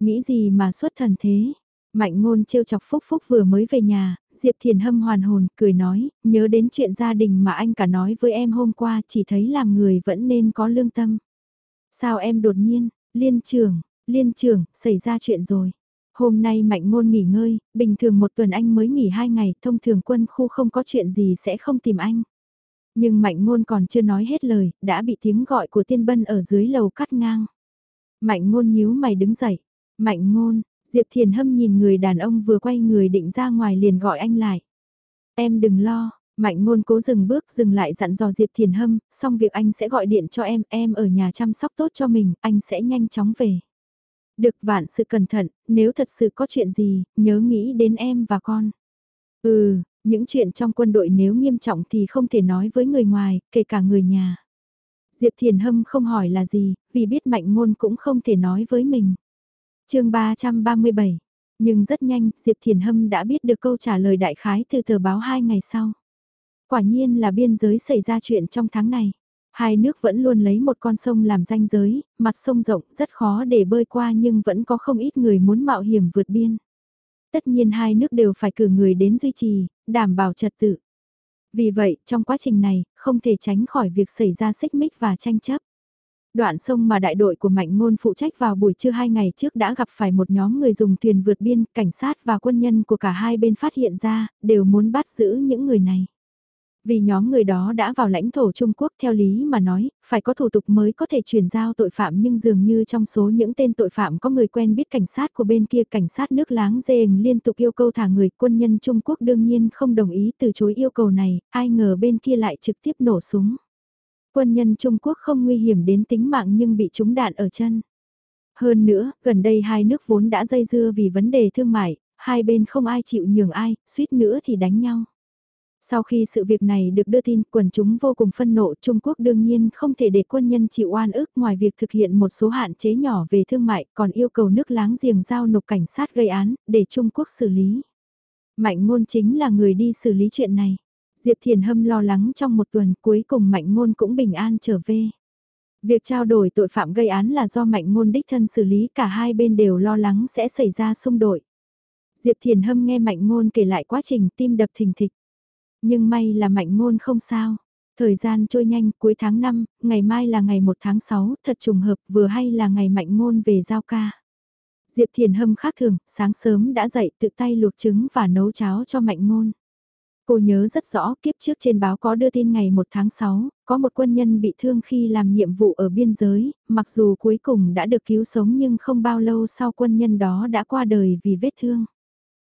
Nghĩ gì mà xuất thần thế? Mạnh ngôn trêu chọc Phúc Phúc vừa mới về nhà, Diệp Thiền Hâm hoàn hồn, cười nói, nhớ đến chuyện gia đình mà anh cả nói với em hôm qua chỉ thấy làm người vẫn nên có lương tâm. Sao em đột nhiên, liên trưởng, liên trưởng, xảy ra chuyện rồi. Hôm nay mạnh ngôn nghỉ ngơi, bình thường một tuần anh mới nghỉ hai ngày, thông thường quân khu không có chuyện gì sẽ không tìm anh. Nhưng mạnh ngôn còn chưa nói hết lời, đã bị tiếng gọi của tiên bân ở dưới lầu cắt ngang. Mạnh ngôn nhíu mày đứng dậy. Mạnh ngôn, Diệp Thiền Hâm nhìn người đàn ông vừa quay người định ra ngoài liền gọi anh lại. Em đừng lo, Mạnh ngôn cố dừng bước dừng lại dặn dò Diệp Thiền Hâm, xong việc anh sẽ gọi điện cho em, em ở nhà chăm sóc tốt cho mình, anh sẽ nhanh chóng về. Được vạn sự cẩn thận, nếu thật sự có chuyện gì, nhớ nghĩ đến em và con. Ừ, những chuyện trong quân đội nếu nghiêm trọng thì không thể nói với người ngoài, kể cả người nhà. Diệp Thiền Hâm không hỏi là gì, vì biết mạnh ngôn cũng không thể nói với mình chương 337, nhưng rất nhanh Diệp Thiền Hâm đã biết được câu trả lời đại khái từ tờ báo hai ngày sau. Quả nhiên là biên giới xảy ra chuyện trong tháng này. Hai nước vẫn luôn lấy một con sông làm ranh giới, mặt sông rộng rất khó để bơi qua nhưng vẫn có không ít người muốn mạo hiểm vượt biên. Tất nhiên hai nước đều phải cử người đến duy trì, đảm bảo trật tự. Vì vậy, trong quá trình này, không thể tránh khỏi việc xảy ra xích mích và tranh chấp. Đoạn sông mà đại đội của Mạnh Ngôn phụ trách vào buổi trưa hai ngày trước đã gặp phải một nhóm người dùng thuyền vượt biên, cảnh sát và quân nhân của cả hai bên phát hiện ra, đều muốn bắt giữ những người này. Vì nhóm người đó đã vào lãnh thổ Trung Quốc theo lý mà nói, phải có thủ tục mới có thể chuyển giao tội phạm nhưng dường như trong số những tên tội phạm có người quen biết cảnh sát của bên kia cảnh sát nước láng giềng liên tục yêu cầu thả người quân nhân Trung Quốc đương nhiên không đồng ý từ chối yêu cầu này, ai ngờ bên kia lại trực tiếp nổ súng. Quân nhân Trung Quốc không nguy hiểm đến tính mạng nhưng bị trúng đạn ở chân. Hơn nữa, gần đây hai nước vốn đã dây dưa vì vấn đề thương mại, hai bên không ai chịu nhường ai, suýt nữa thì đánh nhau. Sau khi sự việc này được đưa tin, quần chúng vô cùng phân nộ, Trung Quốc đương nhiên không thể để quân nhân chịu oan ức ngoài việc thực hiện một số hạn chế nhỏ về thương mại, còn yêu cầu nước láng giềng giao nộp cảnh sát gây án, để Trung Quốc xử lý. Mạnh ngôn chính là người đi xử lý chuyện này. Diệp Thiền Hâm lo lắng trong một tuần cuối cùng Mạnh ngôn cũng bình an trở về. Việc trao đổi tội phạm gây án là do Mạnh ngôn đích thân xử lý cả hai bên đều lo lắng sẽ xảy ra xung đột. Diệp Thiền Hâm nghe Mạnh ngôn kể lại quá trình tim đập thình thịch. Nhưng may là mạnh ngôn không sao. Thời gian trôi nhanh, cuối tháng 5, ngày mai là ngày 1 tháng 6, thật trùng hợp, vừa hay là ngày mạnh ngôn về giao ca. Diệp Thiền Hâm khác thường, sáng sớm đã dậy tự tay luộc trứng và nấu cháo cho mạnh ngôn. Cô nhớ rất rõ kiếp trước trên báo có đưa tin ngày 1 tháng 6, có một quân nhân bị thương khi làm nhiệm vụ ở biên giới, mặc dù cuối cùng đã được cứu sống nhưng không bao lâu sau quân nhân đó đã qua đời vì vết thương.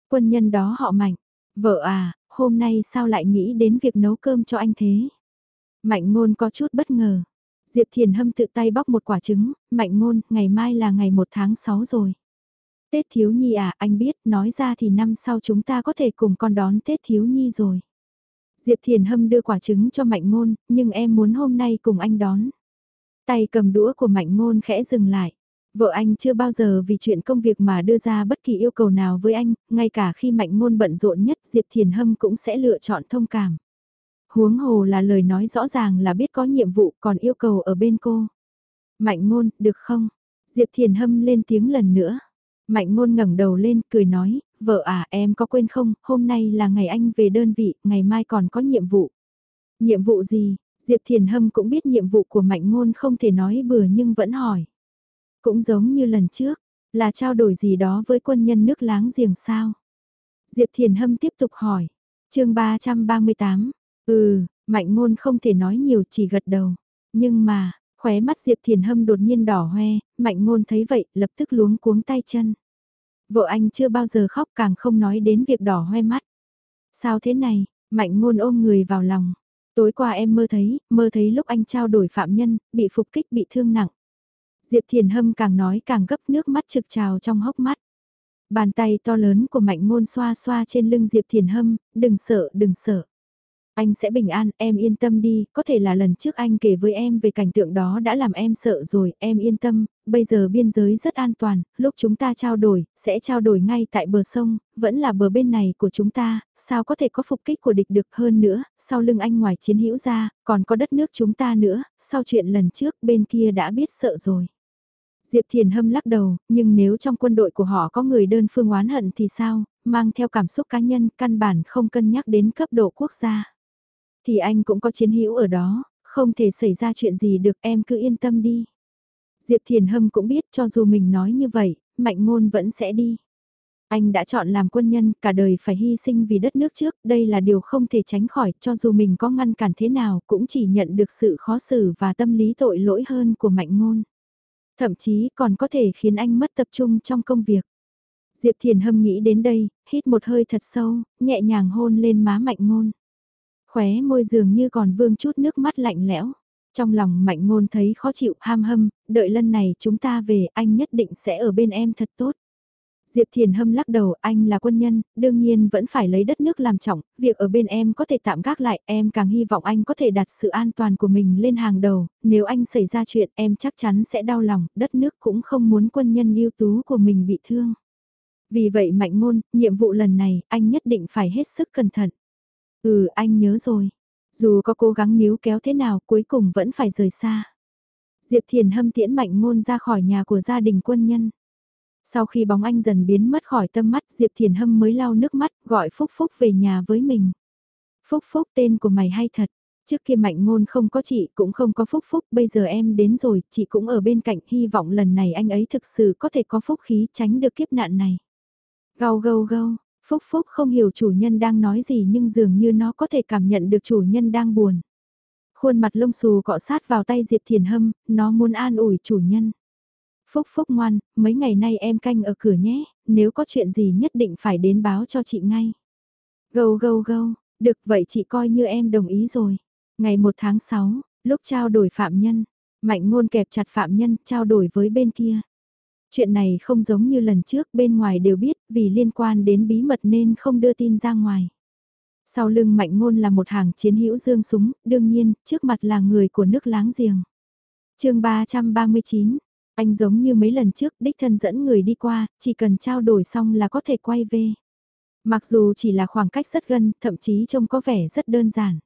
Quân nhân đó họ mạnh, vợ à, hôm nay sao lại nghĩ đến việc nấu cơm cho anh thế? Mạnh ngôn có chút bất ngờ. Diệp Thiền Hâm tự tay bóc một quả trứng, mạnh ngôn, ngày mai là ngày 1 tháng 6 rồi. Tết Thiếu Nhi à, anh biết, nói ra thì năm sau chúng ta có thể cùng con đón Tết Thiếu Nhi rồi. Diệp Thiền Hâm đưa quả trứng cho Mạnh Ngôn, nhưng em muốn hôm nay cùng anh đón. Tay cầm đũa của Mạnh Ngôn khẽ dừng lại. Vợ anh chưa bao giờ vì chuyện công việc mà đưa ra bất kỳ yêu cầu nào với anh, ngay cả khi mạnh ngôn bận rộn nhất Diệp Thiền Hâm cũng sẽ lựa chọn thông cảm. Huống hồ là lời nói rõ ràng là biết có nhiệm vụ còn yêu cầu ở bên cô. Mạnh ngôn, được không? Diệp Thiền Hâm lên tiếng lần nữa. Mạnh ngôn ngẩng đầu lên, cười nói, vợ à em có quên không, hôm nay là ngày anh về đơn vị, ngày mai còn có nhiệm vụ. Nhiệm vụ gì? Diệp Thiền Hâm cũng biết nhiệm vụ của Mạnh ngôn không thể nói bừa nhưng vẫn hỏi. Cũng giống như lần trước, là trao đổi gì đó với quân nhân nước láng giềng sao? Diệp Thiền Hâm tiếp tục hỏi. chương 338, ừ, mạnh ngôn không thể nói nhiều chỉ gật đầu. Nhưng mà, khóe mắt Diệp Thiền Hâm đột nhiên đỏ hoe, mạnh ngôn thấy vậy lập tức luống cuống tay chân. Vợ anh chưa bao giờ khóc càng không nói đến việc đỏ hoe mắt. Sao thế này, mạnh ngôn ôm người vào lòng. Tối qua em mơ thấy, mơ thấy lúc anh trao đổi phạm nhân, bị phục kích bị thương nặng. Diệp Thiền Hâm càng nói càng gấp nước mắt trực trào trong hốc mắt. Bàn tay to lớn của mạnh ngôn xoa xoa trên lưng Diệp Thiền Hâm, đừng sợ, đừng sợ. Anh sẽ bình an, em yên tâm đi, có thể là lần trước anh kể với em về cảnh tượng đó đã làm em sợ rồi, em yên tâm, bây giờ biên giới rất an toàn, lúc chúng ta trao đổi, sẽ trao đổi ngay tại bờ sông, vẫn là bờ bên này của chúng ta, sao có thể có phục kích của địch được hơn nữa, sau lưng anh ngoài chiến hữu ra, còn có đất nước chúng ta nữa, sau chuyện lần trước bên kia đã biết sợ rồi. Diệp Thiền Hâm lắc đầu, nhưng nếu trong quân đội của họ có người đơn phương oán hận thì sao, mang theo cảm xúc cá nhân căn bản không cân nhắc đến cấp độ quốc gia. Thì anh cũng có chiến hữu ở đó, không thể xảy ra chuyện gì được em cứ yên tâm đi. Diệp Thiền Hâm cũng biết cho dù mình nói như vậy, mạnh ngôn vẫn sẽ đi. Anh đã chọn làm quân nhân, cả đời phải hy sinh vì đất nước trước, đây là điều không thể tránh khỏi, cho dù mình có ngăn cản thế nào cũng chỉ nhận được sự khó xử và tâm lý tội lỗi hơn của mạnh ngôn. Thậm chí còn có thể khiến anh mất tập trung trong công việc. Diệp Thiền Hâm nghĩ đến đây, hít một hơi thật sâu, nhẹ nhàng hôn lên má mạnh ngôn. Khóe môi dường như còn vương chút nước mắt lạnh lẽo. Trong lòng mạnh ngôn thấy khó chịu ham hâm, đợi lần này chúng ta về anh nhất định sẽ ở bên em thật tốt. Diệp Thiền Hâm lắc đầu anh là quân nhân, đương nhiên vẫn phải lấy đất nước làm trọng, việc ở bên em có thể tạm gác lại, em càng hy vọng anh có thể đặt sự an toàn của mình lên hàng đầu, nếu anh xảy ra chuyện em chắc chắn sẽ đau lòng, đất nước cũng không muốn quân nhân ưu tú của mình bị thương. Vì vậy mạnh ngôn, nhiệm vụ lần này, anh nhất định phải hết sức cẩn thận. Ừ, anh nhớ rồi. Dù có cố gắng níu kéo thế nào, cuối cùng vẫn phải rời xa. Diệp Thiền hâm tiễn mạnh ngôn ra khỏi nhà của gia đình quân nhân. Sau khi bóng anh dần biến mất khỏi tâm mắt, Diệp Thiền hâm mới lau nước mắt, gọi Phúc Phúc về nhà với mình. Phúc Phúc tên của mày hay thật. Trước kia mạnh ngôn không có chị cũng không có phúc phúc, bây giờ em đến rồi, chị cũng ở bên cạnh, hy vọng lần này anh ấy thực sự có thể có phúc khí tránh được kiếp nạn này. Gâu gâu gâu, Phúc Phúc không hiểu chủ nhân đang nói gì nhưng dường như nó có thể cảm nhận được chủ nhân đang buồn. Khuôn mặt lông xù cọ sát vào tay Diệp Thiền Hâm, nó muốn an ủi chủ nhân. Phúc Phúc ngoan, mấy ngày nay em canh ở cửa nhé, nếu có chuyện gì nhất định phải đến báo cho chị ngay. Gâu gâu gâu, được vậy chị coi như em đồng ý rồi. Ngày 1 tháng 6, lúc trao đổi phạm nhân, mạnh ngôn kẹp chặt phạm nhân trao đổi với bên kia. Chuyện này không giống như lần trước bên ngoài đều biết vì liên quan đến bí mật nên không đưa tin ra ngoài. Sau lưng mạnh ngôn là một hàng chiến hữu dương súng, đương nhiên, trước mặt là người của nước láng giềng. chương 339, anh giống như mấy lần trước đích thân dẫn người đi qua, chỉ cần trao đổi xong là có thể quay về. Mặc dù chỉ là khoảng cách rất gần, thậm chí trông có vẻ rất đơn giản.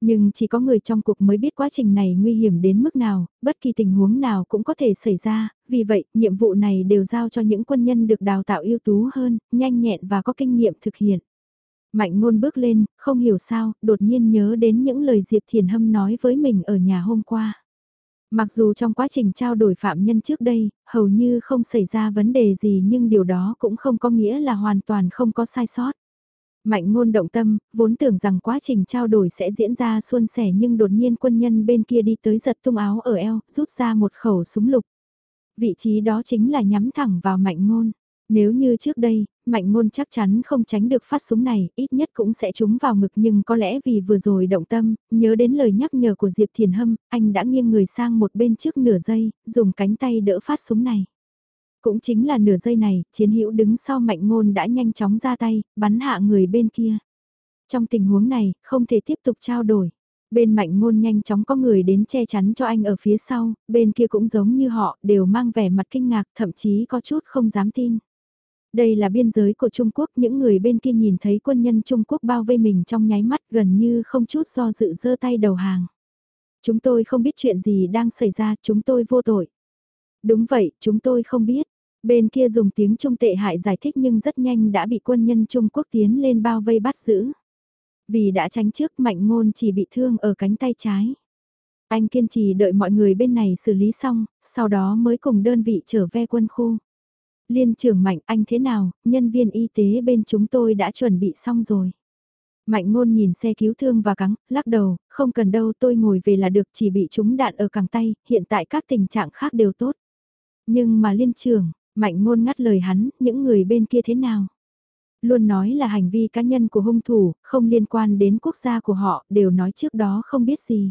Nhưng chỉ có người trong cuộc mới biết quá trình này nguy hiểm đến mức nào, bất kỳ tình huống nào cũng có thể xảy ra, vì vậy, nhiệm vụ này đều giao cho những quân nhân được đào tạo ưu tú hơn, nhanh nhẹn và có kinh nghiệm thực hiện. Mạnh ngôn bước lên, không hiểu sao, đột nhiên nhớ đến những lời Diệp Thiền Hâm nói với mình ở nhà hôm qua. Mặc dù trong quá trình trao đổi phạm nhân trước đây, hầu như không xảy ra vấn đề gì nhưng điều đó cũng không có nghĩa là hoàn toàn không có sai sót. Mạnh ngôn động tâm, vốn tưởng rằng quá trình trao đổi sẽ diễn ra suôn sẻ nhưng đột nhiên quân nhân bên kia đi tới giật tung áo ở eo, rút ra một khẩu súng lục. Vị trí đó chính là nhắm thẳng vào mạnh ngôn. Nếu như trước đây, mạnh ngôn chắc chắn không tránh được phát súng này, ít nhất cũng sẽ trúng vào ngực nhưng có lẽ vì vừa rồi động tâm, nhớ đến lời nhắc nhở của Diệp Thiền Hâm, anh đã nghiêng người sang một bên trước nửa giây, dùng cánh tay đỡ phát súng này. Cũng chính là nửa giây này, chiến hữu đứng sau mạnh ngôn đã nhanh chóng ra tay, bắn hạ người bên kia. Trong tình huống này, không thể tiếp tục trao đổi. Bên mạnh ngôn nhanh chóng có người đến che chắn cho anh ở phía sau, bên kia cũng giống như họ, đều mang vẻ mặt kinh ngạc, thậm chí có chút không dám tin. Đây là biên giới của Trung Quốc, những người bên kia nhìn thấy quân nhân Trung Quốc bao vây mình trong nháy mắt gần như không chút do dự giơ tay đầu hàng. Chúng tôi không biết chuyện gì đang xảy ra, chúng tôi vô tội. Đúng vậy, chúng tôi không biết. Bên kia dùng tiếng Trung tệ hại giải thích nhưng rất nhanh đã bị quân nhân Trung Quốc tiến lên bao vây bắt giữ. Vì đã tránh trước mạnh ngôn chỉ bị thương ở cánh tay trái. Anh kiên trì đợi mọi người bên này xử lý xong, sau đó mới cùng đơn vị trở về quân khu. Liên trưởng Mạnh anh thế nào, nhân viên y tế bên chúng tôi đã chuẩn bị xong rồi. Mạnh ngôn nhìn xe cứu thương và cắn, lắc đầu, không cần đâu tôi ngồi về là được chỉ bị trúng đạn ở cẳng tay, hiện tại các tình trạng khác đều tốt. Nhưng mà liên trưởng, mạnh ngôn ngắt lời hắn, những người bên kia thế nào? Luôn nói là hành vi cá nhân của hung thủ, không liên quan đến quốc gia của họ, đều nói trước đó không biết gì.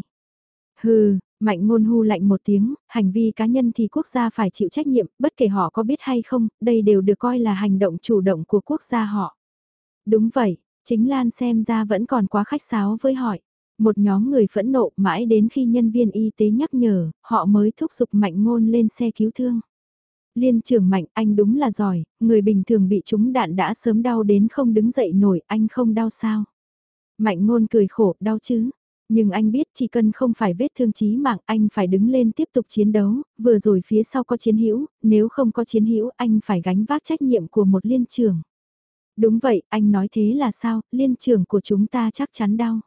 Hừ, Mạnh ngôn hu lạnh một tiếng, hành vi cá nhân thì quốc gia phải chịu trách nhiệm, bất kể họ có biết hay không, đây đều được coi là hành động chủ động của quốc gia họ. Đúng vậy, chính Lan xem ra vẫn còn quá khách sáo với hỏi. Một nhóm người phẫn nộ mãi đến khi nhân viên y tế nhắc nhở, họ mới thúc giục mạnh ngôn lên xe cứu thương. Liên trưởng mạnh anh đúng là giỏi, người bình thường bị trúng đạn đã sớm đau đến không đứng dậy nổi, anh không đau sao? Mạnh ngôn cười khổ, đau chứ? Nhưng anh biết chỉ cần không phải vết thương chí mạng anh phải đứng lên tiếp tục chiến đấu, vừa rồi phía sau có chiến hữu, nếu không có chiến hữu anh phải gánh vác trách nhiệm của một liên trưởng. Đúng vậy, anh nói thế là sao, liên trưởng của chúng ta chắc chắn đau.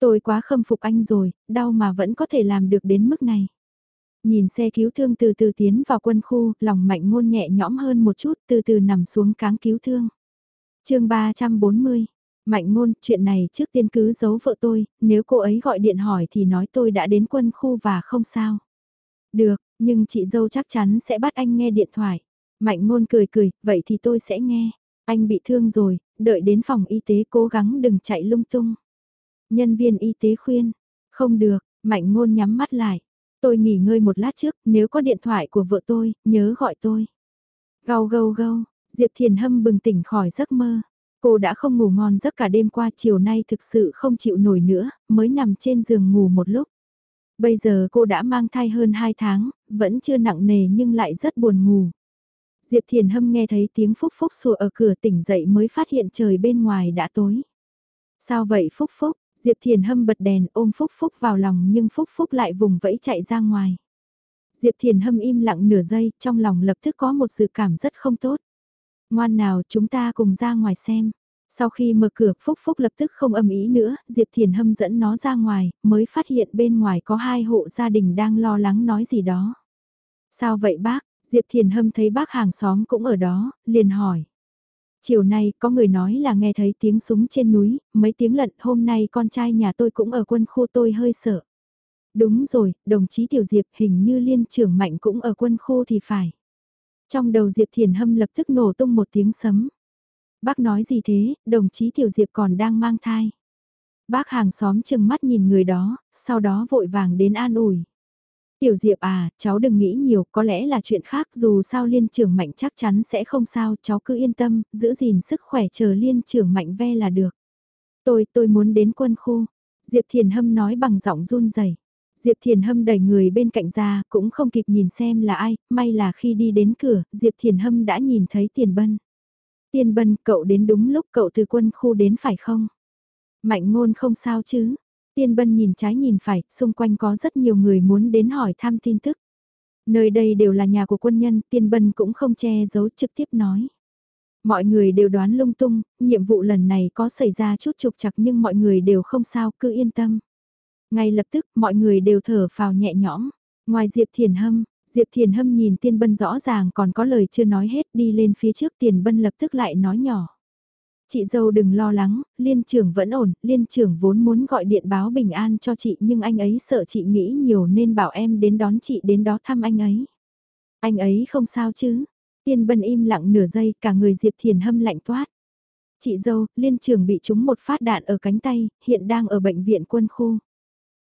Tôi quá khâm phục anh rồi, đau mà vẫn có thể làm được đến mức này. Nhìn xe cứu thương từ từ tiến vào quân khu, lòng mạnh ngôn nhẹ nhõm hơn một chút, từ từ nằm xuống cáng cứu thương. chương 340, mạnh ngôn, chuyện này trước tiên cứ giấu vợ tôi, nếu cô ấy gọi điện hỏi thì nói tôi đã đến quân khu và không sao. Được, nhưng chị dâu chắc chắn sẽ bắt anh nghe điện thoại. Mạnh ngôn cười cười, vậy thì tôi sẽ nghe. Anh bị thương rồi, đợi đến phòng y tế cố gắng đừng chạy lung tung. Nhân viên y tế khuyên, không được, mạnh ngôn nhắm mắt lại. Tôi nghỉ ngơi một lát trước, nếu có điện thoại của vợ tôi, nhớ gọi tôi. Gâu gâu gâu, Diệp Thiền Hâm bừng tỉnh khỏi giấc mơ. Cô đã không ngủ ngon giấc cả đêm qua chiều nay thực sự không chịu nổi nữa, mới nằm trên giường ngủ một lúc. Bây giờ cô đã mang thai hơn 2 tháng, vẫn chưa nặng nề nhưng lại rất buồn ngủ. Diệp Thiền Hâm nghe thấy tiếng Phúc Phúc sủa ở cửa tỉnh dậy mới phát hiện trời bên ngoài đã tối. Sao vậy Phúc Phúc? Diệp Thiền Hâm bật đèn ôm Phúc Phúc vào lòng nhưng Phúc Phúc lại vùng vẫy chạy ra ngoài. Diệp Thiền Hâm im lặng nửa giây, trong lòng lập tức có một sự cảm rất không tốt. Ngoan nào chúng ta cùng ra ngoài xem. Sau khi mở cửa Phúc Phúc lập tức không âm ý nữa, Diệp Thiền Hâm dẫn nó ra ngoài, mới phát hiện bên ngoài có hai hộ gia đình đang lo lắng nói gì đó. Sao vậy bác? Diệp Thiền Hâm thấy bác hàng xóm cũng ở đó, liền hỏi. Chiều nay có người nói là nghe thấy tiếng súng trên núi, mấy tiếng lận hôm nay con trai nhà tôi cũng ở quân khu tôi hơi sợ. Đúng rồi, đồng chí Tiểu Diệp hình như liên trưởng mạnh cũng ở quân khu thì phải. Trong đầu Diệp Thiền Hâm lập tức nổ tung một tiếng sấm. Bác nói gì thế, đồng chí Tiểu Diệp còn đang mang thai. Bác hàng xóm chừng mắt nhìn người đó, sau đó vội vàng đến an ủi. Tiểu Diệp à, cháu đừng nghĩ nhiều, có lẽ là chuyện khác dù sao liên trưởng mạnh chắc chắn sẽ không sao, cháu cứ yên tâm, giữ gìn sức khỏe chờ liên trưởng mạnh ve là được. Tôi, tôi muốn đến quân khu. Diệp Thiền Hâm nói bằng giọng run rẩy. Diệp Thiền Hâm đẩy người bên cạnh ra, cũng không kịp nhìn xem là ai, may là khi đi đến cửa, Diệp Thiền Hâm đã nhìn thấy Tiền Bân. Tiền Bân, cậu đến đúng lúc cậu từ quân khu đến phải không? Mạnh ngôn không sao chứ? Tiên Bân nhìn trái nhìn phải, xung quanh có rất nhiều người muốn đến hỏi thăm tin tức. Nơi đây đều là nhà của quân nhân, Tiên Bân cũng không che giấu trực tiếp nói. Mọi người đều đoán lung tung, nhiệm vụ lần này có xảy ra chút trục chặt nhưng mọi người đều không sao, cứ yên tâm. Ngay lập tức, mọi người đều thở phào nhẹ nhõm. Ngoài Diệp Thiền Hâm, Diệp Thiền Hâm nhìn Tiên Bân rõ ràng còn có lời chưa nói hết đi lên phía trước Tiền Bân lập tức lại nói nhỏ. Chị dâu đừng lo lắng, liên trưởng vẫn ổn, liên trưởng vốn muốn gọi điện báo bình an cho chị nhưng anh ấy sợ chị nghĩ nhiều nên bảo em đến đón chị đến đó thăm anh ấy. Anh ấy không sao chứ? Tiên bân im lặng nửa giây cả người Diệp Thiền hâm lạnh toát. Chị dâu, liên trưởng bị trúng một phát đạn ở cánh tay, hiện đang ở bệnh viện quân khu.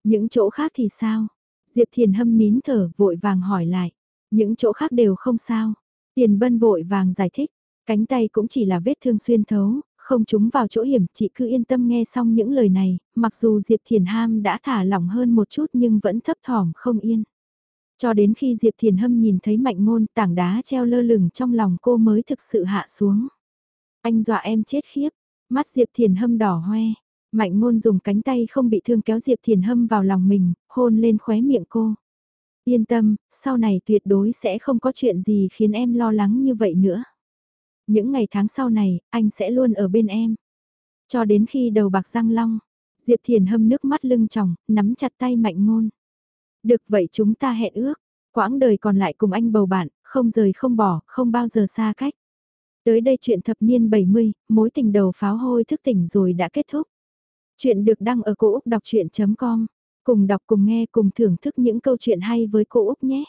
Những chỗ khác thì sao? Diệp Thiền hâm nín thở vội vàng hỏi lại. Những chỗ khác đều không sao. Tiền bân vội vàng giải thích. Cánh tay cũng chỉ là vết thương xuyên thấu, không chúng vào chỗ hiểm, chị cứ yên tâm nghe xong những lời này, mặc dù Diệp Thiền Ham đã thả lỏng hơn một chút nhưng vẫn thấp thỏm không yên. Cho đến khi Diệp Thiền Hâm nhìn thấy mạnh ngôn tảng đá treo lơ lửng trong lòng cô mới thực sự hạ xuống. Anh dọa em chết khiếp, mắt Diệp Thiền Hâm đỏ hoe. Mạnh ngôn dùng cánh tay không bị thương kéo Diệp Thiền Hâm vào lòng mình, hôn lên khóe miệng cô. Yên tâm, sau này tuyệt đối sẽ không có chuyện gì khiến em lo lắng như vậy nữa những ngày tháng sau này, anh sẽ luôn ở bên em. Cho đến khi đầu bạc răng long, Diệp Thiền hâm nước mắt lưng tròng, nắm chặt tay mạnh ngôn. Được vậy chúng ta hẹn ước, quãng đời còn lại cùng anh bầu bạn, không rời không bỏ, không bao giờ xa cách. Tới đây chuyện thập niên 70, mối tình đầu pháo hôi thức tỉnh rồi đã kết thúc. Chuyện được đăng ở cô Úc Đọc Chuyện.com. Cùng đọc cùng nghe cùng thưởng thức những câu chuyện hay với cô Úc nhé.